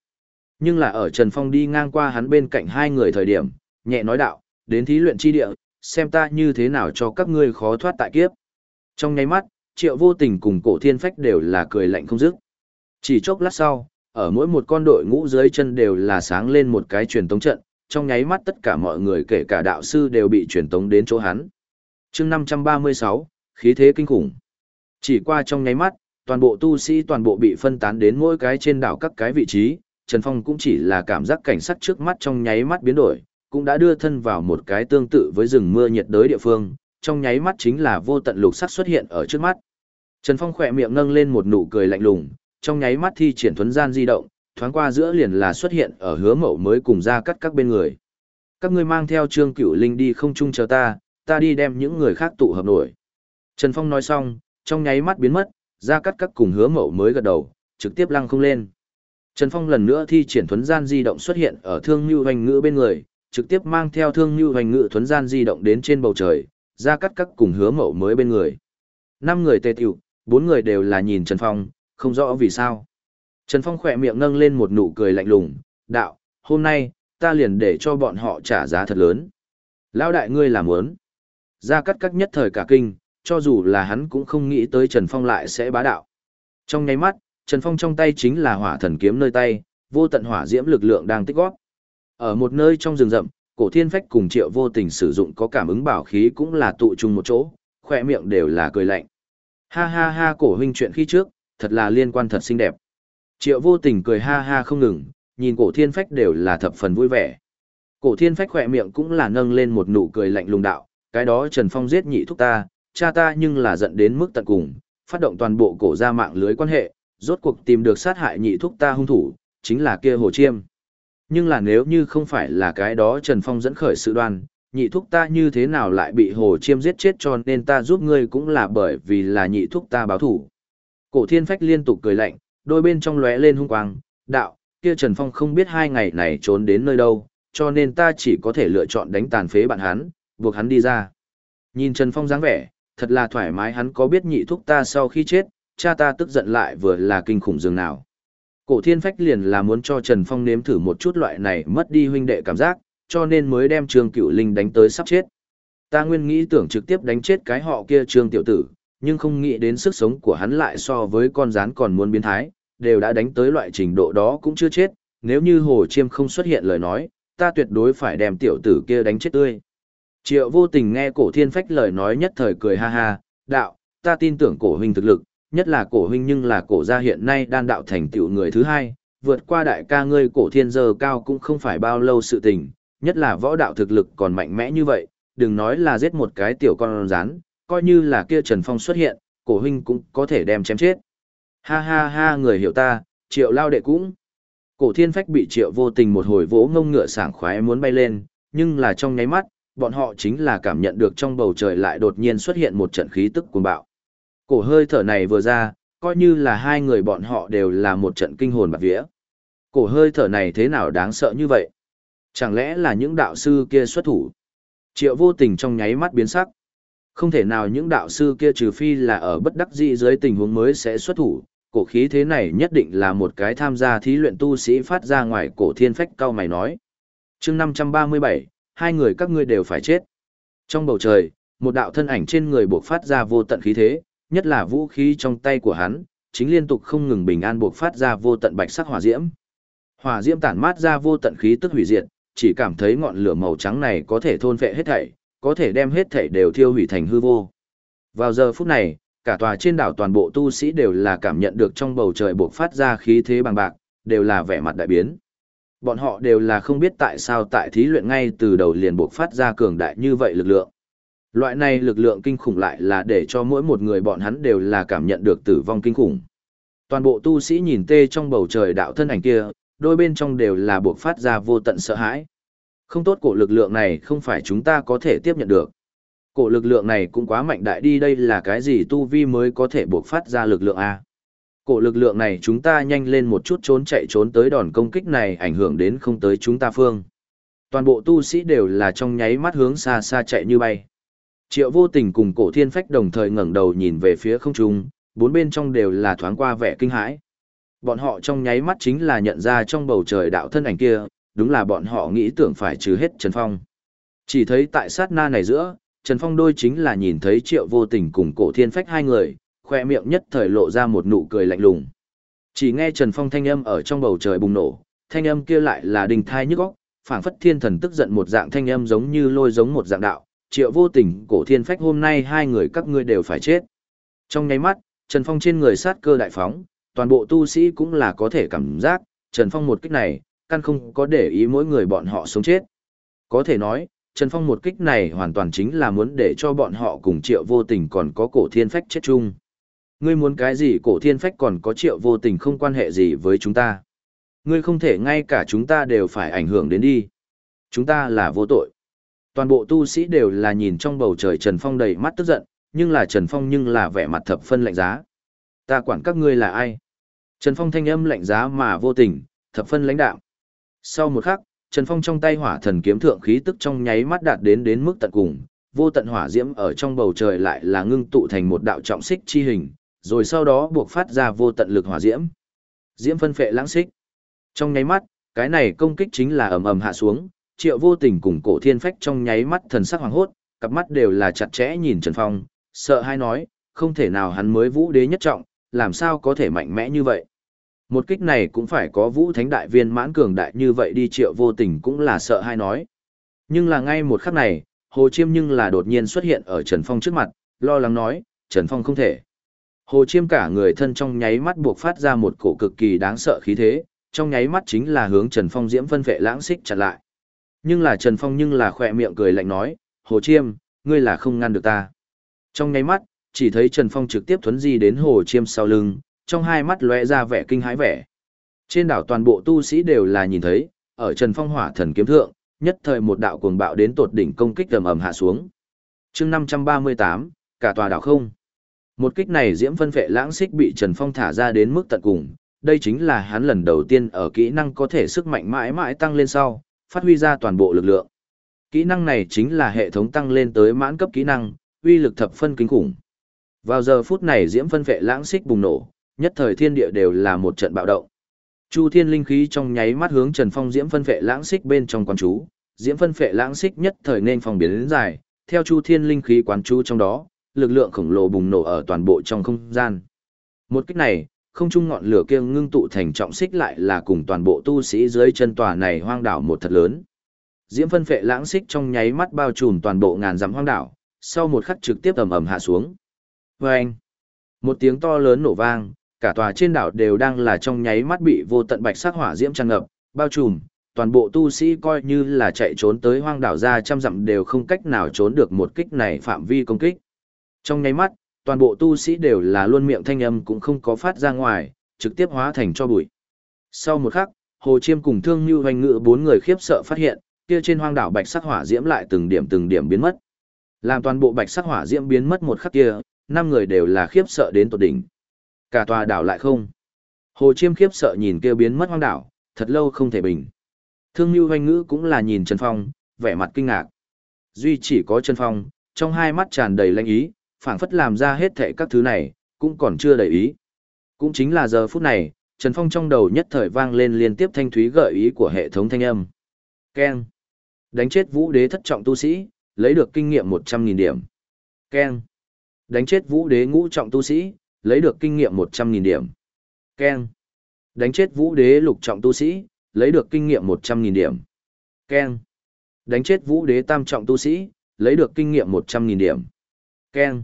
[SPEAKER 1] Nhưng là ở Trần Phong đi ngang qua hắn bên cạnh hai người thời điểm, nhẹ nói đạo, đến thí luyện chi địa, xem ta như thế nào cho các ngươi khó thoát tại kiếp. Trong nháy mắt, triệu vô tình cùng cổ thiên phách đều là cười lạnh không dứt. Chỉ chốc lát sau, ở mỗi một con đội ngũ dưới chân đều là sáng lên một cái truyền tống trận, trong nháy mắt tất cả mọi người kể cả đạo sư đều bị truyền tống đến chỗ hắn. chương 536, khí thế kinh khủng. Chỉ qua trong nháy mắt, toàn bộ tu sĩ toàn bộ bị phân tán đến mỗi cái trên đảo các cái vị trí, Trần Phong cũng chỉ là cảm giác cảnh sắc trước mắt trong nháy mắt biến đổi, cũng đã đưa thân vào một cái tương tự với rừng mưa nhiệt đới địa phương, trong nháy mắt chính là vô tận lục sắc xuất hiện ở trước mắt. Trần Phong khỏe miệng nâng lên một nụ cười lạnh lùng, trong nháy mắt thi triển thuấn gian di động, thoáng qua giữa liền là xuất hiện ở hứa mậu mới cùng ra cắt các bên người. Các ngươi mang theo Trương Cửu Linh đi không chung chờ ta, ta đi đem những người khác tụ hợp nổi. Trần Phong nói xong, trong nháy mắt biến mất, ra cắt các cùng hứa mậu mới gật đầu, trực tiếp lăng không lên. Trần Phong lần nữa thi triển thuấn gian di động xuất hiện ở thương như hoành ngữ bên người, trực tiếp mang theo thương như hoành ngữ thuấn gian di động đến trên bầu trời, ra cắt các cùng hứa mậu mới bên người. Năm người tề tiểu, bốn người đều là nhìn Trần Phong, không rõ vì sao. Trần Phong khỏe miệng nâng lên một nụ cười lạnh lùng, đạo, hôm nay, ta liền để cho bọn họ trả giá thật lớn. Lão đại ngươi làm muốn. Ra cắt các nhất thời cả kinh, cho dù là hắn cũng không nghĩ tới Trần Phong lại sẽ bá đạo. Trong nháy mắt, Trần Phong trong tay chính là hỏa thần kiếm nơi tay, vô tận hỏa diễm lực lượng đang tích góp. Ở một nơi trong rừng rậm, cổ thiên phách cùng triệu vô tình sử dụng có cảm ứng bảo khí cũng là tụ chung một chỗ, khỏe miệng đều là cười lạnh. Ha ha ha cổ huynh chuyện khi trước, thật là liên quan thật xinh đẹp. Triệu vô tình cười ha ha không ngừng, nhìn cổ thiên phách đều là thập phần vui vẻ. Cổ thiên phách khỏe miệng cũng là nâng lên một nụ cười lạnh lùng đạo, cái đó Trần Phong giết nhị thúc ta, cha ta nhưng là giận đến mức tận cùng, phát động toàn bộ cổ ra mạng lưới quan hệ, rốt cuộc tìm được sát hại nhị thúc ta hung thủ, chính là kia Hồ Chiêm. Nhưng là nếu như không phải là cái đó Trần Phong dẫn khởi sự đoan, nhị thúc ta như thế nào lại bị Hồ Chiêm giết chết cho nên ta giúp ngươi cũng là bởi vì là nhị thúc ta báo thủ. Cổ thiên phách liên tục cười lạnh, đôi bên trong lóe lên hung quang, đạo, kia Trần Phong không biết hai ngày này trốn đến nơi đâu, cho nên ta chỉ có thể lựa chọn đánh tàn phế bạn hắn, buộc hắn đi ra. Nhìn Trần Phong dáng vẻ, thật là thoải mái hắn có biết nhị thúc ta sau khi chết, cha ta tức giận lại vừa là kinh khủng dường nào. Cổ thiên phách liền là muốn cho Trần Phong nếm thử một chút loại này mất đi huynh đệ cảm giác, cho nên mới đem Trương Cửu Linh đánh tới sắp chết. Ta nguyên nghĩ tưởng trực tiếp đánh chết cái họ kia Trương tiểu tử, nhưng không nghĩ đến sức sống của hắn lại so với con rắn còn muốn biến thái, đều đã đánh tới loại trình độ đó cũng chưa chết, nếu như Hồ Chiêm không xuất hiện lời nói, ta tuyệt đối phải đem tiểu tử kia đánh chết tươi. Triệu vô tình nghe cổ thiên phách lời nói nhất thời cười ha ha, đạo, ta tin tưởng cổ huynh thực lực, nhất là cổ huynh nhưng là cổ gia hiện nay đan đạo thành tựu người thứ hai, vượt qua đại ca ngươi cổ thiên giờ cao cũng không phải bao lâu sự tình, nhất là võ đạo thực lực còn mạnh mẽ như vậy, đừng nói là giết một cái tiểu con rắn, coi như là kia Trần Phong xuất hiện, cổ huynh cũng có thể đem chém chết. Ha ha ha người hiểu ta, triệu lao đệ cũng. Cổ thiên phách bị triệu vô tình một hồi vỗ ngông ngựa sảng khoái muốn bay lên, nhưng là trong nháy mắt, bọn họ chính là cảm nhận được trong bầu trời lại đột nhiên xuất hiện một trận khí tức cuồng bạo. Cổ hơi thở này vừa ra, coi như là hai người bọn họ đều là một trận kinh hồn bạc vía. Cổ hơi thở này thế nào đáng sợ như vậy? Chẳng lẽ là những đạo sư kia xuất thủ? Triệu vô tình trong nháy mắt biến sắc. Không thể nào những đạo sư kia trừ phi là ở bất đắc dĩ dưới tình huống mới sẽ xuất thủ, cổ khí thế này nhất định là một cái tham gia thí luyện tu sĩ phát ra ngoài cổ thiên phách cao mày nói. chương 537, hai người các ngươi đều phải chết. Trong bầu trời, một đạo thân ảnh trên người buộc phát ra vô tận khí thế, nhất là vũ khí trong tay của hắn, chính liên tục không ngừng bình an buộc phát ra vô tận bạch sắc hỏa diễm. Hỏa diễm tản mát ra vô tận khí tức hủy diệt, chỉ cảm thấy ngọn lửa màu trắng này có thể thôn phệ hết thảy, có thể đem hết thảy đều thiêu hủy thành hư vô. Vào giờ phút này, cả tòa trên đảo toàn bộ tu sĩ đều là cảm nhận được trong bầu trời buộc phát ra khí thế bằng bạc, đều là vẻ mặt đại biến. Bọn họ đều là không biết tại sao tại thí luyện ngay từ đầu liền buộc phát ra cường đại như vậy lực lượng. Loại này lực lượng kinh khủng lại là để cho mỗi một người bọn hắn đều là cảm nhận được tử vong kinh khủng. Toàn bộ tu sĩ nhìn tê trong bầu trời đạo thân ảnh kia, đôi bên trong đều là buộc phát ra vô tận sợ hãi. Không tốt cổ lực lượng này không phải chúng ta có thể tiếp nhận được. Cổ lực lượng này cũng quá mạnh đại đi đây là cái gì tu vi mới có thể buộc phát ra lực lượng A. Cổ lực lượng này chúng ta nhanh lên một chút trốn chạy trốn tới đòn công kích này ảnh hưởng đến không tới chúng ta phương. Toàn bộ tu sĩ đều là trong nháy mắt hướng xa xa chạy như bay. Triệu vô tình cùng cổ thiên phách đồng thời ngẩng đầu nhìn về phía không trung, bốn bên trong đều là thoáng qua vẻ kinh hãi. Bọn họ trong nháy mắt chính là nhận ra trong bầu trời đạo thân ảnh kia, đúng là bọn họ nghĩ tưởng phải trừ hết Trần Phong. Chỉ thấy tại sát na này giữa, Trần Phong đôi chính là nhìn thấy triệu vô tình cùng cổ thiên phách hai người, khoe miệng nhất thời lộ ra một nụ cười lạnh lùng. Chỉ nghe Trần Phong thanh âm ở trong bầu trời bùng nổ, thanh âm kia lại là đình thai nhức óc, phảng phất thiên thần tức giận một dạng thanh âm giống như lôi giống một dạng đạo, triệu vô tình, cổ thiên phách hôm nay hai người các ngươi đều phải chết. Trong nháy mắt, Trần Phong trên người sát cơ đại phóng, toàn bộ tu sĩ cũng là có thể cảm giác, Trần Phong một kích này, căn không có để ý mỗi người bọn họ sống chết. Có thể nói, Trần Phong một kích này hoàn toàn chính là muốn để cho bọn họ cùng triệu vô tình còn có cổ thiên phách chết chung. Ngươi muốn cái gì cổ thiên phách còn có triệu vô tình không quan hệ gì với chúng ta. Ngươi không thể ngay cả chúng ta đều phải ảnh hưởng đến đi. Chúng ta là vô tội. Toàn bộ tu sĩ đều là nhìn trong bầu trời Trần Phong đầy mắt tức giận, nhưng là Trần Phong nhưng là vẻ mặt thập phân lạnh giá. Ta quản các ngươi là ai? Trần Phong thanh âm lạnh giá mà vô tình, thập phân lãnh đạo. Sau một khắc, Trần Phong trong tay hỏa thần kiếm thượng khí tức trong nháy mắt đạt đến đến mức tận cùng, vô tận hỏa diễm ở trong bầu trời lại là ngưng tụ thành một đạo trọng xích chi hình, rồi sau đó buộc phát ra vô tận lực hỏa diễm. Diễm phân phệ lãng xích. Trong nháy mắt, cái này công kích chính là ầm ầm hạ xuống, Triệu Vô Tình cùng Cổ Thiên Phách trong nháy mắt thần sắc hoàng hốt, cặp mắt đều là chặt chẽ nhìn Trần Phong, sợ hai nói, không thể nào hắn mới vũ đế nhất trọng, làm sao có thể mạnh mẽ như vậy. Một kích này cũng phải có vũ thánh đại viên mãn cường đại như vậy đi triệu vô tình cũng là sợ hai nói. Nhưng là ngay một khắc này, Hồ Chiêm nhưng là đột nhiên xuất hiện ở Trần Phong trước mặt, lo lắng nói, Trần Phong không thể. Hồ Chiêm cả người thân trong nháy mắt buộc phát ra một cổ cực kỳ đáng sợ khí thế, trong nháy mắt chính là hướng Trần Phong diễm phân vệ lãng xích chặt lại. Nhưng là Trần Phong nhưng là khỏe miệng cười lạnh nói, Hồ Chiêm, ngươi là không ngăn được ta. Trong nháy mắt, chỉ thấy Trần Phong trực tiếp thuấn di đến Hồ Chiêm sau lưng, trong hai mắt lóe ra vẻ kinh hãi vẻ. Trên đảo toàn bộ tu sĩ đều là nhìn thấy, ở Trần Phong hỏa thần kiếm thượng, nhất thời một đạo cuồng bạo đến tột đỉnh công kích ầm ầm hạ xuống. Chương 538, cả tòa đảo không. Một kích này diễm phân phệ lãng xích bị Trần Phong thả ra đến mức tận cùng, đây chính là hắn lần đầu tiên ở kỹ năng có thể sức mạnh mãi mãi tăng lên sau, phát huy ra toàn bộ lực lượng. Kỹ năng này chính là hệ thống tăng lên tới mãn cấp kỹ năng, uy lực thập phân kinh khủng. Vào giờ phút này diễm phân phệ lãng xích bùng nổ, nhất thời thiên địa đều là một trận bạo động. Chu thiên linh khí trong nháy mắt hướng Trần Phong diễm phân phệ lãng xích bên trong quán chú, diễm phân phệ lãng xích nhất thời nên phòng biến đến dài, theo chu thiên linh khí quán chú trong đó, lực lượng khổng lồ bùng nổ ở toàn bộ trong không gian. Một cách này, không chung ngọn lửa kia ngưng tụ thành trọng xích lại là cùng toàn bộ tu sĩ dưới chân tòa này hoang đảo một thật lớn. Diễm phân phệ lãng xích trong nháy mắt bao trùm toàn bộ ngàn dặm hoang đảo, sau một khắc trực tiếp ầm ầm hạ xuống. Vâng! Một tiếng to lớn nổ vang, cả tòa trên đảo đều đang là trong nháy mắt bị vô tận bạch sắc hỏa diễm tràn ngập, bao trùm, toàn bộ tu sĩ coi như là chạy trốn tới hoang đảo ra trăm dặm đều không cách nào trốn được một kích này phạm vi công kích. Trong nháy mắt, toàn bộ tu sĩ đều là luôn miệng thanh âm cũng không có phát ra ngoài, trực tiếp hóa thành cho bụi. Sau một khắc, Hồ Chiêm cùng Thương Như Hoành Ngự bốn người khiếp sợ phát hiện, kia trên hoang đảo bạch sắc hỏa diễm lại từng điểm từng điểm biến mất. Làm toàn bộ bạch sắc hỏa diễm biến mất một khắc kia, năm người đều là khiếp sợ đến tột đỉnh. Cả tòa đảo lại không. Hồ Chiêm khiếp sợ nhìn kia biến mất hoang đảo, thật lâu không thể bình. Thương Như Hoành Ngữ cũng là nhìn Trần Phong, vẻ mặt kinh ngạc. Duy chỉ có Trần Phong, trong hai mắt tràn đầy lãnh ý, phảng phất làm ra hết thệ các thứ này, cũng còn chưa đầy ý. Cũng chính là giờ phút này, Trần Phong trong đầu nhất thời vang lên liên tiếp thanh thúy gợi ý của hệ thống thanh âm. Keng. Đánh chết vũ đế thất trọng tu sĩ, lấy được kinh nghiệm 100.000 điểm. Keng. Đánh chết vũ đế ngũ trọng tu sĩ, lấy được kinh nghiệm 100.000 điểm. Keng. Đánh chết vũ đế lục trọng tu sĩ, lấy được kinh nghiệm 100.000 điểm. Keng. Đánh chết vũ đế tam trọng tu sĩ, lấy được kinh nghiệm 100.000 điểm. Keng.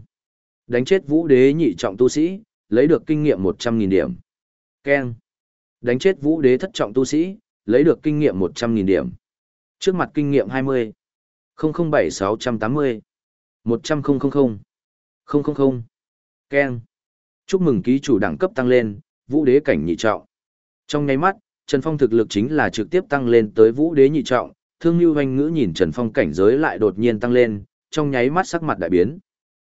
[SPEAKER 1] Đánh chết vũ đế nhị trọng tu sĩ, lấy được kinh nghiệm 100.000 điểm. Keng. Đánh chết vũ đế thất trọng tu sĩ, lấy được kinh nghiệm 100.000 điểm. Trước mặt kinh nghiệm 20. 007680. 100 000. 000. Keng. Chúc mừng ký chủ đẳng cấp tăng lên, vũ đế cảnh nhị trọng. Trong nháy mắt, Trần Phong thực lực chính là trực tiếp tăng lên tới vũ đế nhị trọng, thương như hoanh ngữ nhìn Trần Phong cảnh giới lại đột nhiên tăng lên, trong nháy mắt sắc mặt đại biến.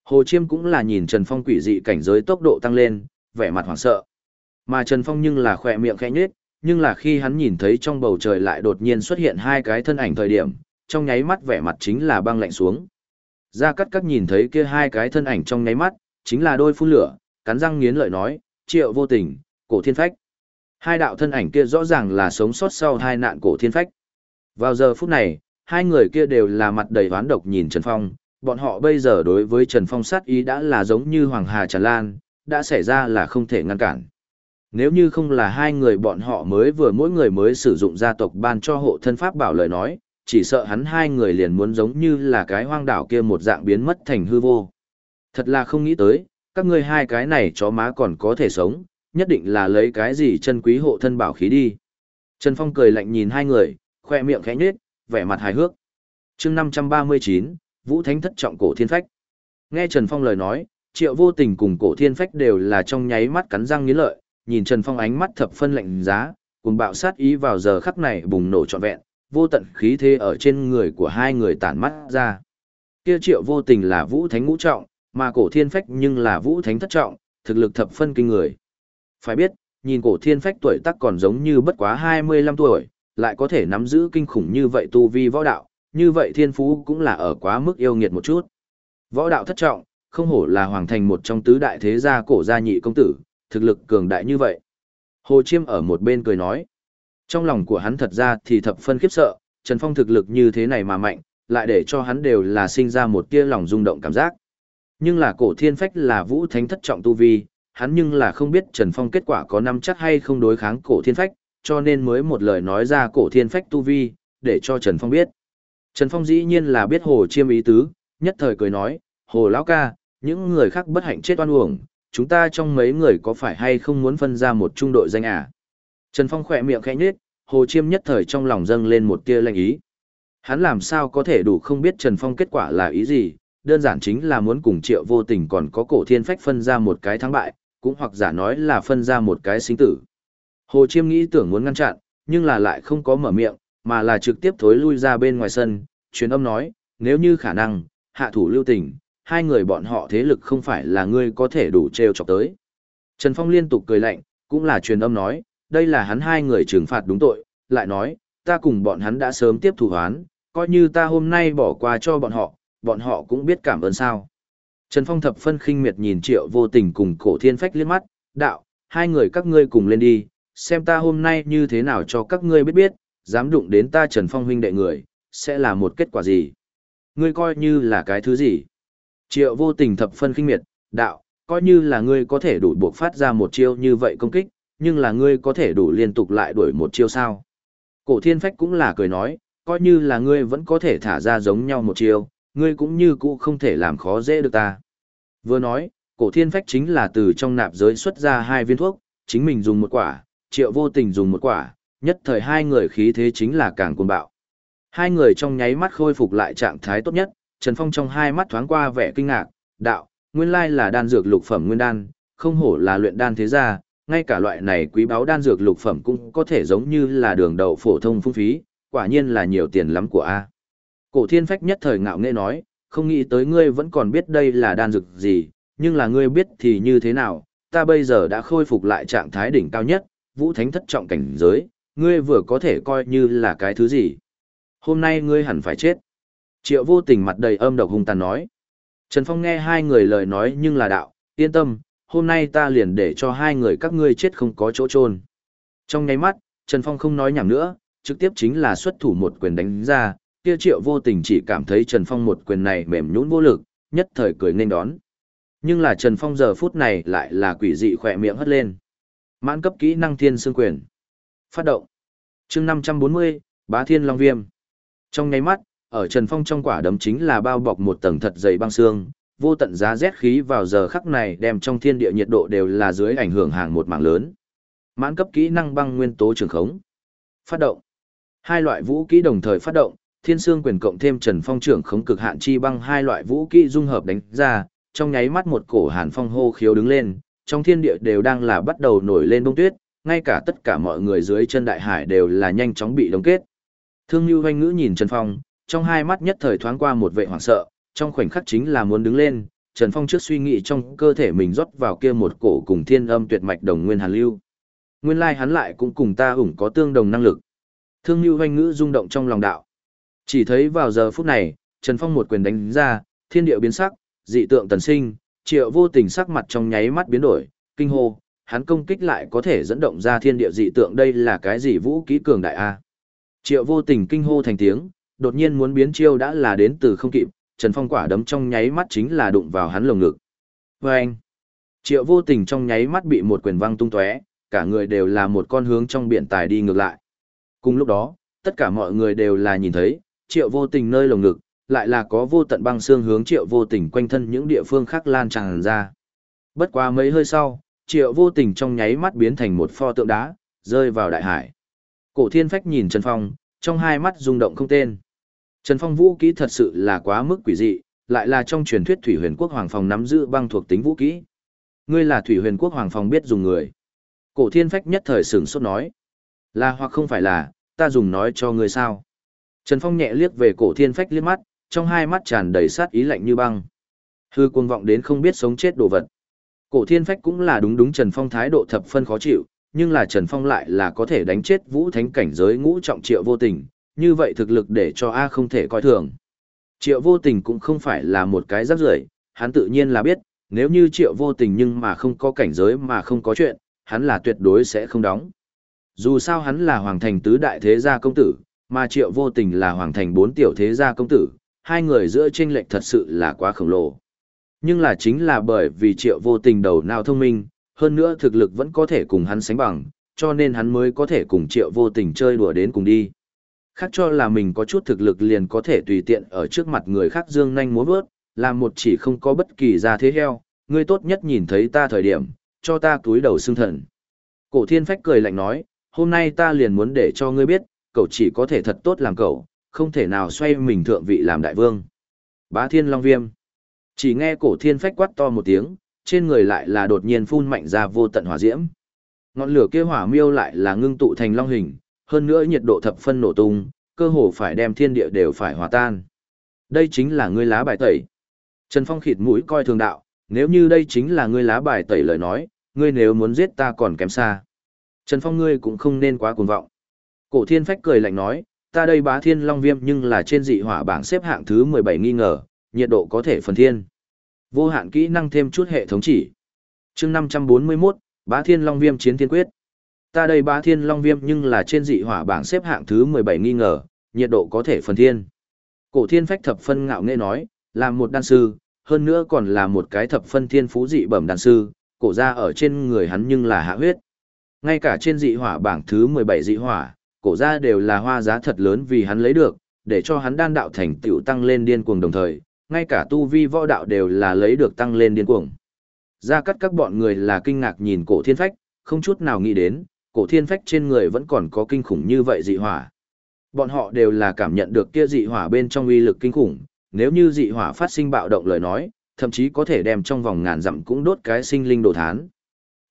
[SPEAKER 1] Hồ Chiêm cũng là nhìn Trần Phong quỷ dị cảnh giới tốc độ tăng lên, vẻ mặt hoảng sợ. Mà Trần Phong nhưng là khỏe miệng khẽ nhếch, nhưng là khi hắn nhìn thấy trong bầu trời lại đột nhiên xuất hiện hai cái thân ảnh thời điểm, trong nháy mắt vẻ mặt chính là băng lạnh xuống. Gia Cát Cát nhìn thấy kia hai cái thân ảnh trong nháy mắt, chính là đôi phun lửa, cắn răng nghiến lợi nói, triệu vô tình, cổ thiên phách. Hai đạo thân ảnh kia rõ ràng là sống sót sau hai nạn cổ thiên phách. Vào giờ phút này, hai người kia đều là mặt đầy oán độc nhìn Trần Phong, bọn họ bây giờ đối với Trần Phong sát ý đã là giống như Hoàng Hà Tràn Lan, đã xảy ra là không thể ngăn cản. Nếu như không là hai người bọn họ mới vừa mỗi người mới sử dụng gia tộc ban cho hộ thân pháp bảo lời nói, chỉ sợ hắn hai người liền muốn giống như là cái hoang đảo kia một dạng biến mất thành hư vô. Thật là không nghĩ tới, các ngươi hai cái này chó má còn có thể sống, nhất định là lấy cái gì chân quý hộ thân bảo khí đi. Trần Phong cười lạnh nhìn hai người, khoe miệng khẽ nhếch, vẻ mặt hài hước. chương 539, Vũ Thánh thất trọng cổ thiên phách. Nghe Trần Phong lời nói, triệu vô tình cùng cổ thiên phách đều là trong nháy mắt cắn răng nghiến lợi, nhìn Trần Phong ánh mắt thập phân lạnh giá, cùng bạo sát ý vào giờ khắc này bùng nổ trọn vẹn, vô tận khí thế ở trên người của hai người tản mắt ra. Kia triệu vô tình là vũ thánh ngũ trọng, mà cổ thiên phách nhưng là vũ thánh thất trọng, thực lực thập phân kinh người. Phải biết, nhìn cổ thiên phách tuổi tác còn giống như bất quá 25 tuổi, lại có thể nắm giữ kinh khủng như vậy tu vi võ đạo, như vậy thiên phú cũng là ở quá mức yêu nghiệt một chút. Võ đạo thất trọng, không hổ là hoàng thành một trong tứ đại thế gia cổ gia nhị công tử, thực lực cường đại như vậy. Hồ Chiêm ở một bên cười nói. Trong lòng của hắn thật ra thì thập phân khiếp sợ, Trần Phong thực lực như thế này mà mạnh, lại để cho hắn đều là sinh ra một tia lòng rung động cảm giác. Nhưng là cổ thiên phách là vũ thánh thất trọng tu vi, hắn nhưng là không biết Trần Phong kết quả có năm chắc hay không đối kháng cổ thiên phách, cho nên mới một lời nói ra cổ thiên phách tu vi, để cho Trần Phong biết. Trần Phong dĩ nhiên là biết Hồ Chiêm ý tứ, nhất thời cười nói, Hồ Lão ca, những người khác bất hạnh chết oan uổng, chúng ta trong mấy người có phải hay không muốn phân ra một trung đội danh à? Trần Phong khỏe miệng khẽ nhếch, Hồ Chiêm nhất thời trong lòng dâng lên một tia lanh ý. Hắn làm sao có thể đủ không biết Trần Phong kết quả là ý gì, đơn giản chính là muốn cùng triệu vô tình còn có cổ thiên phách phân ra một cái thắng bại, cũng hoặc giả nói là phân ra một cái sinh tử. Hồ Chiêm nghĩ tưởng muốn ngăn chặn, nhưng là lại không có mở miệng, mà là trực tiếp thối lui ra bên ngoài sân, truyền âm nói, nếu như khả năng, hạ thủ lưu tình, hai người bọn họ thế lực không phải là ngươi có thể đủ treo chọc tới. Trần Phong liên tục cười lạnh, cũng là truyền âm nói, đây là hắn hai người trừng phạt đúng tội, lại nói, ta cùng bọn hắn đã sớm tiếp thủ hoán, coi như ta hôm nay bỏ qua cho bọn họ, bọn họ cũng biết cảm ơn sao. Trần Phong thập phân khinh miệt nhìn triệu vô tình cùng cổ thiên phách liếc mắt, đạo, hai người các ngươi cùng lên đi, xem ta hôm nay như thế nào cho các ngươi biết biết, dám đụng đến ta Trần Phong huynh đệ người, sẽ là một kết quả gì. Ngươi coi như là cái thứ gì. Triệu vô tình thập phân khinh miệt, đạo, coi như là ngươi có thể đủ buộc phát ra một chiêu như vậy công kích, nhưng là ngươi có thể đủ liên tục lại đuổi một chiêu sao. Cổ thiên phách cũng là cười nói, coi như là ngươi vẫn có thể thả ra giống nhau một chiêu, ngươi cũng như cũ không thể làm khó dễ được ta. Vừa nói, cổ thiên phách chính là từ trong nạp giới xuất ra hai viên thuốc, chính mình dùng một quả, triệu vô tình dùng một quả, nhất thời hai người khí thế chính là càng cuồng bạo. Hai người trong nháy mắt khôi phục lại trạng thái tốt nhất, Trần Phong trong hai mắt thoáng qua vẻ kinh ngạc, đạo, nguyên lai là đan dược lục phẩm nguyên đan, không hổ là luyện đan thế gia, ngay cả loại này quý báu đan dược lục phẩm cũng có thể giống như là đường đậu phổ thông phung phí, quả nhiên là nhiều tiền lắm của A. Cổ thiên phách nhất thời ngạo nghệ nói, không nghĩ tới ngươi vẫn còn biết đây là đan dược gì, nhưng là ngươi biết thì như thế nào, ta bây giờ đã khôi phục lại trạng thái đỉnh cao nhất, vũ thánh thất trọng cảnh giới, ngươi vừa có thể coi như là cái thứ gì. Hôm nay ngươi hẳn phải chết. Triệu vô tình mặt đầy âm độc hung tàn nói. Trần Phong nghe hai người lời nói nhưng là đạo, yên tâm, hôm nay ta liền để cho hai người các ngươi chết không có chỗ trôn. Trong nháy mắt, Trần Phong không nói nhảm nữa, trực tiếp chính là xuất thủ một quyền đánh ra, kia triệu vô tình chỉ cảm thấy Trần Phong một quyền này mềm nhũn vô lực, nhất thời cười nên đón. Nhưng là Trần Phong giờ phút này lại là quỷ dị khỏe miệng hất lên. Mãn cấp kỹ năng thiên xương quyền. Phát động. chương 540, bá thiên long viêm. Trong nháy mắt, ở Trần Phong trong quả đấm chính là bao bọc một tầng thật dày băng xương, vô tận giá rét khí vào giờ khắc này đem trong thiên địa nhiệt độ đều là dưới ảnh hưởng hàng một mảng lớn. Mãn cấp kỹ năng băng nguyên tố trường khống. Phát động. Hai loại vũ kỹ đồng thời phát động, thiên xương quyền cộng thêm trần phong trưởng khống cực hạn chi băng hai loại vũ kỹ dung hợp đánh ra, trong nháy mắt một cổ hàn phong hô khiếu đứng lên, trong thiên địa đều đang là bắt đầu nổi lên bông tuyết, ngay cả tất cả mọi người dưới chân đại hải đều là nhanh chóng bị đóng kết. Thương Nhu Hoanh Ngữ nhìn Trần Phong, trong hai mắt nhất thời thoáng qua một vẻ hoảng sợ, trong khoảnh khắc chính là muốn đứng lên, Trần Phong trước suy nghĩ trong cơ thể mình rót vào kia một cổ cùng thiên âm tuyệt mạch đồng nguyên hàn lưu. Nguyên lai hắn lại cũng cùng ta ủng có tương đồng năng lực. Thương Nhu Hoanh Ngữ rung động trong lòng đạo. Chỉ thấy vào giờ phút này, Trần Phong một quyền đánh ra, thiên địa biến sắc, dị tượng tần sinh, triệu vô tình sắc mặt trong nháy mắt biến đổi, kinh hô, hắn công kích lại có thể dẫn động ra thiên địa dị tượng đây là cái gì vũ kỹ cường đại a triệu vô tình kinh hô thành tiếng đột nhiên muốn biến chiêu đã là đến từ không kịp trần phong quả đấm trong nháy mắt chính là đụng vào hắn lồng ngực. Vê anh triệu vô tình trong nháy mắt bị một quyền văng tung tóe cả người đều là một con hướng trong biển tài đi ngược lại. Cùng lúc đó tất cả mọi người đều là nhìn thấy triệu vô tình nơi lồng ngực lại là có vô tận băng xương hướng triệu vô tình quanh thân những địa phương khác lan tràn ra. Bất quá mấy hơi sau triệu vô tình trong nháy mắt biến thành một pho tượng đá, rơi vào đại hải. Cổ thiên phách nhìn Trần Phong, trong hai mắt rung động không tên. Trần Phong vũ kỹ thật sự là quá mức quỷ dị, lại là trong truyền thuyết Thủy Huyền Quốc Hoàng Phòng nắm giữ băng thuộc tính vũ kỹ. Ngươi là Thủy Huyền Quốc Hoàng Phòng biết dùng người. Cổ thiên phách nhất thời sửng sốt nói. Là hoặc không phải là, ta dùng nói cho ngươi sao. Trần Phong nhẹ liếc về cổ thiên phách liếc mắt, trong hai mắt tràn đầy sát ý lạnh như băng. Hư cuồng vọng đến không biết sống chết đồ vật. Cổ thiên phách cũng là đúng đúng Trần Phong thái độ thập phân khó chịu, nhưng là Trần Phong lại là có thể đánh chết vũ thánh cảnh giới ngũ trọng triệu vô tình, như vậy thực lực để cho A không thể coi thường. Triệu vô tình cũng không phải là một cái rắc rưởi, hắn tự nhiên là biết, nếu như triệu vô tình nhưng mà không có cảnh giới mà không có chuyện, hắn là tuyệt đối sẽ không đóng. Dù sao hắn là hoàng thành tứ đại thế gia công tử, mà triệu vô tình là hoàng thành bốn tiểu thế gia công tử, hai người giữa chênh lệch thật sự là quá khổng lồ. Nhưng là chính là bởi vì triệu vô tình đầu nào thông minh, hơn nữa thực lực vẫn có thể cùng hắn sánh bằng, cho nên hắn mới có thể cùng triệu vô tình chơi đùa đến cùng đi. Khác cho là mình có chút thực lực liền có thể tùy tiện ở trước mặt người khác dương nhanh múa vớt, làm một chỉ không có bất kỳ ra thế heo, ngươi tốt nhất nhìn thấy ta thời điểm, cho ta túi đầu xương thần. Cổ thiên phách cười lạnh nói, hôm nay ta liền muốn để cho ngươi biết, cậu chỉ có thể thật tốt làm cậu, không thể nào xoay mình thượng vị làm đại vương. Bá thiên long viêm. Chỉ nghe cổ thiên phách quát to một tiếng, trên người lại là đột nhiên phun mạnh ra vô tận hỏa diễm. Ngọn lửa kia hỏa miêu lại là ngưng tụ thành long hình, hơn nữa nhiệt độ thập phân nổ tung, cơ hồ phải đem thiên địa đều phải hòa tan. Đây chính là ngươi lá bài tẩy. Trần Phong khịt mũi coi thường đạo, nếu như đây chính là ngươi lá bài tẩy lời nói, ngươi nếu muốn giết ta còn kém xa. Trần Phong ngươi cũng không nên quá cuồng vọng. Cổ thiên phách cười lạnh nói, ta đây bá thiên long viêm nhưng là trên dị hỏa bảng xếp hạng thứ 17 nghi ngờ, nhiệt độ có thể phần thiên. Vô hạn kỹ năng thêm chút hệ thống chỉ. chương 541, bá thiên long viêm chiến thiên quyết. Ta đây bá thiên long viêm nhưng là trên dị hỏa bảng xếp hạng thứ 17 nghi ngờ, nhiệt độ có thể phần thiên. Cổ thiên phách thập phân ngạo nghệ nói, là một đan sư, hơn nữa còn là một cái thập phân thiên phú dị bẩm đan sư, cổ ra ở trên người hắn nhưng là hạ huyết. Ngay cả trên dị hỏa bảng thứ 17 dị hỏa, cổ ra đều là hoa giá thật lớn vì hắn lấy được, để cho hắn đan đạo thành tựu tăng lên điên cuồng đồng thời, ngay cả tu vi võ đạo đều là lấy được tăng lên điên cuồng. Ra cắt các bọn người là kinh ngạc nhìn cổ thiên phách, không chút nào nghĩ đến, cổ thiên phách trên người vẫn còn có kinh khủng như vậy dị hỏa. Bọn họ đều là cảm nhận được kia dị hỏa bên trong uy lực kinh khủng, nếu như dị hỏa phát sinh bạo động lời nói, thậm chí có thể đem trong vòng ngàn dặm cũng đốt cái sinh linh đồ thán.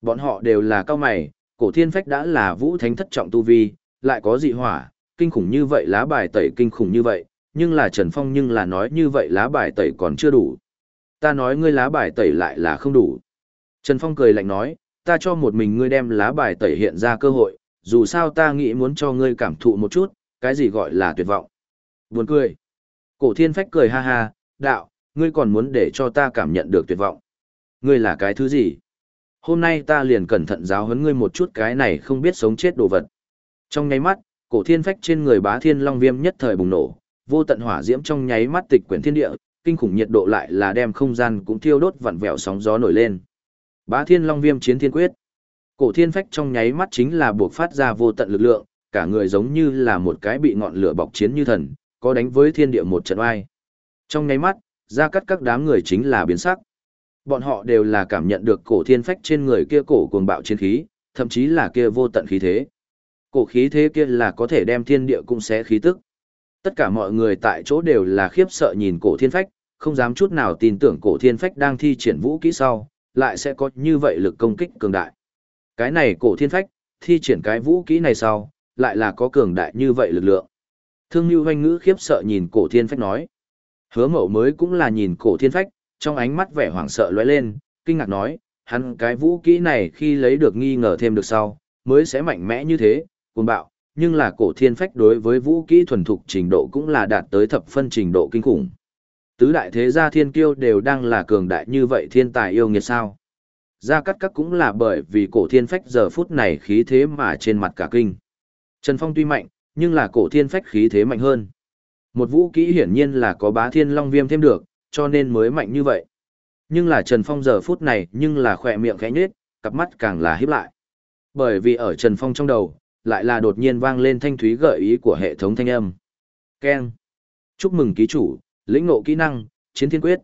[SPEAKER 1] Bọn họ đều là cao mày, cổ thiên phách đã là vũ thánh thất trọng tu vi, lại có dị hỏa, kinh khủng như vậy lá bài tẩy kinh khủng như vậy, nhưng là Trần Phong nhưng là nói như vậy lá bài tẩy còn chưa đủ. Ta nói ngươi lá bài tẩy lại là không đủ. Trần Phong cười lạnh nói, ta cho một mình ngươi đem lá bài tẩy hiện ra cơ hội, dù sao ta nghĩ muốn cho ngươi cảm thụ một chút, cái gì gọi là tuyệt vọng. Buồn cười. Cổ thiên phách cười ha ha, đạo, ngươi còn muốn để cho ta cảm nhận được tuyệt vọng. Ngươi là cái thứ gì? Hôm nay ta liền cẩn thận giáo huấn ngươi một chút cái này không biết sống chết đồ vật. Trong ngay mắt, cổ thiên phách trên người bá thiên long viêm nhất thời bùng nổ, vô tận hỏa diễm trong nháy mắt tịch quyển thiên địa, kinh khủng nhiệt độ lại là đem không gian cũng thiêu đốt vặn vẹo sóng gió nổi lên. Bá thiên long viêm chiến thiên quyết. Cổ thiên phách trong nháy mắt chính là buộc phát ra vô tận lực lượng, cả người giống như là một cái bị ngọn lửa bọc chiến như thần, có đánh với thiên địa một trận oai. Trong nháy mắt, ra cắt các đám người chính là biến sắc. Bọn họ đều là cảm nhận được cổ thiên phách trên người kia cổ cuồng bạo chiến khí, thậm chí là kia vô tận khí thế. Cổ khí thế kia là có thể đem thiên địa cũng xé khí tức. Tất cả mọi người tại chỗ đều là khiếp sợ nhìn cổ thiên phách, không dám chút nào tin tưởng cổ thiên phách đang thi triển vũ kỹ sau, lại sẽ có như vậy lực công kích cường đại. Cái này cổ thiên phách, thi triển cái vũ kỹ này sau, lại là có cường đại như vậy lực lượng. Thương lưu Hoanh Ngữ khiếp sợ nhìn cổ thiên phách nói. Hứa mậu mới cũng là nhìn cổ thiên phách, trong ánh mắt vẻ hoảng sợ lóe lên, kinh ngạc nói, hắn cái vũ kỹ này khi lấy được nghi ngờ thêm được sau, mới sẽ mạnh mẽ như thế, cuồng bạo, nhưng là cổ thiên phách đối với vũ kỹ thuần thục trình độ cũng là đạt tới thập phân trình độ kinh khủng. Tứ đại thế gia thiên kiêu đều đang là cường đại như vậy thiên tài yêu nghiệt sao. Gia cắt các cũng là bởi vì cổ thiên phách giờ phút này khí thế mà trên mặt cả kinh. Trần Phong tuy mạnh, nhưng là cổ thiên phách khí thế mạnh hơn. Một vũ kỹ hiển nhiên là có bá thiên long viêm thêm được, cho nên mới mạnh như vậy. Nhưng là Trần Phong giờ phút này nhưng là khỏe miệng khẽ nhết, cặp mắt càng là híp lại. Bởi vì ở Trần Phong trong đầu, lại là đột nhiên vang lên thanh thúy gợi ý của hệ thống thanh âm. Keng. Chúc mừng ký chủ, lĩnh ngộ kỹ năng, chiến thiên quyết.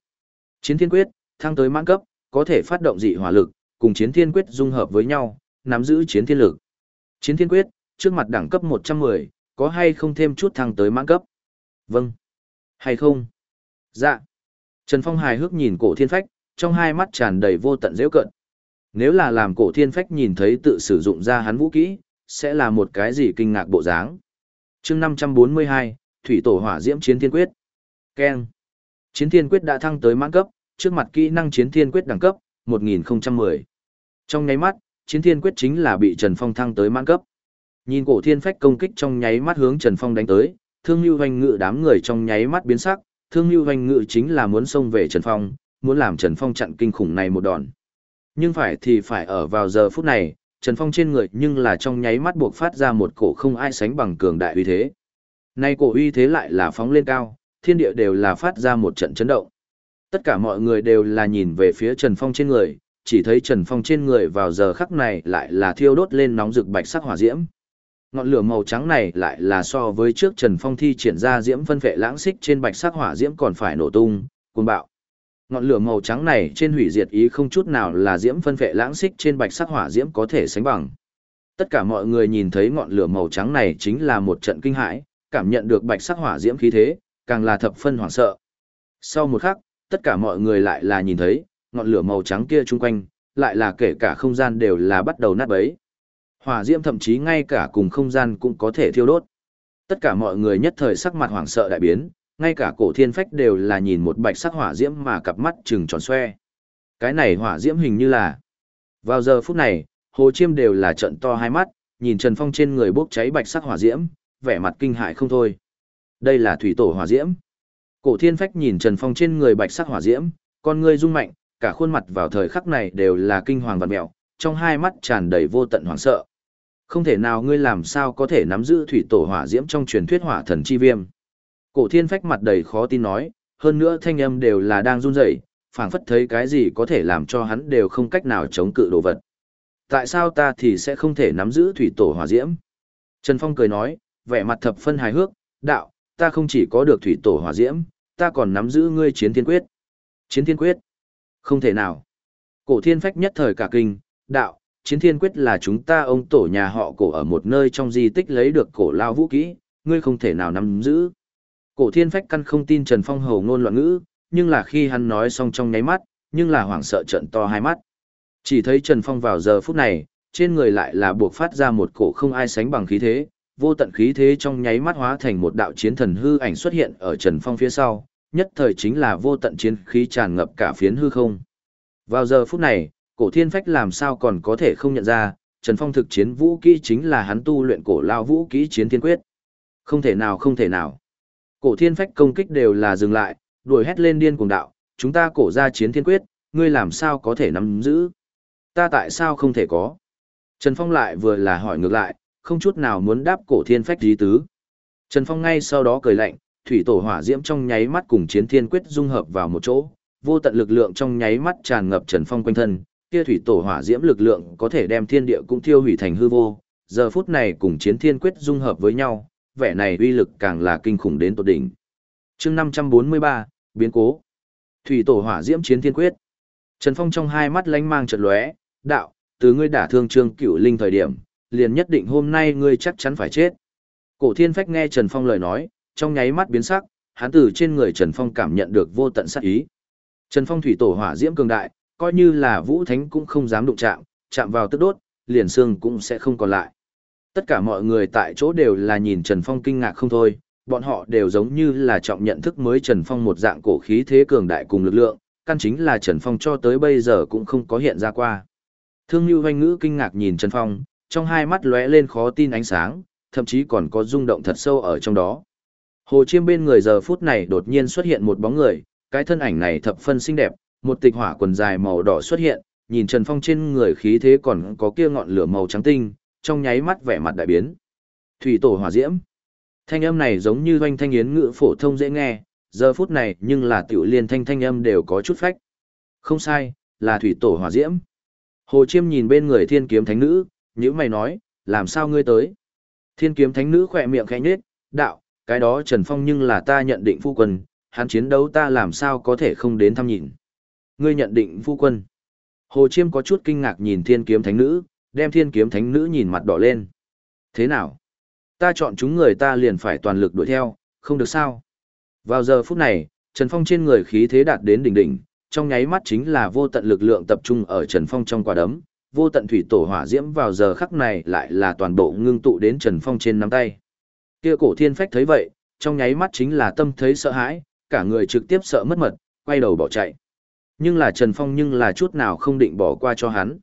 [SPEAKER 1] Chiến thiên quyết, thăng tới mãn cấp, có thể phát động dị hỏa lực, cùng chiến thiên quyết dung hợp với nhau, nắm giữ chiến thiên lực. Chiến thiên quyết, trước mặt đẳng cấp 110, có hay không thêm chút thăng tới mãn cấp? Vâng. Hay không? Dạ. Trần Phong hài hước nhìn cổ thiên phách, trong hai mắt tràn đầy vô tận dễ cận. Nếu là làm cổ thiên phách nhìn thấy tự sử dụng ra hắn vũ kỹ, sẽ là một cái gì kinh ngạc bộ dáng. chương 542, Thủy Tổ Hỏa Diễm Chiến Thiên Quyết. Ken. Chiến Thiên Quyết đã thăng tới mãn cấp, trước mặt kỹ năng Chiến Thiên Quyết đẳng cấp, 1010. Trong nháy mắt, Chiến Thiên Quyết chính là bị Trần Phong thăng tới mãn cấp. Nhìn cổ thiên phách công kích trong nháy mắt hướng Trần Phong đánh tới, thương lưu hoành ngự đám người trong nháy mắt biến sắc, thương lưu hoành ngự chính là muốn xông về Trần Phong, muốn làm Trần Phong chặn kinh khủng này một đòn. Nhưng phải thì phải ở vào giờ phút này, Trần Phong trên người nhưng là trong nháy mắt buộc phát ra một cổ không ai sánh bằng cường đại uy thế. Nay cổ uy thế lại là phóng lên cao, thiên địa đều là phát ra một trận chấn động. Tất cả mọi người đều là nhìn về phía Trần Phong trên người, chỉ thấy Trần Phong trên người vào giờ khắc này lại là thiêu đốt lên nóng rực bạch sắc hỏa diễm. Ngọn lửa màu trắng này lại là so với trước Trần Phong thi triển ra diễm phân vệ lãng xích trên bạch sắc hỏa diễm còn phải nổ tung, cuồng bạo. Ngọn lửa màu trắng này trên hủy diệt ý không chút nào là diễm phân phệ lãng xích trên bạch sắc hỏa diễm có thể sánh bằng. Tất cả mọi người nhìn thấy ngọn lửa màu trắng này chính là một trận kinh hãi, cảm nhận được bạch sắc hỏa diễm khí thế, càng là thập phân hoảng sợ. Sau một khắc, tất cả mọi người lại là nhìn thấy, ngọn lửa màu trắng kia chung quanh, lại là kể cả không gian đều là bắt đầu nát bấy. Hỏa diễm thậm chí ngay cả cùng không gian cũng có thể thiêu đốt. Tất cả mọi người nhất thời sắc mặt hoảng sợ đại biến, ngay cả cổ thiên phách đều là nhìn một bạch sắc hỏa diễm mà cặp mắt chừng tròn xoe. Cái này hỏa diễm hình như là... Vào giờ phút này, hồ chiêm đều là trận to hai mắt, nhìn Trần Phong trên người bốc cháy bạch sắc hỏa diễm, vẻ mặt kinh hại không thôi. Đây là thủy tổ hỏa diễm. Cổ thiên phách nhìn Trần Phong trên người bạch sắc hỏa diễm, con ngươi rung mạnh, cả khuôn mặt vào thời khắc này đều là kinh hoàng và mẹo, trong hai mắt tràn đầy vô tận hoảng sợ. Không thể nào ngươi làm sao có thể nắm giữ thủy tổ hỏa diễm trong truyền thuyết hỏa thần chi viêm. Cổ thiên phách mặt đầy khó tin nói, hơn nữa thanh âm đều là đang run rẩy, phảng phất thấy cái gì có thể làm cho hắn đều không cách nào chống cự đồ vật. Tại sao ta thì sẽ không thể nắm giữ thủy tổ hỏa diễm? Trần Phong cười nói, vẻ mặt thập phân hài hước, đạo, ta không chỉ có được thủy tổ hỏa diễm, ta còn nắm giữ ngươi chiến thiên quyết. Chiến thiên quyết? Không thể nào. Cổ thiên phách nhất thời cả kinh, đạo, chiến thiên quyết là chúng ta ông tổ nhà họ cổ ở một nơi trong di tích lấy được cổ lao vũ kỹ, ngươi không thể nào nắm giữ. Cổ thiên phách căn không tin Trần Phong hầu ngôn loạn ngữ, nhưng là khi hắn nói xong trong nháy mắt, nhưng là hoảng sợ trận to hai mắt. Chỉ thấy Trần Phong vào giờ phút này, trên người lại là buộc phát ra một cổ không ai sánh bằng khí thế, vô tận khí thế trong nháy mắt hóa thành một đạo chiến thần hư ảnh xuất hiện ở Trần Phong phía sau, nhất thời chính là vô tận chiến khí tràn ngập cả phiến hư không. Vào giờ phút này, cổ thiên phách làm sao còn có thể không nhận ra, Trần Phong thực chiến vũ kỹ chính là hắn tu luyện cổ lao vũ kỹ chiến thiên quyết. Không thể nào không thể nào. Cổ thiên phách công kích đều là dừng lại, đuổi hét lên điên cuồng đạo, chúng ta cổ ra chiến thiên quyết, ngươi làm sao có thể nắm giữ? Ta tại sao không thể có? Trần Phong lại vừa là hỏi ngược lại, không chút nào muốn đáp cổ thiên phách dí tứ. Trần Phong ngay sau đó cười lạnh, thủy tổ hỏa diễm trong nháy mắt cùng chiến thiên quyết dung hợp vào một chỗ, vô tận lực lượng trong nháy mắt tràn ngập Trần Phong quanh thân, kia thủy tổ hỏa diễm lực lượng có thể đem thiên địa cũng thiêu hủy thành hư vô, giờ phút này cùng chiến thiên quyết dung hợp với nhau, vẻ này uy lực càng là kinh khủng đến tột đỉnh. Chương 543, biến cố. Thủy tổ hỏa diễm chiến thiên quyết. Trần Phong trong hai mắt lánh mang chợt lóe, đạo, từ ngươi đả thương Trương Cửu Linh thời điểm, liền nhất định hôm nay ngươi chắc chắn phải chết. Cổ Thiên Phách nghe Trần Phong lời nói, trong nháy mắt biến sắc, hắn từ trên người Trần Phong cảm nhận được vô tận sát ý. Trần Phong thủy tổ hỏa diễm cường đại, coi như là Vũ Thánh cũng không dám đụng chạm, chạm vào tức đốt, liền xương cũng sẽ không còn lại. Tất cả mọi người tại chỗ đều là nhìn Trần Phong kinh ngạc không thôi, bọn họ đều giống như là trọng nhận thức mới Trần Phong một dạng cổ khí thế cường đại cùng lực lượng, căn chính là Trần Phong cho tới bây giờ cũng không có hiện ra qua. Thương Lưu Hoành Ngữ kinh ngạc nhìn Trần Phong, trong hai mắt lóe lên khó tin ánh sáng, thậm chí còn có rung động thật sâu ở trong đó. Hồ Chiêm bên người giờ phút này đột nhiên xuất hiện một bóng người, cái thân ảnh này thập phân xinh đẹp, một tịch hỏa quần dài màu đỏ xuất hiện, nhìn Trần Phong trên người khí thế còn có kia ngọn lửa màu trắng tinh, trong nháy mắt vẻ mặt đại biến. Thủy tổ hỏa diễm. Thanh âm này giống như doanh thanh yến ngữ phổ thông dễ nghe, giờ phút này nhưng là tiểu liên thanh thanh âm đều có chút phách. Không sai, là thủy tổ hỏa diễm. Hồ Chiêm nhìn bên người thiên kiếm thánh nữ, nhữ mày nói, làm sao ngươi tới? Thiên kiếm thánh nữ khỏe miệng khẽ nhếch, đạo, cái đó Trần Phong nhưng là ta nhận định phu quân, hắn chiến đấu ta làm sao có thể không đến thăm nhìn. Ngươi nhận định phu quân. Hồ Chiêm có chút kinh ngạc nhìn thiên kiếm thánh nữ, đem thiên kiếm thánh nữ nhìn mặt đỏ lên. Thế nào? Ta chọn chúng người ta liền phải toàn lực đuổi theo, không được sao? Vào giờ phút này, Trần Phong trên người khí thế đạt đến đỉnh đỉnh, trong nháy mắt chính là vô tận lực lượng tập trung ở Trần Phong trong quả đấm, vô tận thủy tổ hỏa diễm vào giờ khắc này lại là toàn bộ ngưng tụ đến Trần Phong trên nắm tay. Kia cổ thiên phách thấy vậy, trong nháy mắt chính là tâm thấy sợ hãi, cả người trực tiếp sợ mất mật, quay đầu bỏ chạy. Nhưng là Trần Phong nhưng là chút nào không định bỏ qua cho hắn.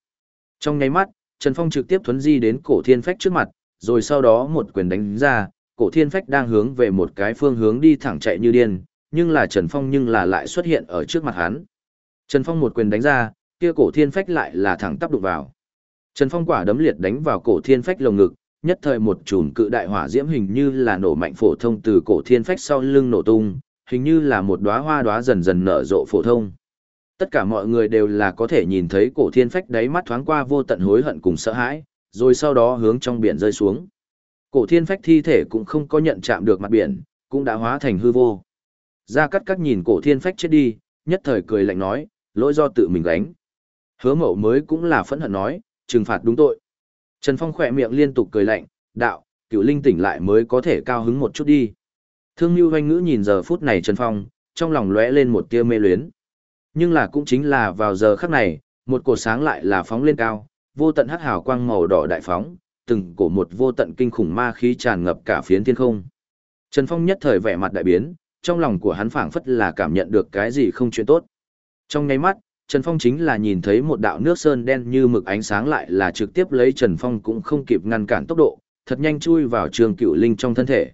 [SPEAKER 1] Trong nháy mắt, Trần Phong trực tiếp thuấn di đến cổ thiên phách trước mặt, rồi sau đó một quyền đánh ra, cổ thiên phách đang hướng về một cái phương hướng đi thẳng chạy như điên, nhưng là Trần Phong nhưng là lại xuất hiện ở trước mặt hắn. Trần Phong một quyền đánh ra, kia cổ thiên phách lại là thẳng tắp đụng vào. Trần Phong quả đấm liệt đánh vào cổ thiên phách lồng ngực, nhất thời một chùm cự đại hỏa diễm hình như là nổ mạnh phổ thông từ cổ thiên phách sau lưng nổ tung, hình như là một đóa hoa đóa dần dần nở rộ phổ thông. Tất cả mọi người đều là có thể nhìn thấy cổ thiên phách đáy mắt thoáng qua vô tận hối hận cùng sợ hãi, rồi sau đó hướng trong biển rơi xuống. Cổ thiên phách thi thể cũng không có nhận chạm được mặt biển, cũng đã hóa thành hư vô. Gia Cát Cát nhìn cổ thiên phách chết đi, nhất thời cười lạnh nói, lỗi do tự mình gánh. Hứa mậu mới cũng là phẫn hận nói, trừng phạt đúng tội. Trần Phong khỏe miệng liên tục cười lạnh, đạo, cựu linh tỉnh lại mới có thể cao hứng một chút đi. Thương lưu hoanh ngữ nhìn giờ phút này Trần Phong, trong lòng lóe lên một tia mê luyến. Nhưng là cũng chính là vào giờ khắc này, một cột sáng lại là phóng lên cao, vô tận hắc hào quang màu đỏ đại phóng, từng cổ một vô tận kinh khủng ma khí tràn ngập cả phiến thiên không. Trần Phong nhất thời vẻ mặt đại biến, trong lòng của hắn phảng phất là cảm nhận được cái gì không chuyện tốt. Trong nháy mắt, Trần Phong chính là nhìn thấy một đạo nước sơn đen như mực ánh sáng lại là trực tiếp lấy Trần Phong cũng không kịp ngăn cản tốc độ, thật nhanh chui vào trường cựu linh trong thân thể.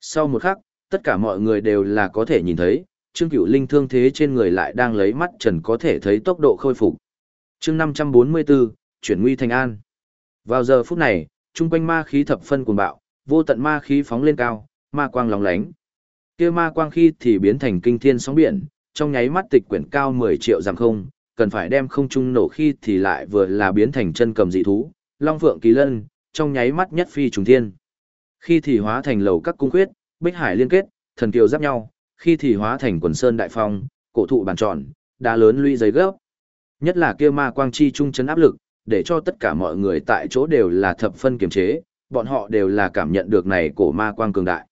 [SPEAKER 1] Sau một khắc, tất cả mọi người đều là có thể nhìn thấy, Trương Cửu Linh thương thế trên người lại đang lấy mắt trần có thể thấy tốc độ khôi phục. Chương 544, chuyển nguy thành an. Vào giờ phút này, trung quanh ma khí thập phân cuồng bạo, vô tận ma khí phóng lên cao, ma quang lóng lánh. Kia ma quang khi thì biến thành kinh thiên sóng biển, trong nháy mắt tịch quyển cao 10 triệu giảm không, cần phải đem không trung nổ khi thì lại vừa là biến thành chân cầm dị thú, long phượng kỳ lân, trong nháy mắt nhất phi trùng thiên. Khi thì hóa thành lầu các cung khuyết, bích hải liên kết, thần kiều giáp nhau, khi thì hóa thành quần sơn đại phong, cổ thụ bàn tròn, đá lớn lũy giấy gấp. Nhất là kia ma quang chi trung chấn áp lực, để cho tất cả mọi người tại chỗ đều là thập phân kiềm chế, bọn họ đều là cảm nhận được này cổ ma quang cường đại.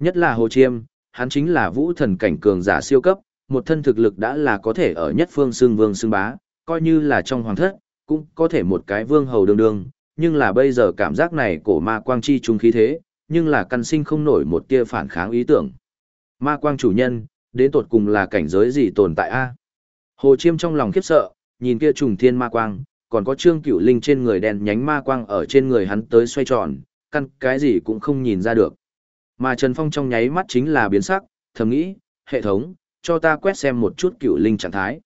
[SPEAKER 1] Nhất là Hồ Chiêm, hắn chính là vũ thần cảnh cường giả siêu cấp, một thân thực lực đã là có thể ở nhất phương xương vương xương bá, coi như là trong hoàng thất, cũng có thể một cái vương hầu đương đương, nhưng là bây giờ cảm giác này cổ ma quang chi trung khí thế, nhưng là căn sinh không nổi một tia phản kháng ý tưởng. Ma quang chủ nhân, đến tột cùng là cảnh giới gì tồn tại a? Hồ Chiêm trong lòng khiếp sợ, nhìn kia trùng thiên ma quang, còn có trương cửu linh trên người đen nhánh ma quang ở trên người hắn tới xoay tròn, căn cái gì cũng không nhìn ra được. Mà Trần Phong trong nháy mắt chính là biến sắc, thầm nghĩ, hệ thống, cho ta quét xem một chút cửu linh trạng thái.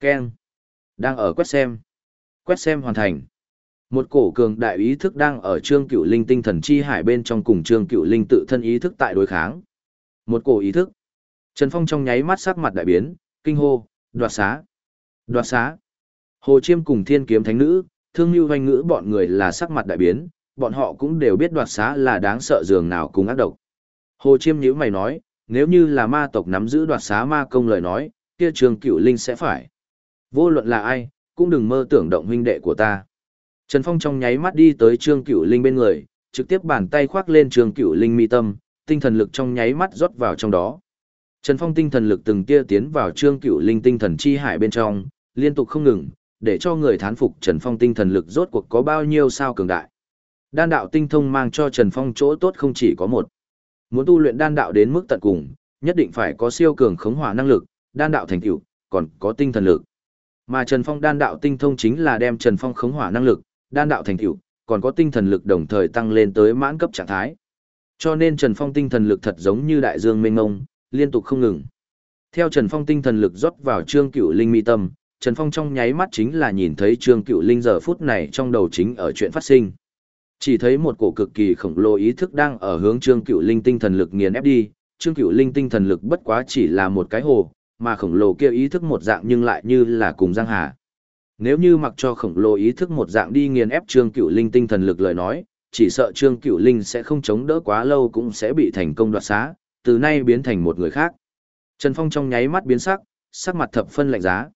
[SPEAKER 1] Ken. Đang ở quét xem. Quét xem hoàn thành. Một cổ cường đại ý thức đang ở trương cửu linh tinh thần chi hải bên trong cùng trương cửu linh tự thân ý thức tại đối kháng. Một cổ ý thức. Trần Phong trong nháy mắt sắc mặt đại biến, kinh hô, đoạt xá. Đoạt xá. Hồ Chiêm cùng thiên kiếm thánh nữ, thương như hoanh ngữ bọn người là sắc mặt đại biến, bọn họ cũng đều biết đoạt xá là đáng sợ dường nào cùng ác độc. Hồ Chiêm nhữ mày nói, nếu như là ma tộc nắm giữ đoạt xá ma công lời nói, kia trường cửu linh sẽ phải. Vô luận là ai, cũng đừng mơ tưởng động huynh đệ của ta. Trần Phong trong nháy mắt đi tới Trương Cửu Linh bên người, trực tiếp bàn tay khoác lên Trương Cửu Linh mi tâm, tinh thần lực trong nháy mắt rót vào trong đó. Trần Phong tinh thần lực từng tia tiến vào Trương Cửu Linh tinh thần chi hải bên trong, liên tục không ngừng, để cho người thán phục Trần Phong tinh thần lực rốt cuộc có bao nhiêu sao cường đại. Đan đạo tinh thông mang cho Trần Phong chỗ tốt không chỉ có một. Muốn tu luyện đan đạo đến mức tận cùng, nhất định phải có siêu cường khống hỏa năng lực, đan đạo thành tựu, còn có tinh thần lực. Mà Trần Phong đan đạo tinh thông chính là đem Trần Phong khống hỏa năng lực, đan đạo thành tựu, còn có tinh thần lực đồng thời tăng lên tới mãn cấp trạng thái. Cho nên Trần Phong tinh thần lực thật giống như đại dương mênh mông, liên tục không ngừng. Theo Trần Phong tinh thần lực rót vào Trương Cựu Linh mi tâm, Trần Phong trong nháy mắt chính là nhìn thấy Trương Cựu Linh giờ phút này trong đầu chính ở chuyện phát sinh. Chỉ thấy một cổ cực kỳ khổng lồ ý thức đang ở hướng Trương Cựu Linh tinh thần lực nghiền ép đi, Trương Cựu Linh tinh thần lực bất quá chỉ là một cái hồ, mà khổng lồ kia ý thức một dạng nhưng lại như là cùng Giang Hà. Nếu như mặc cho khổng lồ ý thức một dạng đi nghiền ép Trương Cựu Linh tinh thần lực lời nói, chỉ sợ Trương cửu Linh sẽ không chống đỡ quá lâu cũng sẽ bị thành công đoạt xá, từ nay biến thành một người khác. Trần Phong trong nháy mắt biến sắc, sắc mặt thập phân lạnh giá.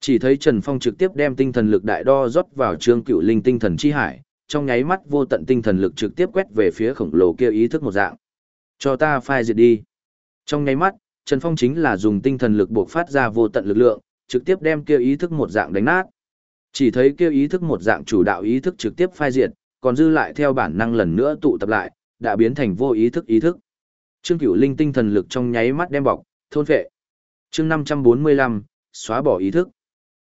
[SPEAKER 1] Chỉ thấy Trần Phong trực tiếp đem tinh thần lực đại đo rót vào Trương cửu Linh tinh thần chi hải, trong nháy mắt vô tận tinh thần lực trực tiếp quét về phía khổng lồ kia ý thức một dạng. Cho ta phai diệt đi. Trong nháy mắt, Trần Phong chính là dùng tinh thần lực buộc phát ra vô tận lực lượng, trực tiếp đem kia ý thức một dạng đánh nát. Chỉ thấy kia ý thức một dạng chủ đạo ý thức trực tiếp phai diệt, còn dư lại theo bản năng lần nữa tụ tập lại, đã biến thành vô ý thức ý thức. Trương Cửu Linh tinh thần lực trong nháy mắt đem bọc, thôn phệ. Chương 545, xóa bỏ ý thức.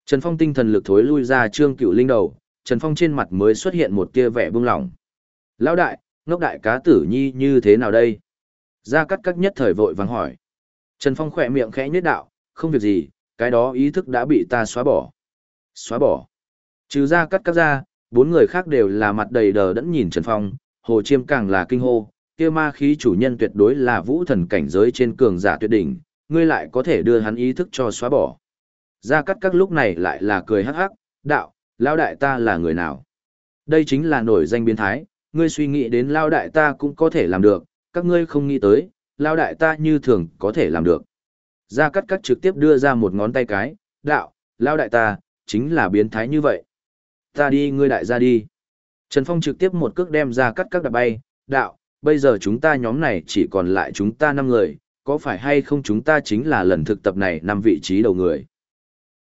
[SPEAKER 1] Trần Phong tinh thần lực thối lui ra Trương Cửu Linh đầu, Trần Phong trên mặt mới xuất hiện một tia vẻ buông lỏng. Lão đại, ngốc đại cá tử nhi như thế nào đây? Gia cắt cắt nhất thời vội vàng hỏi. Trần Phong khỏe miệng khẽ nhếch đạo, không việc gì, cái đó ý thức đã bị ta xóa bỏ. Xóa bỏ. Trừ gia cắt cắt ra, bốn người khác đều là mặt đầy đờ đẫn nhìn Trần Phong, Hồ Chiêm càng là kinh hô, kia ma khí chủ nhân tuyệt đối là vũ thần cảnh giới trên cường giả tuyệt đỉnh, ngươi lại có thể đưa hắn ý thức cho xóa bỏ. Gia cát các lúc này lại là cười hắc hắc, đạo, lao đại ta là người nào? Đây chính là nổi danh biến thái, ngươi suy nghĩ đến lao đại ta cũng có thể làm được, các ngươi không nghĩ tới, lao đại ta như thường có thể làm được. Gia Cát các trực tiếp đưa ra một ngón tay cái, đạo, lao đại ta, chính là biến thái như vậy. Ta đi ngươi đại gia đi. Trần Phong trực tiếp một cước đem ra cắt các đạp bay, đạo, bây giờ chúng ta nhóm này chỉ còn lại chúng ta năm người, có phải hay không chúng ta chính là lần thực tập này năm vị trí đầu người.